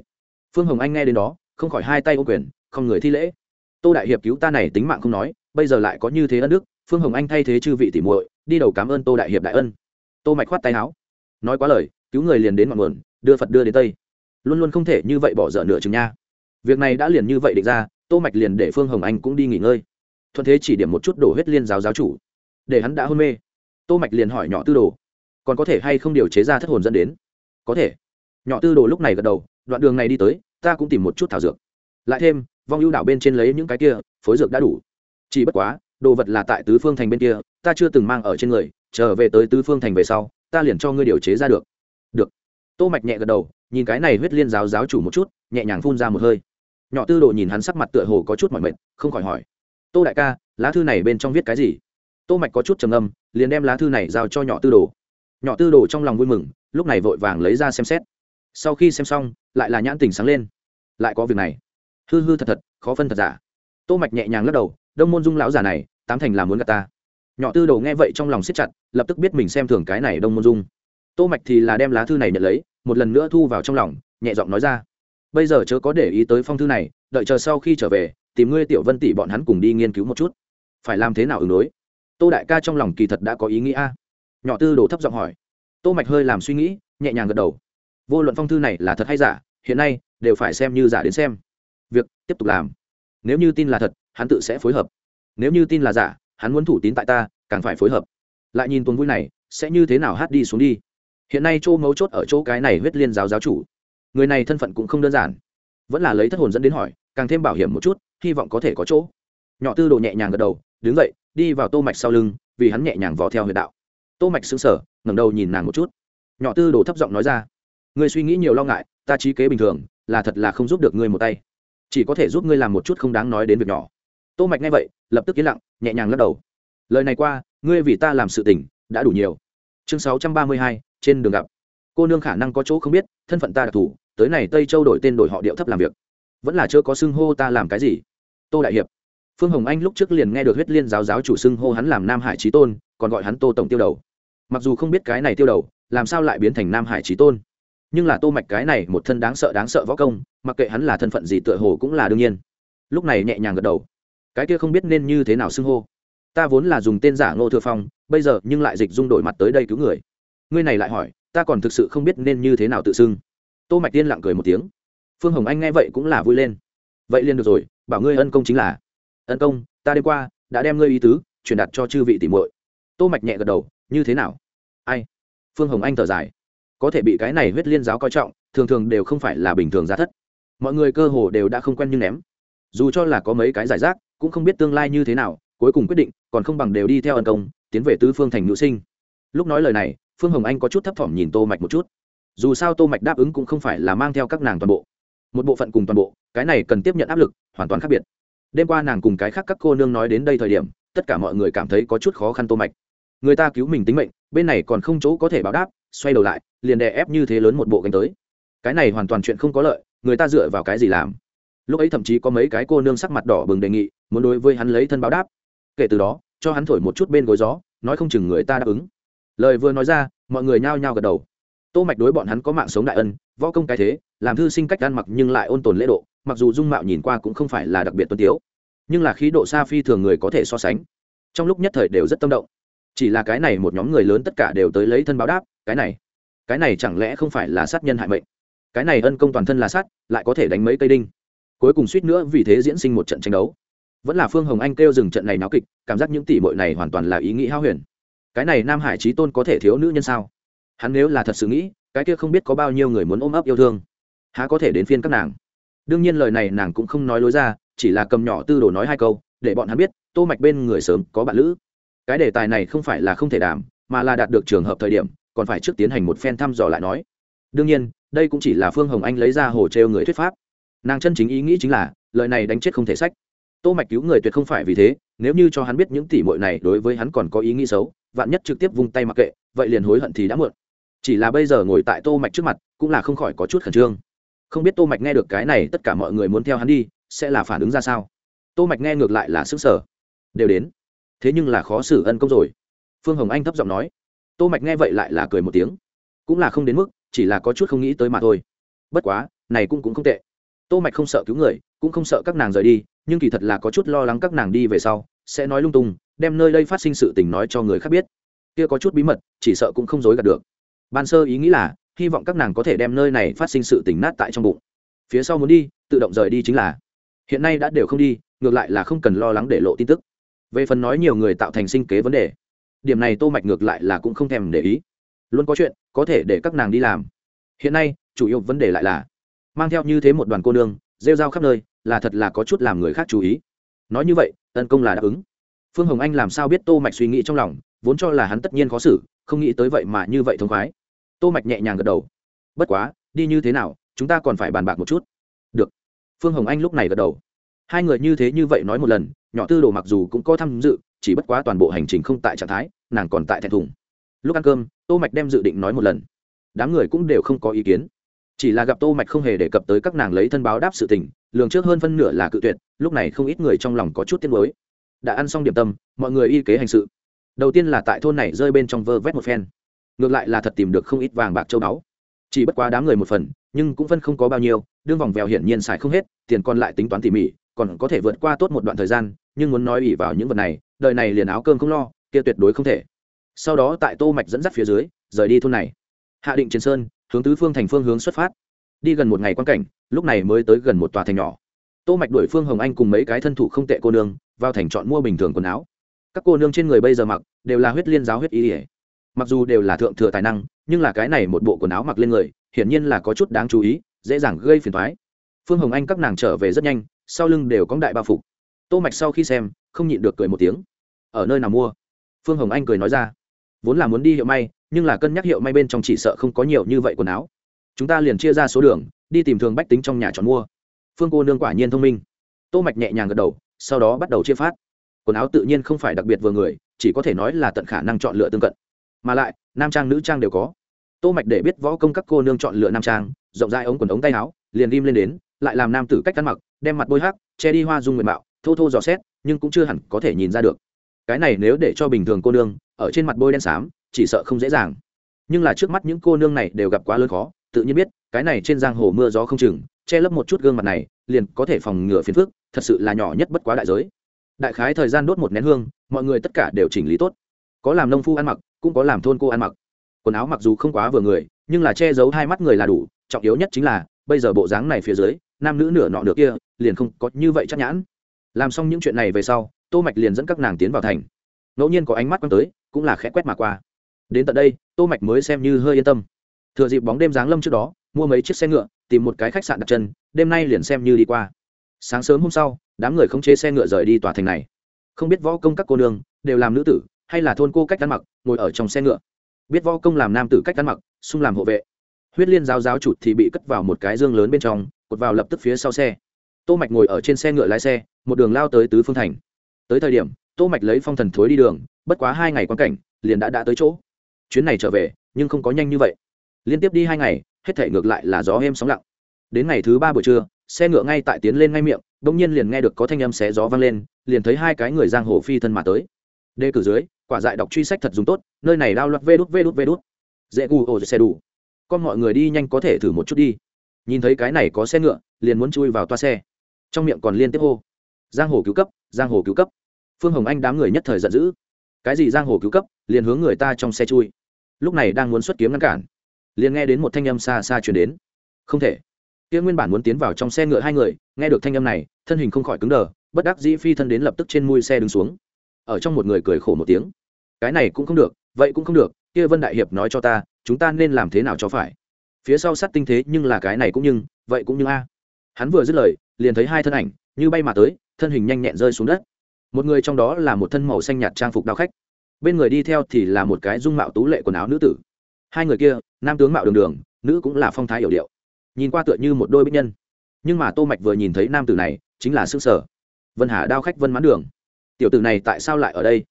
Phương hồng anh nghe đến đó, không khỏi hai tay ô quyền, không người thi lễ. Tô đại hiệp cứu ta này tính mạng không nói, bây giờ lại có như thế ân đức, phương hồng anh thay thế chư vị tỉ muội, đi đầu cảm ơn tô đại hiệp đại ân. Tô mạch khoát tay áo. Nói quá lời, cứu người liền đến ngọn nguồn, đưa phật đưa đến tây. Luôn luôn không thể như vậy bỏ dở nửa chừng nha. Việc này đã liền như vậy định ra, tô mạch liền để phương hồng anh cũng đi nghỉ ngơi. Thuận thế chỉ điểm một chút đổ huyết liên giáo giáo chủ. Để hắn đã hôn mê tô mạch liền hỏi nhỏ tư đồ, còn có thể hay không điều chế ra thất hồn dẫn đến? Có thể. Nhỏ tư đồ lúc này gật đầu, đoạn đường này đi tới, ta cũng tìm một chút thảo dược. Lại thêm, vong ưu đảo bên trên lấy những cái kia, phối dược đã đủ. Chỉ bất quá, đồ vật là tại tứ phương thành bên kia, ta chưa từng mang ở trên người trở về tới tứ phương thành về sau, ta liền cho ngươi điều chế ra được. Được. Tô mạch nhẹ gật đầu, nhìn cái này huyết liên giáo giáo chủ một chút, nhẹ nhàng phun ra một hơi. Nhỏ tư đồ nhìn hắn sắc mặt tựa hồ có chút mỏi mệt, không khỏi hỏi. Tô đại ca, lá thư này bên trong viết cái gì? Tô mạch có chút trầm âm liền đem lá thư này giao cho nhỏ tư đồ. Nhỏ tư đồ trong lòng vui mừng, lúc này vội vàng lấy ra xem xét. Sau khi xem xong, lại là nhãn tình sáng lên. Lại có việc này. Hư hư thật thật, khó phân thật giả. Tô mạch nhẹ nhàng lắc đầu, đông môn dung lão già này, tám thành là muốn gạt ta. Nhỏ tư đồ nghe vậy trong lòng siết chặt, lập tức biết mình xem thường cái này đông môn dung. Tô mạch thì là đem lá thư này nhận lấy, một lần nữa thu vào trong lòng, nhẹ giọng nói ra, bây giờ chớ có để ý tới phong thư này, đợi chờ sau khi trở về, tìm ngươi tiểu vân tỷ bọn hắn cùng đi nghiên cứu một chút. Phải làm thế nào ứng đối? Tô đại ca trong lòng kỳ thật đã có ý nghĩa nhỏ tư đồ thấp giọng hỏi. Tô mạch hơi làm suy nghĩ, nhẹ nhàng gật đầu. Vô luận phong thư này là thật hay giả, hiện nay đều phải xem như giả đến xem. Việc tiếp tục làm. Nếu như tin là thật, hắn tự sẽ phối hợp. Nếu như tin là giả, hắn muốn thủ tín tại ta, càng phải phối hợp. Lại nhìn tuần vui này, sẽ như thế nào hát đi xuống đi. Hiện nay chỗ mấu chốt ở chỗ cái này huyết liên giáo giáo chủ. Người này thân phận cũng không đơn giản. Vẫn là lấy thất hồn dẫn đến hỏi, càng thêm bảo hiểm một chút, hy vọng có thể có chỗ. Nhỏ tư đồ nhẹ nhàng gật đầu, đứng dậy đi vào tô mạch sau lưng vì hắn nhẹ nhàng vò theo huyệt đạo. Tô mạch sững sờ ngẩng đầu nhìn nàng một chút. Nhỏ tư đồ thấp giọng nói ra ngươi suy nghĩ nhiều lo ngại ta trí kế bình thường là thật là không giúp được ngươi một tay. Chỉ có thể giúp ngươi làm một chút không đáng nói đến việc nhỏ. Tô mạch nghe vậy lập tức yên lặng nhẹ nhàng lắc đầu. Lời này qua ngươi vì ta làm sự tình đã đủ nhiều. Chương 632, trên đường gặp. Cô nương khả năng có chỗ không biết thân phận ta đặc thù tới này tây châu đổi tên đổi họ điệu thấp làm việc. Vẫn là chưa có xưng hô ta làm cái gì. Tô đại hiệp phương hồng anh lúc trước liền nghe được huyết liên giáo giáo chủ xưng hô hắn làm nam hải trí tôn, còn gọi hắn tô tổng tiêu đầu. Mặc dù không biết cái này tiêu đầu, làm sao lại biến thành nam hải trí tôn? Nhưng là tô mạch cái này một thân đáng sợ đáng sợ võ công, mặc kệ hắn là thân phận gì tựa hồ cũng là đương nhiên. Lúc này nhẹ nhàng gật đầu. Cái kia không biết nên như thế nào xưng hô. Ta vốn là dùng tên giả ngô thừa phong, bây giờ nhưng lại dịch dung đổi mặt tới đây cứu người. Ngươi này lại hỏi, ta còn thực sự không biết nên như thế nào tự xưng. Tô mạch tiên lặng cười một tiếng. Phương hồng anh nghe vậy cũng là vui lên. Vậy liền được rồi, bảo ngươi ân công chính là ân công, ta đêm qua đã đem ngươi ý tứ truyền đạt cho chư vị tỷ muội. Tô mạch nhẹ gật đầu, như thế nào? Ai? Phương hồng anh thở dài. Có thể bị cái này huyết liên giáo coi trọng, thường thường đều không phải là bình thường giá thất. Mọi người cơ hồ đều đã không quen như ném. Dù cho là có mấy cái giải rác, cũng không biết tương lai như thế nào, cuối cùng quyết định, còn không bằng đều đi theo ân công, tiến về tứ phương thành nữ sinh. Lúc nói lời này, phương hồng anh có chút thấp thỏm nhìn tô mạch một chút. Dù sao tô mạch đáp ứng cũng không phải là mang theo các nàng toàn bộ. Một bộ phận cùng toàn bộ, cái này cần tiếp nhận áp lực hoàn toàn khác biệt đêm qua nàng cùng cái khác các cô nương nói đến đây thời điểm, tất cả mọi người cảm thấy có chút khó khăn tô mạch. Người ta cứu mình tính mệnh, bên này còn không chỗ có thể báo đáp, xoay đầu lại, liền đè ép như thế lớn một bộ gánh tới. Cái này hoàn toàn chuyện không có lợi, người ta dựa vào cái gì làm? Lúc ấy thậm chí có mấy cái cô nương sắc mặt đỏ bừng đề nghị, muốn đối với hắn lấy thân báo đáp. Kể từ đó, cho hắn thổi một chút bên gối gió, nói không chừng người ta đáp ứng. Lời vừa nói ra, mọi người nhao nhao gật đầu. Tô mạch đối bọn hắn có mạng sống đại ân, võ công cái thế, làm thư sinh cách ăn mặc nhưng lại ôn tồn lễ độ mặc dù dung mạo nhìn qua cũng không phải là đặc biệt tuân tiếu, nhưng là khí độ xa phi thường người có thể so sánh. Trong lúc nhất thời đều rất tâm động. Chỉ là cái này một nhóm người lớn tất cả đều tới lấy thân báo đáp, cái này cái này chẳng lẽ không phải là sát nhân hại mệnh? Cái này ân công toàn thân là sát, lại có thể đánh mấy cây đinh? Cuối cùng suýt nữa vì thế diễn sinh một trận tranh đấu. Vẫn là phương hồng anh kêu dừng trận này náo kịch, cảm giác những tỷ bội này hoàn toàn là ý nghĩ hao huyền. Cái này nam hải trí tôn có thể thiếu nữ nhân sao? Hắn nếu là thật sự nghĩ, cái kia không biết có bao nhiêu người muốn ôm ấp yêu thương, há có thể đến phiên các nàng? Đương nhiên lời này nàng cũng không nói lối ra, chỉ là cầm nhỏ tư đồ nói hai câu, để bọn hắn biết, tô mạch bên người sớm có bạn lữ. Cái đề tài này không phải là không thể đảm mà là đạt được trường hợp thời điểm, còn phải trước tiến hành một phen thăm dò lại nói. Đương nhiên, đây cũng chỉ là phương hồng anh lấy ra hồ treo người thuyết pháp. Nàng chân chính ý nghĩ chính là, lời này đánh chết không thể sách. Tô mạch cứu người tuyệt không phải vì thế, nếu như cho hắn biết những tỷ muội này đối với hắn còn có ý nghĩ xấu, vạn nhất trực tiếp vung tay mặc kệ, vậy liền hối hận thì đã muộn. Chỉ là bây giờ ngồi tại tô mạch trước mặt, cũng là không khỏi có chút khẩn trương không biết tô mạch nghe được cái này, tất cả mọi người muốn theo hắn đi, sẽ là phản ứng ra sao? Tô mạch nghe ngược lại là sức sở đều đến. Thế nhưng là khó xử ân công rồi. Phương hồng anh thấp giọng nói. Tô mạch nghe vậy lại là cười một tiếng. Cũng là không đến mức, chỉ là có chút không nghĩ tới mà thôi. Bất quá, này cũng cũng không tệ. Tô mạch không sợ cứu người, cũng không sợ các nàng rời đi, nhưng kỳ thật là có chút lo lắng các nàng đi về sau, sẽ nói lung tung, đem nơi đây phát sinh sự tình nói cho người khác biết. Kia có chút bí mật, chỉ sợ cũng không dối gạt được. Ban sơ ý nghĩ là hy vọng các nàng có thể đem nơi này phát sinh sự tình nát tại trong bụng. Phía sau muốn đi, tự động rời đi chính là, hiện nay đã đều không đi, ngược lại là không cần lo lắng để lộ tin tức. Về phần nói nhiều người tạo thành sinh kế vấn đề, điểm này tô mạch ngược lại là cũng không thèm để ý. Luôn có chuyện, có thể để các nàng đi làm. Hiện nay, chủ yếu vấn đề lại là, mang theo như thế một đoàn cô nương, rêu rao khắp nơi, là thật là có chút làm người khác chú ý. Nói như vậy, tấn công là đáp ứng. Phương hồng anh làm sao biết tô mạch suy nghĩ trong lòng, vốn cho là hắn tất nhiên khó xử, không nghĩ tới vậy mà như vậy thông khoái tô mạch nhẹ nhàng gật đầu. Bất quá, đi như thế nào, chúng ta còn phải bàn bạc một chút. Được. Phương hồng anh lúc này gật đầu. Hai người như thế như vậy nói một lần, nhỏ tư đồ mặc dù cũng có tham dự, chỉ bất quá toàn bộ hành trình không tại trạng thái, nàng còn tại thẹn thùng. Lúc ăn cơm, tô mạch đem dự định nói một lần. Đám người cũng đều không có ý kiến. Chỉ là gặp tô mạch không hề đề cập tới các nàng lấy thân báo đáp sự tình, lường trước hơn phân nửa là cự tuyệt, lúc này không ít người trong lòng có chút tiếc nuối. Đã ăn xong điểm tâm, mọi người y kế hành sự. Đầu tiên là tại thôn này rơi bên trong vơ vét một phen ngược lại là thật tìm được không ít vàng bạc châu báu. Chỉ bất quá đám người một phần, nhưng cũng phân không có bao nhiêu, đương vòng vèo hiển nhiên xài không hết, tiền còn lại tính toán tỉ mỉ, còn có thể vượt qua tốt một đoạn thời gian, nhưng muốn nói ủy vào những vật này, đời này liền áo cơm không lo, kia tuyệt đối không thể. Sau đó tại tô mạch dẫn dắt phía dưới, rời đi thôn này. Hạ định chiến sơn, hướng tứ phương thành phương hướng xuất phát. Đi gần một ngày quan cảnh, lúc này mới tới gần một tòa thành nhỏ. Tô mạch đuổi phương hồng anh cùng mấy cái thân thủ không tệ cô nương, vào thành chọn mua bình thường quần áo. Các cô nương trên người bây giờ mặc, đều là huyết liên giáo huyết y ỉa mặc dù đều là thượng thừa tài năng, nhưng là cái này một bộ quần áo mặc lên người, hiển nhiên là có chút đáng chú ý, dễ dàng gây phiền thoái phương hồng anh các nàng trở về rất nhanh, sau lưng đều có đại bao phục. Tô mạch sau khi xem, không nhịn được cười một tiếng. Ở nơi nào mua? Phương hồng anh cười nói ra. Vốn là muốn đi hiệu may, nhưng là cân nhắc hiệu may bên trong chỉ sợ không có nhiều như vậy quần áo. Chúng ta liền chia ra số đường, đi tìm thường bách tính trong nhà chọn mua. Phương cô nương quả nhiên thông minh. Tô mạch nhẹ nhàng gật đầu, sau đó bắt đầu chia phát. Quần áo tự nhiên không phải đặc biệt vừa người, chỉ có thể nói là tận khả năng chọn lựa tương cận mà lại, nam trang nữ trang đều có. Tô mạch để biết võ công các cô nương chọn lựa nam trang, rộng rãi ống quần ống tay áo, liền ghim lên đến, lại làm nam tử cách ăn mặc, đem mặt bôi hắc, che đi hoa dung nguyện mạo, thô thô dò xét, nhưng cũng chưa hẳn có thể nhìn ra được. Cái này nếu để cho bình thường cô nương, ở trên mặt bôi đen xám, chỉ sợ không dễ dàng. Nhưng là trước mắt những cô nương này đều gặp quá lớn khó, tự nhiên biết, cái này trên giang hồ mưa gió không chừng, che lấp một chút gương mặt này, liền có thể phòng ngừa phiền phức, thật sự là nhỏ nhất bất quá đại giới. Đại khái thời gian đốt một nén hương, mọi người tất cả đều chỉnh lý tốt. Có làm nông phu ăn mặc cũng có làm thôn cô ăn mặc. Quần áo mặc dù không quá vừa người, nhưng là che giấu hai mắt người là đủ, trọng yếu nhất chính là, bây giờ bộ dáng này phía dưới, nam nữ nửa nọ nửa kia, liền không có như vậy chắc nhãn. Làm xong những chuyện này về sau, tô mạch liền dẫn các nàng tiến vào thành. Ngẫu nhiên có ánh mắt quăng tới, cũng là khẽ quét mà qua. Đến tận đây, tô mạch mới xem như hơi yên tâm. Thừa dịp bóng đêm giáng lâm trước đó, mua mấy chiếc xe ngựa, tìm một cái khách sạn đặt chân, đêm nay liền xem như đi qua. Sáng sớm hôm sau, đám người không chế xe ngựa rời đi tòa thành này. Không biết võ công các cô nương đều làm nữ tử hay là thôn cô cách ăn mặc, ngồi ở trong xe ngựa. Biết võ công làm nam tử cách ăn mặc xung làm hộ vệ. Huyết liên giáo giáo chụt thì bị cất vào một cái dương lớn bên trong, cột vào lập tức phía sau xe. Tô mạch ngồi ở trên xe ngựa lái xe, một đường lao tới tứ phương thành. Tới thời điểm, tô mạch lấy phong thần thối đi đường, bất quá hai ngày quan cảnh, liền đã đã tới chỗ. Chuyến này trở về, nhưng không có nhanh như vậy. Liên tiếp đi hai ngày, hết thể ngược lại là gió êm sóng lặng. Đến ngày thứ ba buổi trưa, xe ngựa ngay tại tiến lên ngay miệng đông nhiên liền nghe được có thanh âm xé gió vang lên, liền thấy hai cái người giang hồ phi thân mà tới đề cử dưới, quả dại đọc truy sách thật dùng tốt, nơi này lao loạt vê đút vê đút vê đút. Dễ gu ổ xe đủ. Con mọi người đi nhanh có thể thử một chút đi. Nhìn thấy cái này có xe ngựa, liền muốn chui vào toa xe. Trong miệng còn liên tiếp hô. Giang hồ cứu cấp, giang hồ cứu cấp. Phương hồng anh đám người nhất thời giận dữ. Cái gì giang hồ cứu cấp, liền hướng người ta trong xe chui. Lúc này đang muốn xuất kiếm ngăn cản, liền nghe đến một thanh âm xa xa chuyển đến. Không thể. Kia nguyên bản muốn tiến vào trong xe ngựa hai người, nghe được thanh âm này, thân hình không khỏi cứng đờ, bất đắc dĩ phi thân đến lập tức trên mui xe đứng xuống ở trong một người cười khổ một tiếng. Cái này cũng không được, vậy cũng không được, kia vân đại hiệp nói cho ta, chúng ta nên làm thế nào cho phải? Phía sau sát tinh thế nhưng là cái này cũng nhưng, vậy cũng như a. Hắn vừa dứt lời, liền thấy hai thân ảnh, như bay mà tới, thân hình nhanh nhẹn rơi xuống đất. Một người trong đó là một thân màu xanh nhạt trang phục đao khách. Bên người đi theo thì là một cái dung mạo tú lệ quần áo nữ tử. Hai người kia, nam tướng mạo đường đường, nữ cũng là phong thái hiểu điệu. Nhìn qua tựa như một đôi bích nhân. Nhưng mà tô mạch vừa nhìn thấy nam tử này, chính là sức sở. Vân hà đao khách vân mãn đường tiểu tử này tại sao lại ở đây?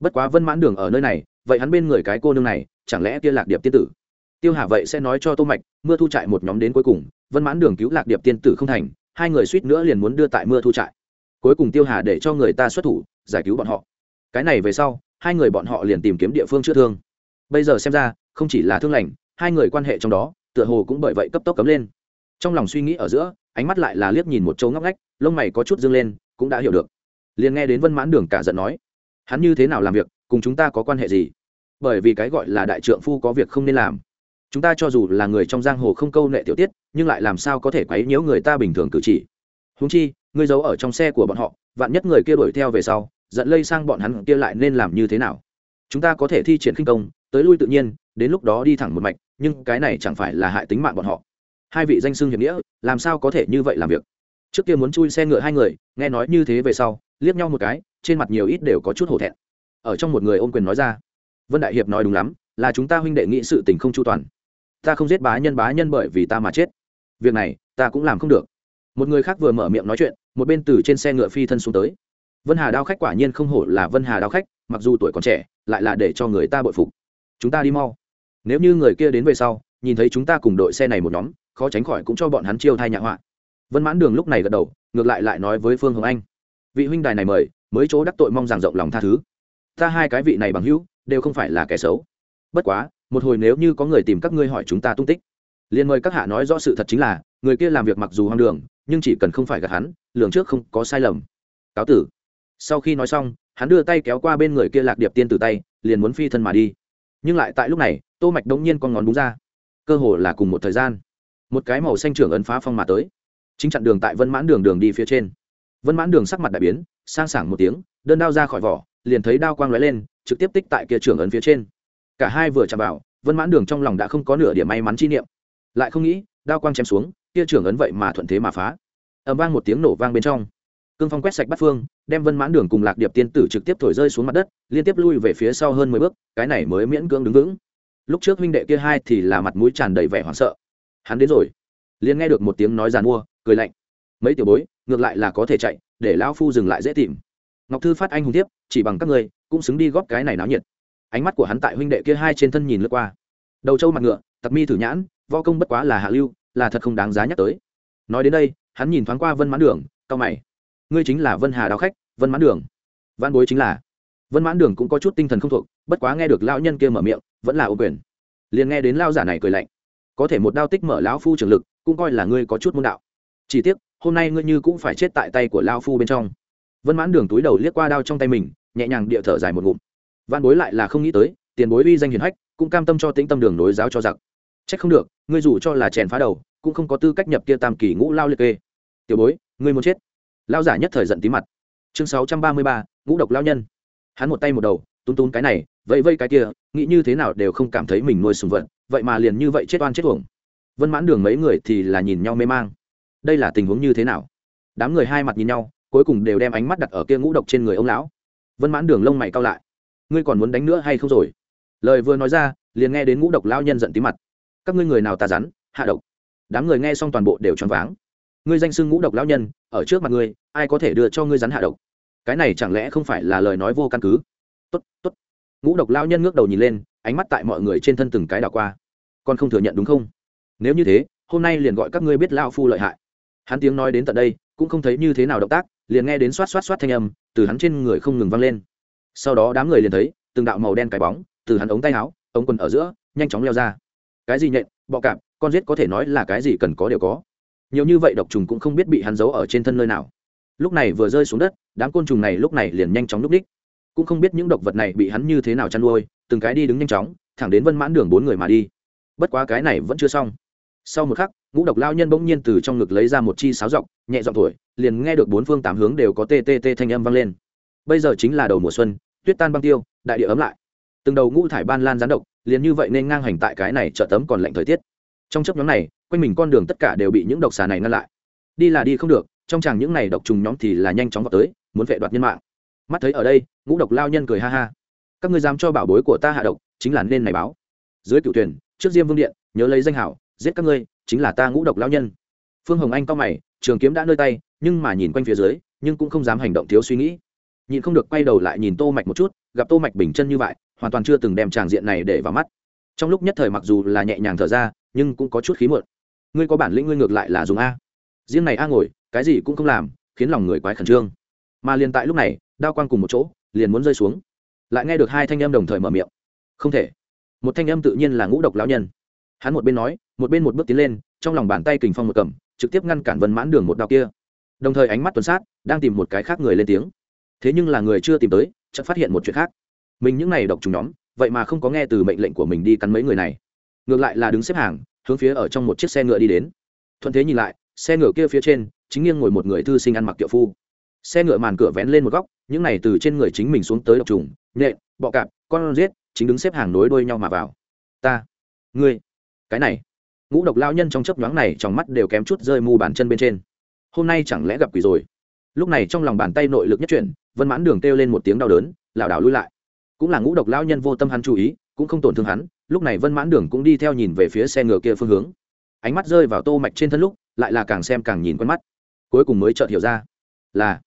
Bất quá vân mãn đường ở nơi này, vậy hắn bên người cái cô nương này, chẳng lẽ kia lạc điệp tiên tử? Tiêu hà vậy sẽ nói cho tô mạch, mưa thu trại một nhóm đến cuối cùng, vân mãn đường cứu lạc điệp tiên tử không thành, hai người suýt nữa liền muốn đưa tại mưa thu trại. Cuối cùng tiêu hà để cho người ta xuất thủ, giải cứu bọn họ. Cái này về sau, hai người bọn họ liền tìm kiếm địa phương chữa thương. Bây giờ xem ra, không chỉ là thương lành, hai người quan hệ trong đó, tựa hồ cũng bởi vậy cấp tốc cấm lên. Trong lòng suy nghĩ ở giữa, ánh mắt lại là liếc nhìn một chỗ ngóc ngách, lông mày có chút dương lên, cũng đã hiểu được liền nghe đến vân mãn đường cả giận nói, hắn như thế nào làm việc, cùng chúng ta có quan hệ gì? Bởi vì cái gọi là đại trượng phu có việc không nên làm. Chúng ta cho dù là người trong giang hồ không câu nệ tiểu tiết, nhưng lại làm sao có thể quấy nhiễu người ta bình thường cử chỉ? Húng chi, ngươi giấu ở trong xe của bọn họ, vạn nhất người kia đuổi theo về sau, giận lây sang bọn hắn kia lại nên làm như thế nào? Chúng ta có thể thi triển khinh công, tới lui tự nhiên, đến lúc đó đi thẳng một mạch, nhưng cái này chẳng phải là hại tính mạng bọn họ. Hai vị danh xưng hiệp nghĩa, làm sao có thể như vậy làm việc? Trước kia muốn chui xe ngựa hai người, nghe nói như thế về sau liếc nhau một cái, trên mặt nhiều ít đều có chút hổ thẹn. Ở trong một người ôm quyền nói ra, vân đại hiệp nói đúng lắm, là chúng ta huynh đệ nghị sự tình không chu toàn. Ta không giết bá nhân bá nhân bởi vì ta mà chết. Việc này, ta cũng làm không được. Một người khác vừa mở miệng nói chuyện, một bên từ trên xe ngựa phi thân xuống tới. Vân hà đao khách quả nhiên không hổ là vân hà đao khách, mặc dù tuổi còn trẻ, lại là để cho người ta bội phục. Chúng ta đi mau. Nếu như người kia đến về sau, nhìn thấy chúng ta cùng đội xe này một nhóm, khó tránh khỏi cũng cho bọn hắn chiêu thai nhạ họa. Vân mãn đường lúc này gật đầu, ngược lại lại nói với phương hồng anh vị huynh đài này mời, mới chỗ đắc tội mong rằng rộng lòng tha thứ. Ta hai cái vị này bằng hữu, đều không phải là kẻ xấu. Bất quá, một hồi nếu như có người tìm các ngươi hỏi chúng ta tung tích. Liền mời các hạ nói rõ sự thật chính là, người kia làm việc mặc dù hoang đường, nhưng chỉ cần không phải gạt hắn, lường trước không có sai lầm. Cáo tử. Sau khi nói xong, hắn đưa tay kéo qua bên người kia lạc điệp tiên từ tay, liền muốn phi thân mà đi. Nhưng lại tại lúc này, tô mạch đống nhiên con ngón đúng ra. Cơ hồ là cùng một thời gian. Một cái màu xanh trưởng ấn phá phong mà tới. Chính chặn đường tại vân mãn đường đường đi phía trên vân mãn đường sắc mặt đại biến, sang sảng một tiếng, đơn đao ra khỏi vỏ, liền thấy đao quang lóe lên, trực tiếp tích tại kia trưởng ấn phía trên. Cả hai vừa chạm vào, vân mãn đường trong lòng đã không có nửa điểm may mắn chi niệm. Lại không nghĩ, đao quang chém xuống, kia trưởng ấn vậy mà thuận thế mà phá. Ầm vang một tiếng nổ vang bên trong. Cương phong quét sạch bắt phương, đem vân mãn đường cùng lạc điệp tiên tử trực tiếp thổi rơi xuống mặt đất, liên tiếp lui về phía sau hơn mười bước, cái này mới miễn cưỡng đứng vững. Lúc trước huynh đệ kia hai thì là mặt mũi tràn đầy vẻ hoảng sợ. Hắn đến rồi. Liền nghe được một tiếng nói giàn mua, cười lạnh mấy tiểu bối, ngược lại là có thể chạy, để lão phu dừng lại dễ tìm. Ngọc thư phát anh hùng tiếp, chỉ bằng các người cũng xứng đi góp cái này náo nhiệt. Ánh mắt của hắn tại huynh đệ kia hai trên thân nhìn lướt qua. Đầu trâu mặt ngựa, tặc mi thử nhãn vo công bất quá là hạ lưu, là thật không đáng giá nhắc tới. Nói đến đây, hắn nhìn thoáng qua vân mãn đường cao mày. Ngươi chính là vân hà đào khách, vân mãn đường. Văn bối chính là. Vân mãn đường cũng có chút tinh thần không thuộc, bất quá nghe được lão nhân kia mở miệng, vẫn là ô quyền. Liền nghe đến lao giả này cười lạnh. Có thể một đao tích mở lão phu trường lực, cũng coi là ngươi có chút môn đạo. Chỉ tiếc hôm nay ngươi như cũng phải chết tại tay của lao phu bên trong. Vân mãn đường túi đầu liếc qua đao trong tay mình, nhẹ nhàng địa thở dài một ngụm. Văn bối lại là không nghĩ tới, tiền bối uy danh hiền hách, cũng cam tâm cho tĩnh tâm đường đối giáo cho giặc. Trách không được, ngươi dù cho là chèn phá đầu, cũng không có tư cách nhập kia tam kỳ ngũ lao liệt kê. Tiểu bối, ngươi muốn chết. Lao giả nhất thời giận tí mặt. Chương sáu trăm ba mươi ba, ngũ độc lao nhân. Hắn một tay một đầu tún tún cái này, vẫy vây cái kia, nghĩ như thế nào đều không cảm thấy mình nuôi sùng vật, vậy mà liền như vậy chết oan chết uổng. Vân mãn đường mấy người thì là nhìn nhau mê mang đây là tình huống như thế nào? Đám người hai mặt nhìn nhau, cuối cùng đều đem ánh mắt đặt ở kia ngũ độc trên người ông lão. Vân mãn đường lông mày cao lại. Ngươi còn muốn đánh nữa hay không rồi? Lời vừa nói ra, liền nghe đến ngũ độc lao nhân giận tí mặt. Các ngươi người nào tà rắn, hạ độc? Đám người nghe xong toàn bộ đều choáng váng. Ngươi danh xưng ngũ độc lao nhân, ở trước mặt ngươi, ai có thể đưa cho ngươi rắn hạ độc? Cái này chẳng lẽ không phải là lời nói vô căn cứ? Tốt tốt. Ngũ độc lao nhân ngước đầu nhìn lên, ánh mắt tại mọi người trên thân từng cái đảo qua. Con không thừa nhận đúng không? Nếu như thế, hôm nay liền gọi các ngươi biết lao phu lợi hại hắn tiếng nói đến tận đây, cũng không thấy như thế nào động tác, liền nghe đến xoát xoát xoát thanh âm, từ hắn trên người không ngừng vang lên. Sau đó đám người liền thấy, từng đạo màu đen cái bóng, từ hắn ống tay áo, ống quần ở giữa, nhanh chóng leo ra. Cái gì nhện, bọ cạp, con giết có thể nói là cái gì cần có đều có. Nhiều như vậy độc trùng cũng không biết bị hắn giấu ở trên thân nơi nào. Lúc này vừa rơi xuống đất, đám côn trùng này lúc này liền nhanh chóng núp đích. Cũng không biết những độc vật này bị hắn như thế nào chăn nuôi, từng cái đi đứng nhanh chóng, thẳng đến vân mãn đường bốn người mà đi. Bất quá cái này vẫn chưa xong sau một khắc ngũ độc lao nhân bỗng nhiên từ trong ngực lấy ra một chi sáo dọc nhẹ giọng thổi liền nghe được bốn phương tám hướng đều có tê tê tê thanh âm vang lên. Bây giờ chính là đầu mùa xuân tuyết tan băng tiêu đại địa ấm lại. Từng đầu ngũ thải ban lan gián độc liền như vậy nên ngang hành tại cái này trợ tấm còn lạnh thời tiết. Trong chấp nhóm này quanh mình con đường tất cả đều bị những độc xà này ngăn lại. Đi là đi không được trong chàng những này độc trùng nhóm thì là nhanh chóng vào tới muốn vệ đoạt nhân mạng. Mắt thấy ở đây ngũ độc lao nhân cười ha ha. Các ngươi dám cho bảo bối của ta hạ độc chính là nên này báo. Dưới cựu thuyền, trước diêm vương điện nhớ lấy danh hảo giết các ngươi, chính là ta ngũ độc lao nhân. Phương hồng anh cao mày, trường kiếm đã nơi tay, nhưng mà nhìn quanh phía dưới, nhưng cũng không dám hành động thiếu suy nghĩ. Nhìn không được quay đầu lại nhìn tô mạch một chút, gặp tô mạch bình chân như vậy, hoàn toàn chưa từng đem tràng diện này để vào mắt. Trong lúc nhất thời mặc dù là nhẹ nhàng thở ra, nhưng cũng có chút khí muộn. Ngươi có bản lĩnh ngươi ngược lại là dùng a. Riêng này a ngồi, cái gì cũng không làm, khiến lòng người quái khẩn trương. Mà liền tại lúc này, đao quang cùng một chỗ, liền muốn rơi xuống. Lại nghe được hai thanh âm đồng thời mở miệng. Không thể. Một thanh âm tự nhiên là ngũ độc lão nhân. Hắn một bên nói một bên một bước tiến lên, trong lòng bàn tay kình phong một cầm, trực tiếp ngăn cản vân mãn đường một đạo kia. Đồng thời ánh mắt tuần sát, đang tìm một cái khác người lên tiếng. Thế nhưng là người chưa tìm tới, chợt phát hiện một chuyện khác. Mình những này độc trùng nhóm, vậy mà không có nghe từ mệnh lệnh của mình đi cắn mấy người này. Ngược lại là đứng xếp hàng, hướng phía ở trong một chiếc xe ngựa đi đến. Thuận thế nhìn lại, xe ngựa kia phía trên, chính nghiêng ngồi một người thư sinh ăn mặc tiệu phu. Xe ngựa màn cửa vén lên một góc, những này từ trên người chính mình xuống tới độc trùng, nhện, bọ cạp, con giết, chính đứng xếp hàng nối đuôi nhau mà vào. Ta, ngươi, cái này ngũ độc lao nhân trong chấp nhoáng này trong mắt đều kém chút rơi mu bàn chân bên trên. Hôm nay chẳng lẽ gặp quỷ rồi? Lúc này trong lòng bàn tay nội lực nhất chuyển, vân mãn đường kêu lên một tiếng đau đớn, lảo đảo lui lại. Cũng là ngũ độc lao nhân vô tâm hắn chú ý, cũng không tổn thương hắn, lúc này vân mãn đường cũng đi theo nhìn về phía xe ngựa kia phương hướng. Ánh mắt rơi vào tô mạch trên thân lúc, lại là càng xem càng nhìn quen mắt. Cuối cùng mới chợt hiểu ra, là,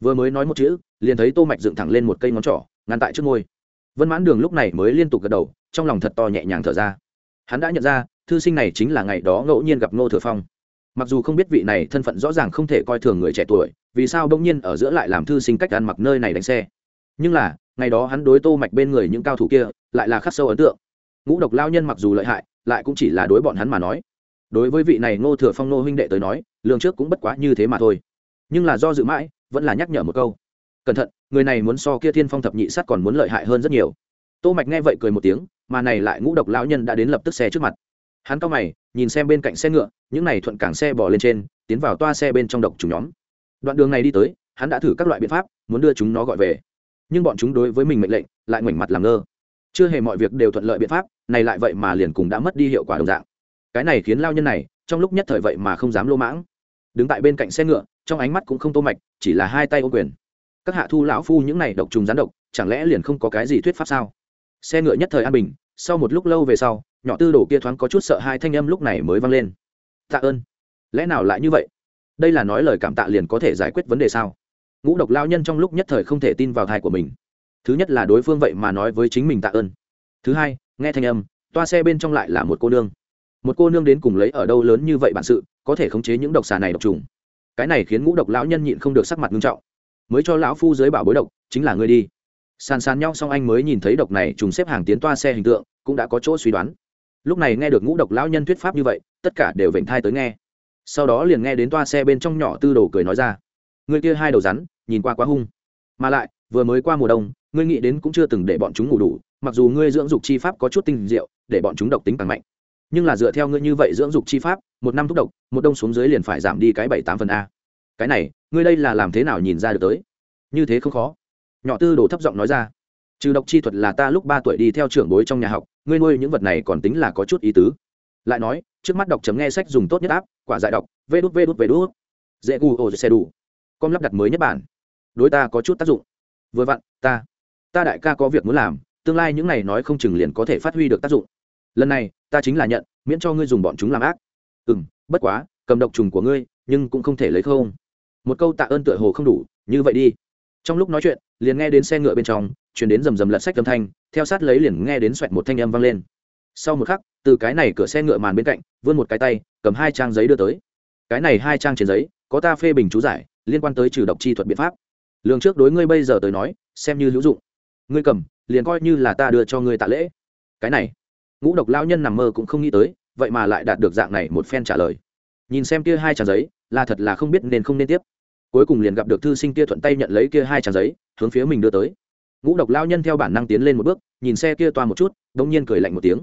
vừa mới nói một chữ, liền thấy tô mạch dựng thẳng lên một cây ngón trỏ, ngăn tại trước ngôi vân mãn đường lúc này mới liên tục gật đầu, trong lòng thật to nhẹ nhàng thở ra. Hắn đã nhận ra thư sinh này chính là ngày đó ngẫu nhiên gặp ngô thừa phong. Mặc dù không biết vị này thân phận rõ ràng không thể coi thường người trẻ tuổi, vì sao đông nhiên ở giữa lại làm thư sinh cách ăn mặc nơi này đánh xe. Nhưng là, ngày đó hắn đối tô mạch bên người những cao thủ kia, lại là khắc sâu ấn tượng. Ngũ độc lao nhân mặc dù lợi hại, lại cũng chỉ là đối bọn hắn mà nói. Đối với vị này ngô thừa phong nô huynh đệ tới nói lương trước cũng bất quá như thế mà thôi. Nhưng là do dự mãi, vẫn là nhắc nhở một câu. Cẩn thận, người này muốn so kia thiên phong thập nhị sắt còn muốn lợi hại hơn rất nhiều. Tô mạch nghe vậy cười một tiếng, mà này lại ngũ độc lão nhân đã đến lập tức xe trước mặt hắn cao mày, nhìn xem bên cạnh xe ngựa, những này thuận cảng xe bỏ lên trên, tiến vào toa xe bên trong độc chúng nhóm. Đoạn đường này đi tới, hắn đã thử các loại biện pháp, muốn đưa chúng nó gọi về. Nhưng bọn chúng đối với mình mệnh lệnh, lại ngoảnh mặt làm ngơ. Chưa hề mọi việc đều thuận lợi biện pháp, này lại vậy mà liền cùng đã mất đi hiệu quả đồng dạng. Cái này khiến lao nhân này, trong lúc nhất thời vậy mà không dám lô mãng. Đứng tại bên cạnh xe ngựa, trong ánh mắt cũng không tô mạch, chỉ là hai tay ô quyền. Các hạ thu lão phu những này độc trùng rắn độc, chẳng lẽ liền không có cái gì thuyết pháp sao? Xe ngựa nhất thời an bình, sau một lúc lâu về sau nhỏ tư đồ kia thoáng có chút sợ hai thanh âm lúc này mới vang lên. Tạ ơn. Lẽ nào lại như vậy? Đây là nói lời cảm tạ liền có thể giải quyết vấn đề sao? Ngũ độc lao nhân trong lúc nhất thời không thể tin vào thai của mình. Thứ nhất là đối phương vậy mà nói với chính mình tạ ơn. Thứ hai, nghe thanh âm, toa xe bên trong lại là một cô nương. Một cô nương đến cùng lấy ở đâu lớn như vậy bản sự, có thể khống chế những độc xà này độc trùng. Cái này khiến ngũ độc lão nhân nhịn không được sắc mặt nghiêm trọng. Mới cho lão phu dưới bảo bối độc, chính là ngươi đi. Sàn sàn nhau xong anh mới nhìn thấy độc này trùng xếp hàng tiến toa xe hình tượng, cũng đã có chỗ suy đoán lúc này nghe được ngũ độc lão nhân thuyết pháp như vậy, tất cả đều vểnh thai tới nghe. Sau đó liền nghe đến toa xe bên trong nhỏ tư đồ cười nói ra người kia hai đầu rắn, nhìn qua quá hung. Mà lại, vừa mới qua mùa đông, ngươi nghĩ đến cũng chưa từng để bọn chúng ngủ đủ, mặc dù ngươi dưỡng dục chi pháp có chút tinh diệu, để bọn chúng độc tính càng mạnh. Nhưng là dựa theo ngươi như vậy dưỡng dục chi pháp, một năm thúc độc, một đông xuống dưới liền phải giảm đi cái bảy tám phần a. Cái này, ngươi đây là làm thế nào nhìn ra được tới? Như thế không khó. Nhỏ tư đồ thấp giọng nói ra trừ độc chi thuật là ta lúc ba tuổi đi theo trưởng bối trong nhà học, ngươi nuôi những vật này còn tính là có chút ý tứ. Lại nói, trước mắt đọc chấm nghe sách dùng tốt nhất áp quả dại đọc, vê đút vê đút vê đút. Dễ gu ô xe đủ. Com lắp đặt mới nhất bản. Đối ta có chút tác dụng. Vừa vặn, ta ta đại ca có việc muốn làm, tương lai những này nói không chừng liền có thể phát huy được tác dụng. Lần này, ta chính là nhận, miễn cho ngươi dùng bọn chúng làm ác. Ừ m bất quá, cầm độc trùng của ngươi, nhưng cũng không thể lấy không. Một câu tạ ơn tựa hồ không đủ, như vậy đi. Trong lúc nói chuyện, liền nghe đến xe ngựa bên trong chuyển đến rầm rầm lật sách âm thanh, theo sát lấy liền nghe đến xoẹt một thanh âm vang lên. Sau một khắc, từ cái này cửa xe ngựa màn bên cạnh, vươn một cái tay, cầm hai trang giấy đưa tới. Cái này hai trang trên giấy, có ta phê bình chú giải, liên quan tới trừ độc chi thuật biện pháp. Lường trước đối ngươi bây giờ tới nói, xem như hữu dụng. Ngươi cầm, liền coi như là ta đưa cho ngươi tạ lễ. Cái này, ngũ độc lao nhân nằm mơ cũng không nghĩ tới, vậy mà lại đạt được dạng này một phen trả lời. Nhìn xem kia hai trang giấy, là thật là không biết nên không nên tiếp. Cuối cùng liền gặp được thư sinh kia thuận tay nhận lấy kia hai trang giấy, hướng phía mình đưa tới ngũ độc lao nhân theo bản năng tiến lên một bước, nhìn xe kia toa một chút đ ỗ n g nhiên cười lạnh một tiếng.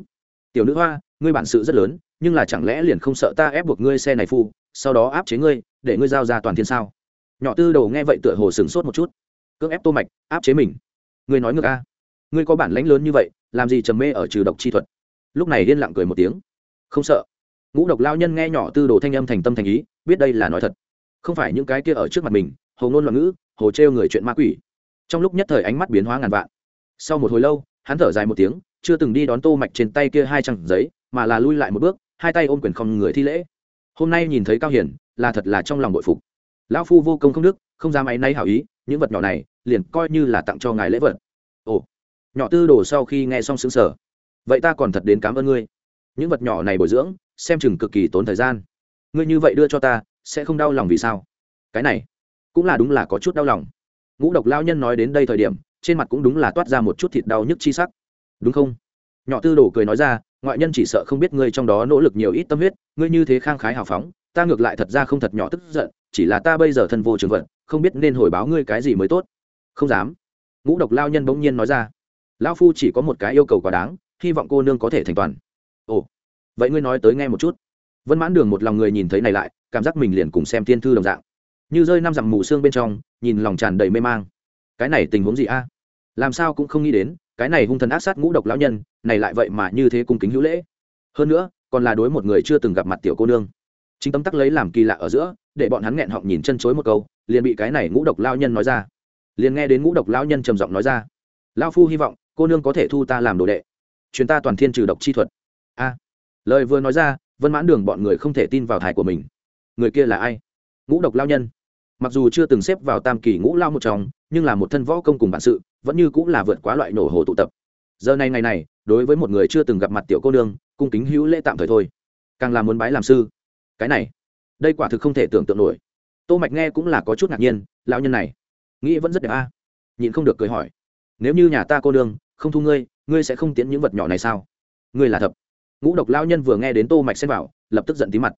Tiểu nữ hoa, ngươi bản sự rất lớn, nhưng là chẳng lẽ liền không sợ ta ép buộc ngươi xe này phu, sau đó áp chế ngươi, để ngươi giao ra toàn thiên sao? Nhỏ tư đầu nghe vậy tựa hồ sửng sốt một chút. Cưỡng ép tô mạch, áp chế mình? Ngươi nói ngược a. Ngươi có bản lãnh lớn như vậy, làm gì trầm mê ở trừ độc chi thuật? Lúc này điên lặng cười một tiếng. Không sợ. Ngũ độc lao nhân nghe nhỏ tư đồ thanh âm thành tâm thành ý, biết đây là nói thật. Không phải những cái kia ở trước mặt mình, hồ ngôn loạn ngữ, hồ trêu người chuyện ma quỷ trong lúc nhất thời ánh mắt biến hóa ngàn vạn. Sau một hồi lâu, hắn thở dài một tiếng, chưa từng đi đón tô mạch trên tay kia hai trang giấy, mà là lui lại một bước, hai tay ôm quyền không người thi lễ. Hôm nay nhìn thấy cao hiển, là thật là trong lòng bội phục. Lão phu vô công không đức, không dám máy nay hảo ý, những vật nhỏ này, liền coi như là tặng cho ngài lễ vật. Ồ, nhỏ tư đồ sau khi nghe xong sững sờ. Vậy ta còn thật đến cảm ơn ngươi. Những vật nhỏ này bồi dưỡng, xem chừng cực kỳ tốn thời gian. Ngươi như vậy đưa cho ta, sẽ không đau lòng vì sao? Cái này, cũng là đúng là có chút đau lòng ngũ độc lao nhân nói đến đây thời điểm, trên mặt cũng đúng là toát ra một chút thịt đau nhức chi sắc. Đúng không? Nhỏ tư đồ cười nói ra, ngoại nhân chỉ sợ không biết ngươi trong đó nỗ lực nhiều ít tâm huyết, ngươi như thế khang khái hào phóng, ta ngược lại thật ra không thật nhỏ tức giận, chỉ là ta bây giờ thân vô trường vận, không biết nên hồi báo ngươi cái gì mới tốt. Không dám. Ngũ độc lao nhân bỗng nhiên nói ra lao phu chỉ có một cái yêu cầu quá đáng, hy vọng cô nương có thể thành toàn. Ồ, vậy ngươi nói tới nghe một chút. Vân mãn đường một lòng người nhìn thấy này lại, cảm giác mình liền cùng xem thiên thư đồng dạng như rơi năm dặm mù xương bên trong, nhìn lòng tràn đầy mê mang. Cái này tình huống gì a? À? Làm sao cũng không nghĩ đến, cái này hung thần ác sát ngũ độc lão nhân, này lại vậy mà như thế cung kính hữu lễ. Hơn nữa, còn là đối một người chưa từng gặp mặt tiểu cô nương. Chính tâm tắc lấy làm kỳ lạ ở giữa, để bọn hắn nghẹn họng nhìn chân chối một câu, liền bị cái này ngũ độc lao nhân nói ra. Liền nghe đến ngũ độc lao nhân trầm giọng nói ra. Lao phu hy vọng, cô nương có thể thu ta làm đồ đệ. Chuyến ta toàn thiên trừ độc chi thuật. A. À, lời vừa nói ra, vân mãn đường bọn người không thể tin vào thải của mình. Người kia là ai? Ngũ độc lao nhân mặc dù chưa từng xếp vào tam kỳ ngũ lao một trong, nhưng là một thân võ công cùng bản sự, vẫn như cũng là vượt quá loại nổ hồ tụ tập. Giờ này ngày này, đối với một người chưa từng gặp mặt tiểu cô nương, cung kính hữu lễ tạm thời thôi. Càng là muốn bái làm sư. Cái này, đây quả thực không thể tưởng tượng nổi. Tô mạch nghe cũng là có chút ngạc nhiên, lão nhân này, nghĩ vẫn rất đẹp a. À. nhịn không được cười hỏi, nếu như nhà ta cô đương không thu ngươi ngươi sẽ không tiến những vật nhỏ này sao? Ngươi là thập ngũ độc lão nhân vừa nghe đến tô mạch xen vào, lập tức giận tí mặt,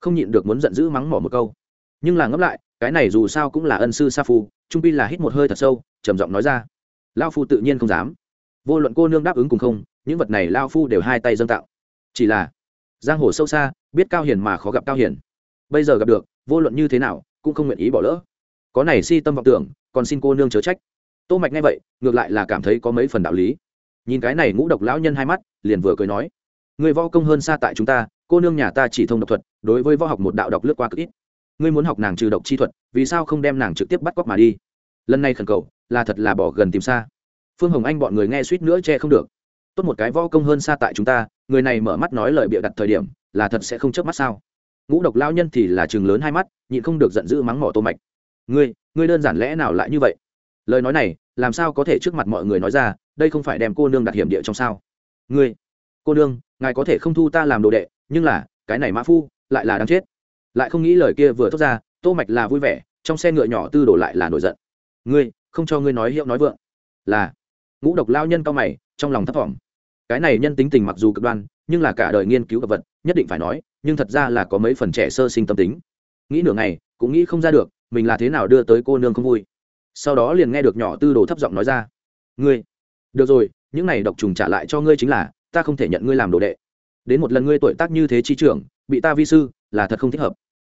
không nhịn được muốn giận dữ mắng mỏ một câu. Nhưng là ngấp lại cái này dù sao cũng là ân sư sa phu, trung pi là hít một hơi thật sâu, trầm giọng nói ra. Lao phu tự nhiên không dám. Vô luận cô nương đáp ứng cùng không, những vật này lao phu đều hai tay dâng tạo. Chỉ là, giang hồ sâu xa, biết cao hiền mà khó gặp cao hiền. Bây giờ gặp được, vô luận như thế nào, cũng không nguyện ý bỏ lỡ. Có này si tâm vọng tưởng, còn xin cô nương chớ trách. Tô mạch nghe vậy, ngược lại là cảm thấy có mấy phần đạo lý. Nhìn cái này ngũ độc lão nhân hai mắt, liền vừa cười nói. Người võ công hơn xa tại chúng ta, cô nương nhà ta chỉ thông độc thuật, đối với võ học một đạo độc lướt qua cực ít ngươi muốn học nàng trừ độc chi thuật, vì sao không đem nàng trực tiếp bắt cóc mà đi? Lần này khẩn cầu, là thật là bỏ gần tìm xa. Phương hồng anh bọn người nghe suýt nữa che không được. Tốt một cái võ công hơn xa tại chúng ta, người này mở mắt nói lời bịa đặt thời điểm, là thật sẽ không chớp mắt sao? Ngũ độc lao nhân thì là chừng lớn hai mắt, nhịn không được giận dữ mắng mỏ tô mạch. Ngươi ngươi đơn giản lẽ nào lại như vậy? Lời nói này, làm sao có thể trước mặt mọi người nói ra, đây không phải đem cô nương đặt hiểm địa trong sao? Ngươi, cô nương, ngài có thể không thu ta làm đồ đệ, nhưng là, cái này mã phu, lại là đáng chết lại không nghĩ lời kia vừa thốt ra, tô mạch là vui vẻ, trong xe ngựa nhỏ tư đổ lại là nổi giận. Ngươi, không cho ngươi nói hiệu nói vượng. Là. Ngũ độc lao nhân cao mày, trong lòng thấp thỏm. Cái này nhân tính tình mặc dù cực đoan, nhưng là cả đời nghiên cứu vật, nhất định phải nói, nhưng thật ra là có mấy phần trẻ sơ sinh tâm tính. Nghĩ nửa ngày, cũng nghĩ không ra được, mình là thế nào đưa tới cô nương không vui. Sau đó liền nghe được nhỏ tư đồ thấp giọng nói ra. Ngươi, được rồi, những này độc trùng trả lại cho ngươi chính là, ta không thể nhận ngươi làm đồ đệ. Đến một lần ngươi tuổi tác như thế chi trưởng, bị ta vi sư là thật không thích hợp.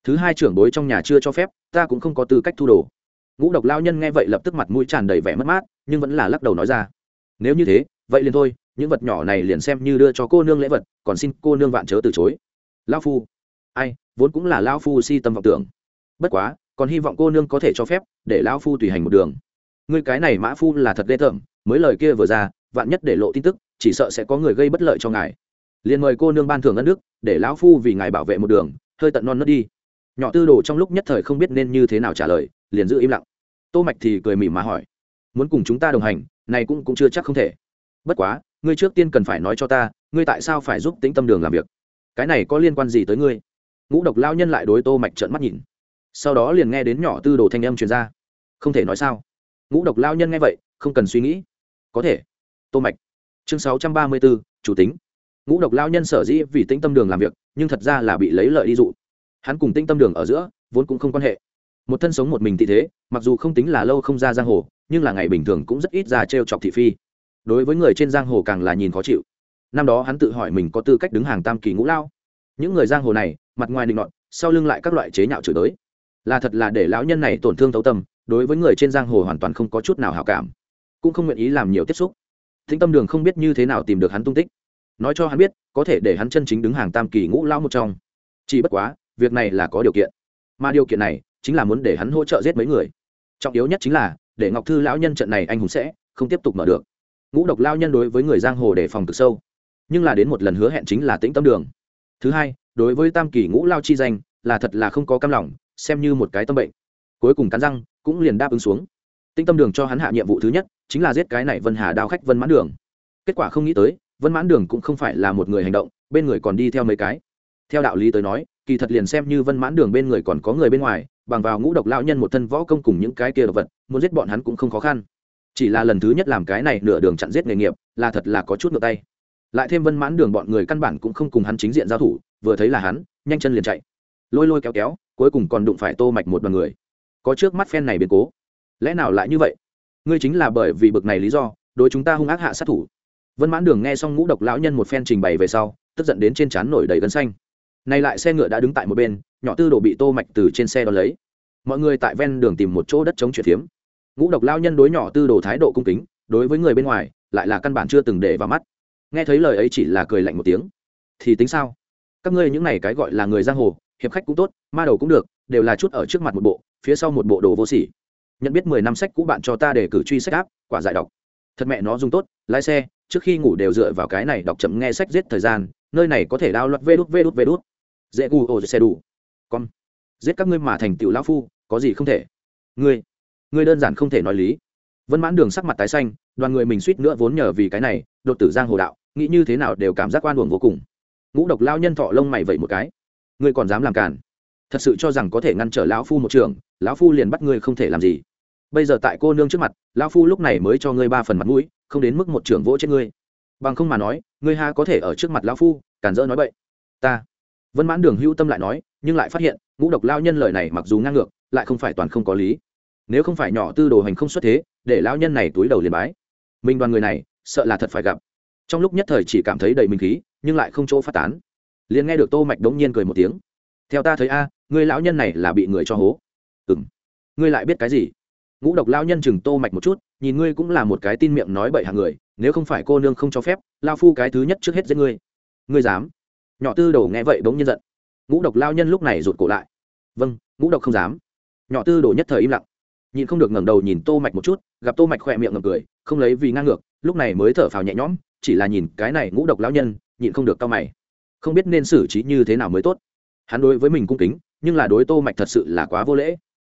Thứ hai trưởng bối trong nhà chưa cho phép, ta cũng không có tư cách thu đồ. Ngũ độc lao nhân nghe vậy lập tức mặt mũi tràn đầy vẻ mất mát, nhưng vẫn là lắc đầu nói ra. Nếu như thế, vậy liền thôi, những vật nhỏ này liền xem như đưa cho cô nương lễ vật, còn xin cô nương vạn chớ từ chối. Lao phu. Ai, vốn cũng là lao phu si tâm vọng tưởng. Bất quá, còn hy vọng cô nương có thể cho phép, để lao phu tùy hành một đường. Ngươi cái này mã phu là thật ghê tởm, mới lời kia vừa ra, vạn nhất để lộ tin tức, chỉ sợ sẽ có người gây bất lợi cho ngài. Liền mời cô nương ban thưởng ân đức, để lão phu vì ngài bảo vệ một đường hơi tận non nớt đi. Nhỏ tư đồ trong lúc nhất thời không biết nên như thế nào trả lời liền giữ im lặng. Tô mạch thì cười mỉm mà hỏi muốn cùng chúng ta đồng hành này cũng cũng chưa chắc không thể. Bất quá ngươi trước tiên cần phải nói cho ta ngươi tại sao phải giúp tĩnh tâm đường làm việc? Cái này có liên quan gì tới ngươi? Ngũ độc lao nhân lại đối tô mạch trợn mắt nhìn. Sau đó liền nghe đến nhỏ tư đồ thanh âm truyền ra. Không thể nói sao? Ngũ độc lao nhân nghe vậy không cần suy nghĩ. Có thể. Tô mạch. Chương 634, chủ tính ngũ độc lao nhân sở dĩ vì tĩnh tâm đường làm việc, nhưng thật ra là bị lấy lợi đi dụ. Hắn cùng tĩnh tâm đường ở giữa, vốn cũng không quan hệ. Một thân sống một mình tị thế, mặc dù không tính là lâu không ra giang hồ, nhưng là ngày bình thường cũng rất ít ra t chọc thị phi. Đối với người trên giang hồ càng là nhìn khó chịu. Năm đó hắn tự hỏi mình có tư cách đứng hàng tam kỳ ngũ lao. Những người giang hồ này, mặt ngoài định luận sau lưng lại các loại chế nhạo chửi tới là thật là để lão nhân này tổn thương thấu tâm, đối với người trên giang hồ hoàn toàn không có chút nào hảo cảm. Cũng không nguyện ý làm nhiều tiếp xúc. Thính tâm đường không biết như thế nào tìm được hắn tung tích nói cho hắn biết, có thể để hắn chân chính đứng hàng tam kỳ ngũ lao một trong. Chỉ bất quá, việc này là có điều kiện. Mà điều kiện này chính là muốn để hắn hỗ trợ giết mấy người. Trọng yếu nhất chính là, để ngọc thư lão nhân trận này anh hùng sẽ không tiếp tục mở được. Ngũ độc lao nhân đối với người giang hồ để phòng cực sâu. Nhưng là đến một lần hứa hẹn chính là tĩnh tâm đường. Thứ hai, đối với tam kỳ ngũ lao chi danh, là thật là không có cam lòng, xem như một cái tâm bệnh. Cuối cùng cắn răng, cũng liền đáp ứng xuống. Tĩnh tâm đường cho hắn hạ nhiệm vụ thứ nhất, chính là giết cái này vân hà đao khách vân mãn đường. Kết quả không nghĩ tới vân mãn đường cũng không phải là một người hành động, bên người còn đi theo mấy cái. Theo đạo lý tới nói, kỳ thật liền xem như vân mãn đường bên người còn có người bên ngoài, bằng vào ngũ độc lão nhân một thân võ công cùng những cái kia độc vật, muốn giết bọn hắn cũng không khó khăn. Chỉ là lần thứ nhất làm cái này nửa đường chặn giết nghề nghiệp, là thật là có chút ngược tay. Lại thêm vân mãn đường bọn người căn bản cũng không cùng hắn chính diện giao thủ, vừa thấy là hắn, nhanh chân liền chạy. Lôi lôi kéo kéo, cuối cùng còn đụng phải tô mạch một đoàn người. Có trước mắt phen này biến cố. Lẽ nào lại như vậy? Ngươi chính là bởi vì bực này lý do, đối chúng ta hung ác hạ sát thủ vân mãn đường nghe xong ngũ độc lão nhân một phen trình bày về sau, tức giận đến trên trán nổi đầy gân xanh. Nay lại xe ngựa đã đứng tại một bên, nhỏ tư đồ bị tô mạch từ trên xe đón lấy. Mọi người tại ven đường tìm một chỗ đất chống chuyển thiếm. Ngũ độc lao nhân đối nhỏ tư đồ thái độ cung kính, đối với người bên ngoài, lại là căn bản chưa từng để vào mắt. Nghe thấy lời ấy chỉ là cười lạnh một tiếng. Thì tính sao? Các ngươi những này cái gọi là người giang hồ, hiệp khách cũng tốt, ma đầu cũng được, đều là chút ở trước mặt một bộ, phía sau một bộ đồ vô sỉ. Nhận biết mười năm sách cũ bạn cho ta để cử truy sách áp, quả giải đọc. Thật mẹ nó dùng tốt, lái xe trước khi ngủ đều dựa vào cái này đọc chậm nghe sách giết thời gian, nơi này có thể đao luật vê đút vê đút vê đút. Dễ gu ô xe đủ. Con, giết các ngươi mà thành tựu lão phu, có gì không thể? Ngươi ngươi đơn giản không thể nói lý. Vân mãn đường sắc mặt tái xanh, đoàn người mình suýt nữa vốn nhờ vì cái này, đột tử giang hồ đạo, nghĩ như thế nào đều cảm giác oan uổng vô cùng. Ngũ độc lao nhân thọ lông mày vậy một cái. Ngươi còn dám làm cản thật sự cho rằng có thể ngăn trở lão phu một trường, lão phu liền bắt ngươi không thể làm gì. Bây giờ tại cô nương trước mặt, lão phu lúc này mới cho ngươi ba phần mặt mũi không đến mức một trưởng vỗ chết ngươi. Bằng không mà nói, ngươi ha có thể ở trước mặt lão phu cản rỡ nói bậy. Ta. Vân mãn đường hữu tâm lại nói, nhưng lại phát hiện, ngũ độc lao nhân lời này mặc dù ngang ngược, lại không phải toàn không có lý. Nếu không phải nhỏ tư đồ hành không xuất thế, để lão nhân này túi đầu liền bái. Mình đoàn người này, sợ là thật phải gặp. Trong lúc nhất thời chỉ cảm thấy đầy mình khí, nhưng lại không chỗ phát tán. Liền nghe được tô mạch đống nhiên cười một tiếng. Theo ta thấy a người lão nhân này là bị người cho hố. Ừm. Ngươi lại biết cái gì? Ngũ độc lao nhân chừng tô mạch một chút, nhìn ngươi cũng là một cái tin miệng nói bậy hàng người, nếu không phải cô nương không cho phép lao phu cái thứ nhất trước hết giết ngươi. Ngươi dám? Nhỏ tư đầu nghe vậy bỗng nhiên giận. Ngũ độc lao nhân lúc này rụt cổ lại. Vâng ngũ độc không dám. Nhỏ tư đồ nhất thời im lặng. Nhìn không được ngẩng đầu nhìn tô mạch một chút, gặp tô mạch khỏe miệng ngầm cười, không lấy vì ngang ngược, lúc này mới thở phào nhẹ nhõm, chỉ là nhìn cái này ngũ độc lão nhân, nhịn không được cao mày. Không biết nên xử trí như thế nào mới tốt. Hắn đối với mình cung kính, nhưng là đối tô mạch thật sự là quá vô lễ.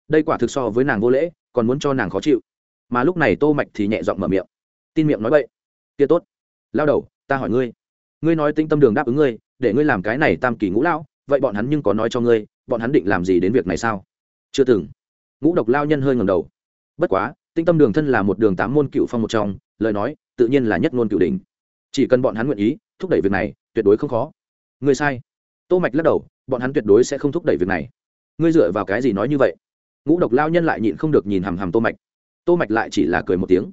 Đây quả thực so với nàng vô lễ còn muốn cho nàng khó chịu. Mà lúc này tô mạch thì nhẹ giọng mở miệng. Tin miệng nói bậy kia tốt. Lao đầu, ta hỏi ngươi. Ngươi nói tinh tâm đường đáp ứng ngươi, để ngươi làm cái này tam kỳ ngũ lão, vậy bọn hắn nhưng có nói cho ngươi, bọn hắn định làm gì đến việc này sao? Chưa từng. Ngũ độc lao nhân hơi ngầm đầu. Bất quá tinh tâm đường thân là một đường tám môn cựu phong một trong, lời nói, tự nhiên là nhất ngôn cựu đỉnh. Chỉ cần bọn hắn nguyện ý, thúc đẩy việc này, tuyệt đối không khó. Ngươi sai. Tô mạch lắc đầu, bọn hắn tuyệt đối sẽ không thúc đẩy việc này. Ngươi dựa vào cái gì nói như vậy? Ngũ độc lao nhân lại nhịn không được nhìn hằm hằm tô mạch. Tô mạch lại chỉ là cười một tiếng.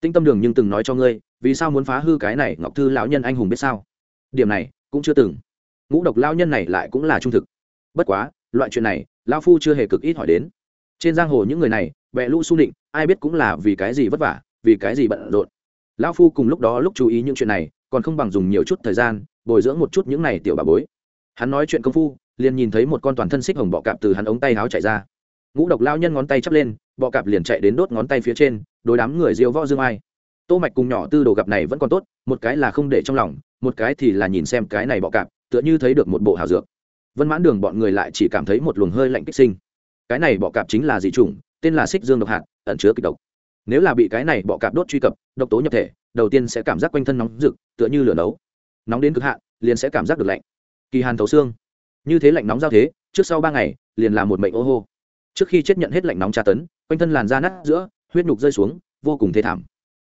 Tinh tâm đường nhưng từng nói cho ngươi, vì sao muốn phá hư cái này ngọc thư lão nhân anh hùng biết sao? Điểm này, cũng chưa từng. Ngũ độc lao nhân này lại cũng là trung thực. Bất quá, loại chuyện này lao phu chưa hề cực ít hỏi đến. Trên giang hồ những người này bẹ lũ su định ai biết cũng là vì cái gì vất vả, vì cái gì bận rộn. Lao phu cùng lúc đó lúc chú ý những chuyện này, còn không bằng dùng nhiều chút thời gian, bồi dưỡng một chút những này tiểu bà bối. Hắn nói chuyện công phu, liền nhìn thấy một con toàn thân xích hồng bọ cạp từ hắn ống tay áo chạy ra ngũ độc lao nhân ngón tay chắp lên, bọ cạp liền chạy đến đốt ngón tay phía trên, đối đám người diêu võ dương ai. Tô mạch cùng nhỏ tư đồ gặp này vẫn còn tốt, một cái là không để trong lòng, một cái thì là nhìn xem cái này bọ cạp, tựa như thấy được một bộ hào dược. Vân mãn đường bọn người lại chỉ cảm thấy một luồng hơi lạnh kích sinh. Cái này bọ cạp chính là dị chủng, tên là xích dương độc hạt, ẩn chứa kịch độc. Nếu là bị cái này bọ cạp đốt truy cập, độc tố nhập thể, đầu tiên sẽ cảm giác quanh thân nóng rực, tựa như lửa nấu. Nóng đến cực hạn, liền sẽ cảm giác được lạnh. Kỳ hàn thấu xương. Như thế lạnh nóng giao thế, trước sau ba ngày, liền là một mệnh ô hô trước khi chết nhận hết lạnh nóng tra tấn, quanh thân làn da nát giữa, huyết nhục rơi xuống, vô cùng thê thảm.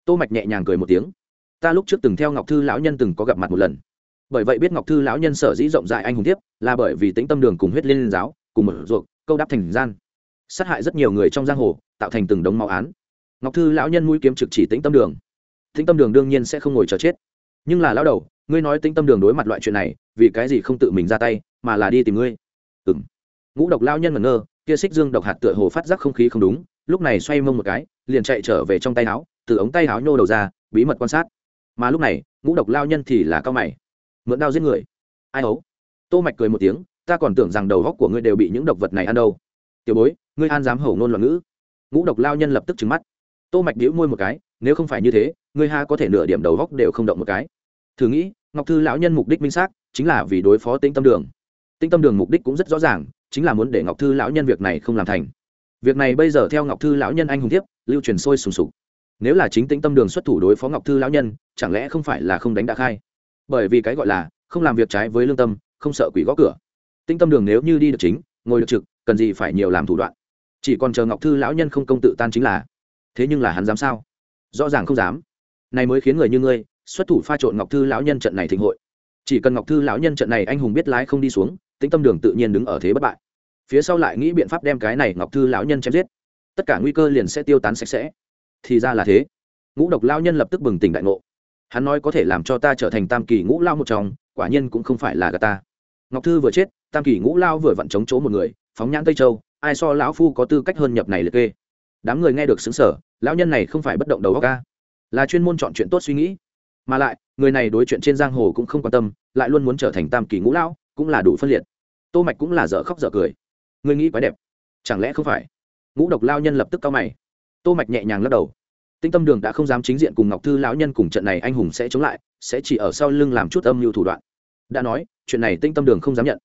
Tô mạch nhẹ nhàng cười một tiếng. Ta lúc trước từng theo ngọc thư lão nhân từng có gặp mặt một lần. Bởi vậy biết ngọc thư lão nhân sở dĩ rộng rãi anh hùng tiếp, là bởi vì tính tâm đường cùng huyết liên giáo, cùng một ruột câu đáp thành gian. Sát hại rất nhiều người trong giang hồ, tạo thành từng đống máu án. Ngọc thư lão nhân mũi kiếm trực chỉ tĩnh tâm đường. Tĩnh tâm đường đương nhiên sẽ không ngồi chờ chết. Nhưng là lão đầu, ngươi nói tĩnh tâm đường đối mặt loại chuyện này, vì cái gì không tự mình ra tay, mà là đi tìm ngươi? Ừng ngũ độc lão nhân ngẩn ngơ kia xích dương độc hạt tựa hồ phát giác không khí không đúng, lúc này xoay mông một cái, liền chạy trở về trong tay áo, từ ống tay áo nhô đầu ra, bí mật quan sát. Mà lúc này, ngũ độc lao nhân thì là cao mày. Mượn đao giết người. Ai ấu tô mạch cười một tiếng, ta còn tưởng rằng đầu góc của ngươi đều bị những độc vật này ăn đâu. Tiểu bối, ngươi an dám hổ ngôn loạn ngữ. Ngũ độc lao nhân lập tức trừng mắt. Tô mạch bĩu môi một cái, nếu không phải như thế, ngươi ha có thể nửa điểm đầu góc đều không động một cái. Thử nghĩ, ngọc thư lão nhân mục đích minh xác, chính là vì đối phó tĩnh tâm đường. Tĩnh tâm đường mục đích cũng rất rõ ràng chính là muốn để ngọc thư lão nhân việc này không làm thành. Việc này bây giờ theo ngọc thư lão nhân anh hùng tiếp lưu truyền sôi sùng sục. Nếu là chính tĩnh tâm đường xuất thủ đối phó ngọc thư lão nhân, chẳng lẽ không phải là không đánh đã khai? Bởi vì cái gọi là, không làm việc trái với lương tâm, không sợ quỷ gõ cửa. Tĩnh tâm đường nếu như đi được chính, ngồi được trực, cần gì phải nhiều làm thủ đoạn. Chỉ còn chờ ngọc thư lão nhân không công tự tan chính là. Thế nhưng là hắn dám sao? Rõ ràng không dám. Này mới khiến người như ngươi, xuất thủ pha trộn ngọc thư lão nhân trận này thịnh hội. Chỉ cần ngọc thư lão nhân trận này anh hùng biết lái không đi xuống tĩnh tâm đường tự nhiên đứng ở thế bất bại. Phía sau lại nghĩ biện pháp đem cái này ngọc thư lão nhân chém giết. Tất cả nguy cơ liền sẽ tiêu tán sạch sẽ. Thì ra là thế. Ngũ độc lao nhân lập tức bừng tỉnh đại ngộ. Hắn nói có thể làm cho ta trở thành tam kỳ ngũ lao một trong, quả nhiên cũng không phải là gà ta. Ngọc thư vừa chết, tam kỳ ngũ lao vừa vặn chống chỗ một người, phóng nhãn tây châu, ai so lão phu có tư cách hơn nhập này liệt kê? Đám người nghe được xứng sở lão nhân này không phải bất động đầu óc ca là chuyên môn chọn chuyện tốt suy nghĩ. Mà lại, người này đối chuyện trên giang hồ cũng không quan tâm, lại luôn muốn trở thành tam kỳ ngũ lão cũng là đủ phân liệt. Tô mạch cũng là dở khóc dở cười. Ngươi nghĩ quá đẹp. Chẳng lẽ không phải? Ngũ độc lao nhân lập tức cao mày. Tô mạch nhẹ nhàng lắc đầu. Tinh tâm đường đã không dám chính diện cùng ngọc thư lão nhân cùng trận này anh hùng sẽ chống lại, sẽ chỉ ở sau lưng làm chút âm mưu thủ đoạn. Đã nói, chuyện này tinh tâm đường không dám nhận.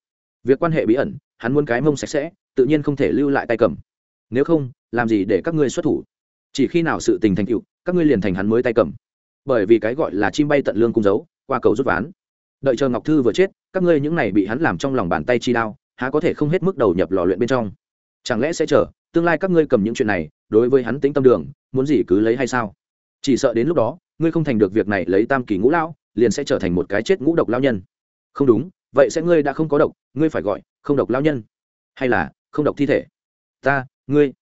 Việc quan hệ bí ẩn, hắn muốn cái mông sạch sẽ, tự nhiên không thể lưu lại tay cầm. Nếu không, làm gì để các ngươi xuất thủ? Chỉ khi nào sự tình thành tựu, các ngươi liền thành hắn mới tay cầm. Bởi vì cái gọi là chim bay tận lương cung giấu, qua cầu rút ván đợi chờ ngọc thư vừa chết, các ngươi những này bị hắn làm trong lòng bàn tay chi đao, há có thể không hết mức đầu nhập lò luyện bên trong? Chẳng lẽ sẽ chờ, tương lai các ngươi cầm những chuyện này, đối với hắn tính tâm đường, muốn gì cứ lấy hay sao? Chỉ sợ đến lúc đó, ngươi không thành được việc này lấy tam kỳ ngũ lão, liền sẽ trở thành một cái chết ngũ độc lao nhân. Không đúng, vậy sẽ ngươi đã không có độc, ngươi phải gọi, không độc lao nhân. Hay là, không độc thi thể? Ta, ngươi,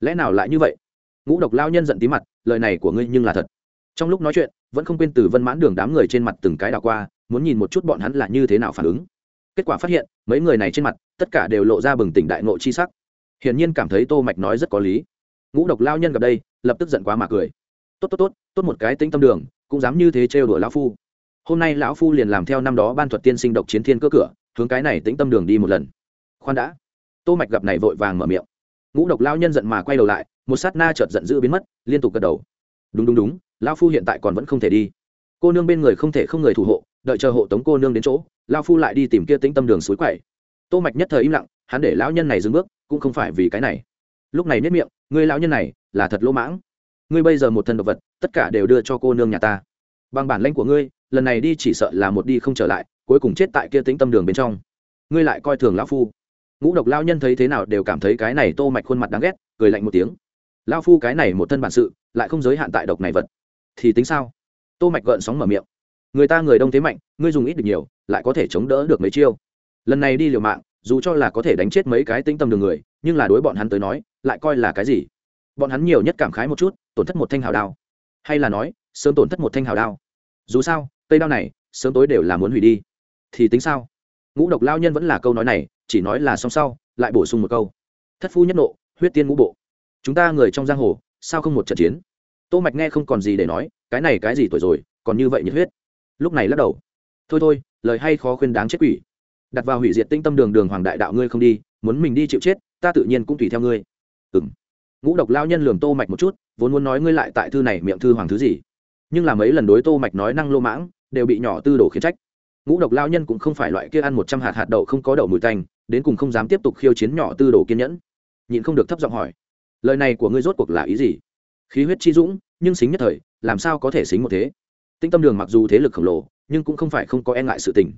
lẽ nào lại như vậy? Ngũ độc lao nhân giận tí mặt, lời này của ngươi nhưng là thật. Trong lúc nói chuyện, vẫn không quên từ vân mãn đường đám người trên mặt từng cái đảo qua muốn nhìn một chút bọn hắn là như thế nào phản ứng. Kết quả phát hiện, mấy người này trên mặt, tất cả đều lộ ra bừng tỉnh đại ngộ chi sắc. Hiển nhiên cảm thấy tô mạch nói rất có lý. Ngũ độc lao nhân gặp đây, lập tức giận quá mà cười. Tốt tốt tốt tốt một cái tính tâm đường, cũng dám như thế trêu đuổi lão phu. Hôm nay lão phu liền làm theo năm đó ban thuật tiên sinh độc chiến thiên cơ cửa, hướng cái này tĩnh tâm đường đi một lần. Khoan đã. Tô mạch gặp này vội vàng mở miệng. Ngũ độc lao nhân giận mà quay đầu lại, một sát na chợt giận dữ biến mất, liên tục gật đầu. Đúng đúng đúng, lão phu hiện tại còn vẫn không thể đi. Cô nương bên người không thể không người thủ hộ đợi chờ hộ tống cô nương đến chỗ, lão phu lại đi tìm kia tĩnh tâm đường suối quậy tô mạch nhất thời im lặng, hắn để lão nhân này dừng bước, cũng không phải vì cái này. Lúc này nết miệng người lão nhân này, là thật lỗ mãng. Ngươi bây giờ một thân độc vật, tất cả đều đưa cho cô nương nhà ta. Bằng bản lãnh của ngươi, lần này đi chỉ sợ là một đi không trở lại, cuối cùng chết tại kia tĩnh tâm đường bên trong. Ngươi lại coi thường lão phu. Ngũ độc lao nhân thấy thế nào đều cảm thấy cái này tô mạch khuôn mặt đáng ghét, cười lạnh một tiếng. Lao phu cái này một thân bản sự, lại không giới hạn tại độc này vật. Thì tính sao? Tô mạch gợn sóng mở miệng người ta người đông thế mạnh, ngươi dùng ít được nhiều, lại có thể chống đỡ được mấy chiêu. Lần này đi liều mạng, dù cho là có thể đánh chết mấy cái tĩnh tâm đường người, nhưng là đối bọn hắn tới nói, lại coi là cái gì? Bọn hắn nhiều nhất cảm khái một chút, tổn thất một thanh hào đao. Hay là nói, sớm tổn thất một thanh hào đao. Dù sao, cây đao này, sớm tối đều là muốn hủy đi. Thì tính sao? Ngũ độc lao nhân vẫn là câu nói này, chỉ nói là xong sau, lại bổ sung một câu. Thất phu nhất nộ, huyết tiên ngũ bộ. Chúng ta người trong giang hồ, sao không một trận chiến? Tô mạch nghe không còn gì để nói, cái này cái gì tuổi rồi, còn như vậy nhiệt huyết lúc này lắc đầu. Thôi thôi, lời hay khó khuyên đáng chết quỷ. Đặt vào hủy diệt tinh tâm đường đường hoàng đại đạo ngươi không đi, muốn mình đi chịu chết, ta tự nhiên cũng tùy theo ngươi. Ừm. Ngũ độc lao nhân lườm tô mạch một chút, vốn muốn nói ngươi lại tại thư này miệng thư hoàng thứ gì. Nhưng là mấy lần đối tô mạch nói năng lô mãng, đều bị nhỏ tư đồ khiến trách. Ngũ độc lao nhân cũng không phải loại kia ăn một trăm hạt hạt đậu không có đậu mùi tanh, đến cùng không dám tiếp tục khiêu chiến nhỏ tư đồ kiên nhẫn. Nhịn không được thấp giọng hỏi, lời này của ngươi rốt cuộc là ý gì? Khí huyết chi dũng, nhưng xính nhất thời, làm sao có thể xính một thế? Tinh tâm đường mặc dù thế lực khổng lồ, nhưng cũng không phải không có e ngại sự tình.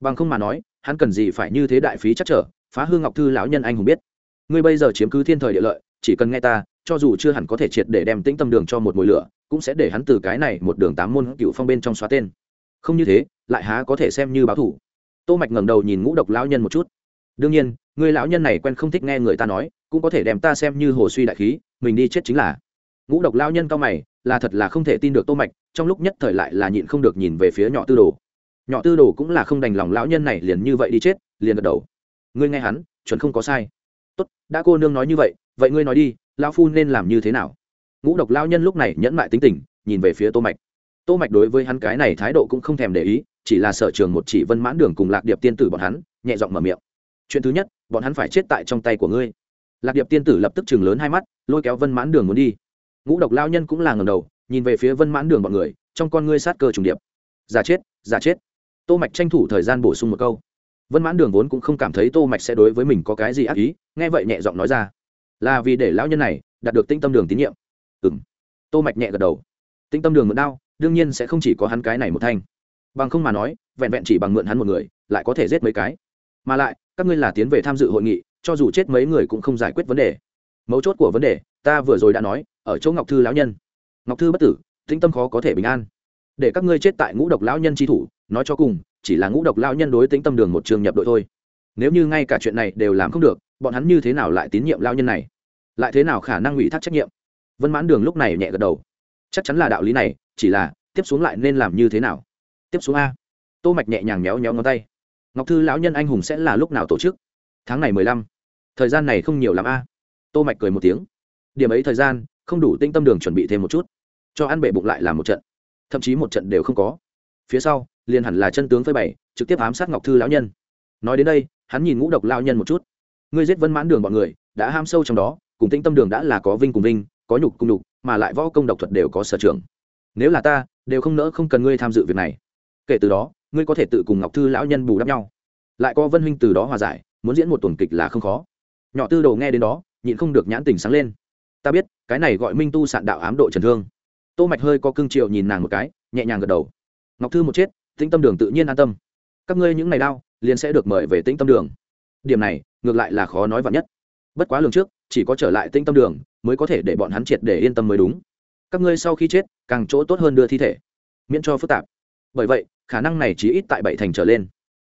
Bằng không mà nói, hắn cần gì phải như thế đại phí chắc trở, phá hương ngọc thư lão nhân anh hùng biết. Ngươi bây giờ chiếm cứ thiên thời địa lợi, chỉ cần nghe ta, cho dù chưa hẳn có thể triệt để đem tĩnh tâm đường cho một mùi lửa, cũng sẽ để hắn từ cái này một đường tám môn cựu phong bên trong xóa tên. Không như thế, lại há có thể xem như báo thủ. Tô mạch ngẩng đầu nhìn ngũ độc lão nhân một chút. Đương nhiên, người lão nhân này quen không thích nghe người ta nói, cũng có thể đem ta xem như hồ suy đại khí, mình đi chết chính là. Ngũ độc lão nhân cao mày là thật là không thể tin được tô mạch, trong lúc nhất thời lại là nhịn không được nhìn về phía nhỏ tư đồ. Nhỏ tư đồ cũng là không đành lòng lão nhân này liền như vậy đi chết, liền gật đầu. Ngươi nghe hắn, chuẩn không có sai. Tốt, đã cô nương nói như vậy vậy ngươi nói đi, lão phu nên làm như thế nào? Ngũ độc lão nhân lúc này nhẫn mại tính tình, nhìn về phía tô mạch. Tô mạch đối với hắn cái này thái độ cũng không thèm để ý, chỉ là sở trường một chỉ vân mãn đường cùng lạc điệp tiên tử bọn hắn, nhẹ giọng mở miệng. Chuyện thứ nhất, bọn hắn phải chết tại trong tay của ngươi. Lạc điệp tiên tử lập tức chừng lớn hai mắt, lôi kéo vân mãn đường muốn đi ngũ độc lao nhân cũng là ngầm đầu, nhìn về phía vân mãn đường bọn người, trong con ngươi sát cơ trùng điệp. Giả chết giả chết. Tô mạch tranh thủ thời gian bổ sung một câu. Vân mãn đường vốn cũng không cảm thấy tô mạch sẽ đối với mình có cái gì ác ý, nghe vậy nhẹ giọng nói ra. Là vì để lão nhân này đạt được tinh tâm đường tín nhiệm. Ừm. Tô mạch nhẹ gật đầu. Tinh tâm đường mượn đao, đương nhiên sẽ không chỉ có hắn cái này một thanh. Bằng không mà nói, vẹn vẹn chỉ bằng mượn hắn một người, lại có thể giết mấy cái. Mà lại, các ngươi là tiến về tham dự hội nghị, cho dù chết mấy người cũng không giải quyết vấn đề. Mấu chốt của vấn đề, ta vừa rồi đã nói ở chỗ ngọc thư lão nhân. Ngọc thư bất tử, tĩnh tâm khó có thể bình an. Để các ngươi chết tại ngũ độc lão nhân tri thủ, nói cho cùng, chỉ là ngũ độc lão nhân đối tĩnh tâm đường một trường nhập đội thôi. Nếu như ngay cả chuyện này đều làm không được, bọn hắn như thế nào lại tín nhiệm lão nhân này? Lại thế nào khả năng ủy thác trách nhiệm? Vân mãn đường lúc này nhẹ gật đầu. Chắc chắn là đạo lý này, chỉ là, tiếp xuống lại nên làm như thế nào? Tiếp xuống a. Tô mạch nhẹ nhàng méo méo ngón tay. Ngọc thư lão nhân anh hùng sẽ là lúc nào tổ chức? Tháng này mười lăm. Thời gian này không nhiều lắm a. Tô mạch cười một tiếng. Điểm ấy thời gian không đủ tinh tâm đường chuẩn bị thêm một chút, cho ăn bể bụng lại làm một trận. Thậm chí một trận đều không có. Phía sau, liền hẳn là chân tướng phơi bày, trực tiếp ám sát ngọc thư lão nhân. Nói đến đây, hắn nhìn ngũ độc lão nhân một chút. Ngươi giết vân mãn đường bọn người, đã ham sâu trong đó, cùng tinh tâm đường đã là có vinh cùng vinh, có nhục cùng nhục, mà lại võ công độc thuật đều có sở trường. Nếu là ta, đều không nỡ không cần ngươi tham dự việc này. Kể từ đó, ngươi có thể tự cùng ngọc thư lão nhân bù đắp nhau. Lại có vân huynh từ đó hòa giải, muốn diễn một tuần kịch là không khó. Nhỏ tư đầu nghe đến đó, nhịn không được nhãn tình sáng lên ta biết, cái này gọi minh tu sạn đạo ám độ trần thương. Tô mạch hơi có cương triệu nhìn nàng một cái, nhẹ nhàng gật đầu. Ngọc thư một chết, tĩnh tâm đường tự nhiên an tâm. Các ngươi những ngày đau, liền sẽ được mời về tĩnh tâm đường. Điểm này, ngược lại là khó nói vạn nhất. Bất quá lường trước, chỉ có trở lại tĩnh tâm đường, mới có thể để bọn hắn triệt để yên tâm mới đúng. Các ngươi sau khi chết, càng chỗ tốt hơn đưa thi thể. Miễn cho phức tạp. Bởi vậy, khả năng này chỉ ít tại bảy thành trở lên.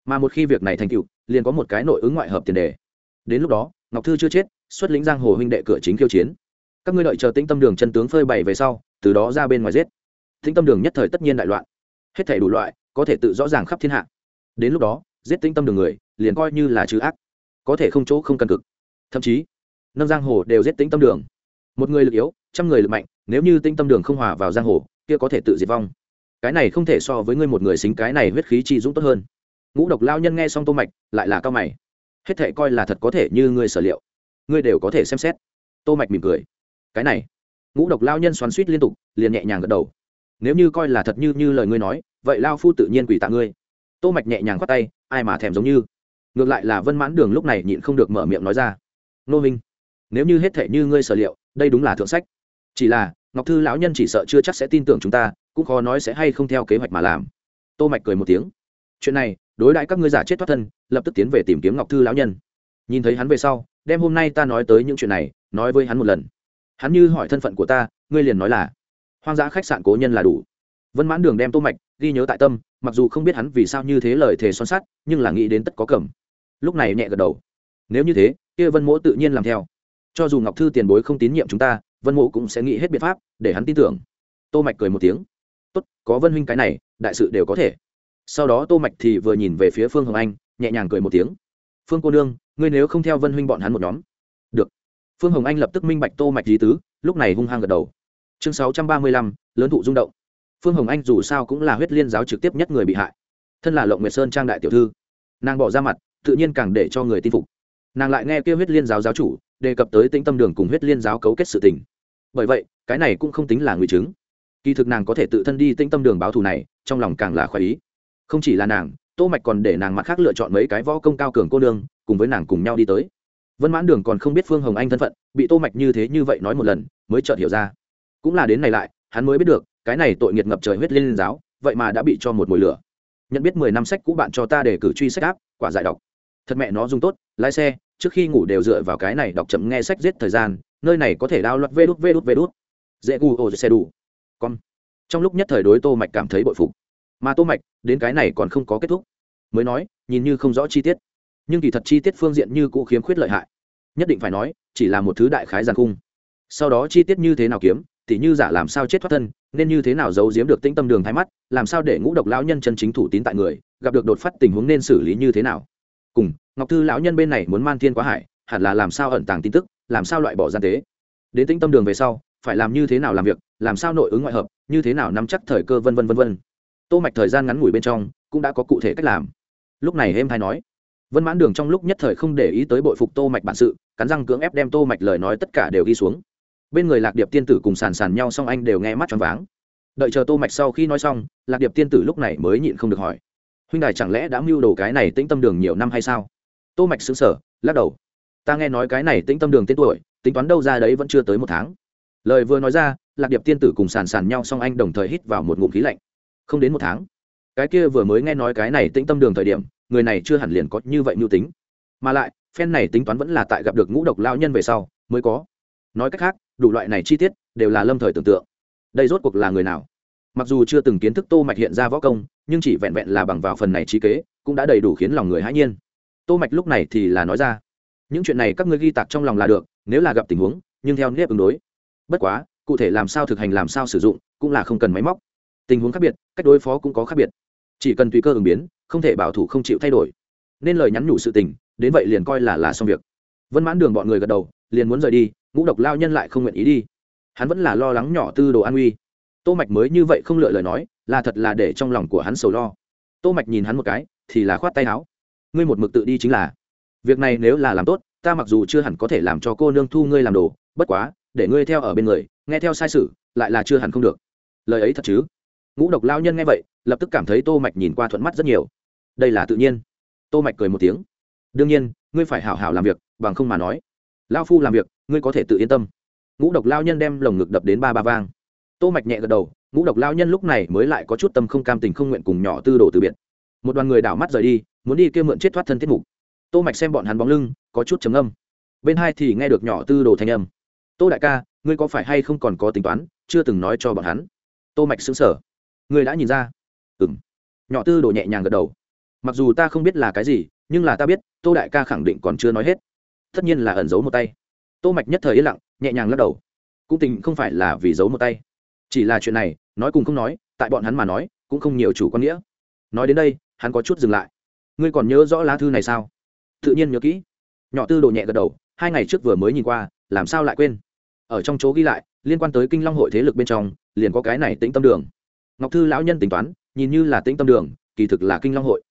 Mà một khi việc này thành tựu, liền có một cái nội ứng ngoại hợp tiền đề. Đến lúc đó, ngọc thư chưa chết, xuất lĩnh giang hồ huynh đệ cửa chính khiêu chiến các ngươi đợi chờ tĩnh tâm đường chân tướng phơi bày về sau, từ đó ra bên ngoài giết. Tĩnh tâm đường nhất thời tất nhiên đại loạn. Hết thể đủ loại, có thể tự rõ ràng khắp thiên hạ. Đến lúc đó, giết tĩnh tâm đường người, liền coi như là chữ ác. Có thể không chỗ không cần cực. Thậm chí năm giang hồ đều giết tĩnh tâm đường. Một người lực yếu, trăm người lực mạnh, nếu như tĩnh tâm đường không hòa vào giang hồ, kia có thể tự diệt vong. Cái này không thể so với ngươi một người xính cái này huyết khí chi dũng tốt hơn. Ngũ độc lao nhân nghe xong tô mạch, lại là cao mày. Hết thể coi là thật có thể như ngươi sở liệu. Ngươi đều có thể xem xét. Tô mạch mỉm cười cái này ngũ độc lao nhân xoắn suýt liên tục liền nhẹ nhàng gật đầu nếu như coi là thật như như lời ngươi nói vậy lao phu tự nhiên quỷ tạ ngươi tô mạch nhẹ nhàng khoát tay ai mà thèm giống như ngược lại là vân mãn đường lúc này nhịn không được mở miệng nói ra nô minh nếu như hết thể như ngươi sở liệu đây đúng là thượng sách chỉ là ngọc thư lão nhân chỉ sợ chưa chắc sẽ tin tưởng chúng ta cũng khó nói sẽ hay không theo kế hoạch mà làm tô mạch cười một tiếng chuyện này đối đãi các ngươi giả chết thoát thân lập tức tiến về tìm kiếm ngọc thư lão nhân nhìn thấy hắn về sau đem hôm nay ta nói tới những chuyện này nói với hắn một lần hắn như hỏi thân phận của ta, ngươi liền nói là, hoang dã khách sạn cố nhân là đủ. Vân mãn đường đem tô mạch ghi nhớ tại tâm, mặc dù không biết hắn vì sao như thế lời thề son sắt, nhưng là nghĩ đến tất có cẩm lúc này nhẹ gật đầu. Nếu như thế, kia vân mỗ tự nhiên làm theo. Cho dù ngọc thư tiền bối không tín nhiệm chúng ta, vân mỗ cũng sẽ nghĩ hết biện pháp để hắn tin tưởng. Tô mạch cười một tiếng. Tốt, có vân huynh cái này, đại sự đều có thể. Sau đó tô mạch thì vừa nhìn về phía phương hồng anh, nhẹ nhàng cười một tiếng. Phương cô nương, ngươi nếu không theo vân huynh bọn hắn một nhóm phương hồng anh lập tức minh bạch tô mạch lý tứ lúc này hung hăng gật đầu. Chương 635, lớn thụ rung động. Phương hồng anh dù sao cũng là huyết liên giáo trực tiếp nhất người bị hại. Thân là lộng nguyệt sơn trang đại tiểu thư. Nàng bỏ ra mặt tự nhiên càng để cho người tin phục. Nàng lại nghe kêu huyết liên giáo giáo chủ đề cập tới tĩnh tâm đường cùng huyết liên giáo cấu kết sự tình. Bởi vậy cái này cũng không tính là nguy chứng. Kỳ thực nàng có thể tự thân đi tĩnh tâm đường báo thù này trong lòng càng là khoái ý. Không chỉ là nàng tô mạch còn để nàng mặt khác lựa chọn mấy cái võ công cao cường cô nương cùng với nàng cùng nhau đi tới vân mãn đường còn không biết phương hồng anh thân phận, bị tô mạch như thế như vậy nói một lần, mới chợt hiểu ra. Cũng là đến này lại, hắn mới biết được, cái này tội nghiệt ngập trời huyết liên giáo, vậy mà đã bị cho một mùi lửa. Nhận biết mười năm sách cũ bạn cho ta để cử truy sách áp, quả giải đọc. Thật mẹ nó dùng tốt, lái xe, trước khi ngủ đều dựa vào cái này đọc chậm nghe sách giết thời gian, nơi này có thể đao loạt vê đút vê đút vê đút. Dễ gu ô xe đủ. Con. Trong lúc nhất thời đối tô mạch cảm thấy bội phục. Mà tô mạch, đến cái này còn không có kết thúc. Mới nói, nhìn như không rõ chi tiết nhưng kỳ thật chi tiết phương diện như cũ khiếm khuyết lợi hại. Nhất định phải nói, chỉ là một thứ đại khái giàn cung sau đó chi tiết như thế nào kiếm thì như giả làm sao chết thoát thân, nên như thế nào giấu giếm được tĩnh tâm đường thái mắt, làm sao để ngũ độc lão nhân chân chính thủ tín tại người, gặp được đột phát tình huống nên xử lý như thế nào. Cùng, ngọc thư lão nhân bên này muốn man thiên quá hải, hẳn là làm sao ẩn tàng tin tức, làm sao loại bỏ gian tế. Đến tĩnh tâm đường về sau, phải làm như thế nào làm việc, làm sao nội ứng ngoại hợp, như thế nào nắm chắc thời cơ vân vân vân vân. Tô mạch thời gian ngắn ngủi bên trong, cũng đã có cụ thể cách làm. Lúc này em thay nói vân mãn đường trong lúc nhất thời không để ý tới bội phục tô mạch bản sự, cắn răng cưỡng ép đem tô mạch lời nói tất cả đều ghi xuống. Bên người lạc điệp tiên tử cùng sàn sàn nhau xong anh đều nghe mắt tròn váng. Đợi chờ tô mạch sau khi nói xong, lạc điệp tiên tử lúc này mới nhịn không được hỏi. Huynh đài chẳng lẽ đã mưu đồ cái này tĩnh tâm đường nhiều năm hay sao? Tô mạch sững sờ, lắc đầu. Ta nghe nói cái này tĩnh tâm đường tên tuổi, tính toán đâu ra đấy vẫn chưa tới một tháng. Lời vừa nói ra, lạc điệp tiên tử cùng sàn sàn nhau xong anh đồng thời hít vào một ngụm khí lạnh. Không đến một tháng, cái kia vừa mới nghe nói cái này tĩnh tâm đường thời điểm người này chưa hẳn liền có như vậy mưu tính. Mà lại, phen này tính toán vẫn là tại gặp được ngũ độc lao nhân về sau, mới có. Nói cách khác, đủ loại này chi tiết, đều là lâm thời tưởng tượng. Đây rốt cuộc là người nào? Mặc dù chưa từng kiến thức tô mạch hiện ra võ công, nhưng chỉ vẹn vẹn là bằng vào phần này trí kế, cũng đã đầy đủ khiến lòng người hãi nhiên. Tô mạch lúc này thì là nói ra, những chuyện này các ngươi ghi tạc trong lòng là được, nếu là gặp tình huống, nhưng theo nếp ứng đối. Bất quá, cụ thể làm sao thực hành, làm sao sử dụng, cũng là không cần máy móc. Tình huống khác biệt, cách đối phó cũng có khác biệt. Chỉ cần tùy cơ ứng biến không thể bảo thủ không chịu thay đổi. Nên lời nhắn nhủ sự tình, đến vậy liền coi là là xong việc. Vân mãn đường bọn người gật đầu, liền muốn rời đi, ngũ độc lao nhân lại không nguyện ý đi. Hắn vẫn là lo lắng nhỏ tư đồ an uy. Tô mạch mới như vậy không lựa lời nói, là thật là để trong lòng của hắn sầu lo. Tô mạch nhìn hắn một cái, thì là khoát tay áo. Ngươi một mực tự đi chính là. Việc này nếu là làm tốt, ta mặc dù chưa hẳn có thể làm cho cô nương thu ngươi làm đồ, bất quá, để ngươi theo ở bên người, nghe theo sai sự, lại là chưa hẳn không được. Lời ấy thật chứ? Ngũ độc lao nhân nghe vậy, lập tức cảm thấy tô mạch nhìn qua thuận mắt rất nhiều đây là tự nhiên. Tô mạch cười một tiếng. Đương nhiên, ngươi phải hảo hảo làm việc, bằng không mà nói. Lao phu làm việc, ngươi có thể tự yên tâm. Ngũ độc lao nhân đem lồng ngực đập đến ba ba vang. Tô mạch nhẹ gật đầu, ngũ độc lao nhân lúc này mới lại có chút tâm không cam tình không nguyện cùng nhỏ tư đồ từ biệt. Một đoàn người đảo mắt rời đi, muốn đi kêu mượn chết thoát thân tiết mục. Tô mạch xem bọn hắn bóng lưng, có chút trầm âm bên hai thì nghe được nhỏ tư đồ thanh âm. Tô đại ca, ngươi có phải hay không còn có tính toán, chưa từng nói cho bọn hắn? Tô mạch sững sờ. Ngươi đã nhìn ra. Ừm. Nhỏ tư đồ nhẹ nhàng gật đầu mặc dù ta không biết là cái gì, nhưng là ta biết, tô đại ca khẳng định còn chưa nói hết. Tất nhiên là ẩn giấu một tay. Tô mạch nhất thời yên lặng, nhẹ nhàng lắc đầu. Cũng tình không phải là vì giấu một tay. Chỉ là chuyện này, nói cùng không nói, tại bọn hắn mà nói, cũng không nhiều chủ quan nghĩa. Nói đến đây, hắn có chút dừng lại. Ngươi còn nhớ rõ lá thư này sao? Tự nhiên nhớ kỹ. Nhỏ tư đồ nhẹ gật đầu, hai ngày trước vừa mới nhìn qua, làm sao lại quên? Ở trong chỗ ghi lại, liên quan tới kinh long hội thế lực bên trong, liền có cái này tĩnh tâm đường. Ngọc thư lão nhân tính toán, nhìn như là tĩnh tâm đường, kỳ thực là kinh long hội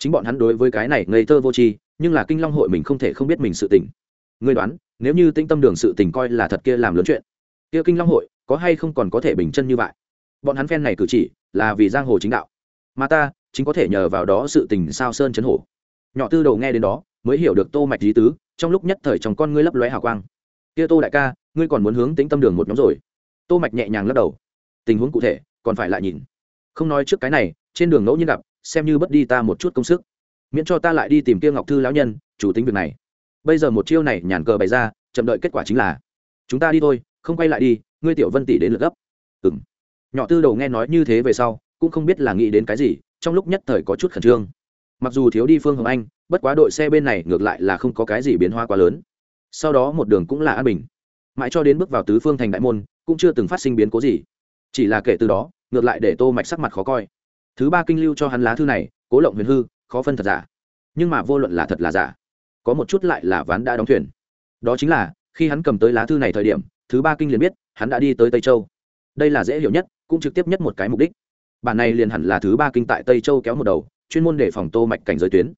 chính bọn hắn đối với cái này ngây thơ vô tri, nhưng là kinh long hội mình không thể không biết mình sự tình. Ngươi đoán, nếu như tĩnh tâm đường sự tình coi là thật kia làm lớn chuyện, kia kinh long hội có hay không còn có thể bình chân như vậy? Bọn hắn phen này cử chỉ là vì giang hồ chính đạo. Mà ta, chính có thể nhờ vào đó sự tình sao sơn chấn hổ. Nhỏ tư đầu nghe đến đó, mới hiểu được tô mạch lý tứ, trong lúc nhất thời trong con ngươi lấp lóe hào quang. Kia tô đại ca, ngươi còn muốn hướng tĩnh tâm đường một nhóm rồi? Tô mạch nhẹ nhàng lắc đầu. Tình huống cụ thể, còn phải lại nhìn. Không nói trước cái này, trên đường ngẫu nhiên gặp xem như bất đi ta một chút công sức. Miễn cho ta lại đi tìm kia ngọc thư lão nhân, chủ tính việc này. Bây giờ một chiêu này nhàn cờ bày ra, chậm đợi kết quả chính là, chúng ta đi thôi, không quay lại đi, ngươi tiểu vân tỷ đến lượt gấp. Ừm. Nhỏ tư đầu nghe nói như thế về sau, cũng không biết là nghĩ đến cái gì, trong lúc nhất thời có chút khẩn trương. Mặc dù thiếu đi phương hồng anh, bất quá đội xe bên này ngược lại là không có cái gì biến hóa quá lớn. Sau đó một đường cũng là an bình. Mãi cho đến bước vào tứ phương thành đại môn, cũng chưa từng phát sinh biến cố gì. Chỉ là kể từ đó, ngược lại để tô mạch sắc mặt khó coi thứ ba kinh lưu cho hắn lá thư này, cố lộng huyền hư, khó phân thật giả. Nhưng mà vô luận là thật là giả, có một chút lại là ván đã đóng thuyền. Đó chính là, khi hắn cầm tới lá thư này thời điểm, thứ ba kinh liền biết, hắn đã đi tới tây châu. Đây là dễ hiểu nhất, cũng trực tiếp nhất một cái mục đích. Bản này liền hẳn là thứ ba kinh tại tây châu kéo một đầu, chuyên môn để phòng tô mạch cảnh giới tuyến.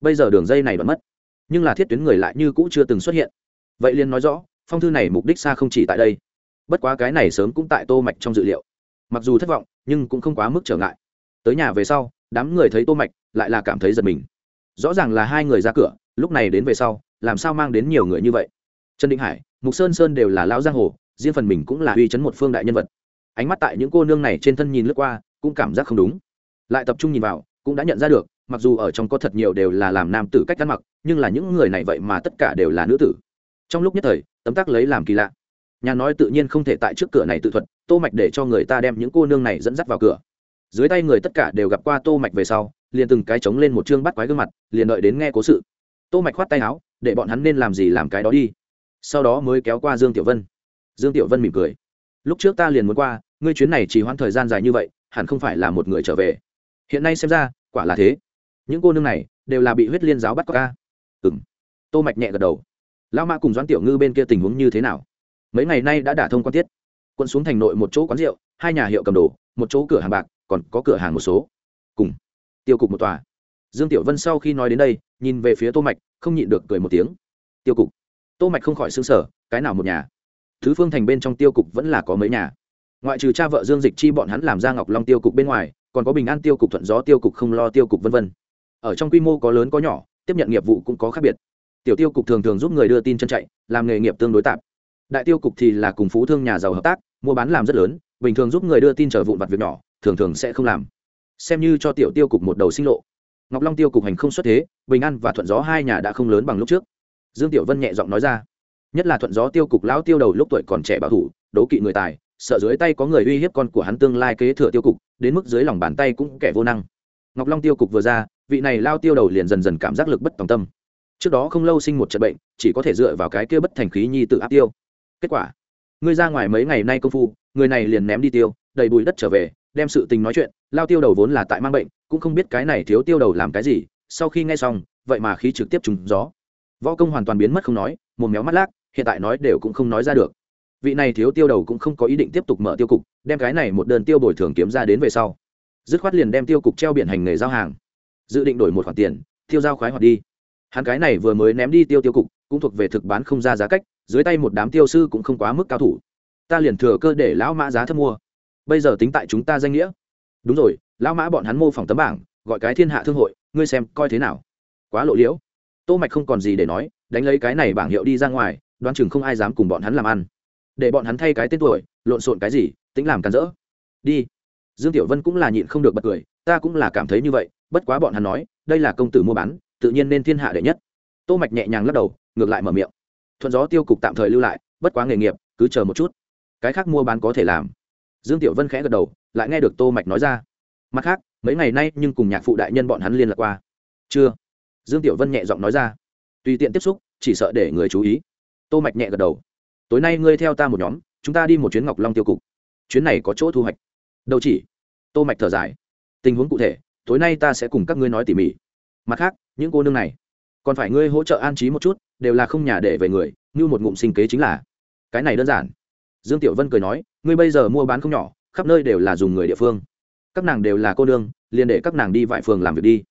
Bây giờ đường dây này đoạn mất, nhưng là thiết tuyến người lại như cũ chưa từng xuất hiện. Vậy liền nói rõ, phong thư này mục đích xa không chỉ tại đây. Bất quá cái này sớm cũng tại tô mạch trong dự liệu. Mặc dù thất vọng, nhưng cũng không quá mức trở ngại tới nhà về sau, đám người thấy tô mạch, lại là cảm thấy giật mình. Rõ ràng là hai người ra cửa, lúc này đến về sau, làm sao mang đến nhiều người như vậy? Trần định hải, mục sơn sơn đều là lão giang hồ, riêng phần mình cũng là uy chấn một phương đại nhân vật. Ánh mắt tại những cô nương này trên thân nhìn lướt qua, cũng cảm giác không đúng. Lại tập trung nhìn vào, cũng đã nhận ra được, mặc dù ở trong có thật nhiều đều là làm nam tử cách ăn mặc, nhưng là những người này vậy mà tất cả đều là nữ tử. Trong lúc nhất thời, tấm tắc lấy làm kỳ lạ. Nhà nói tự nhiên không thể tại trước cửa này tự thuật, tô mạch để cho người ta đem những cô nương này dẫn dắt vào cửa dưới tay người tất cả đều gặp qua tô mạch về sau, liền từng cái chống lên một chương bắt quái gương mặt, liền đợi đến nghe cố sự. Tô mạch khoát tay áo, để bọn hắn nên làm gì làm cái đó đi. Sau đó mới kéo qua dương tiểu vân. Dương tiểu vân mỉm cười. Lúc trước ta liền muốn qua, ngươi chuyến này chỉ hoãn thời gian dài như vậy, hẳn không phải là một người trở về. Hiện nay xem ra, quả là thế. Những cô nương này, đều là bị huyết liên giáo bắt có ca ừ tô mạch nhẹ gật đầu. Lão mã cùng doãn tiểu ngư bên kia tình huống như thế nào? Mấy ngày nay đã đả thông quan tiết. Quân xuống thành nội một chỗ quán rượu, hai nhà hiệu cầm đồ, một chỗ cửa hàng bạc còn có cửa hàng một số. Cùng, tiêu cục một tòa. Dương tiểu vân sau khi nói đến đây, nhìn về phía tô mạch, không nhịn được cười một tiếng. Tiêu cục. Tô mạch không khỏi sững sờ, cái nào một nhà? Thứ phương thành bên trong tiêu cục vẫn là có mấy nhà. Ngoại trừ cha vợ dương dịch chi bọn hắn làm ra ngọc long tiêu cục bên ngoài, còn có bình an tiêu cục thuận gió tiêu cục không lo tiêu cục vân vân. Ở trong quy mô có lớn có nhỏ, tiếp nhận nghiệp vụ cũng có khác biệt. Tiểu tiêu cục thường thường giúp người đưa tin chân chạy, làm nghề nghiệp tương đối tạp đại tiêu cục thì là cùng phú thương nhà giàu hợp tác, mua bán làm rất lớn, bình thường giúp người đưa tin trở vụn vặt việc nhỏ thường thường sẽ không làm. Xem như cho tiểu tiêu cục một đầu sinh lộ. Ngọc long tiêu cục hành không xuất thế, bình an và thuận gió hai nhà đã không lớn bằng lúc trước. Dương tiểu vân nhẹ giọng nói ra. Nhất là thuận gió tiêu cục lão tiêu đầu lúc tuổi còn trẻ bảo thủ đố kỵ người tài, sợ dưới tay có người uy hiếp con của hắn tương lai kế thừa tiêu cục, đến mức dưới lòng bàn tay cũng kẻ vô năng. Ngọc long tiêu cục vừa ra, vị này lao tiêu đầu liền dần dần cảm giác lực bất tòng tâm. Trước đó không lâu sinh một trận bệnh, chỉ có thể dựa vào cái kia bất thành khí nhi tự áp tiêu. Kết quả, ngươi ra ngoài mấy ngày nay công phu, người này liền ném đi tiêu, đầy bụi đất trở về đem sự tình nói chuyện, lao tiêu đầu vốn là tại mang bệnh, cũng không biết cái này thiếu tiêu đầu làm cái gì, sau khi nghe xong, vậy mà khí trực tiếp trùng gió. Võ công hoàn toàn biến mất không nói, một méo mắt lác, hiện tại nói đều cũng không nói ra được. Vị này thiếu tiêu đầu cũng không có ý định tiếp tục mở tiêu cục, đem cái này một đơn tiêu bồi thường kiếm ra đến về sau. Dứt khoát liền đem tiêu cục treo biển hành nghề giao hàng. Dự định đổi một khoản tiền, tiêu giao khoái hoạt đi. Hắn cái này vừa mới ném đi tiêu tiêu cục, cũng thuộc về thực bán không ra giá cách, dưới tay một đám tiêu sư cũng không quá mức cao thủ. Ta liền thừa cơ để lão mã giá thấp mua bây giờ tính tại chúng ta danh nghĩa. Đúng rồi, lão mã bọn hắn mô phỏng tấm bảng, gọi cái thiên hạ thương hội, ngươi xem coi thế nào. Quá lộ liễu. Tô mạch không còn gì để nói, đánh lấy cái này bảng hiệu đi ra ngoài, đoán chừng không ai dám cùng bọn hắn làm ăn. Để bọn hắn thay cái tên tuổi, lộn xộn cái gì, tính làm cản rỡ. Đi. Dương tiểu vân cũng là nhịn không được bật cười, ta cũng là cảm thấy như vậy, bất quá bọn hắn nói, đây là công tử mua bán, tự nhiên nên thiên hạ đệ nhất. Tô mạch nhẹ nhàng lắc đầu, ngược lại mở miệng. Thuận gió tiêu cục tạm thời lưu lại, bất quá nghề nghiệp, cứ chờ một chút. Cái khác mua bán có thể làm dương tiểu vân khẽ gật đầu, lại nghe được tô mạch nói ra. Mặt khác, mấy ngày nay nhưng cùng nhạc phụ đại nhân bọn hắn liên lạc qua. Chưa? Dương tiểu vân nhẹ giọng nói ra. Tùy tiện tiếp xúc, chỉ sợ để người chú ý. Tô mạch nhẹ gật đầu. Tối nay ngươi theo ta một nhóm, chúng ta đi một chuyến ngọc long tiêu cục. Chuyến này có chỗ thu hoạch. Đâu chỉ. Tô mạch thở dài. Tình huống cụ thể, tối nay ta sẽ cùng các ngươi nói tỉ mỉ. Mặt khác, những cô nương này, còn phải ngươi hỗ trợ an trí một chút, đều là không nhà để về người, như một ngụm sinh kế chính là. Cái này đơn giản dương tiểu vân cười nói, ngươi bây giờ mua bán không nhỏ, khắp nơi đều là dùng người địa phương. Các nàng đều là cô nương, liền để các nàng đi vại phường làm việc đi.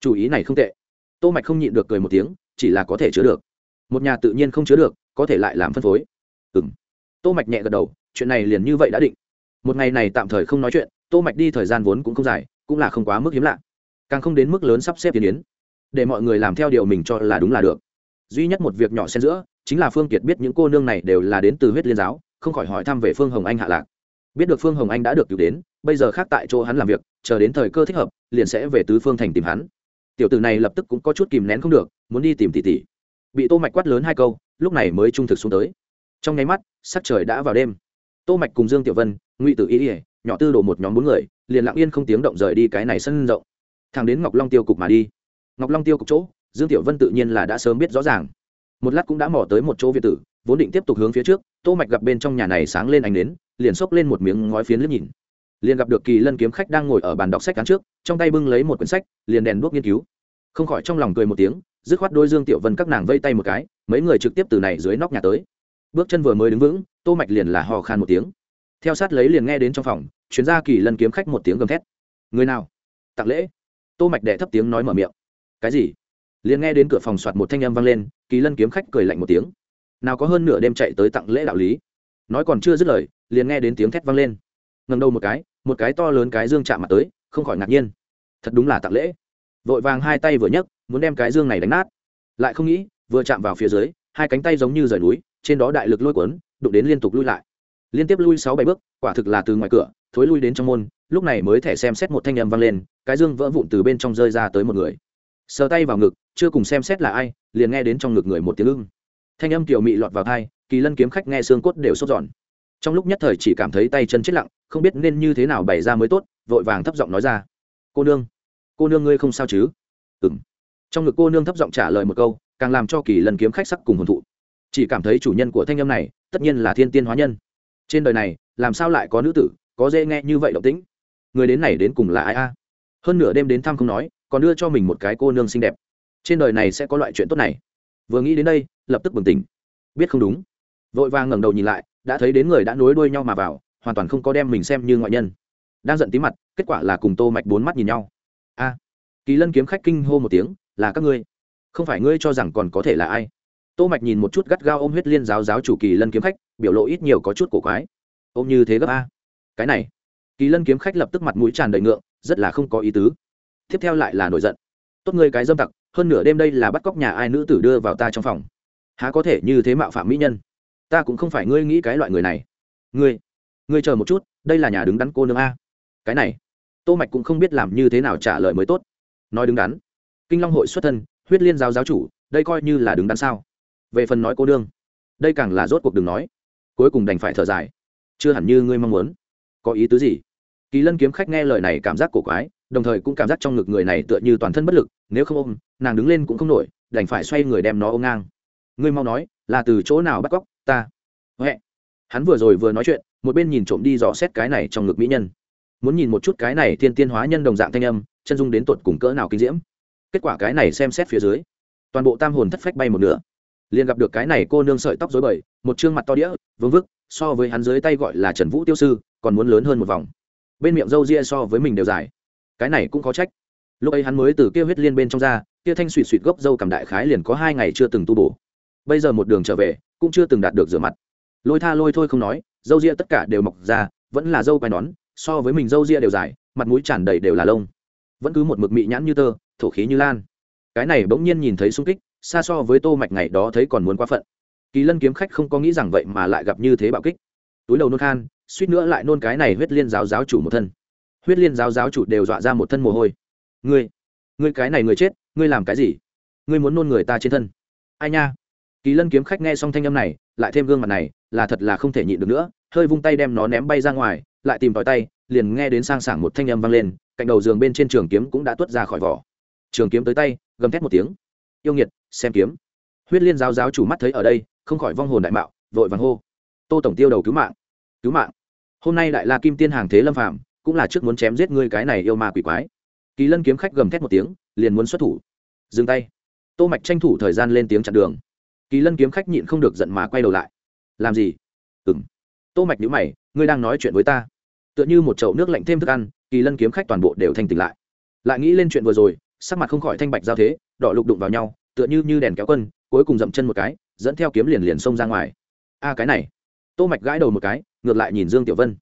Chủ ý này không tệ. Tô mạch không nhịn được cười một tiếng, chỉ là có thể chứa được. Một nhà tự nhiên không chứa được, có thể lại làm phân phối. Ừm. Tô mạch nhẹ gật đầu, chuyện này liền như vậy đã định. Một ngày này tạm thời không nói chuyện, tô mạch đi thời gian vốn cũng không dài, cũng là không quá mức hiếm lạ. Càng không đến mức lớn sắp xếp tiến yến. Để mọi người làm theo điều mình cho là đúng là được. Duy nhất một việc nhỏ xen giữa, chính là phương kiệt biết những cô nương này đều là đến từ huyết liên giáo không khỏi hỏi thăm về phương hồng anh hạ lạc. Biết được phương hồng anh đã được cứu đến, bây giờ khác tại chỗ hắn làm việc, chờ đến thời cơ thích hợp, liền sẽ về tứ phương thành tìm hắn. Tiểu tử này lập tức cũng có chút kìm nén không được, muốn đi tìm tỷ tỷ. Bị tô mạch quát lớn hai câu, lúc này mới trung thực xuống tới. Trong nháy mắt, sắc trời đã vào đêm. Tô mạch cùng dương tiểu vân, ngụy tử y ỉa nhỏ tư đồ một nhóm bốn người, liền lặng yên không tiếng động rời đi cái này sân rộng. Thằng đến ngọc long tiêu cục mà đi. Ngọc long tiêu cục chỗ, dương tiểu vân tự nhiên là đã sớm biết rõ ràng. Một lát cũng đã mò tới một chỗ việt tử, vốn định tiếp tục hướng phía trước tô mạch gặp bên trong nhà này sáng lên ánh đến liền xốc lên một miếng ngói phiến liếc nhìn. Liền gặp được kỳ lân kiếm khách đang ngồi ở bàn đọc sách án trước, trong tay bưng lấy một quyển sách, liền đèn đuốc nghiên cứu. Không khỏi trong lòng cười một tiếng, dứt khoát đôi dương tiểu vân các nàng vây tay một cái, mấy người trực tiếp từ này dưới nóc nhà tới. Bước chân vừa mới đứng vững, tô mạch liền là hò khan một tiếng. Theo sát lấy liền nghe đến trong phòng, chuyến ra kỳ lân kiếm khách một tiếng gầm thét. Người nào? Tặng lễ. Tô mạch đệ thấp tiếng nói mở miệng. Cái gì? Liền nghe đến cửa phòng soạt một thanh âm vang lên, kỳ lân kiếm khách cười lạnh một tiếng nào có hơn nửa đêm chạy tới tặng lễ đạo lý. Nói còn chưa dứt lời, liền nghe đến tiếng thét vang lên. Ngầm đầu một cái một cái to lớn cái dương chạm mặt tới, không khỏi ngạc nhiên. Thật đúng là tặng lễ. Vội vàng hai tay vừa nhấc, muốn đem cái dương này đánh nát. Lại không nghĩ, vừa chạm vào phía dưới, hai cánh tay giống như rời núi, trên đó đại lực lôi cuốn, đụng đến liên tục lui lại. Liên tiếp lui sáu bảy bước, quả thực là từ ngoài cửa, thối lui đến trong môn, lúc này mới thẻ xem xét một thanh âm vang lên, cái dương vỡ vụn từ bên trong rơi ra tới một người. Sờ tay vào ngực, chưa cùng xem xét là ai, liền nghe đến trong ngực người một tiếng ưng thanh âm kiểu mị lọt vào thai kỳ lân kiếm khách nghe xương cốt đều sốt giòn. Trong lúc nhất thời chỉ cảm thấy tay chân chết lặng, không biết nên như thế nào bày ra mới tốt, vội vàng thấp giọng nói ra. Cô nương cô nương ngươi không sao chứ? Ừ m trong ngực cô nương thấp giọng trả lời một câu, càng làm cho kỳ lân kiếm khách sắc cùng hồn thụ. Chỉ cảm thấy chủ nhân của thanh âm này, tất nhiên là thiên tiên hóa nhân. Trên đời này, làm sao lại có nữ tử, có dễ nghe như vậy động tĩnh? Người đến này đến cùng là ai a? Hơn nửa đêm đến thăm không nói, còn đưa cho mình một cái cô nương xinh đẹp. Trên đời này sẽ có loại chuyện tốt này vừa nghĩ đến đây, lập tức bừng tỉnh. Biết không đúng. Vội vàng ngẩng đầu nhìn lại, đã thấy đến người đã nối đuôi nhau mà vào, hoàn toàn không có đem mình xem như ngoại nhân. Đang giận tí mặt, kết quả là cùng tô mạch bốn mắt nhìn nhau. A, kỳ lân kiếm khách kinh hô một tiếng, là các ngươi? Không phải ngươi cho rằng còn có thể là ai? Tô mạch nhìn một chút gắt gao ôm huyết liên giáo giáo chủ kỳ lân kiếm khách, biểu lộ ít nhiều có chút cổ quái. Ôm như thế gấp a. Cái này, kỳ lân kiếm khách lập tức mặt mũi tràn đầy ngượng, rất là không có ý tứ. Tiếp theo lại là nổi giận. Tốt ngươi cái dâm tặc hơn nửa đêm đây là bắt cóc nhà ai nữ tử đưa vào ta trong phòng. Há có thể như thế mạo phạm mỹ nhân? Ta cũng không phải ngươi nghĩ cái loại người này. Ngươi ngươi chờ một chút, đây là nhà đứng đắn cô nương a. Cái này, tô mạch cũng không biết làm như thế nào trả lời mới tốt. Nói đứng đắn. Kinh long hội xuất thân, huyết liên giáo giáo chủ, đây coi như là đứng đắn sao? Về phần nói cô nương, đây càng là rốt cuộc đừng nói. Cuối cùng đành phải thở dài. Chưa hẳn như ngươi mong muốn. Có ý tứ gì? Kỳ lân kiếm khách nghe lời này cảm giác cổ quái đồng thời cũng cảm giác trong ngực người này tựa như toàn thân bất lực, nếu không ôm, nàng đứng lên cũng không nổi, đành phải xoay người đem nó ôm ngang. Ngươi mau nói, là từ chỗ nào bắt cóc ta? Huệ. Hắn vừa rồi vừa nói chuyện, một bên nhìn trộm đi dò xét cái này trong ngực mỹ nhân. Muốn nhìn một chút cái này thiên tiên hóa nhân đồng dạng thanh âm, chân dung đến tột cùng cỡ nào kinh diễm. Kết quả cái này xem xét phía dưới, toàn bộ tam hồn thất phách bay một nửa. Liền gặp được cái này cô nương sợi tóc dối bời, một chương mặt to đĩa, vương vức, so với hắn dưới tay gọi là trần vũ tiêu sư, còn muốn lớn hơn một vòng. Bên miệng râu ria so với mình đều dài cái này cũng có trách. Lúc ấy hắn mới từ kia huyết liên bên trong ra, kia thanh suỵt suỵt gốc dâu cầm đại khái liền có hai ngày chưa từng tu bổ. Bây giờ một đường trở về, cũng chưa từng đạt được rửa mặt. Lôi tha lôi thôi không nói, dâu ria tất cả đều mọc ra, vẫn là dâu quai nón, so với mình dâu ria đều dài, mặt mũi tràn đầy đều là lông. Vẫn cứ một mực mị nhãn như tơ, thổ khí như lan. Cái này bỗng nhiên nhìn thấy sung kích, xa so với tô mạch ngày đó thấy còn muốn quá phận. Kỳ lân kiếm khách không có nghĩ rằng vậy mà lại gặp như thế bạo kích. Túi đầu nôn khan, suýt nữa lại nôn cái này huyết liên giáo giáo chủ một thân huyết liên giáo giáo chủ đều dọa ra một thân mồ hôi. Ngươi ngươi cái này người chết, ngươi làm cái gì? Ngươi muốn nôn người ta trên thân. Ai nha? Kỳ lân kiếm khách nghe xong thanh âm này, lại thêm gương mặt này, là thật là không thể nhịn được nữa, hơi vung tay đem nó ném bay ra ngoài, lại tìm tòi tay, liền nghe đến sang sảng một thanh âm vang lên, cạnh đầu giường bên trên trường kiếm cũng đã tuốt ra khỏi vỏ. Trường kiếm tới tay, gầm thét một tiếng. Yêu nghiệt, xem kiếm. Huyết liên giáo giáo chủ mắt thấy ở đây, không khỏi vong hồn đại mạo, vội vàng hô. Tô tổng tiêu đầu cứu mạng cứu mạng. Hôm nay đại la kim tiên hàng thế lâm phạm cũng là trước muốn chém giết ngươi cái này yêu ma quỷ quái. Kỳ lân kiếm khách gầm thét một tiếng, liền muốn xuất thủ. Dừng tay. Tô mạch tranh thủ thời gian lên tiếng chặn đường. Kỳ lân kiếm khách nhịn không được giận mà quay đầu lại. Làm gì? Ừm. Tô mạch nhíu mày, ngươi đang nói chuyện với ta. Tựa như một chậu nước lạnh thêm thức ăn, kỳ lân kiếm khách toàn bộ đều thanh tỉnh lại. Lại nghĩ lên chuyện vừa rồi, sắc mặt không khỏi thanh bạch giao thế, đỏ lục đụng vào nhau, tựa như như đèn kéo quân, cuối cùng dậm chân một cái, dẫn theo kiếm liền liền xông ra ngoài. A, cái này. Tô mạch gãi đầu một cái, ngược lại nhìn dương tiểu vân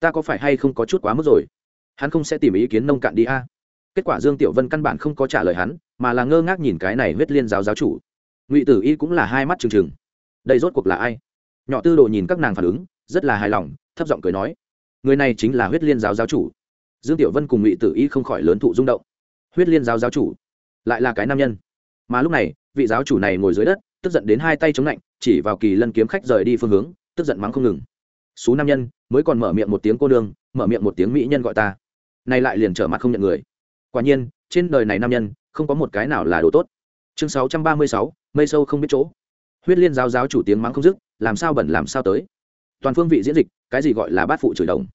ta có phải hay không có chút quá mức rồi? Hắn không sẽ tìm ý kiến nông cạn đi a. Kết quả dương tiểu vân căn bản không có trả lời hắn, mà là ngơ ngác nhìn cái này huyết liên giáo giáo chủ. Ngụy tử y cũng là hai mắt trừng trừng. Đây rốt cuộc là ai? Nhỏ tư đồ nhìn các nàng phản ứng, rất là hài lòng, thấp giọng cười nói, người này chính là huyết liên giáo giáo chủ. Dương tiểu vân cùng ngụy tử y không khỏi lớn thụ rung động. Huyết liên giáo giáo chủ? Lại là cái nam nhân? Mà lúc này, vị giáo chủ này ngồi dưới đất, tức giận đến hai tay chống lạnh, chỉ vào kỳ lân kiếm khách rời đi phương hướng, tức giận mắng không ngừng số nam nhân, mới còn mở miệng một tiếng cô nương, mở miệng một tiếng mỹ nhân gọi ta. Nay lại liền trở mặt không nhận người. Quả nhiên, trên đời này nam nhân, không có một cái nào là đồ tốt. Chương sáu trăm ba mươi sáu, mây sâu không biết chỗ. Huyết liên giáo giáo chủ tiếng mắng không dứt, làm sao bẩn làm sao tới. Toàn phương vị diễn dịch, cái gì gọi là bát phụ chửi đồng.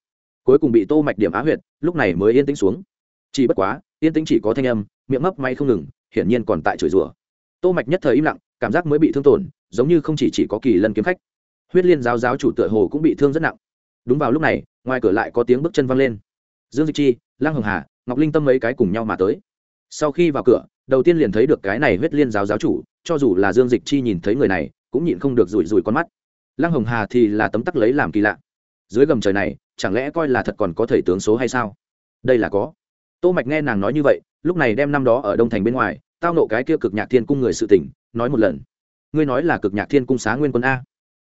Cuối cùng bị tô mạch điểm á huyệt, lúc này mới yên tĩnh xuống. Chỉ bất quá, yên tĩnh chỉ có thanh âm, miệng mấp may không ngừng, hiển nhiên còn tại chửi rủa. Tô mạch nhất thời im lặng, cảm giác mới bị thương tổn, giống như không chỉ chỉ có kỳ lân kiếm khách huyết liên giáo giáo chủ tựa hồ cũng bị thương rất nặng. Đúng vào lúc này, ngoài cửa lại có tiếng bước chân văng lên. Dương dịch chi, lăng hồng hà, ngọc linh tâm mấy cái cùng nhau mà tới. Sau khi vào cửa, đầu tiên liền thấy được cái này huyết liên giáo giáo chủ, cho dù là dương dịch chi nhìn thấy người này, cũng nhịn không được rủi rủi con mắt. Lăng hồng hà thì là tấm tắc lấy làm kỳ lạ. Dưới gầm trời này, chẳng lẽ coi là thật còn có thầy tướng số hay sao? Đây là có. Tô mạch nghe nàng nói như vậy, lúc này đem năm đó ở đông thành bên ngoài, tao nộ cái kia cực nhạc thiên cung người sự tỉnh, nói một lần. Ngươi nói là cực nhạc thiên cung xá nguyên quân a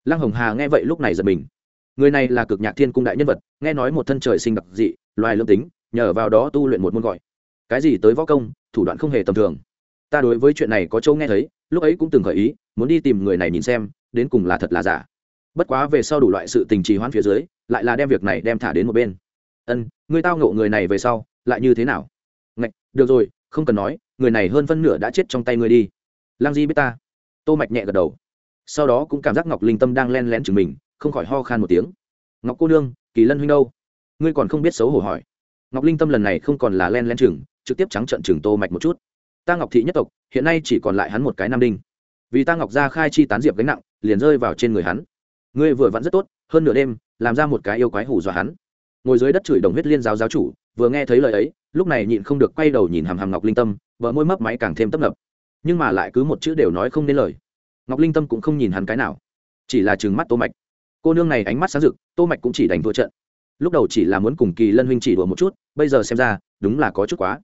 lăng hồng hà nghe vậy lúc này giật mình. Người này là cực nhạc thiên cung đại nhân vật, nghe nói một thân trời sinh đặc dị, loài lương tính, nhờ vào đó tu luyện một môn gọi. Cái gì tới võ công, thủ đoạn không hề tầm thường. Ta đối với chuyện này có châu nghe thấy, lúc ấy cũng từng gợi ý, muốn đi tìm người này nhìn xem, đến cùng là thật là giả. Bất quá về sau đủ loại sự tình trì hoãn phía dưới, lại là đem việc này đem thả đến một bên. Ân, người tao ngộ người này về sau, lại như thế nào? Ngạch, được rồi, không cần nói, người này hơn phân nửa đã chết trong tay ngươi đi. Lang di biết ta. Tô mạch nhẹ gật đầu sau đó cũng cảm giác ngọc linh tâm đang len lén chừng mình, không khỏi ho khan một tiếng. Ngọc cô nương, kỳ lân huynh đâu? Ngươi còn không biết xấu hổ hỏi. Ngọc linh tâm lần này không còn là len lén chừng trực tiếp trắng trận chừng tô mạch một chút. Ta ngọc thị nhất tộc, hiện nay chỉ còn lại hắn một cái nam đinh. Vì ta ngọc gia khai chi tán diệp gánh nặng, liền rơi vào trên người hắn. Ngươi vừa vặn rất tốt, hơn nửa đêm, làm ra một cái yêu quái hủ dọa hắn. Ngồi dưới đất chửi đồng huyết liên giáo giáo chủ, vừa nghe thấy lời ấy, lúc này nhịn không được quay đầu nhìn hàm hàm ngọc linh tâm vợ môi mấp máy càng thêm tấp nập. Nhưng mà lại cứ một chữ đều nói không nên lời ngọc linh tâm cũng không nhìn hắn cái nào, chỉ là trừng mắt tô mạch. Cô nương này ánh mắt sáng rực, tô mạch cũng chỉ đành thua trận. Lúc đầu chỉ là muốn cùng kỳ lân huynh chỉ đùa một chút, bây giờ xem ra, đúng là có chút quá.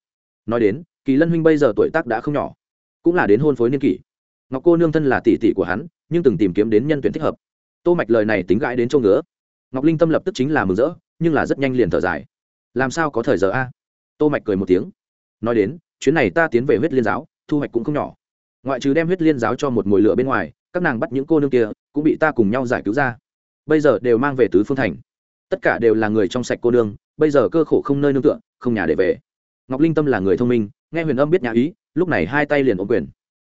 Nói đến, kỳ lân huynh bây giờ tuổi tác đã không nhỏ, cũng là đến hôn phối niên kỷ. Ngọc cô nương thân là tỷ tỷ của hắn, nhưng từng tìm kiếm đến nhân tuyển thích hợp. Tô mạch lời này tính gãi đến châu ngứa. Ngọc linh tâm lập tức chính là mừng rỡ, nhưng là rất nhanh liền thở dài. Làm sao có thời giờ a? Tô mạch cười một tiếng. Nói đến, chuyến này ta tiến về huyết liên giáo, thu hoạch cũng không nhỏ ngoại trừ đem huyết liên giáo cho một mồi lửa bên ngoài, các nàng bắt những cô nương kia, cũng bị ta cùng nhau giải cứu ra. Bây giờ đều mang về tứ phương thành. Tất cả đều là người trong sạch cô nương, bây giờ cơ khổ không nơi nương tựa, không nhà để về. Ngọc linh tâm là người thông minh, nghe huyền âm biết nhà ý, lúc này hai tay liền ôm quyền.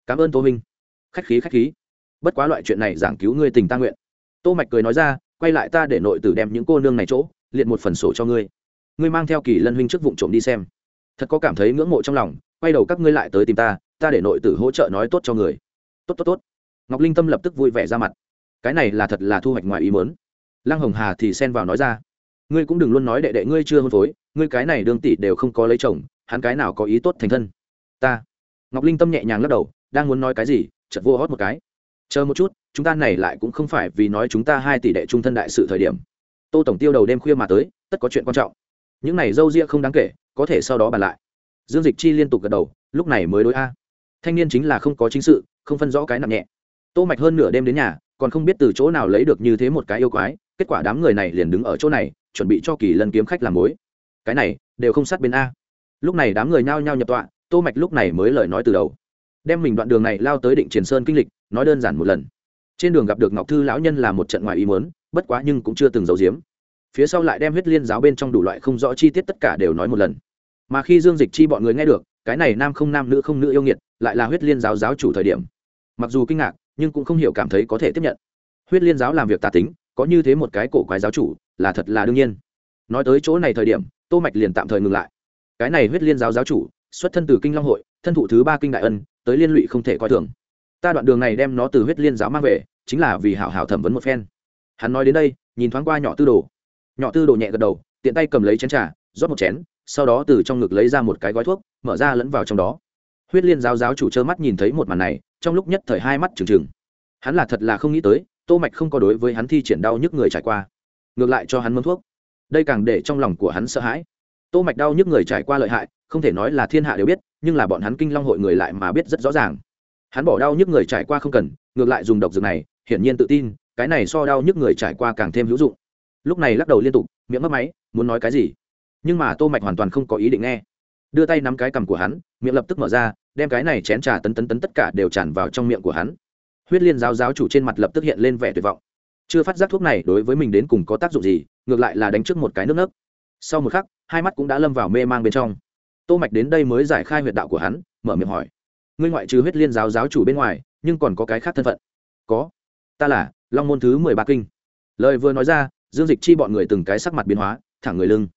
Cảm ơn tô minh. Khách khí khách khí. Bất quá loại chuyện này giảng cứu ngươi tình ta nguyện. Tô mạch cười nói ra, quay lại ta để nội tử đem những cô nương này chỗ, liệt một phần sổ cho ngươi. Ngươi mang theo kỳ lân huynh trước vụng trộm đi xem. Thật có cảm thấy ngưỡng mộ trong lòng, quay đầu các ngươi lại tới tìm ta ta để nội tử hỗ trợ nói tốt cho người. Tốt tốt tốt. Ngọc linh tâm lập tức vui vẻ ra mặt. Cái này là thật là thu hoạch ngoài ý muốn. Lăng hồng hà thì xen vào nói ra. Ngươi cũng đừng luôn nói đệ đệ ngươi chưa hôn phối, ngươi cái này đương tỷ đều không có lấy chồng, hắn cái nào có ý tốt thành thân? Ta. Ngọc linh tâm nhẹ nhàng lắc đầu, đang muốn nói cái gì, chợt vô hót một cái. Chờ một chút, chúng ta này lại cũng không phải vì nói chúng ta hai tỷ đệ trung thân đại sự thời điểm. Tô tổng tiêu đầu đêm khuya mà tới, tất có chuyện quan trọng. Những này dâu ria không đáng kể, có thể sau đó bàn lại. Dương dịch chi liên tục gật đầu, lúc này mới đối a thanh niên chính là không có chính sự, không phân rõ cái nặng nhẹ. Tô mạch hơn nửa đêm đến nhà, còn không biết từ chỗ nào lấy được như thế một cái yêu quái, kết quả đám người này liền đứng ở chỗ này, chuẩn bị cho kỳ lân kiếm khách làm mối. Cái này, đều không sát bên a. Lúc này đám người nhao nhao nhập tọa, tô mạch lúc này mới lời nói từ đầu. Đem mình đoạn đường này lao tới định triển sơn kinh lịch, nói đơn giản một lần. Trên đường gặp được ngọc thư lão nhân là một trận ngoài ý muốn, bất quá nhưng cũng chưa từng giấu giếm. Phía sau lại đem huyết liên giáo bên trong đủ loại không rõ chi tiết tất cả đều nói một lần. Mà khi dương dịch chi bọn người nghe được, cái này nam không nam nữ không nữ yêu nghiệt lại là huyết liên giáo giáo chủ thời điểm. Mặc dù kinh ngạc, nhưng cũng không hiểu cảm thấy có thể tiếp nhận. Huyết liên giáo làm việc tà tính, có như thế một cái cổ quái giáo chủ, là thật là đương nhiên. Nói tới chỗ này thời điểm, tô mạch liền tạm thời ngừng lại. Cái này huyết liên giáo giáo chủ, xuất thân từ kinh long hội, thân thụ thứ ba kinh đại ân, tới liên lụy không thể coi thường. Ta đoạn đường này đem nó từ huyết liên giáo mang về, chính là vì hảo hảo thẩm vấn một phen. Hắn nói đến đây, nhìn thoáng qua nhỏ tư đồ. Nhỏ tư đồ nhẹ gật đầu, tiện tay cầm lấy chén trà, rót một chén, sau đó từ trong ngực lấy ra một cái gói thuốc, mở ra lẫn vào trong đó huyết liên giáo giáo chủ trơ mắt nhìn thấy một màn này, trong lúc nhất thời hai mắt trừng trừng. Hắn là thật là không nghĩ tới, tô mạch không có đối với hắn thi triển đau nhức người trải qua. Ngược lại cho hắn mâm thuốc. Đây càng để trong lòng của hắn sợ hãi. Tô mạch đau nhức người trải qua lợi hại, không thể nói là thiên hạ đều biết, nhưng là bọn hắn kinh long hội người lại mà biết rất rõ ràng. Hắn bỏ đau nhức người trải qua không cần, ngược lại dùng độc dược này, hiển nhiên tự tin, cái này so đau nhức người trải qua càng thêm hữu dụng. Lúc này lắc đầu liên tục, miệng mất máy, muốn nói cái gì? Nhưng mà tô mạch hoàn toàn không có ý định nghe đưa tay nắm cái cằm của hắn, miệng lập tức mở ra, đem cái này chén trà tấn tấn tấn tất cả đều tràn vào trong miệng của hắn. Huyết liên giáo giáo chủ trên mặt lập tức hiện lên vẻ tuyệt vọng. Chưa phát giác thuốc này đối với mình đến cùng có tác dụng gì, ngược lại là đánh trước một cái nước nấc. Sau một khắc, hai mắt cũng đã lâm vào mê mang bên trong. Tô mạch đến đây mới giải khai huyệt đạo của hắn, mở miệng hỏi. Ngươi ngoại trừ huyết liên giáo giáo chủ bên ngoài, nhưng còn có cái khác thân phận? Có. Ta là long môn thứ mười ba kinh. Lời vừa nói ra, dương dịch chi bọn người từng cái sắc mặt biến hóa, thẳng người lưng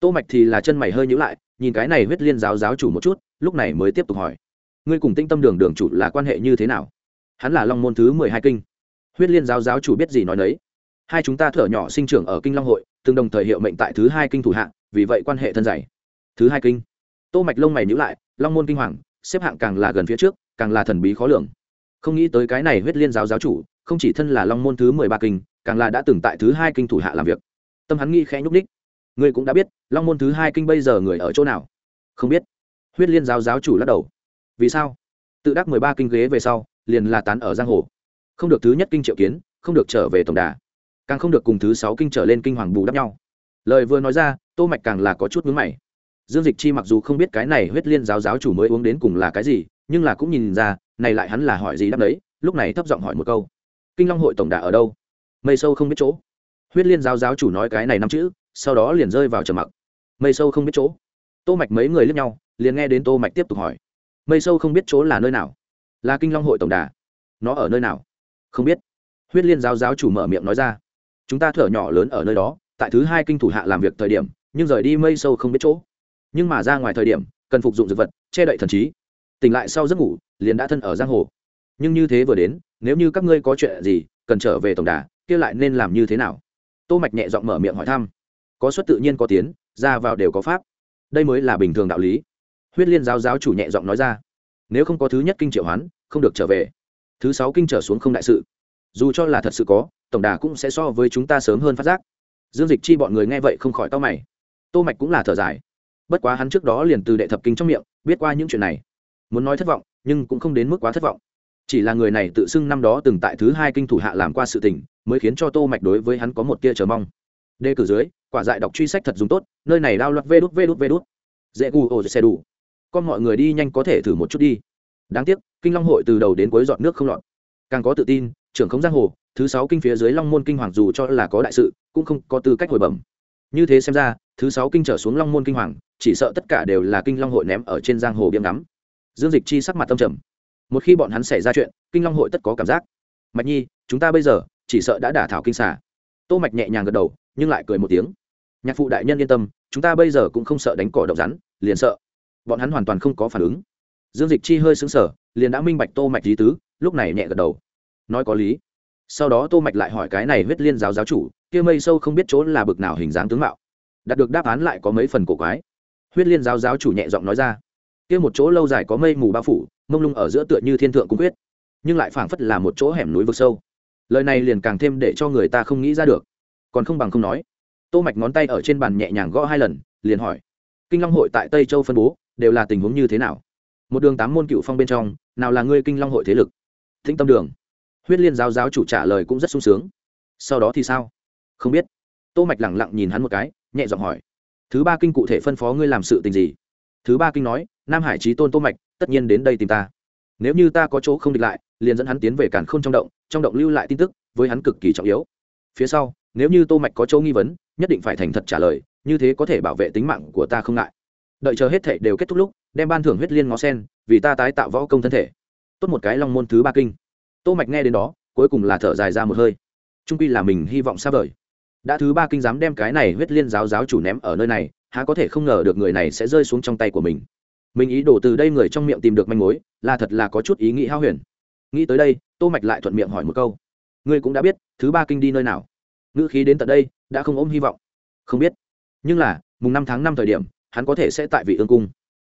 tô mạch thì là chân mày hơi nhíu lại, nhìn cái này huyết liên giáo giáo chủ một chút, lúc này mới tiếp tục hỏi. Ngươi cùng tinh tâm đường đường chủ là quan hệ như thế nào? Hắn là long môn thứ mười hai kinh. Huyết liên giáo giáo chủ biết gì nói đấy? hai chúng ta thở nhỏ sinh trưởng ở kinh long hội, từng đồng thời hiệu mệnh tại thứ hai kinh thủ hạng, vì vậy quan hệ thân dày. Thứ hai kinh. Tô mạch lông mày nhíu lại, long môn kinh hoàng, xếp hạng càng là gần phía trước, càng là thần bí khó lường. Không nghĩ tới cái này huyết liên giáo giáo chủ, không chỉ thân là long môn thứ mười ba kinh, càng là đã từng tại thứ hai kinh thủ hạ làm việc. Tâm hắn nghĩ khẽ nhúc đích ngươi cũng đã biết, long môn thứ hai kinh bây giờ người ở chỗ nào? Không biết. Huyết liên giáo giáo chủ lắc đầu. Vì sao? Tự đắc mười ba kinh ghế về sau, liền là tán ở giang hồ. Không được thứ nhất kinh triệu kiến, không được trở về tổng đà. Càng không được cùng thứ sáu kinh trở lên kinh hoàng bù đắp nhau. Lời vừa nói ra, tô mạch càng là có chút mướn mày. Dương dịch chi mặc dù không biết cái này huyết liên giáo giáo chủ mới uống đến cùng là cái gì, nhưng là cũng nhìn ra, này lại hắn là hỏi gì đáp đấy, lúc này thấp giọng hỏi một câu. Kinh long hội tổng đà ở đâu? Mây sâu không biết chỗ. Huyết liên giáo giáo chủ nói cái này năm chữ sau đó liền rơi vào trầm mặc. Mây sâu không biết chỗ. Tô mạch mấy người lướt nhau, liền nghe đến tô mạch tiếp tục hỏi. Mây sâu không biết chỗ là nơi nào? Là kinh long hội tổng đà. Nó ở nơi nào? Không biết. Huyết liên giáo giáo chủ mở miệng nói ra. Chúng ta thở nhỏ lớn ở nơi đó, tại thứ hai kinh thủ hạ làm việc thời điểm, nhưng rời đi mây sâu không biết chỗ. Nhưng mà ra ngoài thời điểm, cần phục dụng dược vật, che đậy thần trí. Tỉnh lại sau giấc ngủ, liền đã thân ở giang hồ. Nhưng như thế vừa đến, nếu như các ngươi có chuyện gì, cần trở về tổng đà, kia lại nên làm như thế nào? Tô mạch nhẹ giọng mở miệng hỏi thăm có xuất tự nhiên có tiến, ra vào đều có pháp. Đây mới là bình thường đạo lý. Huyết liên giáo giáo chủ nhẹ giọng nói ra, nếu không có thứ nhất kinh triệu hoán, không được trở về. Thứ sáu kinh trở xuống không đại sự. Dù cho là thật sự có, tổng đà cũng sẽ so với chúng ta sớm hơn phát giác. Dương dịch chi bọn người nghe vậy không khỏi to mày. Tô mạch cũng là thở dài. Bất quá hắn trước đó liền từ đệ thập kinh trong miệng, biết qua những chuyện này. Muốn nói thất vọng, nhưng cũng không đến mức quá thất vọng. Chỉ là người này tự xưng năm đó từng tại thứ hai kinh thủ hạ làm qua sự tình, mới khiến cho tô mạch đối với hắn có một tia chờ mong đề cử dưới, quả dại đọc truy sách thật dùng tốt, nơi này đao loạt vê đút vê đút vê đút. Dễ gù ổ xe đủ. Con mọi người đi nhanh có thể thử một chút đi. Đáng tiếc, kinh long hội từ đầu đến cuối dọn nước không lọt. Càng có tự tin, trưởng không giang hồ, thứ sáu kinh phía dưới long môn kinh hoàng dù cho là có đại sự, cũng không có tư cách hồi bẩm. Như thế xem ra, thứ sáu kinh trở xuống long môn kinh hoàng, chỉ sợ tất cả đều là kinh long hội ném ở trên giang hồ biếm ngắm. Dương dịch chi sắc mặt tâm trầm. Một khi bọn hắn xảy ra chuyện, kinh long hội tất có cảm giác. Mạch nhi, chúng ta bây giờ, chỉ sợ đã đả thảo kinh xả tô mạch nhẹ nhàng gật đầu, nhưng lại cười một tiếng. Nhạc phụ đại nhân yên tâm, chúng ta bây giờ cũng không sợ đánh cỏ độc rắn, liền sợ. Bọn hắn hoàn toàn không có phản ứng. Dương dịch chi hơi sững sờ, liền đã minh bạch tô mạch lý tứ, lúc này nhẹ gật đầu. Nói có lý. Sau đó tô mạch lại hỏi cái này huyết liên giáo giáo chủ, kia mây sâu không biết chỗ là bực nào hình dáng tướng mạo. Đạt được đáp án lại có mấy phần cổ quái. Huyết liên giáo giáo chủ nhẹ giọng nói ra. Kia một chỗ lâu dài có mây mù bao phủ, mông lung ở giữa tựa như thiên thượng cung quyết, nhưng lại phảng phất là một chỗ hẻm núi vực sâu lời này liền càng thêm để cho người ta không nghĩ ra được. Còn không bằng không nói. Tô mạch ngón tay ở trên bàn nhẹ nhàng gõ hai lần, liền hỏi. Kinh long hội tại tây châu phân bố, đều là tình huống như thế nào? Một đường tám môn cựu phong bên trong, nào là ngươi kinh long hội thế lực? Thính tâm đường. Huyết liên giáo giáo chủ trả lời cũng rất sung sướng. Sau đó thì sao? Không biết. Tô mạch lẳng lặng nhìn hắn một cái, nhẹ giọng hỏi. Thứ ba kinh cụ thể phân phó ngươi làm sự tình gì? Thứ ba kinh nói, nam hải trí tôn tô mạch, tất nhiên đến đây tìm ta. Nếu như ta có chỗ không địch lại liền dẫn hắn tiến về cản khôn trong động trong động lưu lại tin tức với hắn cực kỳ trọng yếu. Phía sau, nếu như tô mạch có chỗ nghi vấn, nhất định phải thành thật trả lời, như thế có thể bảo vệ tính mạng của ta không ngại. Đợi chờ hết thể đều kết thúc lúc, đem ban thưởng huyết liên ngó sen, vì ta tái tạo võ công thân thể. Tốt một cái long môn thứ ba kinh. Tô mạch nghe đến đó, cuối cùng là thở dài ra một hơi. Trung quy là mình hy vọng xa vời. Đã thứ ba kinh dám đem cái này huyết liên giáo giáo chủ ném ở nơi này, há có thể không ngờ được người này sẽ rơi xuống trong tay của mình. Mình ý đồ từ đây người trong miệng tìm được manh mối, là thật là có chút ý nghĩ hao huyền nghĩ tới đây, tô mạch lại thuận miệng hỏi một câu. Ngươi cũng đã biết, thứ ba kinh đi nơi nào. Ngữ khí đến tận đây, đã không ôm hy vọng. Không biết. Nhưng là, mùng năm tháng năm thời điểm, hắn có thể sẽ tại vị ương cung.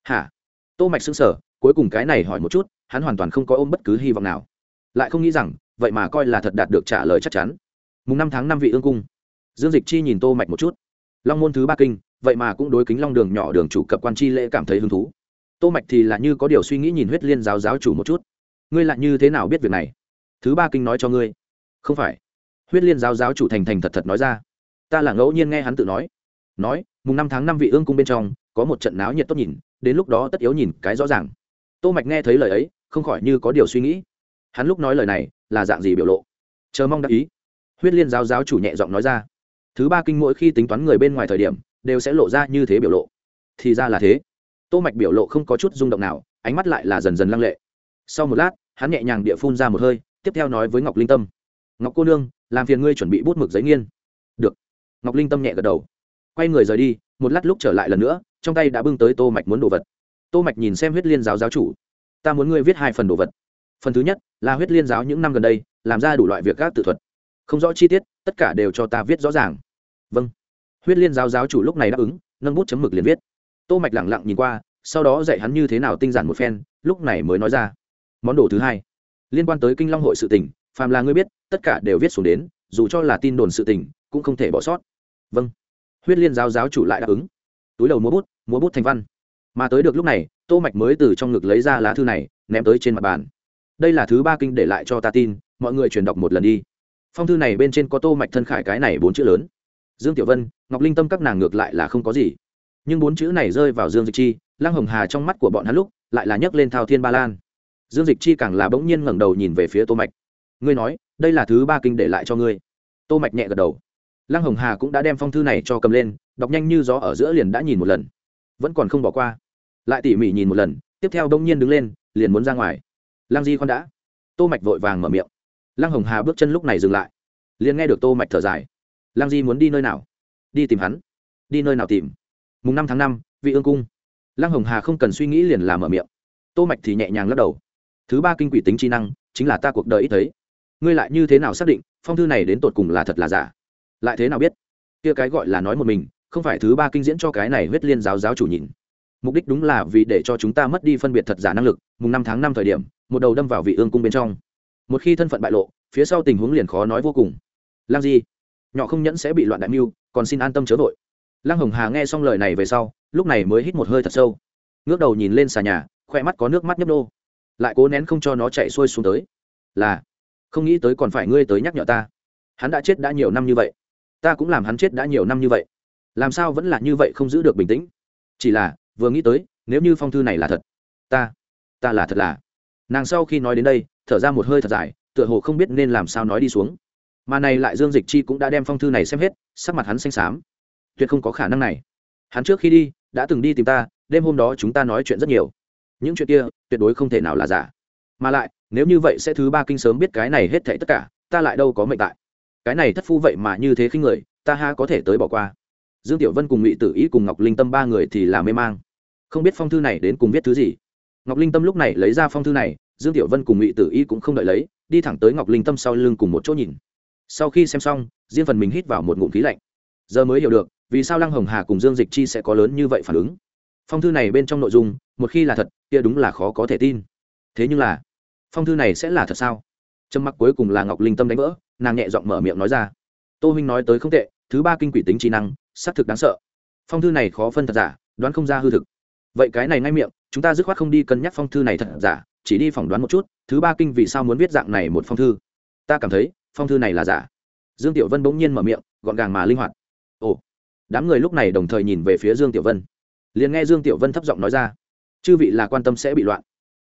Hả? Tô mạch sững sờ, cuối cùng cái này hỏi một chút, hắn hoàn toàn không có ôm bất cứ hy vọng nào. Lại không nghĩ rằng, vậy mà coi là thật đạt được trả lời chắc chắn. Mùng năm tháng năm vị ương cung. Dương dịch chi nhìn tô mạch một chút. Long môn thứ ba kinh, vậy mà cũng đối kính long đường nhỏ đường chủ cập quan chi lễ cảm thấy hứng thú. Tô mạch thì là như có điều suy nghĩ nhìn huyết liên giáo giáo chủ một chút ngươi lại như thế nào biết việc này? Thứ ba kinh nói cho ngươi. Không phải. Huyết liên giáo giáo chủ thành thành thật thật nói ra. Ta là ngẫu nhiên nghe hắn tự nói. Nói, mùng năm tháng năm vị ương cung bên trong, có một trận náo nhiệt tốt nhìn, đến lúc đó tất yếu nhìn cái rõ ràng. Tô mạch nghe thấy lời ấy, không khỏi như có điều suy nghĩ. Hắn lúc nói lời này, là dạng gì biểu lộ? Chờ mong đáp ý. Huyết liên giáo giáo chủ nhẹ giọng nói ra. Thứ ba kinh mỗi khi tính toán người bên ngoài thời điểm, đều sẽ lộ ra như thế biểu lộ. Thì ra là thế. Tô mạch biểu lộ không có chút rung động nào, ánh mắt lại là dần dần lăng lệ. Sau một lát hắn nhẹ nhàng địa phun ra một hơi, tiếp theo nói với ngọc linh tâm. Ngọc cô nương, làm phiền ngươi chuẩn bị bút mực giấy nghiên. Được. Ngọc linh tâm nhẹ gật đầu. Quay người rời đi, một lát lúc trở lại lần nữa, trong tay đã bưng tới tô mạch muốn đồ vật. Tô mạch nhìn xem huyết liên giáo giáo chủ. Ta muốn ngươi viết hai phần đồ vật. Phần thứ nhất là huyết liên giáo những năm gần đây, làm ra đủ loại việc các tự thuật. Không rõ chi tiết, tất cả đều cho ta viết rõ ràng. Vâng. Huyết liên giáo giáo chủ lúc này đáp ứng, nâng bút chấm mực liền viết. Tô mạch lẳng lặng nhìn qua, sau đó dạy hắn như thế nào tinh giản một phen, lúc này mới nói ra món đồ thứ hai. Liên quan tới kinh long hội sự tình, phàm là ngươi biết, tất cả đều viết xuống đến, dù cho là tin đồn sự tình, cũng không thể bỏ sót. Vâng. Huyết liên giáo giáo chủ lại đáp ứng. Túi đầu múa bút múa bút thành văn. Mà tới được lúc này, tô mạch mới từ trong ngực lấy ra lá thư này, ném tới trên mặt bàn. Đây là thứ ba kinh để lại cho ta tin, mọi người truyền đọc một lần đi. Phong thư này bên trên có tô mạch thân khải cái này bốn chữ lớn. Dương tiểu vân, ngọc linh tâm các nàng ngược lại là không có gì. Nhưng bốn chữ này rơi vào dương dịch chi, lăng hồng hà trong mắt của bọn hắn lúc, lại là nhấc lên thao thiên ba lan dương dịch chi càng là bỗng nhiên ngẩng đầu nhìn về phía tô mạch. Ngươi nói, đây là thứ ba kinh để lại cho ngươi. Tô mạch nhẹ gật đầu. Lăng hồng hà cũng đã đem phong thư này cho cầm lên, đọc nhanh như gió ở giữa liền đã nhìn một lần. Vẫn còn không bỏ qua. Lại tỉ mỉ nhìn một lần, tiếp theo đông nhiên đứng lên, liền muốn ra ngoài. Lăng di khoan đã. Tô mạch vội vàng mở miệng. Lăng hồng hà bước chân lúc này dừng lại. Liền nghe được tô mạch thở dài. Lăng di muốn đi nơi nào? Đi tìm hắn. Đi nơi nào tìm? Mùng năm tháng năm, vị ương cung. Lăng hồng hà không cần suy nghĩ liền làm mở miệng. Tô mạch thì nhẹ nhàng lắc đầu thứ ba kinh quỷ tính trí năng, chính là ta cuộc đời ít thấy. Ngươi lại như thế nào xác định, phong thư này đến tột cùng là thật là giả? Lại thế nào biết? Kia cái gọi là nói một mình, không phải thứ ba kinh diễn cho cái này huyết liên giáo giáo chủ nhìn mục đích đúng là vì để cho chúng ta mất đi phân biệt thật giả năng lực, mùng năm tháng năm thời điểm, một đầu đâm vào vị ương cung bên trong. Một khi thân phận bại lộ, phía sau tình huống liền khó nói vô cùng. Lang di, nhỏ không nhẫn sẽ bị loạn đại mưu, còn xin an tâm chớ vội. Lăng hồng hà nghe xong lời này về sau, lúc này mới hít một hơi thật sâu. Ngước đầu nhìn lên xà nhà khoe mắt có nước mắt nhấp đô lại cố nén không cho nó chạy xuôi xuống tới. Là, không nghĩ tới còn phải ngươi tới nhắc nhở ta. Hắn đã chết đã nhiều năm như vậy. Ta cũng làm hắn chết đã nhiều năm như vậy. Làm sao vẫn là như vậy không giữ được bình tĩnh? Chỉ là, vừa nghĩ tới, nếu như phong thư này là thật, ta ta là thật là. Nàng sau khi nói đến đây, thở ra một hơi thật dài, tựa hồ không biết nên làm sao nói đi xuống. Mà này lại dương dịch chi cũng đã đem phong thư này xem hết, sắc mặt hắn xanh xám. Tuyệt không có khả năng này. Hắn trước khi đi, đã từng đi tìm ta, đêm hôm đó chúng ta nói chuyện rất nhiều những chuyện kia tuyệt đối không thể nào là giả. Mà lại, nếu như vậy sẽ thứ ba kinh sớm biết cái này hết thảy tất cả, ta lại đâu có mệnh tại. Cái này thất phu vậy mà như thế khi người, ta ha có thể tới bỏ qua. Dương tiểu vân cùng ngụy tử ý cùng ngọc linh tâm ba người thì là mê mang. Không biết phong thư này đến cùng viết thứ gì. Ngọc linh tâm lúc này lấy ra phong thư này, dương tiểu vân cùng ngụy tử y cũng không đợi lấy, đi thẳng tới ngọc linh tâm sau lưng cùng một chỗ nhìn. Sau khi xem xong, riêng phần mình hít vào một ngụm khí lạnh. Giờ mới hiểu được, vì sao lăng hồng hà cùng dương dịch chi sẽ có lớn như vậy phản ứng phong thư này bên trong nội dung, một khi là thật, kia đúng là khó có thể tin. Thế nhưng là, phong thư này sẽ là thật sao? Trâm mặc cuối cùng là ngọc linh tâm đánh vỡ, nàng nhẹ giọng mở miệng nói ra. Tô huynh nói tới không tệ, thứ ba kinh quỷ tính trí năng, xác thực đáng sợ. Phong thư này khó phân thật giả, đoán không ra hư thực. Vậy cái này ngay miệng, chúng ta dứt khoát không đi cân nhắc phong thư này thật giả, chỉ đi phỏng đoán một chút, thứ ba kinh vì sao muốn viết dạng này một phong thư? Ta cảm thấy, phong thư này là giả. Dương tiểu vân bỗng nhiên mở miệng, gọn gàng mà linh hoạt. Ồ, đám người lúc này đồng thời nhìn về phía dương tiểu vân liền nghe dương tiểu vân thấp giọng nói ra, chư vị là quan tâm sẽ bị loạn,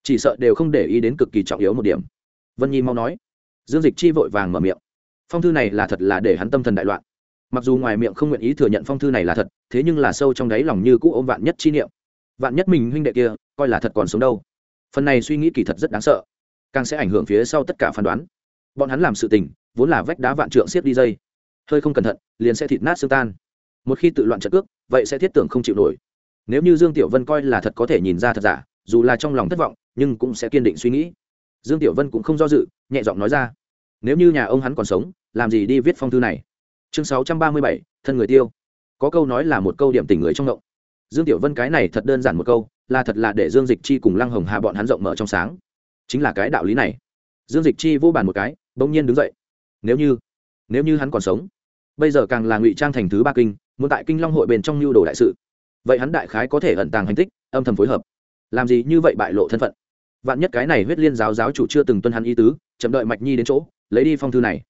chỉ sợ đều không để ý đến cực kỳ trọng yếu một điểm. Vân nhi mau nói. Dương dịch chi vội vàng mở miệng, phong thư này là thật là để hắn tâm thần đại loạn. Mặc dù ngoài miệng không nguyện ý thừa nhận phong thư này là thật, thế nhưng là sâu trong đáy lòng như cũ ôm vạn nhất chi niệm. Vạn nhất mình huynh đệ kia, coi là thật còn sống đâu. Phần này suy nghĩ kỳ thật rất đáng sợ, càng sẽ ảnh hưởng phía sau tất cả phán đoán. Bọn hắn làm sự tình, vốn là vách đá vạn trượng xiết đi dây. Hơi không cẩn thận, liền sẽ thịt nát xương tan. Một khi tự loạn trận cước, vậy sẽ thiết tưởng không chịu nổi nếu như dương tiểu vân coi là thật có thể nhìn ra thật giả, dù là trong lòng thất vọng, nhưng cũng sẽ kiên định suy nghĩ. Dương tiểu vân cũng không do dự, nhẹ giọng nói ra. Nếu như nhà ông hắn còn sống, làm gì đi viết phong thư này? Chương sáu trăm ba mươi bảy, thân người tiêu. Có câu nói là một câu điểm tình người trong động dương tiểu vân cái này thật đơn giản một câu, là thật là để dương dịch chi cùng lăng hồng hà bọn hắn rộng mở trong sáng. Chính là cái đạo lý này. Dương dịch chi vô bàn một cái, bỗng nhiên đứng dậy. Nếu như nếu như hắn còn sống, bây giờ càng là ngụy trang thành thứ ba kinh, muốn tại kinh long hội bên trong lưu đồ đại sự vậy hắn đại khái có thể ẩn tàng hành tích, âm thầm phối hợp. Làm gì như vậy bại lộ thân phận? Vạn nhất cái này huyết liên giáo giáo chủ chưa từng tuân hắn ý tứ, chậm đợi mạch nhi đến chỗ, lấy đi phong thư này.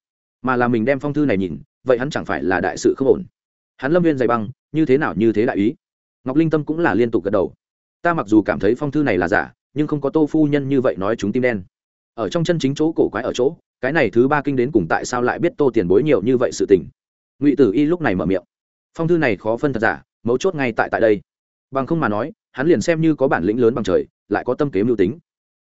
Mà là mình đem phong thư này nhìn, vậy hắn chẳng phải là đại sự không ổn? Hắn lâm viên dày băng, như thế nào như thế đại ý? Ngọc linh tâm cũng là liên tục gật đầu. Ta mặc dù cảm thấy phong thư này là giả, nhưng không có tô phu nhân như vậy nói chúng tim đen. Ở trong chân chính chỗ cổ quái ở chỗ, cái này thứ ba kinh đến cùng tại sao lại biết tô tiền bối nhiều như vậy sự tình? Ngụy tử y lúc này mở miệng. Phong thư này khó phân thật giả mấu chốt ngay tại tại đây. Bằng không mà nói, hắn liền xem như có bản lĩnh lớn bằng trời, lại có tâm kế mưu tính.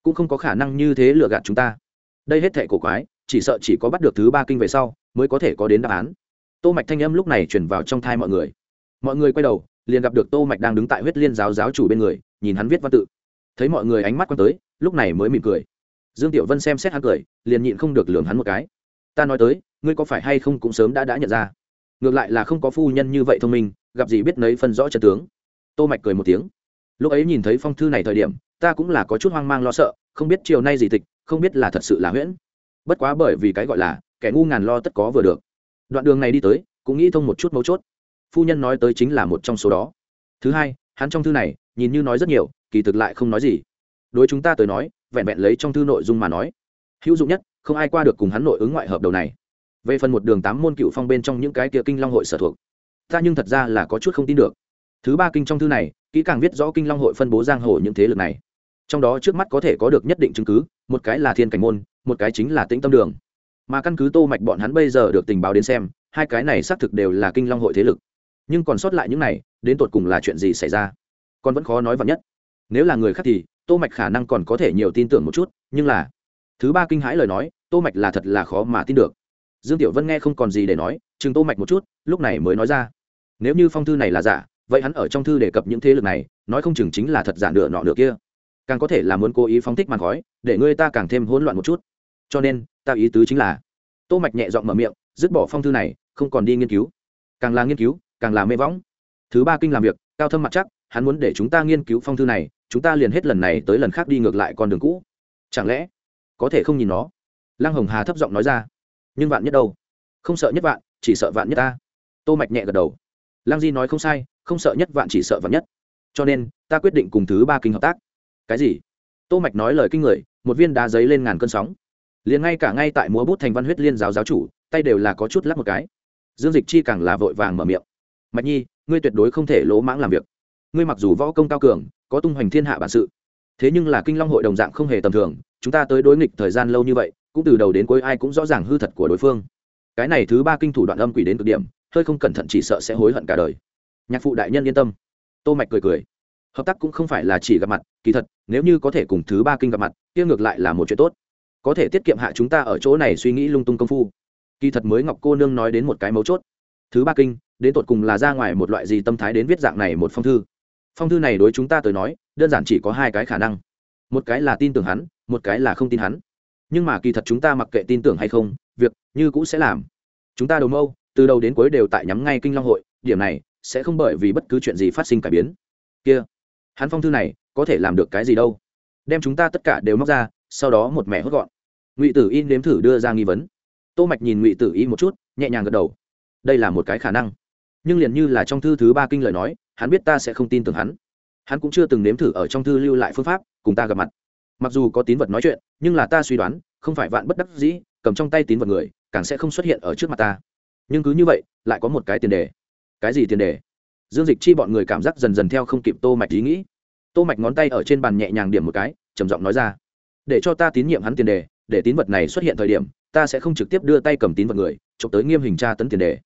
Cũng không có khả năng như thế lừa gạt chúng ta. Đây hết thệ cổ quái, chỉ sợ chỉ có bắt được thứ ba kinh về sau, mới có thể có đến đáp án. Tô mạch thanh âm lúc này chuyển vào trong thai mọi người. Mọi người quay đầu, liền gặp được tô mạch đang đứng tại huyết liên giáo giáo chủ bên người, nhìn hắn viết văn tự. Thấy mọi người ánh mắt quan tới, lúc này mới mỉm cười. Dương tiểu vân xem xét hắn cười, liền nhịn không được lườm hắn một cái. Ta nói tới, ngươi có phải hay không cũng sớm đã đã nhận ra. Ngược lại là không có phu nhân như vậy thông minh gặp gì biết nấy phân rõ chân tướng. Tô mạch cười một tiếng. Lúc ấy nhìn thấy phong thư này thời điểm, ta cũng là có chút hoang mang lo sợ, không biết chiều nay gì tịch, không biết là thật sự là huyễn. Bất quá bởi vì cái gọi là, kẻ ngu ngàn lo tất có vừa được. Đoạn đường này đi tới, cũng nghĩ thông một chút mấu chốt. Phu nhân nói tới chính là một trong số đó. Thứ hai, hắn trong thư này, nhìn như nói rất nhiều, kỳ thực lại không nói gì. Đối chúng ta tới nói, vẹn vẹn lấy trong thư nội dung mà nói. Hữu dụng nhất, không ai qua được cùng hắn nội ứng ngoại hợp đầu này. Về phần một đường tám môn cựu phong bên trong những cái kia kinh long hội sở thuộc ta nhưng thật ra là có chút không tin được. Thứ ba kinh trong thư này, kỹ càng viết rõ kinh long hội phân bố giang hồ những thế lực này. Trong đó trước mắt có thể có được nhất định chứng cứ, một cái là thiên cảnh môn, một cái chính là tĩnh tâm đường. Mà căn cứ tô mạch bọn hắn bây giờ được tình báo đến xem, hai cái này xác thực đều là kinh long hội thế lực. Nhưng còn sót lại những này, đến tột cùng là chuyện gì xảy ra? Còn vẫn khó nói vặn nhất. Nếu là người khác thì, tô mạch khả năng còn có thể nhiều tin tưởng một chút, nhưng là, thứ ba kinh hãi lời nói, tô mạch là thật là khó mà tin được. Dương tiểu vân nghe không còn gì để nói, chừng tô mạch một chút, lúc này mới nói ra nếu như phong thư này là giả, vậy hắn ở trong thư đề cập những thế lực này, nói không chừng chính là thật giả nửa nọ nửa kia. Càng có thể là muốn cố ý phóng thích màn khói, để ngươi ta càng thêm hỗn loạn một chút. Cho nên, ta ý tứ chính là, tô mạch nhẹ giọng mở miệng, dứt bỏ phong thư này, không còn đi nghiên cứu. Càng là nghiên cứu, càng là mê võng. Thứ ba kinh làm việc, cao thâm mặt chắc, hắn muốn để chúng ta nghiên cứu phong thư này, chúng ta liền hết lần này tới lần khác đi ngược lại con đường cũ. Chẳng lẽ, có thể không nhìn nó? Lăng hồng hà thấp giọng nói ra. Nhưng vạn nhất đâu? Không sợ nhất vạn, chỉ sợ vạn nhất ta. Tô mạch nhẹ gật đầu lăng di nói không sai, không sợ nhất vạn chỉ sợ vạn nhất. Cho nên, ta quyết định cùng thứ ba kinh hợp tác. Cái gì? Tô mạch nói lời kinh người, một viên đá giấy lên ngàn cơn sóng. Liền ngay cả ngay tại múa bút thành văn huyết liên giáo giáo chủ, tay đều là có chút lắc một cái. Dương dịch chi càng là vội vàng mở miệng. Mạch nhi, ngươi tuyệt đối không thể lỗ mãng làm việc. Ngươi mặc dù võ công cao cường, có tung hoành thiên hạ bản sự, thế nhưng là kinh long hội đồng dạng không hề tầm thường, chúng ta tới đối nghịch thời gian lâu như vậy, cũng từ đầu đến cuối ai cũng rõ ràng hư thật của đối phương. Cái này thứ ba kinh thủ đoạn âm quỷ đến cực điểm hơi không cẩn thận chỉ sợ sẽ hối hận cả đời. Nhạc phụ đại nhân yên tâm. Tô mạch cười cười. Hợp tác cũng không phải là chỉ gặp mặt, kỳ thật, nếu như có thể cùng thứ ba kinh gặp mặt, kia ngược lại là một chuyện tốt. Có thể tiết kiệm hạ chúng ta ở chỗ này suy nghĩ lung tung công phu. Kỳ thật mới ngọc cô nương nói đến một cái mấu chốt. Thứ ba kinh, đến tột cùng là ra ngoài một loại gì tâm thái đến viết dạng này một phong thư. Phong thư này đối chúng ta tới nói, đơn giản chỉ có hai cái khả năng. Một cái là tin tưởng hắn, một cái là không tin hắn. Nhưng mà kỳ thật chúng ta mặc kệ tin tưởng hay không, việc như cũ sẽ làm. Chúng ta đầu mâu từ đầu đến cuối đều tại nhắm ngay kinh long hội, điểm này sẽ không bởi vì bất cứ chuyện gì phát sinh cải biến. Kia, hắn phong thư này có thể làm được cái gì đâu? Đem chúng ta tất cả đều móc ra, sau đó một mẹ hốt gọn. Ngụy tử y nếm thử đưa ra nghi vấn. Tô mạch nhìn ngụy tử y một chút, nhẹ nhàng gật đầu. Đây là một cái khả năng. Nhưng liền như là trong thư thứ ba kinh lời nói, hắn biết ta sẽ không tin tưởng hắn. Hắn cũng chưa từng nếm thử ở trong thư lưu lại phương pháp, cùng ta gặp mặt. Mặc dù có tín vật nói chuyện, nhưng là ta suy đoán, không phải vạn bất đắc dĩ, cầm trong tay tín vật người, càng sẽ không xuất hiện ở trước mặt ta nhưng cứ như vậy, lại có một cái tiền đề. Cái gì tiền đề? Dương dịch chi bọn người cảm giác dần dần theo không kịp tô mạch ý nghĩ. Tô mạch ngón tay ở trên bàn nhẹ nhàng điểm một cái, trầm giọng nói ra, để cho ta tín nhiệm hắn tiền đề, để tín vật này xuất hiện thời điểm, ta sẽ không trực tiếp đưa tay cầm tín vật người, chụp tới nghiêm hình tra tấn tiền đề.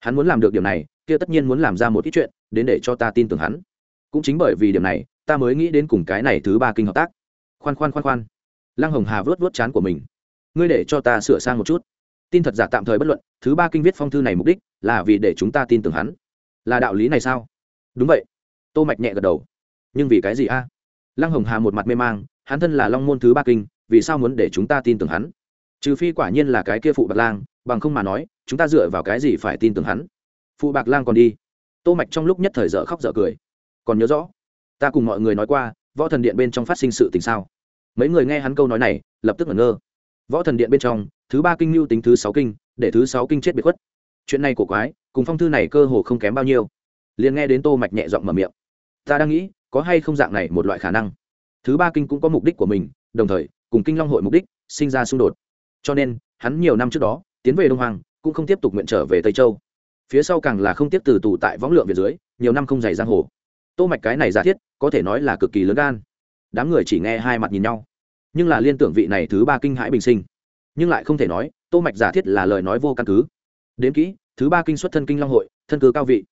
Hắn muốn làm được điều này, kia tất nhiên muốn làm ra một ít chuyện, đến để cho ta tin tưởng hắn. Cũng chính bởi vì điểm này, ta mới nghĩ đến cùng cái này thứ ba kinh hợp tác. Khoan khoan khoan khoan. Lăng hồng hà vớt vớt chán của mình. Ngươi để cho ta sửa sang một chút. Tin thật giả tạm thời bất luận thứ ba kinh viết phong thư này mục đích là vì để chúng ta tin tưởng hắn. Là đạo lý này sao? Đúng vậy. Tô mạch nhẹ gật đầu. Nhưng vì cái gì a? Lăng hồng hà một mặt mê mang, hắn thân là long môn thứ ba kinh, vì sao muốn để chúng ta tin tưởng hắn? Trừ phi quả nhiên là cái kia phụ bạc lang, bằng không mà nói, chúng ta dựa vào cái gì phải tin tưởng hắn? Phụ bạc lang còn đi. Tô mạch trong lúc nhất thời dở khóc dở cười. Còn nhớ rõ, ta cùng mọi người nói qua, võ thần điện bên trong phát sinh sự tình sao? Mấy người nghe hắn câu nói này, lập tức ngẩn ngơ. Võ thần điện bên trong, thứ ba kinh lưu tính thứ sáu kinh để thứ sáu kinh chết biệt khuất. Chuyện này của quái, cùng phong thư này cơ hồ không kém bao nhiêu. Liền nghe đến tô mạch nhẹ giọng mở miệng. Ta đang nghĩ, có hay không dạng này một loại khả năng? Thứ ba kinh cũng có mục đích của mình, đồng thời, cùng kinh long hội mục đích, sinh ra xung đột. Cho nên, hắn nhiều năm trước đó, tiến về đông hoàng, cũng không tiếp tục nguyện trở về tây châu. Phía sau càng là không tiếp từ tù tại võng lượng về dưới, nhiều năm không dày giang hồ. Tô mạch cái này giả thiết, có thể nói là cực kỳ lớn gan. Đám người chỉ nghe hai mặt nhìn nhau. Nhưng là liên tưởng vị này thứ ba kinh hãi bình sinh nhưng lại không thể nói, tô mạch giả thiết là lời nói vô căn cứ. Đến kỹ, thứ ba kinh xuất thân kinh long hội, thân cư cao vị.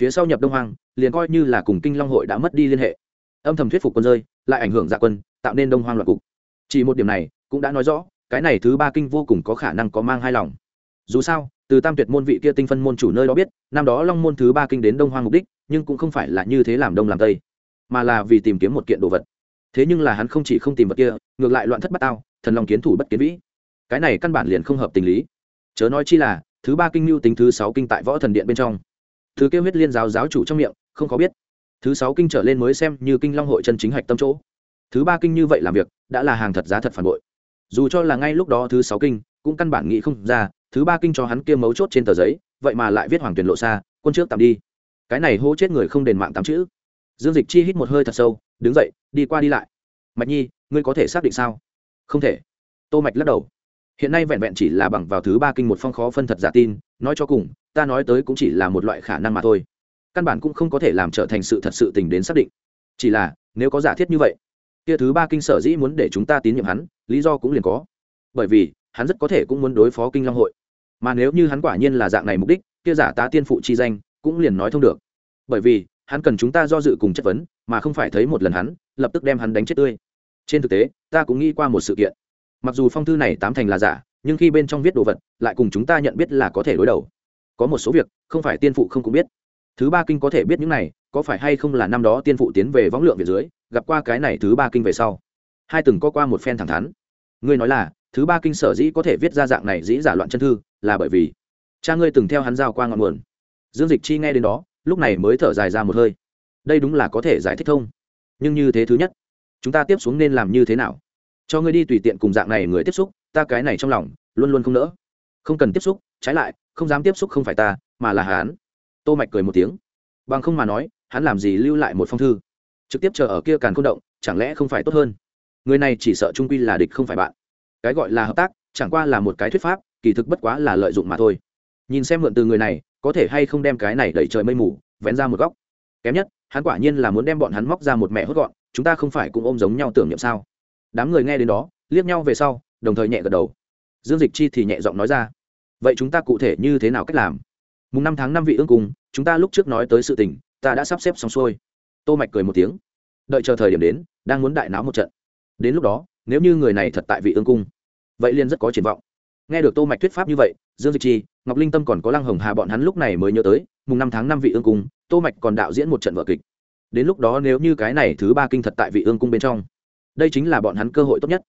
Phía sau nhập đông hoàng liền coi như là cùng kinh long hội đã mất đi liên hệ. Âm thầm thuyết phục quân rơi, lại ảnh hưởng dạ quân, tạo nên đông hoang loạn cục. Chỉ một điểm này, cũng đã nói rõ, cái này thứ ba kinh vô cùng có khả năng có mang hai lòng. Dù sao, từ tam tuyệt môn vị kia tinh phân môn chủ nơi đó biết, năm đó long môn thứ ba kinh đến đông hoang mục đích, nhưng cũng không phải là như thế làm đông làm tây, mà là vì tìm kiếm một kiện đồ vật. Thế nhưng là hắn không chỉ không tìm vật kia, ngược lại loạn thất bát tao, thần lòng kiến thủ bất kiến vĩ cái này căn bản liền không hợp tình lý. Chớ nói chi là, thứ ba kinh mưu tính thứ sáu kinh tại võ thần điện bên trong. Thứ kêu huyết liên giáo giáo chủ trong miệng, không có biết. Thứ sáu kinh trở lên mới xem như kinh long hội chân chính hạch tâm chỗ. Thứ ba kinh như vậy làm việc, đã là hàng thật giá thật phản bội. Dù cho là ngay lúc đó thứ sáu kinh, cũng căn bản nghĩ không ra, thứ ba kinh cho hắn kia mấu chốt trên tờ giấy, vậy mà lại viết hoàng tuyển lộ xa, quân trước tạm đi. Cái này hô chết người không đền mạng tám chữ. Dương dịch chi hít một hơi thật sâu, đứng dậy, đi qua đi lại. Mạch nhi, ngươi có thể xác định sao? Không thể. Tô mạch lắc đầu hiện nay vẹn vẹn chỉ là bằng vào thứ ba kinh một phong khó phân thật giả tin, nói cho cùng, ta nói tới cũng chỉ là một loại khả năng mà thôi. Căn bản cũng không có thể làm trở thành sự thật sự tình đến xác định. Chỉ là, nếu có giả thiết như vậy, kia thứ ba kinh sở dĩ muốn để chúng ta tín nhiệm hắn, lý do cũng liền có. Bởi vì, hắn rất có thể cũng muốn đối phó kinh long hội. Mà nếu như hắn quả nhiên là dạng này mục đích, kia giả tá tiên phụ chi danh, cũng liền nói thông được. Bởi vì, hắn cần chúng ta do dự cùng chất vấn, mà không phải thấy một lần hắn, lập tức đem hắn đánh chết tươi. Trên thực tế, ta cũng nghĩ qua một sự kiện mặc dù phong thư này tám thành là giả, nhưng khi bên trong viết đồ vật, lại cùng chúng ta nhận biết là có thể đối đầu. Có một số việc, không phải tiên phụ không cũng biết. Thứ ba kinh có thể biết những này, có phải hay không là năm đó tiên phụ tiến về võng lượng về dưới, gặp qua cái này thứ ba kinh về sau. Hai từng có qua một phen thẳng thắn. Ngươi nói là, thứ ba kinh sở dĩ có thể viết ra dạng này dĩ giả loạn chân thư, là bởi vì, cha ngươi từng theo hắn giao qua ngọn nguồn. Dương dịch chi nghe đến đó, lúc này mới thở dài ra một hơi. Đây đúng là có thể giải thích thông. Nhưng như thế thứ nhất, chúng ta tiếp xuống nên làm như thế nào? Cho ngươi đi tùy tiện cùng dạng này người tiếp xúc, ta cái này trong lòng, luôn luôn không nỡ. Không cần tiếp xúc, trái lại, không dám tiếp xúc không phải ta, mà là hắn. Tô mạch cười một tiếng. Bằng không mà nói, hắn làm gì lưu lại một phong thư? Trực tiếp chờ ở kia càn côn động, chẳng lẽ không phải tốt hơn? Người này chỉ sợ trung quy là địch không phải bạn. Cái gọi là hợp tác, chẳng qua là một cái thuyết pháp, kỳ thực bất quá là lợi dụng mà thôi. Nhìn xem mượn từ người này, có thể hay không đem cái này đẩy trời mây mù, vén ra một góc. Kém nhất, hắn quả nhiên là muốn đem bọn hắn móc ra một mẹ hốt gọn, chúng ta không phải cũng ôm giống nhau tưởng niệm sao? Đám người nghe đến đó, liếc nhau về sau, đồng thời nhẹ gật đầu. Dương dịch chi thì nhẹ giọng nói ra, vậy chúng ta cụ thể như thế nào cách làm? Mùng năm tháng năm vị ương cùng, chúng ta lúc trước nói tới sự tình, ta đã sắp xếp xong xuôi. Tô mạch cười một tiếng, đợi chờ thời điểm đến, đang muốn đại náo một trận. Đến lúc đó, nếu như người này thật tại vị ương cung, vậy liền rất có triển vọng. Nghe được tô mạch thuyết pháp như vậy, dương dịch chi, ngọc linh tâm còn có lăng hồng hà bọn hắn lúc này mới nhớ tới, mùng năm tháng năm vị ương cung, tô mạch còn đạo diễn một trận vở kịch. Đến lúc đó nếu như cái này thứ ba kinh thật tại vị ương cung bên trong đây chính là bọn hắn cơ hội tốt nhất.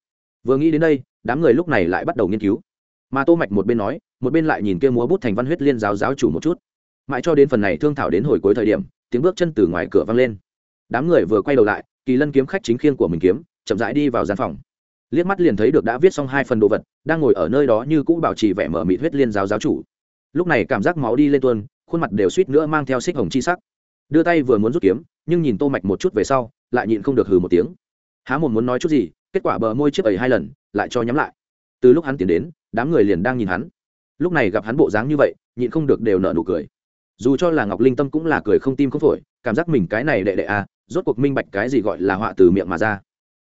Vừa nghĩ đến đây, đám người lúc này lại bắt đầu nghiên cứu. Mà tô mạch một bên nói, một bên lại nhìn kia múa bút thành văn huyết liên giáo giáo chủ một chút. Mãi cho đến phần này thương thảo đến hồi cuối thời điểm, tiếng bước chân từ ngoài cửa vang lên. Đám người vừa quay đầu lại, kỳ lân kiếm khách chính khiên của mình kiếm, chậm rãi đi vào gian phòng. Liếc mắt liền thấy được đã viết xong hai phần đồ vật, đang ngồi ở nơi đó như cũ bảo trì vẻ mở mịt huyết liên giáo giáo chủ. Lúc này cảm giác máu đi lên tuôn, khuôn mặt đều suýt nữa mang theo xích hồng chi sắc. Đưa tay vừa muốn rút kiếm, nhưng nhìn tô mạch một chút về sau, lại nhịn không được hừ một tiếng há một muốn nói chút gì, kết quả bờ môi chiếc ấy hai lần, lại cho nhắm lại. Từ lúc hắn tiến đến, đám người liền đang nhìn hắn. Lúc này gặp hắn bộ dáng như vậy, nhịn không được đều nở nụ cười. Dù cho là ngọc linh tâm cũng là cười không tim không phổi, cảm giác mình cái này đệ đệ à rốt cuộc minh bạch cái gì gọi là họa từ miệng mà ra.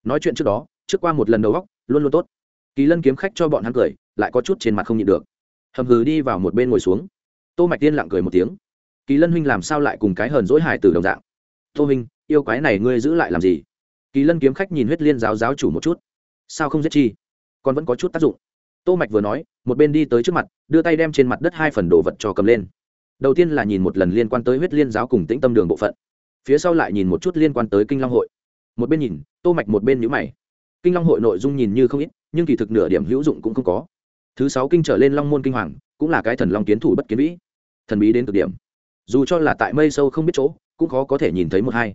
Nói chuyện trước đó, trước qua một lần đầu góc luôn luôn tốt. Kỳ lân kiếm khách cho bọn hắn cười, lại có chút trên mặt không nhịn được. Hầm hừ đi vào một bên ngồi xuống. Tô mạch tiên lặng cười một tiếng. Kỳ lân huynh làm sao lại cùng cái hờn dỗi hài từ đồng dạng? Tô huynh, yêu quái này ngươi giữ lại làm gì? Kỳ lân kiếm khách nhìn huyết liên giáo giáo chủ một chút. Sao không giết chi? Còn vẫn có chút tác dụng. Tô mạch vừa nói, một bên đi tới trước mặt, đưa tay đem trên mặt đất hai phần đồ vật cho cầm lên. Đầu tiên là nhìn một lần liên quan tới huyết liên giáo cùng tĩnh tâm đường bộ phận. Phía sau lại nhìn một chút liên quan tới kinh long hội. Một bên nhìn, tô mạch một bên nhíu mày. Kinh long hội nội dung nhìn như không ít, nhưng kỳ thực nửa điểm hữu dụng cũng không có. Thứ sáu kinh trở lên long môn kinh hoàng, cũng là cái thần long kiến thủ bất kiến vĩ. Thần bí đến cực điểm. Dù cho là tại mây sâu không biết chỗ, cũng khó có thể nhìn thấy một hai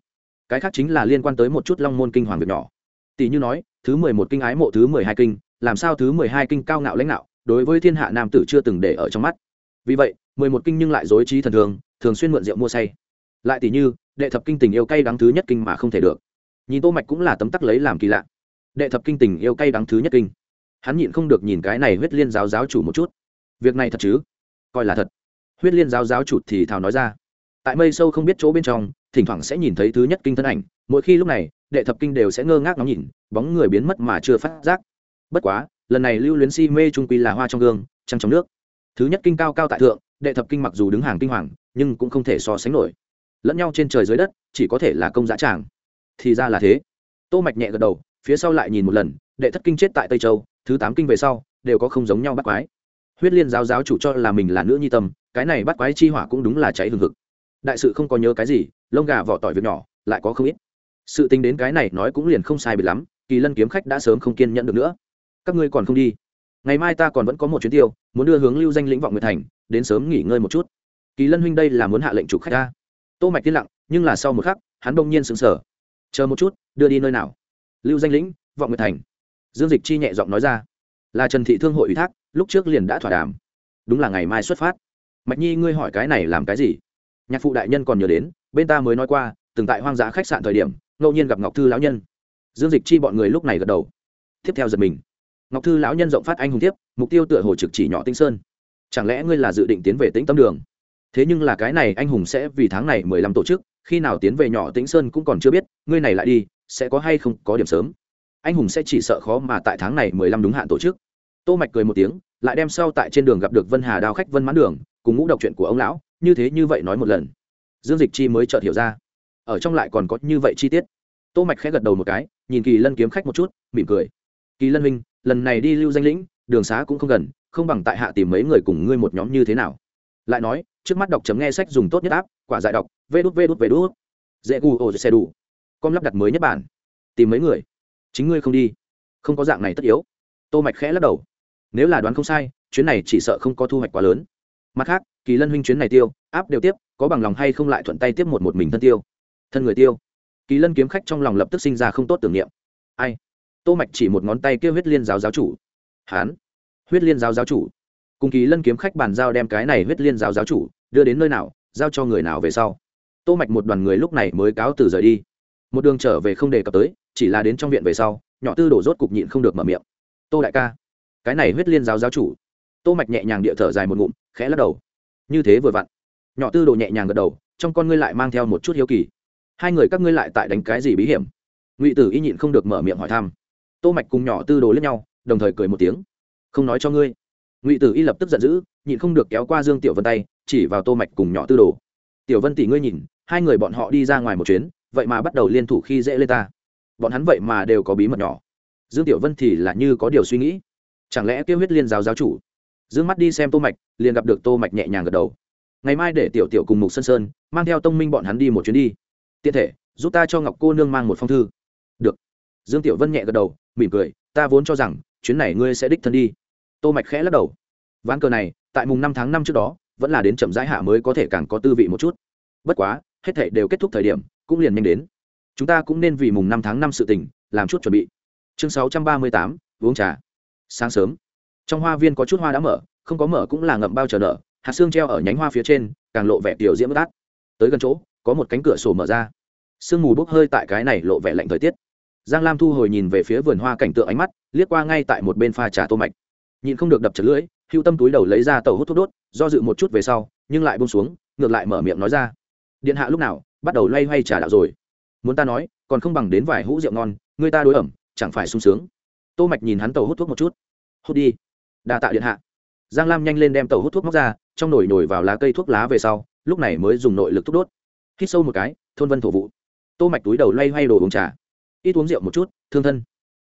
cái khác chính là liên quan tới một chút long môn kinh hoàng việc nhỏ. Tỷ như nói, thứ mười một kinh ái mộ, thứ mười hai kinh, làm sao thứ mười hai kinh cao ngạo lãnh đạo đối với thiên hạ nam tử chưa từng để ở trong mắt. Vì vậy, mười một kinh nhưng lại dối trí thần thường thường xuyên mượn rượu mua say. Lại tỷ như, đệ thập kinh tình yêu cay đắng thứ nhất kinh mà không thể được. Nhìn tô mạch cũng là tấm tắc lấy làm kỳ lạ. Đệ thập kinh tình yêu cay đắng thứ nhất kinh. Hắn nhịn không được nhìn cái này huyết liên giáo giáo chủ một chút. Việc này thật chứ? Coi là thật. Huyết liên giáo giáo chủ thì thào nói ra tại mây sâu không biết chỗ bên trong, thỉnh thoảng sẽ nhìn thấy thứ nhất kinh thân ảnh, mỗi khi lúc này, đệ thập kinh đều sẽ ngơ ngác ngóng nhìn, bóng người biến mất mà chưa phát giác. Bất quá, lần này lưu luyến si mê trung quy là hoa trong gương, trăng trong nước. Thứ nhất kinh cao cao tại thượng, đệ thập kinh mặc dù đứng hàng kinh hoàng, nhưng cũng không thể so sánh nổi. Lẫn nhau trên trời dưới đất, chỉ có thể là công giá tràng. Thì ra là thế. Tô mạch nhẹ gật đầu, phía sau lại nhìn một lần, đệ thất kinh chết tại tây châu, thứ tám kinh về sau, đều có không giống nhau bắt quái. Huyết liên giáo giáo chủ cho là mình là nữ nhi tâm, cái này bắt quái chi hỏa cũng đúng là cháy hừng hực đại sự không có nhớ cái gì, lông gà vỏ tỏi việc nhỏ, lại có không ít. Sự tính đến cái này nói cũng liền không sai biệt lắm, kỳ lân kiếm khách đã sớm không kiên nhẫn được nữa. Các ngươi còn không đi? Ngày mai ta còn vẫn có một chuyến tiêu, muốn đưa hướng lưu danh lĩnh vọng nguyệt thành, đến sớm nghỉ ngơi một chút. Kỳ lân huynh đây là muốn hạ lệnh trục khách ta. Tô mạch tiên lặng, nhưng là sau một khắc, hắn bỗng nhiên sững sờ. Chờ một chút, đưa đi nơi nào? Lưu danh lĩnh, vọng nguyệt thành. Dương dịch chi nhẹ giọng nói ra. Là trần thị thương hội ủy thác, lúc trước liền đã thỏa đàm. Đúng là ngày mai xuất phát. Mạch nhi, ngươi hỏi cái này làm cái gì? Nhạc phụ đại nhân còn nhớ đến, bên ta mới nói qua, từng tại hoang dã khách sạn thời điểm, ngẫu nhiên gặp ngọc thư lão nhân. Dương dịch chi bọn người lúc này gật đầu. Tiếp theo giật mình. Ngọc thư lão nhân rộng phát anh hùng tiếp mục tiêu tựa hồ trực chỉ nhỏ tinh sơn. Chẳng lẽ ngươi là dự định tiến về tĩnh tâm đường? Thế nhưng là cái này anh hùng sẽ vì tháng này mười lăm tổ chức, khi nào tiến về nhỏ tĩnh sơn cũng còn chưa biết, ngươi này lại đi, sẽ có hay không có điểm sớm. Anh hùng sẽ chỉ sợ khó mà tại tháng này mười lăm đúng hạn tổ chức. Tô mạch cười một tiếng, lại đem sau tại trên đường gặp được vân hà đao khách vân mãn đường, cùng ngũ độc chuyện của ông lão như thế như vậy nói một lần. Dương dịch chi mới chợt hiểu ra. Ở trong lại còn có như vậy chi tiết. Tô mạch khẽ gật đầu một cái, nhìn kỳ lân kiếm khách một chút, mỉm cười. Kỳ lân huynh, lần này đi lưu danh lĩnh, đường xá cũng không gần, không bằng tại hạ tìm mấy người cùng ngươi một nhóm như thế nào. Lại nói, trước mắt đọc chấm nghe sách dùng tốt nhất áp, quả giải đọc, vê đút vê đút vê đút. Dễ gu, ồ, xe đủ. Com lắp đặt mới nhất bản. Tìm mấy người. Chính ngươi không đi. Không có dạng này tất yếu. Tô mạch khẽ lắc đầu. Nếu là đoán không sai, chuyến này chỉ sợ không có thu hoạch quá lớn mặt khác, kỳ lân huynh chuyến này tiêu, áp đều tiếp, có bằng lòng hay không lại thuận tay tiếp một một mình thân tiêu? Thân người tiêu. Kỳ lân kiếm khách trong lòng lập tức sinh ra không tốt tưởng niệm. Ai? Tô mạch chỉ một ngón tay kêu huyết liên giáo giáo chủ. Hán. Huyết liên giáo giáo chủ. Cùng kỳ lân kiếm khách bàn giao đem cái này huyết liên giáo giáo chủ đưa đến nơi nào, giao cho người nào về sau? Tô mạch một đoàn người lúc này mới cáo từ rời đi. Một đường trở về không đề cập tới, chỉ là đến trong viện về sau, nhỏ tư đổ rốt cục nhịn không được mở miệng. Tô đại ca, cái này huyết liên giáo giáo chủ. Tô mạch nhẹ nhàng địa thở dài một ngụm khẽ lắc đầu. Như thế vừa vặn. Nhỏ tư đồ nhẹ nhàng gật đầu, trong con ngươi lại mang theo một chút hiếu kỳ. Hai người các ngươi lại tại đánh cái gì bí hiểm? Ngụy tử y nhịn không được mở miệng hỏi thăm. Tô mạch cùng nhỏ tư đồ lẫn nhau, đồng thời cười một tiếng. Không nói cho ngươi. Ngụy tử y lập tức giận dữ, nhịn không được kéo qua dương tiểu vân tay, chỉ vào tô mạch cùng nhỏ tư đồ. Tiểu vân tỷ ngươi nhìn, hai người bọn họ đi ra ngoài một chuyến, vậy mà bắt đầu liên thủ khi dễ lên ta. Bọn hắn vậy mà đều có bí mật nhỏ. Dương tiểu vân thì là như có điều suy nghĩ. Chẳng lẽ kêu huyết liên giáo giáo chủ? Dương mắt đi xem tô mạch, liền gặp được tô mạch nhẹ nhàng gật đầu. Ngày mai để tiểu tiểu cùng mục sơn sơn mang theo tông minh bọn hắn đi một chuyến đi. Tiện thể, giúp ta cho ngọc cô nương mang một phong thư. Được. Dương tiểu vân nhẹ gật đầu, mỉm cười, ta vốn cho rằng, chuyến này ngươi sẽ đích thân đi. Tô mạch khẽ lắc đầu. Ván cờ này, tại mùng năm tháng năm trước đó, vẫn là đến chậm rãi hạ mới có thể càng có tư vị một chút. Bất quá, hết thảy đều kết thúc thời điểm, cũng liền nhanh đến. Chúng ta cũng nên vì mùng năm tháng năm sự tình, làm chút chuẩn bị. Chương sáu trăm ba mươi tám, uống trà. Sáng sớm trong hoa viên có chút hoa đã mở, không có mở cũng là ngậm bao chờ nở, hạt xương treo ở nhánh hoa phía trên, càng lộ vẻ tiểu diễm bất át. Tới gần chỗ, có một cánh cửa sổ mở ra. Sương mù bốc hơi tại cái này lộ vẻ lạnh thời tiết. Giang lam thu hồi nhìn về phía vườn hoa cảnh tượng ánh mắt, liếc qua ngay tại một bên pha trà tô mạch. Nhìn không được đập chật lưỡi, hưu tâm túi đầu lấy ra tàu hút thuốc đốt, do dự một chút về sau, nhưng lại buông xuống, ngược lại mở miệng nói ra. Điện hạ lúc nào, bắt đầu loay hoay trà đạo rồi. Muốn ta nói, còn không bằng đến vài hũ rượu ngon, người ta đối ẩm, chẳng phải sung sướng. Tô mạch nhìn hắn tàu hút thuốc một chút. Hút đi đa tạ điện hạ. Giang lam nhanh lên đem tàu hút thuốc móc ra, trong nồi nồi vào lá cây thuốc lá về sau, lúc này mới dùng nội lực thuốc đốt. Hít sâu một cái, thôn vân thổ vụ. Tô mạch túi đầu loay hoay đồ uống trà. Ít uống rượu một chút, thương thân.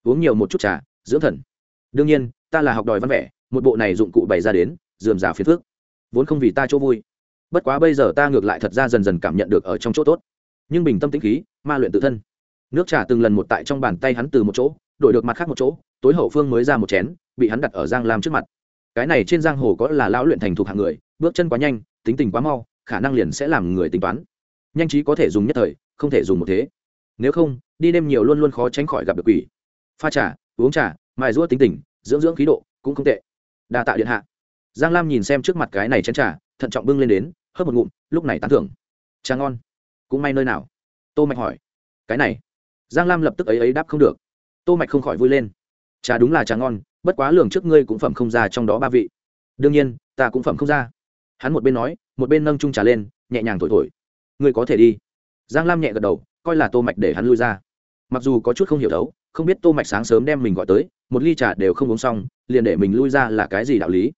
Uống nhiều một chút trà, dưỡng thần. Đương nhiên, ta là học đòi văn vẻ, một bộ này dụng cụ bày ra đến, dườm giả phiền phước vốn không vì ta chỗ vui. Bất quá bây giờ ta ngược lại thật ra dần dần cảm nhận được ở trong chỗ tốt. Nhưng bình tâm tĩnh khí, ma luyện tự thân. Nước trà từng lần một tại trong bàn tay hắn từ một chỗ, đổi được mặt khác một chỗ, tối hậu phương mới ra một chén bị hắn đặt ở giang lam trước mặt. Cái này trên giang hồ có là lão luyện thành thuộc hạng người, bước chân quá nhanh, tính tình quá mau, khả năng liền sẽ làm người tính toán. Nhanh trí có thể dùng nhất thời, không thể dùng một thế. Nếu không, đi đêm nhiều luôn luôn khó tránh khỏi gặp được quỷ. Pha trà, uống trà, mài rũa tính tình, dưỡng dưỡng khí độ, cũng không tệ. Đa tạ điện hạ. Giang lam nhìn xem trước mặt cái này chén trà, thận trọng bưng lên đến, hớp một ngụm, lúc này tán thưởng. Trà ngon. Cũng may nơi nào? Tô mạch hỏi. Cái này. Giang lam lập tức ấy ấy đáp không được. Tô mạch không khỏi vui lên. Trà đúng là trà ngon bất quá lường trước ngươi cũng phẩm không ra trong đó ba vị. Đương nhiên, ta cũng phẩm không ra. Hắn một bên nói, một bên nâng chung trà lên, nhẹ nhàng thổi thổi. Ngươi có thể đi. Giang lam nhẹ gật đầu, coi là tô mạch để hắn lui ra. Mặc dù có chút không hiểu đấu không biết tô mạch sáng sớm đem mình gọi tới, một ly trà đều không uống xong, liền để mình lui ra là cái gì đạo lý.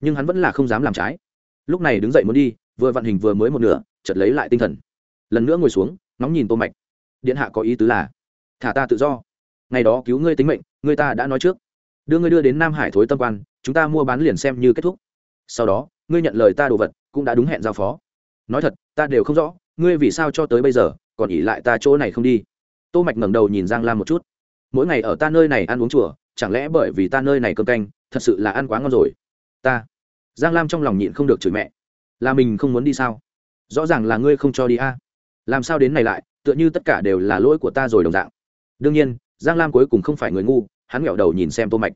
Nhưng hắn vẫn là không dám làm trái. Lúc này đứng dậy muốn đi, vừa vận hình vừa mới một nửa, chợt lấy lại tinh thần. Lần nữa ngồi xuống, ngóng nhìn tô mạch. Điện hạ có ý tứ là, thả ta tự do. Ngày đó cứu ngươi tính mệnh, ngươi ta đã nói trước đưa ngươi đưa đến nam hải thối tâm quan, chúng ta mua bán liền xem như kết thúc. Sau đó, ngươi nhận lời ta đồ vật, cũng đã đúng hẹn giao phó. Nói thật, ta đều không rõ, ngươi vì sao cho tới bây giờ, còn ỉ lại ta chỗ này không đi. Tô mạch ngẩng đầu nhìn giang lam một chút. Mỗi ngày ở ta nơi này ăn uống chùa, chẳng lẽ bởi vì ta nơi này cơm canh, thật sự là ăn quá ngon rồi? Ta. Giang lam trong lòng nhịn không được chửi mẹ. Là mình không muốn đi sao? Rõ ràng là ngươi không cho đi a. Làm sao đến này lại, tựa như tất cả đều là lỗi của ta rồi đồng dạng. Đương nhiên, giang lam cuối cùng không phải người ngu hắn nghẹo đầu nhìn xem tô mạch.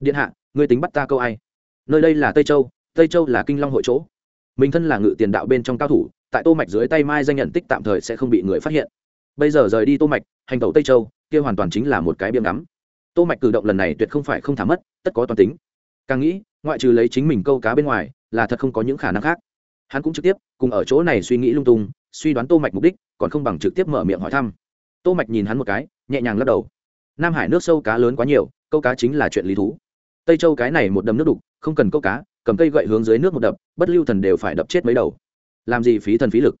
Điện hạ, ngươi tính bắt ta câu ai? Nơi đây là tây châu tây châu là kinh long hội chỗ. Mình thân là ngự tiền đạo bên trong cao thủ, tại tô mạch dưới tay mai danh nhận tích tạm thời sẽ không bị người phát hiện. Bây giờ rời đi tô mạch, hành tẩu tây châu, kia hoàn toàn chính là một cái biếm ngắm. Tô mạch cử động lần này tuyệt không phải không thả mất, tất có toàn tính. Càng nghĩ, ngoại trừ lấy chính mình câu cá bên ngoài, là thật không có những khả năng khác. Hắn cũng trực tiếp, cùng ở chỗ này suy nghĩ lung tung, suy đoán tô mạch mục đích, còn không bằng trực tiếp mở miệng hỏi thăm. Tô mạch nhìn hắn một cái, nhẹ nhàng lắc đầu nam hải nước sâu cá lớn quá nhiều, câu cá chính là chuyện lý thú. Tây châu cái này một đầm nước đục, không cần câu cá, cầm cây gậy hướng dưới nước một đập, bất lưu thần đều phải đập chết mấy đầu. Làm gì phí thần phí lực?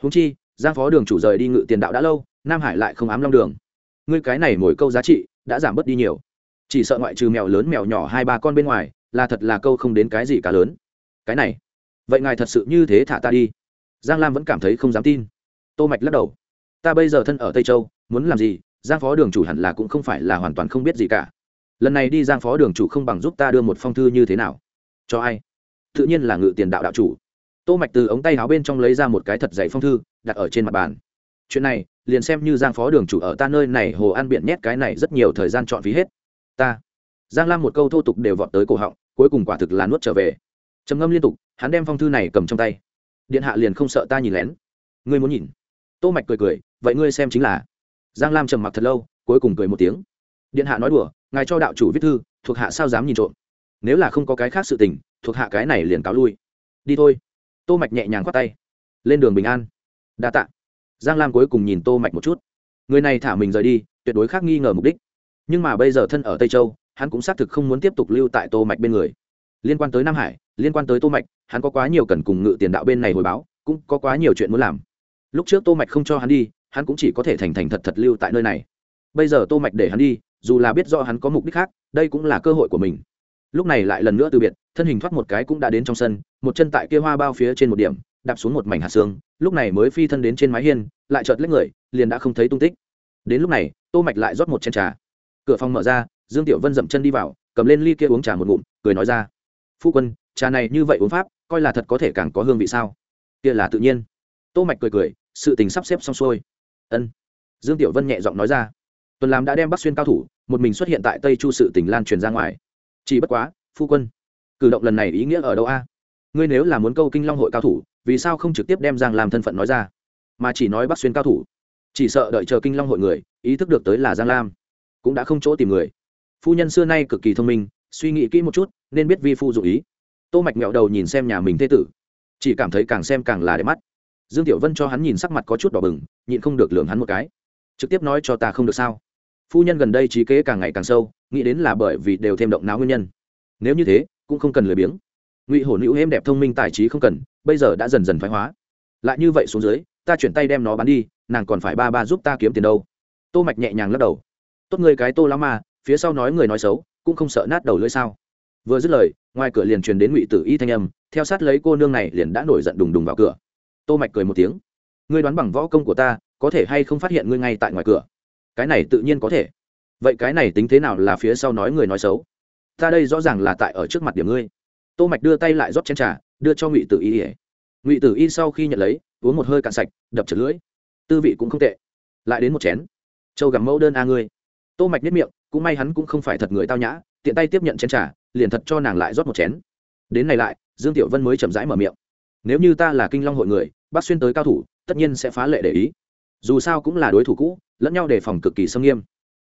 Húng chi, giang phó đường chủ rời đi ngự tiền đạo đã lâu, nam hải lại không ám long đường. Ngươi cái này mỗi câu giá trị, đã giảm bớt đi nhiều. Chỉ sợ ngoại trừ mèo lớn mèo nhỏ hai ba con bên ngoài, là thật là câu không đến cái gì cả lớn. Cái này, vậy ngài thật sự như thế thả ta đi. Giang lam vẫn cảm thấy không dám tin. Tô mạch lắc đầu. Ta bây giờ thân ở tây châu, muốn làm gì giang phó đường chủ hẳn là cũng không phải là hoàn toàn không biết gì cả. Lần này đi giang phó đường chủ không bằng giúp ta đưa một phong thư như thế nào? Cho ai? Tự nhiên là ngự tiền đạo đạo chủ. Tô mạch từ ống tay áo bên trong lấy ra một cái thật dày phong thư, đặt ở trên mặt bàn. Chuyện này, liền xem như giang phó đường chủ ở ta nơi này hồ an biện nhét cái này rất nhiều thời gian chọn phí hết. Ta, giang lam một câu thô tục đều vọt tới cổ họng, cuối cùng quả thực là nuốt trở về. Trầm ngâm liên tục, hắn đem phong thư này cầm trong tay. Điện hạ liền không sợ ta nhìn lén. Ngươi muốn nhìn? Tô mạch cười cười, vậy ngươi xem chính là giang lam trầm mặc thật lâu, cuối cùng cười một tiếng. Điện hạ nói đùa, ngài cho đạo chủ viết thư, thuộc hạ sao dám nhìn trộm? Nếu là không có cái khác sự tình, thuộc hạ cái này liền cáo lui. Đi thôi. Tô mạch nhẹ nhàng khoát tay. Lên đường bình an. Đa tạ. Giang lam cuối cùng nhìn tô mạch một chút. Người này thả mình rời đi, tuyệt đối khác nghi ngờ mục đích. Nhưng mà bây giờ thân ở tây châu, hắn cũng xác thực không muốn tiếp tục lưu tại tô mạch bên người. Liên quan tới nam hải, liên quan tới tô mạch, hắn có quá nhiều cần cùng ngự tiền đạo bên này hồi báo, cũng có quá nhiều chuyện muốn làm. Lúc trước tô mạch không cho hắn đi hắn cũng chỉ có thể thành thành thật thật lưu tại nơi này. Bây giờ tô mạch để hắn đi, dù là biết rõ hắn có mục đích khác, đây cũng là cơ hội của mình. Lúc này lại lần nữa từ biệt, thân hình thoát một cái cũng đã đến trong sân, một chân tại kia hoa bao phía trên một điểm, đạp xuống một mảnh hạt xương, lúc này mới phi thân đến trên mái hiên, lại chợt lấy người, liền đã không thấy tung tích. Đến lúc này, tô mạch lại rót một chén trà. Cửa phòng mở ra, dương tiểu vân dậm chân đi vào, cầm lên ly kia uống trà một ngụm, cười nói ra. Phu quân, trà này như vậy uống pháp, coi là thật có thể càng có hương vị sao? Kia là tự nhiên. Tô mạch cười cười, sự tình sắp xếp xong xuôi ân. Dương tiểu vân nhẹ giọng nói ra. Tuần làm đã đem bắc xuyên cao thủ, một mình xuất hiện tại tây chu sự Tỉnh lan truyền ra ngoài. Chỉ bất quá, phu quân, cử động lần này ý nghĩa ở đâu a? Ngươi nếu là muốn câu kinh long hội cao thủ, vì sao không trực tiếp đem giang lam thân phận nói ra? Mà chỉ nói bắc xuyên cao thủ, chỉ sợ đợi chờ kinh long hội người, ý thức được tới là giang lam, cũng đã không chỗ tìm người. Phu nhân xưa nay cực kỳ thông minh, suy nghĩ kỹ một chút, nên biết vi phu dụ ý. Tô mạch mẹo đầu nhìn xem nhà mình thế tử, chỉ cảm thấy càng xem càng là đẹp mắt dương tiểu vân cho hắn nhìn sắc mặt có chút đỏ bừng, nhịn không được lường hắn một cái. Trực tiếp nói cho ta không được sao? Phu nhân gần đây trí kế càng ngày càng sâu, nghĩ đến là bởi vì đều thêm động não nguyên nhân. Nếu như thế, cũng không cần lười biếng. Ngụy hổ nữ êm đẹp thông minh tài trí không cần, bây giờ đã dần dần thoái hóa. Lại như vậy xuống dưới, ta chuyển tay đem nó bán đi, nàng còn phải ba ba giúp ta kiếm tiền đâu. Tô mạch nhẹ nhàng lắc đầu. Tốt người cái tô lắm mà phía sau nói người nói xấu, cũng không sợ nát đầu lưỡi sao? Vừa dứt lời, ngoài cửa liền truyền đến ngụy tử y thanh âm, theo sát lấy cô nương này liền đã nổi giận đùng đùng vào cửa tô mạch cười một tiếng. Ngươi đoán bằng võ công của ta, có thể hay không phát hiện ngươi ngay tại ngoài cửa? Cái này tự nhiên có thể. Vậy cái này tính thế nào là phía sau nói người nói xấu? Ta đây rõ ràng là tại ở trước mặt điểm ngươi. Tô mạch đưa tay lại rót chén trà, đưa cho ngụy tử y ngụy tử y sau khi nhận lấy, uống một hơi cạn sạch, đập chật lưỡi. Tư vị cũng không tệ. Lại đến một chén. Châu gặm mẫu đơn a ngươi. Tô mạch nhất miệng, cũng may hắn cũng không phải thật người tao nhã, tiện tay tiếp nhận chén trà, liền thật cho nàng lại rót một chén. Đến này lại, dương tiểu vân mới chậm rãi mở miệng. Nếu như ta là kinh long hội người bác xuyên tới cao thủ, tất nhiên sẽ phá lệ để ý. Dù sao cũng là đối thủ cũ, lẫn nhau đề phòng cực kỳ sâm nghiêm.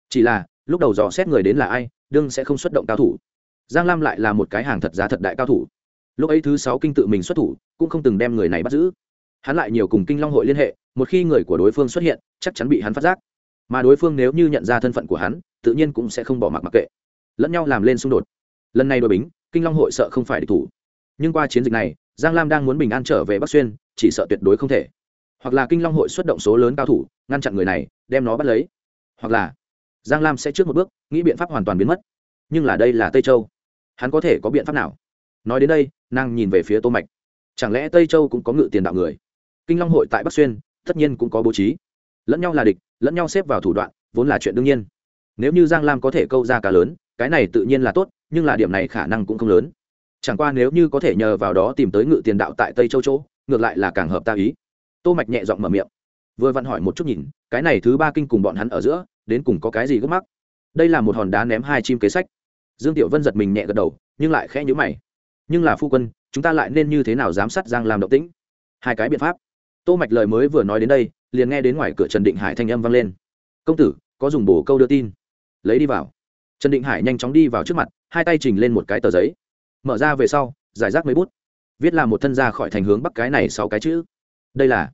Chỉ là, lúc đầu dò xét người đến là ai, đương sẽ không xuất động cao thủ. Giang lam lại là một cái hàng thật giá thật đại cao thủ. Lúc ấy thứ sáu kinh tự mình xuất thủ, cũng không từng đem người này bắt giữ. Hắn lại nhiều cùng kinh long hội liên hệ, một khi người của đối phương xuất hiện, chắc chắn bị hắn phát giác. Mà đối phương nếu như nhận ra thân phận của hắn, tự nhiên cũng sẽ không bỏ mặc mặc kệ. Lẫn nhau làm lên xung đột. Lần này đội bính, kinh long hội sợ không phải địch thủ. Nhưng qua chiến dịch này, giang lam đang muốn bình an trở về bắc xuyên chỉ sợ tuyệt đối không thể. Hoặc là kinh long hội xuất động số lớn cao thủ, ngăn chặn người này, đem nó bắt lấy. Hoặc là giang lam sẽ trước một bước, nghĩ biện pháp hoàn toàn biến mất. Nhưng là đây là tây châu. Hắn có thể có biện pháp nào? Nói đến đây, nàng nhìn về phía tô mạch. Chẳng lẽ tây châu cũng có ngự tiền đạo người? Kinh long hội tại bắc xuyên, tất nhiên cũng có bố trí. Lẫn nhau là địch, lẫn nhau xếp vào thủ đoạn, vốn là chuyện đương nhiên. Nếu như giang lam có thể câu ra cá lớn, cái này tự nhiên là tốt, nhưng là điểm này khả năng cũng không lớn. Chẳng qua nếu như có thể nhờ vào đó tìm tới ngự tiền đạo tại tây châu chỗ ngược lại là càng hợp ta ý. Tô mạch nhẹ giọng mở miệng. Vừa vặn hỏi một chút nhìn, cái này thứ ba kinh cùng bọn hắn ở giữa, đến cùng có cái gì gấp mắc? Đây là một hòn đá ném hai chim kế sách. Dương tiểu vân giật mình nhẹ gật đầu, nhưng lại khẽ nhíu mày. Nhưng là phu quân, chúng ta lại nên như thế nào giám sát giang làm động tĩnh? Hai cái biện pháp. Tô mạch lời mới vừa nói đến đây, liền nghe đến ngoài cửa trần định hải thanh âm vang lên. Công tử, có dùng bổ câu đưa tin. Lấy đi vào. Trần định hải nhanh chóng đi vào trước mặt, hai tay trình lên một cái tờ giấy. Mở ra về sau, giải rác mấy bút viết là một thân ra khỏi thành hướng bắc cái này sáu cái chữ. Đây là,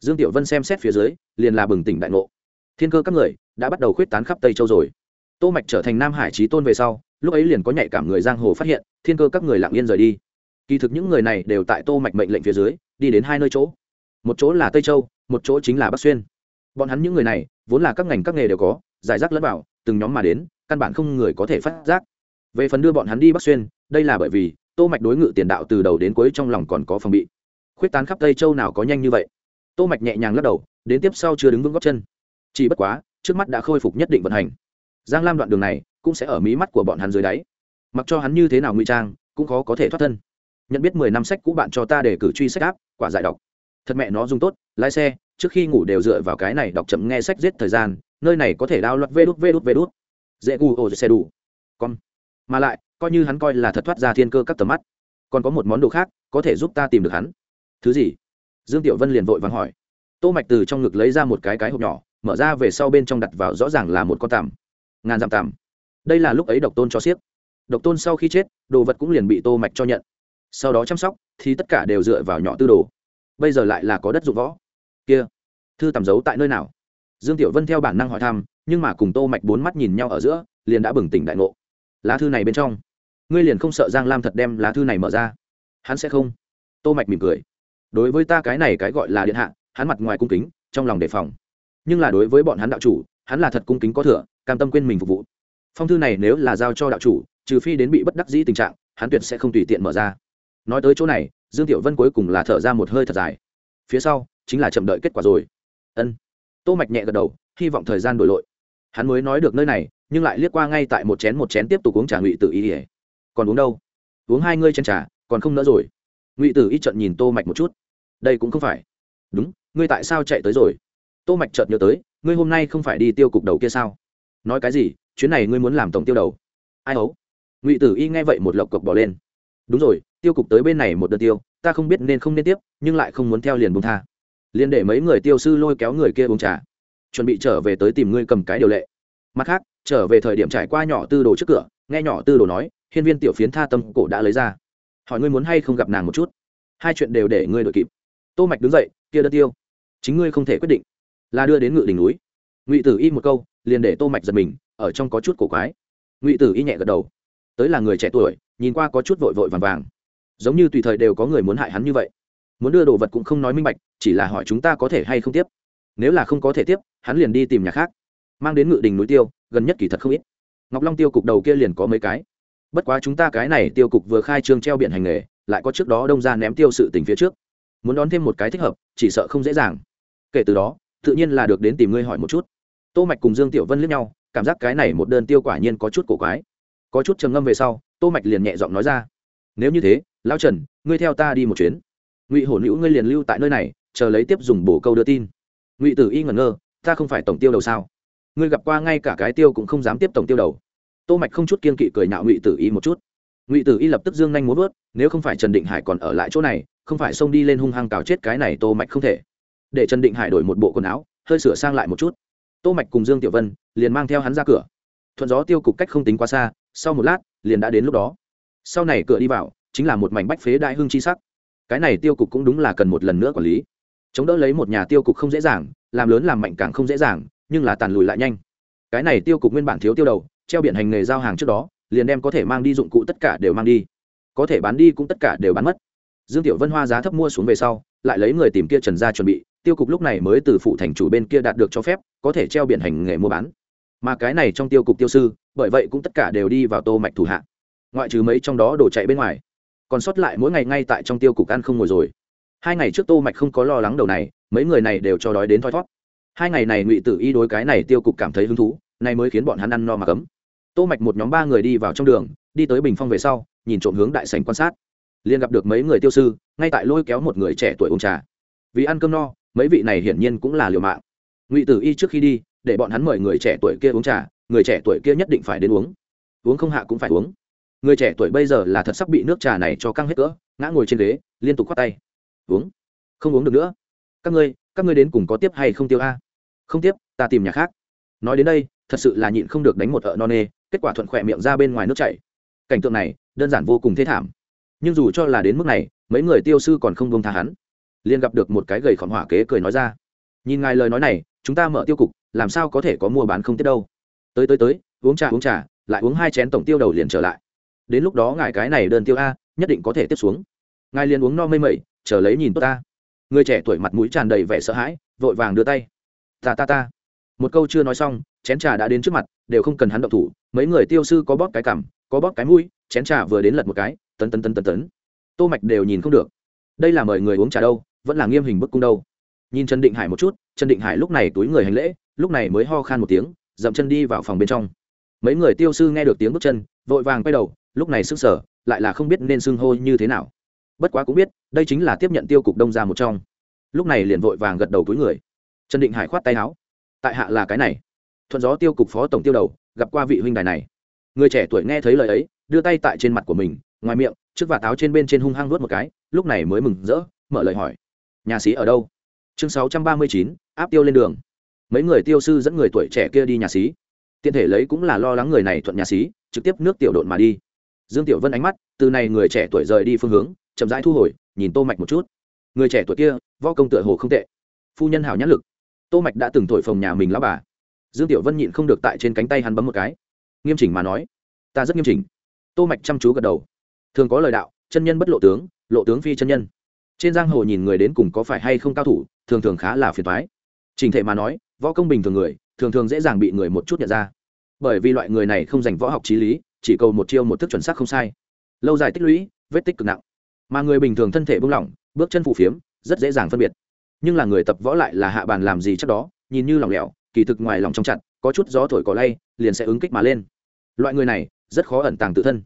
dương tiểu vân xem xét phía dưới, liền là bừng tỉnh đại ngộ. Thiên cơ các người đã bắt đầu khuyết tán khắp tây châu rồi. Tô mạch trở thành nam hải trí tôn về sau, lúc ấy liền có nhạy cảm người giang hồ phát hiện, thiên cơ các người lặng yên rời đi. Kỳ thực những người này đều tại tô mạch mệnh lệnh phía dưới, đi đến hai nơi chỗ. Một chỗ là tây châu, một chỗ chính là bắc xuyên. Bọn hắn những người này, vốn là các ngành các nghề đều có, giải rác lẫn vào, từng nhóm mà đến, căn bản không người có thể phát giác. Về phần đưa bọn hắn đi bắc xuyên, đây là bởi vì tô mạch đối ngự tiền đạo từ đầu đến cuối trong lòng còn có phòng bị. Khuyết tán khắp tây châu nào có nhanh như vậy? Tô mạch nhẹ nhàng lắc đầu, đến tiếp sau chưa đứng vững góc chân. Chỉ bất quá, trước mắt đã khôi phục nhất định vận hành. Giang lam đoạn đường này cũng sẽ ở mí mắt của bọn hắn dưới đáy. Mặc cho hắn như thế nào ngụy trang, cũng khó có thể thoát thân. Nhận biết mười năm sách cũ bạn cho ta để cử truy sách áp, quả giải đọc. Thật mẹ nó dùng tốt, lái xe, trước khi ngủ đều dựa vào cái này đọc chậm nghe sách giết thời gian, nơi này có thể đao loạt vê đút vê đút vê đút. Dễ gu ô xe đủ. Con mà lại, coi như hắn coi là thật thoát ra thiên cơ các tầm mắt, còn có một món đồ khác có thể giúp ta tìm được hắn. Thứ gì? Dương tiểu vân liền vội vàng hỏi. Tô mạch từ trong ngực lấy ra một cái cái hộp nhỏ, mở ra về sau bên trong đặt vào rõ ràng là một con tằm. Ngàn dặm tằm. Đây là lúc ấy độc tôn cho siếc. Độc tôn sau khi chết, đồ vật cũng liền bị tô mạch cho nhận. Sau đó chăm sóc, thì tất cả đều dựa vào nhỏ tư đồ. Bây giờ lại là có đất dụng võ. Kia, thư tầm giấu tại nơi nào? Dương tiểu vân theo bản năng hỏi thăm, nhưng mà cùng tô mạch bốn mắt nhìn nhau ở giữa, liền đã bừng tỉnh đại ngộ lá thư này bên trong. Ngươi liền không sợ giang lam thật đem lá thư này mở ra? Hắn sẽ không. Tô mạch mỉm cười. Đối với ta cái này cái gọi là điện hạ, hắn mặt ngoài cung kính, trong lòng đề phòng. Nhưng là đối với bọn hắn đạo chủ, hắn là thật cung kính có thừa, cam tâm quên mình phục vụ. Phong thư này nếu là giao cho đạo chủ, trừ phi đến bị bất đắc dĩ tình trạng, hắn tuyệt sẽ không tùy tiện mở ra. Nói tới chỗ này, dương tiểu vân cuối cùng là thở ra một hơi thật dài. Phía sau, chính là chậm đợi kết quả rồi. Ân. Tô mạch nhẹ gật đầu, hy vọng thời gian đổi lội. Hắn mới nói được nơi này nhưng lại liếc qua ngay tại một chén một chén tiếp tục uống trà ngụy tử y ỉa. Còn uống đâu? Uống hai ngươi chén trà, còn không nỡ rồi. Ngụy tử y trận nhìn tô mạch một chút. Đây cũng không phải. Đúng, ngươi tại sao chạy tới rồi? Tô mạch chợt nhớ tới, ngươi hôm nay không phải đi tiêu cục đầu kia sao? Nói cái gì? Chuyến này ngươi muốn làm tổng tiêu đầu. Ai ấu ngụy tử y nghe vậy một lộc cộc bỏ lên. Đúng rồi, tiêu cục tới bên này một đợt tiêu, ta không biết nên không nên tiếp, nhưng lại không muốn theo liền buông tha. Liền để mấy người tiêu sư lôi kéo người kia uống trà. Chuẩn bị trở về tới tìm ngươi cầm cái điều lệ. Mặt khác trở về thời điểm trải qua nhỏ tư đồ trước cửa, nghe nhỏ tư đồ nói, hiên viên tiểu phiến tha tâm cổ đã lấy ra. Hỏi ngươi muốn hay không gặp nàng một chút? Hai chuyện đều để ngươi đội kịp. Tô mạch đứng dậy, kia đơn tiêu. Chính ngươi không thể quyết định. Là đưa đến ngự đỉnh núi. Ngụy tử y một câu, liền để tô mạch giật mình, ở trong có chút cổ quái. Ngụy tử y nhẹ gật đầu. Tới là người trẻ tuổi, nhìn qua có chút vội vội vàng vàng. Giống như tùy thời đều có người muốn hại hắn như vậy. Muốn đưa đồ vật cũng không nói minh bạch, chỉ là hỏi chúng ta có thể hay không tiếp. Nếu là không có thể tiếp, hắn liền đi tìm nhà khác mang đến ngự đình núi tiêu, gần nhất kỳ thật không ít. Ngọc long tiêu cục đầu kia liền có mấy cái. Bất quá chúng ta cái này tiêu cục vừa khai trương treo biển hành nghề, lại có trước đó đông ra ném tiêu sự tình phía trước. Muốn đón thêm một cái thích hợp, chỉ sợ không dễ dàng. Kể từ đó, tự nhiên là được đến tìm ngươi hỏi một chút. Tô mạch cùng dương tiểu vân liếc nhau, cảm giác cái này một đơn tiêu quả nhiên có chút cổ quái. Có chút trầm ngâm về sau, tô mạch liền nhẹ giọng nói ra. Nếu như thế, lão trần, ngươi theo ta đi một chuyến. Ngụy hổ nữ ngươi liền lưu tại nơi này, chờ lấy tiếp dùng bổ câu đưa tin. Ngụy tử y ngẩn ngơ, ta không phải tổng tiêu đầu sao? Ngươi gặp qua ngay cả cái tiêu cũng không dám tiếp tổng tiêu đầu. Tô mạch không chút kiên kỵ cười nhạo ngụy tử y một chút. Ngụy tử y lập tức dương nhanh muốn vớt, nếu không phải trần định hải còn ở lại chỗ này, không phải xông đi lên hung hăng cào chết cái này tô mạch không thể. Để trần định hải đổi một bộ quần áo, hơi sửa sang lại một chút. Tô mạch cùng dương tiểu vân liền mang theo hắn ra cửa. Thuận gió tiêu cục cách không tính quá xa, sau một lát, liền đã đến lúc đó. Sau này cửa đi vào, chính là một mảnh bách phế đại hương chi sắc. Cái này tiêu cục cũng đúng là cần một lần nữa quản lý. Chống đỡ lấy một nhà tiêu cục không dễ dàng, làm lớn làm mạnh càng không dễ dàng nhưng là tàn lùi lại nhanh. Cái này tiêu cục nguyên bản thiếu tiêu đầu, treo biển hành nghề giao hàng trước đó, liền đem có thể mang đi dụng cụ tất cả đều mang đi. Có thể bán đi cũng tất cả đều bán mất. Dương tiểu vân hoa giá thấp mua xuống về sau, lại lấy người tìm kia trần ra chuẩn bị, tiêu cục lúc này mới từ phụ thành chủ bên kia đạt được cho phép, có thể treo biển hành nghề mua bán. Mà cái này trong tiêu cục tiêu sư, bởi vậy cũng tất cả đều đi vào tô mạch thủ hạ. Ngoại trừ mấy trong đó đổ chạy bên ngoài, còn sót lại mỗi ngày ngay tại trong tiêu cục ăn không ngồi rồi. Hai ngày trước tô mạch không có lo lắng đầu này, mấy người này đều cho đói đến thoi thoát hai ngày này ngụy tử y đối cái này tiêu cục cảm thấy hứng thú này mới khiến bọn hắn ăn no mà cấm. Tô mạch một nhóm ba người đi vào trong đường, đi tới bình phong về sau, nhìn trộm hướng đại sảnh quan sát. Liền gặp được mấy người tiêu sư, ngay tại lôi kéo một người trẻ tuổi uống trà. Vì ăn cơm no, mấy vị này hiển nhiên cũng là liều mạng. Ngụy tử y trước khi đi, để bọn hắn mời người trẻ tuổi kia uống trà, người trẻ tuổi kia nhất định phải đến uống. Uống không hạ cũng phải uống. Người trẻ tuổi bây giờ là thật sắp bị nước trà này cho căng hết cỡ, ngã ngồi trên ghế, liên tục khoát tay. Uống. Không uống được nữa. Các ngươi các ngươi đến cùng có tiếp hay không tiêu a? Không tiếp, ta tìm nhà khác. Nói đến đây, thật sự là nhịn không được đánh một ợ non nê, kết quả thuận khỏe miệng ra bên ngoài nước chảy. Cảnh tượng này, đơn giản vô cùng thế thảm. Nhưng dù cho là đến mức này, mấy người tiêu sư còn không bông tha hắn. Liền gặp được một cái gầy khỏng hỏa kế cười nói ra. Nhìn ngài lời nói này, chúng ta mở tiêu cục, làm sao có thể có mua bán không tiết đâu. Tới tới tới, uống trà uống trà, lại uống hai chén tổng tiêu đầu liền trở lại. Đến lúc đó ngài cái này đơn tiêu a, nhất định có thể tiếp xuống. Ngài liền uống no mây mẩy, chờ lấy nhìn tốt ta người trẻ tuổi mặt mũi tràn đầy vẻ sợ hãi, vội vàng đưa tay. Ta ta ta. Một câu chưa nói xong, chén trà đã đến trước mặt, đều không cần hắn động thủ, mấy người tiêu sư có bóp cái cằm, có bóp cái mũi, chén trà vừa đến lật một cái, tấn tấn tấn tấn tấn. Tô mạch đều nhìn không được. Đây là mời người uống trà đâu, vẫn là nghiêm hình bức cung đâu. Nhìn trần định hải một chút, trần định hải lúc này túi người hành lễ, lúc này mới ho khan một tiếng, dậm chân đi vào phòng bên trong. Mấy người tiêu sư nghe được tiếng bước chân, vội vàng quay đầu, lúc này sức sở lại là không biết nên xưng hô như thế nào bất quá cũng biết, đây chính là tiếp nhận tiêu cục đông ra một trong. Lúc này liền vội vàng gật đầu túi người. Trần định hải khoát tay áo. Tại hạ là cái này. Thuận gió tiêu cục phó tổng tiêu đầu, gặp qua vị huynh đài này. Người trẻ tuổi nghe thấy lời ấy, đưa tay tại trên mặt của mình, ngoài miệng, trước và táo trên bên trên hung hăng nuốt một cái, lúc này mới mừng rỡ, mở lời hỏi. Nhà sĩ ở đâu? Chương sáu trăm ba mươi chín, áp tiêu lên đường. Mấy người tiêu sư dẫn người tuổi trẻ kia đi nhà sĩ. Tiện thể lấy cũng là lo lắng người này thuận nhà sĩ, trực tiếp nước tiểu độn mà đi. Dương tiểu vân ánh mắt, từ này người trẻ tuổi rời đi phương hướng chậm rãi thu hồi, nhìn tô mạch một chút. Người trẻ tuổi kia, võ công tựa hồ không tệ. Phu nhân hảo nhãn lực. Tô mạch đã từng thổi phồng nhà mình lão bà. Dương tiểu vân nhịn không được tại trên cánh tay hắn bấm một cái. Nghiêm chỉnh mà nói, ta rất nghiêm chỉnh. Tô mạch chăm chú gật đầu. Thường có lời đạo, chân nhân bất lộ tướng lộ tướng phi chân nhân. Trên giang hồ nhìn người đến cùng có phải hay không cao thủ, thường thường khá là phiền toái. Trình thể mà nói, võ công bình thường người, thường thường dễ dàng bị người một chút nhận ra. Bởi vì loại người này không dành võ học trí lý, chỉ cầu một chiêu một thức chuẩn xác không sai. Lâu dài tích lũy, vết tích cực nặng mà người bình thường thân thể buông lỏng, bước chân phù phiếm, rất dễ dàng phân biệt. Nhưng là người tập võ lại là hạ bàn làm gì chắc đó, nhìn như lỏng lẻo, kỳ thực ngoài lòng trong chặt, có chút gió thổi cỏ lay, liền sẽ ứng kích mà lên. Loại người này, rất khó ẩn tàng tự thân.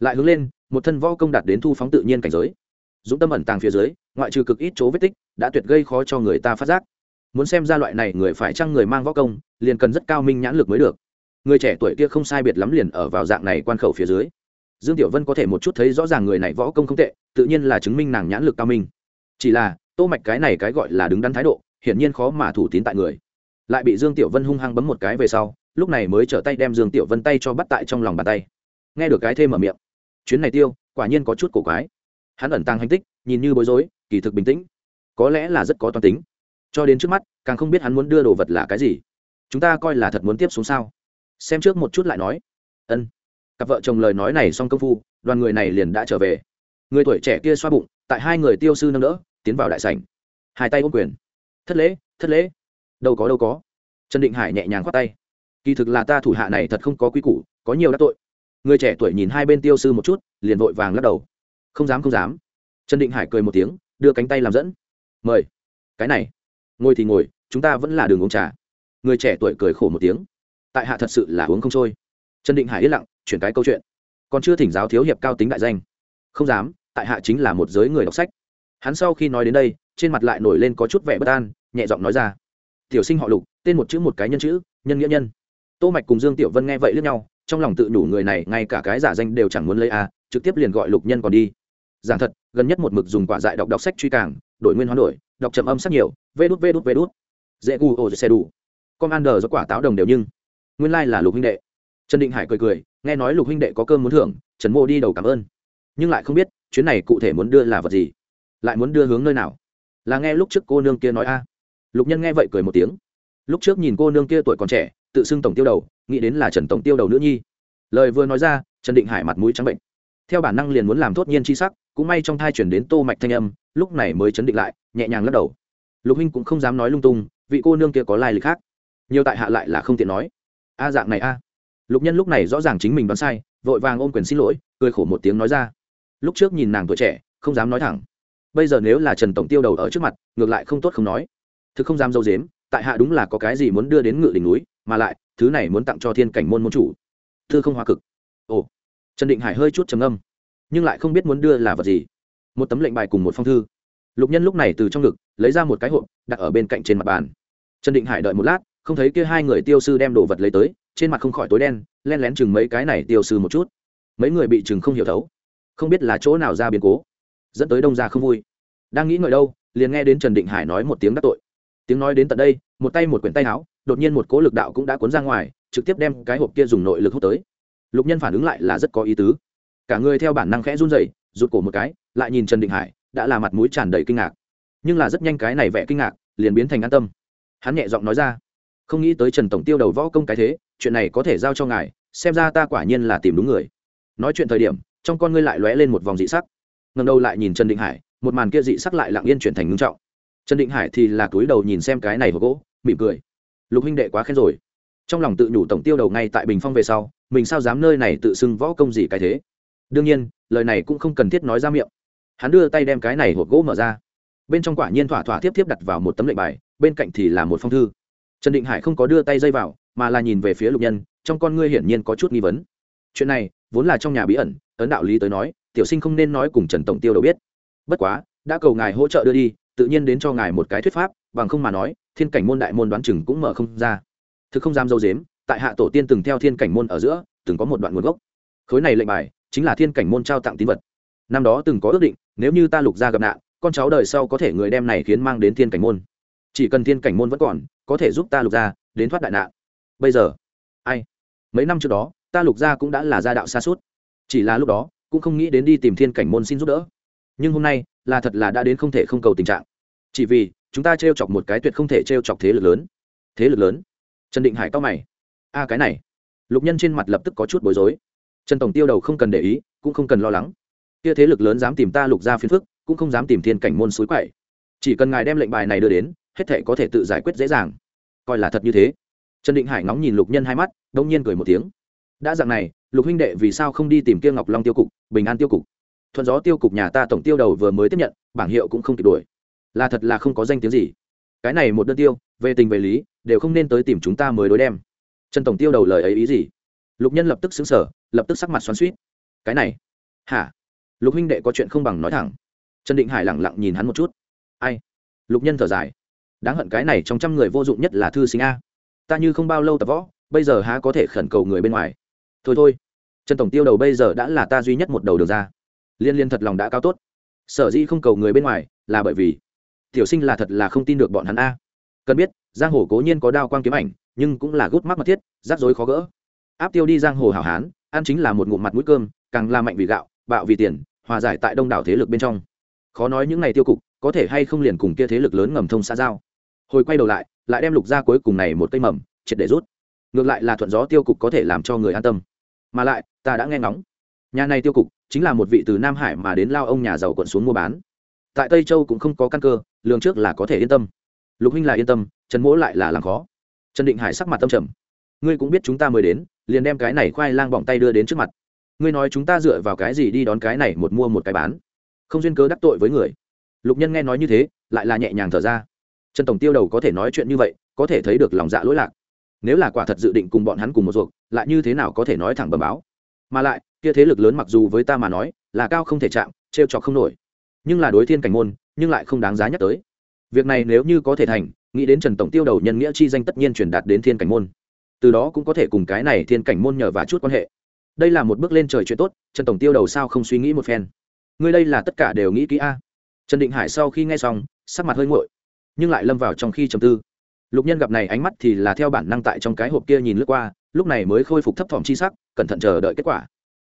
Lại hướng lên, một thân võ công đạt đến thu phóng tự nhiên cảnh giới. Dũng tâm ẩn tàng phía dưới, ngoại trừ cực ít chỗ vết tích, đã tuyệt gây khó cho người ta phát giác. Muốn xem ra loại này người phải chăng người mang võ công, liền cần rất cao minh nhãn lực mới được. Người trẻ tuổi kia không sai biệt lắm liền ở vào dạng này quan khẩu phía dưới dương tiểu vân có thể một chút thấy rõ ràng người này võ công không tệ, tự nhiên là chứng minh nàng nhãn lực cao minh. Chỉ là, tô mạch cái này cái gọi là đứng đắn thái độ, hiển nhiên khó mà thủ tín tại người. Lại bị dương tiểu vân hung hăng bấm một cái về sau, lúc này mới trở tay đem dương tiểu vân tay cho bắt tại trong lòng bàn tay. Nghe được cái thêm ở miệng. Chuyến này tiêu, quả nhiên có chút cổ quái. Hắn ẩn tàng hành tích, nhìn như bối rối, kỳ thực bình tĩnh. Có lẽ là rất có toan tính. Cho đến trước mắt, càng không biết hắn muốn đưa đồ vật là cái gì. Chúng ta coi là thật muốn tiếp xuống sao? Xem trước một chút lại nói. Ân cặp vợ chồng lời nói này xong công phu, đoàn người này liền đã trở về. Người tuổi trẻ kia xoa bụng, tại hai người tiêu sư nâng đỡ, tiến vào đại sảnh. Hai tay ôm quyền. Thất lễ thất lễ. Đâu có đâu có. Trần định hải nhẹ nhàng khoát tay. Kỳ thực là ta thủ hạ này thật không có quy củ, có nhiều đắc tội. Người trẻ tuổi nhìn hai bên tiêu sư một chút, liền vội vàng lắc đầu. Không dám không dám. Trần định hải cười một tiếng, đưa cánh tay làm dẫn. Mời. Cái này. Ngồi thì ngồi, chúng ta vẫn là đường uống trà. Người trẻ tuổi cười khổ một tiếng. Tại hạ thật sự là uống không trôi. Trần định hải yên lặng chuyển cái câu chuyện. Còn chưa thỉnh giáo thiếu hiệp cao tính đại danh. Không dám, tại hạ chính là một giới người đọc sách. Hắn sau khi nói đến đây, trên mặt lại nổi lên có chút vẻ bất an, nhẹ giọng nói ra. Tiểu sinh họ lục, tên một chữ một cái nhân chữ, nhân nghĩa nhân. Tô mạch cùng dương tiểu vân nghe vậy lướt nhau, trong lòng tự đủ người này, ngay cả cái giả danh đều chẳng muốn lấy a trực tiếp liền gọi lục nhân còn đi. Giảng thật, gần nhất một mực dùng quả dại đọc đọc sách truy càng, đổi nguyên hoán đổi, đọc trầm âm sắc nhiều, vê đút vê đút vê đút. Dễ gu ô xe đủ. Đờ do quả táo đồng đều nhưng. Nguyên lai là lục huynh đệ trần định hải cười cười, nghe nói lục huynh đệ có cơm muốn thưởng, trần mô đi đầu cảm ơn. Nhưng lại không biết, chuyến này cụ thể muốn đưa là vật gì? Lại muốn đưa hướng nơi nào? Là nghe lúc trước cô nương kia nói a. Lục nhân nghe vậy cười một tiếng. Lúc trước nhìn cô nương kia tuổi còn trẻ, tự xưng tổng tiêu đầu, nghĩ đến là trần tổng tiêu đầu nữ nhi. Lời vừa nói ra, trần định hải mặt mũi trắng bệnh. Theo bản năng liền muốn làm thốt nhiên chi sắc, cũng may trong thai chuyển đến tô mạch thanh âm, lúc này mới chấn định lại, nhẹ nhàng lắc đầu. Lục huynh cũng không dám nói lung tung, vị cô nương kia có lai lịch khác. Nhiều tại hạ lại là không tiện nói. A dạng này a lục nhân lúc này rõ ràng chính mình đoán sai, vội vàng ôm quyền xin lỗi, cười khổ một tiếng nói ra. Lúc trước nhìn nàng tuổi trẻ, không dám nói thẳng. Bây giờ nếu là trần tổng tiêu đầu ở trước mặt, ngược lại không tốt không nói. Thực không dám dâu dếm, tại hạ đúng là có cái gì muốn đưa đến ngự đỉnh núi, mà lại, thứ này muốn tặng cho thiên cảnh môn môn chủ. Thư không hoa cực. Ồ. Trần định hải hơi chút trầm âm nhưng lại không biết muốn đưa là vật gì. Một tấm lệnh bài cùng một phong thư. Lục nhân lúc này từ trong ngực, lấy ra một cái hộp, đặt ở bên cạnh trên mặt bàn. Trần định hải đợi một lát, không thấy kia hai người tiêu sư đem đồ vật lấy tới trên mặt không khỏi tối đen, len lén chừng mấy cái này tiêu sư một chút. Mấy người bị chừng không hiểu thấu, không biết là chỗ nào ra biến cố, dẫn tới đông ra không vui. Đang nghĩ ngợi đâu, liền nghe đến trần định hải nói một tiếng đắc tội. Tiếng nói đến tận đây, một tay một quyển tay áo, đột nhiên một cố lực đạo cũng đã cuốn ra ngoài, trực tiếp đem cái hộp kia dùng nội lực hút tới. Lục nhân phản ứng lại là rất có ý tứ. Cả người theo bản năng khẽ run rẩy, rụt cổ một cái, lại nhìn trần định hải, đã là mặt mũi tràn đầy kinh ngạc. Nhưng là rất nhanh cái này vẻ kinh ngạc, liền biến thành an tâm. Hắn nhẹ giọng nói ra, không nghĩ tới trần tổng tiêu đầu võ công cái thế chuyện này có thể giao cho ngài, xem ra ta quả nhiên là tìm đúng người. Nói chuyện thời điểm, trong con ngươi lại lóe lên một vòng dị sắc. Ngần đầu lại nhìn trần định hải, một màn kia dị sắc lại lặng yên chuyển thành ngưng trọng. Trần định hải thì là túi đầu nhìn xem cái này hộp gỗ, mỉm cười. Lục huynh đệ quá khen rồi. Trong lòng tự nhủ tổng tiêu đầu ngay tại bình phong về sau, mình sao dám nơi này tự xưng võ công gì cái thế? Đương nhiên, lời này cũng không cần thiết nói ra miệng. Hắn đưa tay đem cái này hộp gỗ mở ra. Bên trong quả nhiên thỏa thỏa tiếp tiếp đặt vào một tấm lệnh bài, bên cạnh thì là một phong thư. Trần định hải không có đưa tay dây vào mà là nhìn về phía lục nhân, trong con ngươi hiển nhiên có chút nghi vấn. Chuyện này, vốn là trong nhà bí ẩn, ấn đạo lý tới nói, tiểu sinh không nên nói cùng trần tổng tiêu đâu biết. Bất quá, đã cầu ngài hỗ trợ đưa đi, tự nhiên đến cho ngài một cái thuyết pháp, bằng không mà nói, thiên cảnh môn đại môn đoán chừng cũng mở không ra. Thực không dám dâu dếm, tại hạ tổ tiên từng theo thiên cảnh môn ở giữa, từng có một đoạn nguồn gốc. Khối này lệnh bài, chính là thiên cảnh môn trao tặng tín vật. Năm đó từng có ước định, nếu như ta lục gia gặp nạn, con cháu đời sau có thể người đem này khiến mang đến thiên cảnh môn. Chỉ cần thiên cảnh môn vẫn còn, có thể giúp ta lục gia đến thoát đại nạn bây giờ? Ai? Mấy năm trước đó, ta lục gia cũng đã là gia đạo xa suốt. Chỉ là lúc đó, cũng không nghĩ đến đi tìm thiên cảnh môn xin giúp đỡ. Nhưng hôm nay, là thật là đã đến không thể không cầu tình trạng. Chỉ vì, chúng ta t r e o chọc một cái tuyệt không thể t r e o chọc thế lực lớn. Thế lực lớn? Trần định hải cao mày. A, cái này. Lục nhân trên mặt lập tức có chút bối rối. Trần tổng tiêu đầu không cần để ý, cũng không cần lo lắng. Kia thế lực lớn dám tìm ta lục ra phiền phức, cũng không dám tìm thiên cảnh môn suối quậy. Chỉ cần ngài đem lệnh bài này đưa đến, hết thể có thể tự giải quyết dễ dàng. Coi là thật như thế trần định hải ngóng nhìn lục nhân hai mắt đông nhiên cười một tiếng. Đã dạng này, lục huynh đệ vì sao không đi tìm kia ngọc long tiêu cục, bình an tiêu cục? Thuận gió tiêu cục nhà ta tổng tiêu đầu vừa mới tiếp nhận, bảng hiệu cũng không kịp đuổi. Là thật là không có danh tiếng gì. Cái này một đơn tiêu, về tình về lý, đều không nên tới tìm chúng ta mới đối đem. Trần tổng tiêu đầu lời ấy ý gì? Lục nhân lập tức xứng sở lập tức sắc mặt xoắn suýt cái này? Hả? Lục huynh đệ có chuyện không bằng nói thẳng. Trần định hải lẳng lặng nhìn hắn một chút. Ai? Lục nhân thở dài. Đáng hận cái này trong trăm người vô dụng nhất là thư sinh a ta như không bao lâu tập võ, bây giờ há có thể khẩn cầu người bên ngoài. Thôi thôi, trần tổng tiêu đầu bây giờ đã là ta duy nhất một đầu đường ra. Liên liên thật lòng đã cao tốt. Sở dĩ không cầu người bên ngoài là bởi vì tiểu sinh là thật là không tin được bọn hắn a. Cần biết, giang hồ cố nhiên có đao quang kiếm ảnh, nhưng cũng là gút mắt mật thiết, rắc rối khó gỡ. Áp tiêu đi giang hồ hảo hán, ăn chính là một ngụm mặt mũi cơm, càng là mạnh vì gạo, bạo vì tiền, hòa giải tại đông đảo thế lực bên trong. Khó nói những ngày tiêu cục, có thể hay không liền cùng kia thế lực lớn ngầm thông xã giao hồi quay đầu lại lại đem lục ra cuối cùng này một cây mầm, triệt để rút. Ngược lại là thuận gió tiêu cục có thể làm cho người an tâm. Mà lại, ta đã nghe ngóng. Nhà này tiêu cục chính là một vị từ nam hải mà đến lao ông nhà giàu quận xuống mua bán. Tại tây châu cũng không có căn cơ, lường trước là có thể yên tâm. Lục huynh là yên tâm, trần mỗ lại là làm khó. Trần định hải sắc mặt tâm trầm. Ngươi cũng biết chúng ta mới đến, liền đem cái này khoai lang bỏng tay đưa đến trước mặt. Ngươi nói chúng ta dựa vào cái gì đi đón cái này một mua một cái bán? Không duyên cớ đắc tội với người. Lục nhân nghe nói như thế, lại là nhẹ nhàng thở ra trần tổng tiêu đầu có thể nói chuyện như vậy, có thể thấy được lòng dạ lỗi lạc. Nếu là quả thật dự định cùng bọn hắn cùng một ruột, lại như thế nào có thể nói thẳng bầm báo? Mà lại, kia thế lực lớn mặc dù với ta mà nói, là cao không thể chạm, trêu trọc không nổi. Nhưng là đối thiên cảnh môn, nhưng lại không đáng giá nhắc tới. Việc này nếu như có thể thành, nghĩ đến trần tổng tiêu đầu nhân nghĩa chi danh tất nhiên truyền đạt đến thiên cảnh môn. Từ đó cũng có thể cùng cái này thiên cảnh môn nhờ và chút quan hệ. Đây là một bước lên trời chuyện tốt, trần tổng tiêu đầu sao không suy nghĩ một phen? Ngươi đây là tất cả đều nghĩ kỹ a. Trần định hải sau khi nghe xong, sắc mặt hơi nguội nhưng lại lâm vào trong khi trầm tư. Lục nhân gặp này ánh mắt thì là theo bản năng tại trong cái hộp kia nhìn lướt qua, lúc này mới khôi phục thấp thỏm chi sắc, cẩn thận chờ đợi kết quả.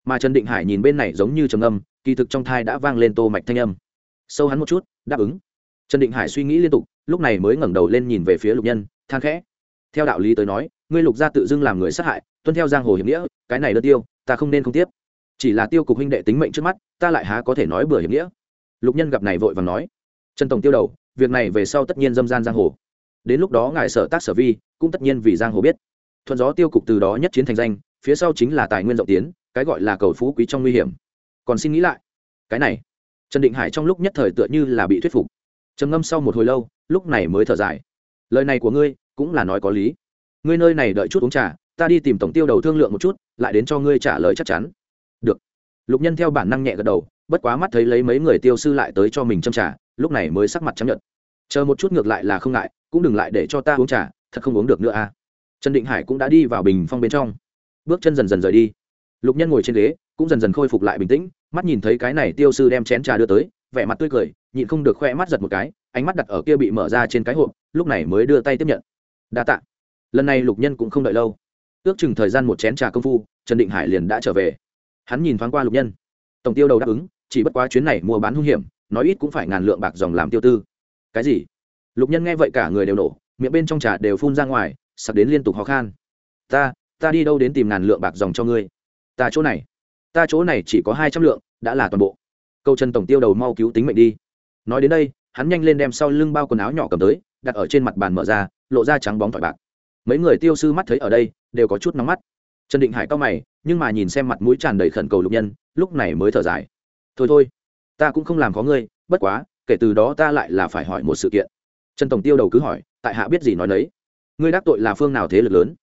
Mà trần định hải nhìn bên này giống như trầm âm, kỳ thực trong thai đã vang lên tô mạch thanh âm. Sâu hắn một chút, đáp ứng. Trần định hải suy nghĩ liên tục, lúc này mới ngẩng đầu lên nhìn về phía lục nhân, than khẽ. Theo đạo lý tới nói, ngươi lục gia tự dưng làm người sát hại, tuân theo giang hồ hiểm nghĩa, cái này đơn tiêu, ta không nên không tiếp. Chỉ là tiêu cục huynh đệ tính mệnh trước mắt, ta lại há có thể nói bừa hiểm nghĩa. Lục nhân gặp này vội vàng nói. Trần tổng tiêu đầu việc này về sau tất nhiên dâm gian giang hồ. Đến lúc đó ngài sở tác sở vi, cũng tất nhiên vì giang hồ biết. Thuận gió tiêu cục từ đó nhất chiến thành danh, phía sau chính là tài nguyên rộng tiến, cái gọi là cầu phú quý trong nguy hiểm. Còn xin nghĩ lại, cái này, trần định hải trong lúc nhất thời tựa như là bị thuyết phục. Trầm ngâm sau một hồi lâu, lúc này mới thở dài. Lời này của ngươi, cũng là nói có lý. Ngươi nơi này đợi chút uống trà, ta đi tìm tổng tiêu đầu thương lượng một chút, lại đến cho ngươi trả lời chắc chắn. Được. Lục nhân theo bản năng nhẹ gật đầu, bất quá mắt thấy lấy mấy người tiêu sư lại tới cho mình châm trà, lúc này mới sắc mặt chấp nhận chờ một chút ngược lại là không ngại, cũng đừng lại để cho ta uống trà, thật không uống được nữa à. Trần định hải cũng đã đi vào bình phong bên trong. Bước chân dần dần rời đi. Lục nhân ngồi trên ghế, cũng dần dần khôi phục lại bình tĩnh, mắt nhìn thấy cái này tiêu sư đem chén trà đưa tới, vẻ mặt tươi cười, nhịn không được khoe mắt giật một cái, ánh mắt đặt ở kia bị mở ra trên cái hộp, lúc này mới đưa tay tiếp nhận. Đa tạ. Lần này lục nhân cũng không đợi lâu. Ước chừng thời gian một chén trà công phu, trần định hải liền đã trở về. Hắn nhìn thoáng qua lục nhân. Tổng tiêu đầu đáp ứng, chỉ bất quá chuyến này mua bán hung hiểm, nói ít cũng phải ngàn lượng bạc dòng làm tiêu tư cái gì? Lục nhân nghe vậy cả người đều nổ, miệng bên trong trà đều phun ra ngoài, sặc đến liên tục ho khan. Ta ta đi đâu đến tìm ngàn lượng bạc dòng cho ngươi? Ta chỗ này, ta chỗ này chỉ có hai trăm lượng, đã là toàn bộ. Câu chân tổng tiêu đầu mau cứu tính mệnh đi. Nói đến đây, hắn nhanh lên đem sau lưng bao quần áo nhỏ cầm tới, đặt ở trên mặt bàn mở ra, lộ ra trắng bóng thỏi bạc. Mấy người tiêu sư mắt thấy ở đây, đều có chút nóng mắt. Trần định hải cao mày, nhưng mà nhìn xem mặt mũi tràn đầy khẩn cầu lục nhân, lúc này mới thở dài. Thôi thôi, ta cũng không làm có ngươi, bất quá kể từ đó ta lại là phải hỏi một sự kiện. Trần tổng tiêu đầu cứ hỏi, tại hạ biết gì nói đấy ngươi đắc tội là phương nào thế lực lớn?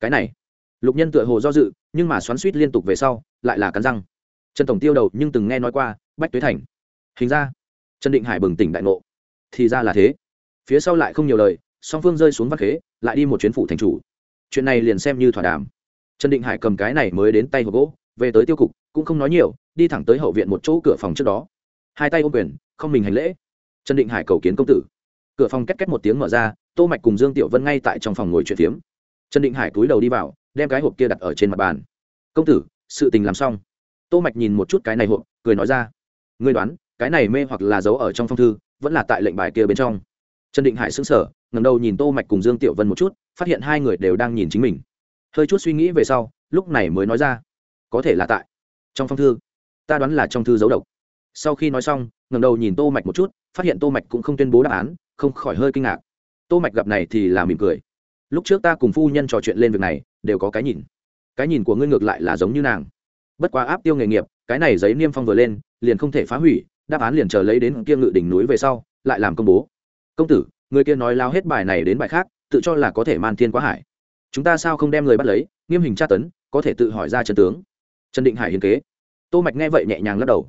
Cái này, lục nhân tựa hồ do dự, nhưng mà xoắn suýt liên tục về sau, lại là cắn răng. Trần tổng tiêu đầu nhưng từng nghe nói qua, bách tuế thành. Hình ra, trần định hải bừng tỉnh đại ngộ. Thì ra là thế. Phía sau lại không nhiều lời, song phương rơi xuống văn khế, lại đi một chuyến phủ thành chủ. Chuyện này liền xem như thỏa đàm. Trần định hải cầm cái này mới đến tay hộp gỗ, về tới tiêu cục, cũng không nói nhiều, đi thẳng tới hậu viện một chỗ cửa phòng trước đó hai tay ôm quyền, không mình hành lễ. Trần định hải cầu kiến công tử. Cửa phòng két két một tiếng mở ra, tô mạch cùng dương tiểu vân ngay tại trong phòng ngồi chuyện phiếm. Trần định hải cúi đầu đi vào, đem cái hộp kia đặt ở trên mặt bàn. Công tử, sự tình làm xong. Tô mạch nhìn một chút cái này hộp, cười nói ra. Ngươi đoán, cái này mê hoặc là giấu ở trong phong thư, vẫn là tại lệnh bài kia bên trong. Trần định hải sững sờ, ngẩng đầu nhìn tô mạch cùng dương tiểu vân một chút, phát hiện hai người đều đang nhìn chính mình. Hơi chút suy nghĩ về sau, lúc này mới nói ra. Có thể là tại trong phong thư. Ta đoán là trong thư giấu độc sau khi nói xong, ngẩng đầu nhìn tô mạch một chút, phát hiện tô mạch cũng không tuyên bố đáp án, không khỏi hơi kinh ngạc. Tô mạch gặp này thì là mỉm cười. Lúc trước ta cùng phu nhân trò chuyện lên việc này, đều có cái nhìn. Cái nhìn của ngươi ngược lại là giống như nàng. Bất quá áp tiêu nghề nghiệp, cái này giấy niêm phong vừa lên, liền không thể phá hủy, đáp án liền chờ lấy đến kia ngự đỉnh núi về sau, lại làm công bố. Công tử, người kia nói lao hết bài này đến bài khác, tự cho là có thể man thiên quá hải. Chúng ta sao không đem người bắt lấy, nghiêm hình tra tấn, có thể tự hỏi ra chân tướng. Trần định hải hiến kế. Tô mạch nghe vậy nhẹ nhàng lắc đầu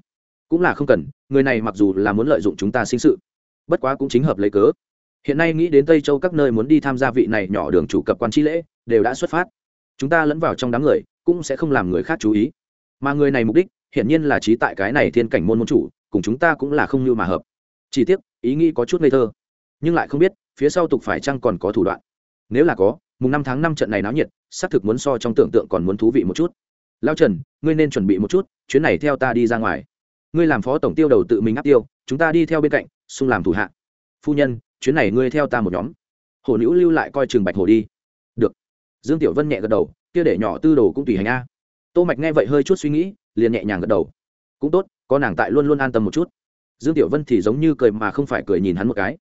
cũng là không cần, người này mặc dù là muốn lợi dụng chúng ta sinh sự, bất quá cũng chính hợp lấy cớ. Hiện nay nghĩ đến tây châu các nơi muốn đi tham gia vị này nhỏ đường chủ cập quan chi lễ, đều đã xuất phát. Chúng ta lẫn vào trong đám người, cũng sẽ không làm người khác chú ý. Mà người này mục đích, hiển nhiên là trí tại cái này thiên cảnh môn môn chủ, cùng chúng ta cũng là không như mà hợp. Chỉ tiếc, ý nghĩ có chút ngây thơ. Nhưng lại không biết, phía sau tục phải chăng còn có thủ đoạn. Nếu là có, mùng năm tháng năm trận này náo nhiệt, xác thực muốn so trong tưởng tượng còn muốn thú vị một chút. Lao trần, ngươi nên chuẩn bị một chút, chuyến này theo ta đi ra ngoài ngươi làm phó tổng tiêu đầu tự mình áp tiêu, chúng ta đi theo bên cạnh, xung làm thủ hạ. Phu nhân, chuyến này ngươi theo ta một nhóm. Hồ nữ lưu lại coi trường bạch hồ đi. Được. Dương tiểu vân nhẹ gật đầu, kia để nhỏ tư đồ cũng tùy hành a. Tô mạch nghe vậy hơi chút suy nghĩ, liền nhẹ nhàng gật đầu. Cũng tốt, có nàng tại luôn luôn an tâm một chút. Dương tiểu vân thì giống như cười mà không phải cười nhìn hắn một cái.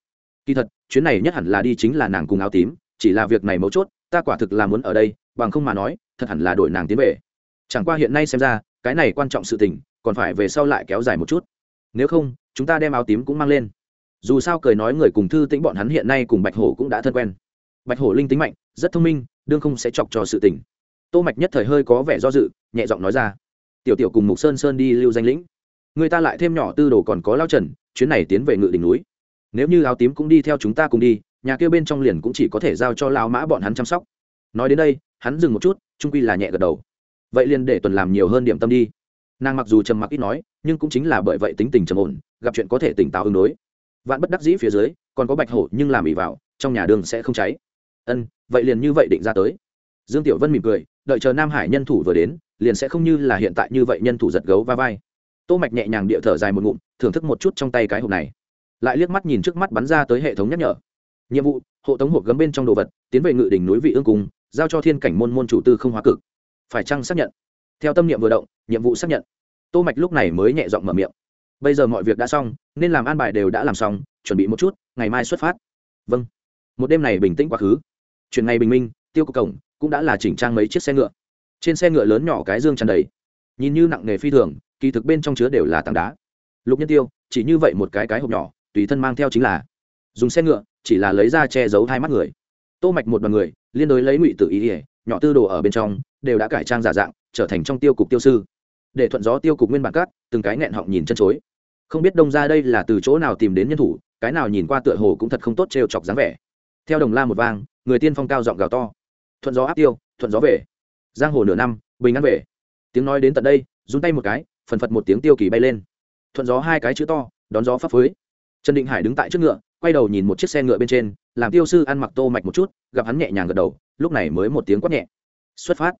Kỳ thật, chuyến này nhất hẳn là đi chính là nàng cùng áo tím, chỉ là việc này mấu chốt, ta quả thực là muốn ở đây, bằng không mà nói, thật hẳn là đổi nàng tiến về. Chẳng qua hiện nay xem ra, cái này quan trọng sự tình còn phải về sau lại kéo dài một chút. Nếu không, chúng ta đem áo tím cũng mang lên. Dù sao cười nói người cùng thư tĩnh bọn hắn hiện nay cùng bạch hổ cũng đã thân quen. Bạch hổ linh tính mạnh, rất thông minh, đương không sẽ chọc cho sự tình. Tô mạch nhất thời hơi có vẻ do dự, nhẹ giọng nói ra. Tiểu tiểu cùng mục sơn sơn đi lưu danh lĩnh. Người ta lại thêm nhỏ tư đồ còn có lao trần, chuyến này tiến về ngự đỉnh núi. Nếu như áo tím cũng đi theo chúng ta cùng đi, nhà kia bên trong liền cũng chỉ có thể giao cho lao mã bọn hắn chăm sóc. Nói đến đây, hắn dừng một chút, trung quy là nhẹ gật đầu. Vậy liền để tuần làm nhiều hơn điểm tâm đi nàng mặc dù trầm mặc ít nói, nhưng cũng chính là bởi vậy tính tình trầm ổn, gặp chuyện có thể tỉnh táo ứng đối. Vạn bất đắc dĩ phía dưới, còn có bạch hổ nhưng làm ỉ vào, trong nhà đường sẽ không cháy. Ân, vậy liền như vậy định ra tới. Dương tiểu vân mỉm cười, đợi chờ nam hải nhân thủ vừa đến, liền sẽ không như là hiện tại như vậy nhân thủ giật gấu va vai. Tô mạch nhẹ nhàng địa thở dài một ngụm, thưởng thức một chút trong tay cái hộp này. Lại liếc mắt nhìn trước mắt bắn ra tới hệ thống nhắc nhở. Nhiệm vụ, hộ tống hộp gấm bên trong đồ vật, tiến về ngự đỉnh núi vị ương cung, giao cho thiên cảnh môn môn chủ tư không hóa cực. Phải chăng xác nhận? Theo tâm niệm vừa động, nhiệm vụ xác nhận. Tô mạch lúc này mới nhẹ giọng mở miệng. Bây giờ mọi việc đã xong, nên làm an bài đều đã làm xong, chuẩn bị một chút, ngày mai xuất phát. Vâng. Một đêm này bình tĩnh quá khứ. Chuyện ngày bình minh, tiêu cục cổng cũng đã là chỉnh trang mấy chiếc xe ngựa. Trên xe ngựa lớn nhỏ cái dương tràn đầy. Nhìn như nặng nghề phi thường, kỳ thực bên trong chứa đều là tảng đá. Lục nhân tiêu, chỉ như vậy một cái cái hộp nhỏ, tùy thân mang theo chính là. Dùng xe ngựa, chỉ là lấy ra che giấu hai mắt người. Tô mạch một đoàn người, liên đối lấy ngụy tự ý ỉa nhỏ tư đồ ở bên trong, đều đã cải trang giả dạng trở thành trong tiêu cục tiêu sư. Để thuận gió tiêu cục nguyên bản cát, từng cái nghẹn họng nhìn chân chối. Không biết đông ra đây là từ chỗ nào tìm đến nhân thủ, cái nào nhìn qua tựa hồ cũng thật không tốt trêu chọc dáng vẻ. Theo đồng la một vang, người tiên phong cao giọng gào to. Thuận gió áp tiêu, thuận gió về. Giang hồ nửa năm, bình an về. Tiếng nói đến tận đây, run tay một cái, phần phật một tiếng tiêu kỳ bay lên. Thuận gió hai cái chữ to, đón gió pháp phới. Trần định hải đứng tại trước ngựa, quay đầu nhìn một chiếc xe ngựa bên trên, làm tiêu sư ăn mặc tô mạch một chút, gặp hắn nhẹ nhàng gật đầu, lúc này mới một tiếng quát nhẹ. Xuất phát.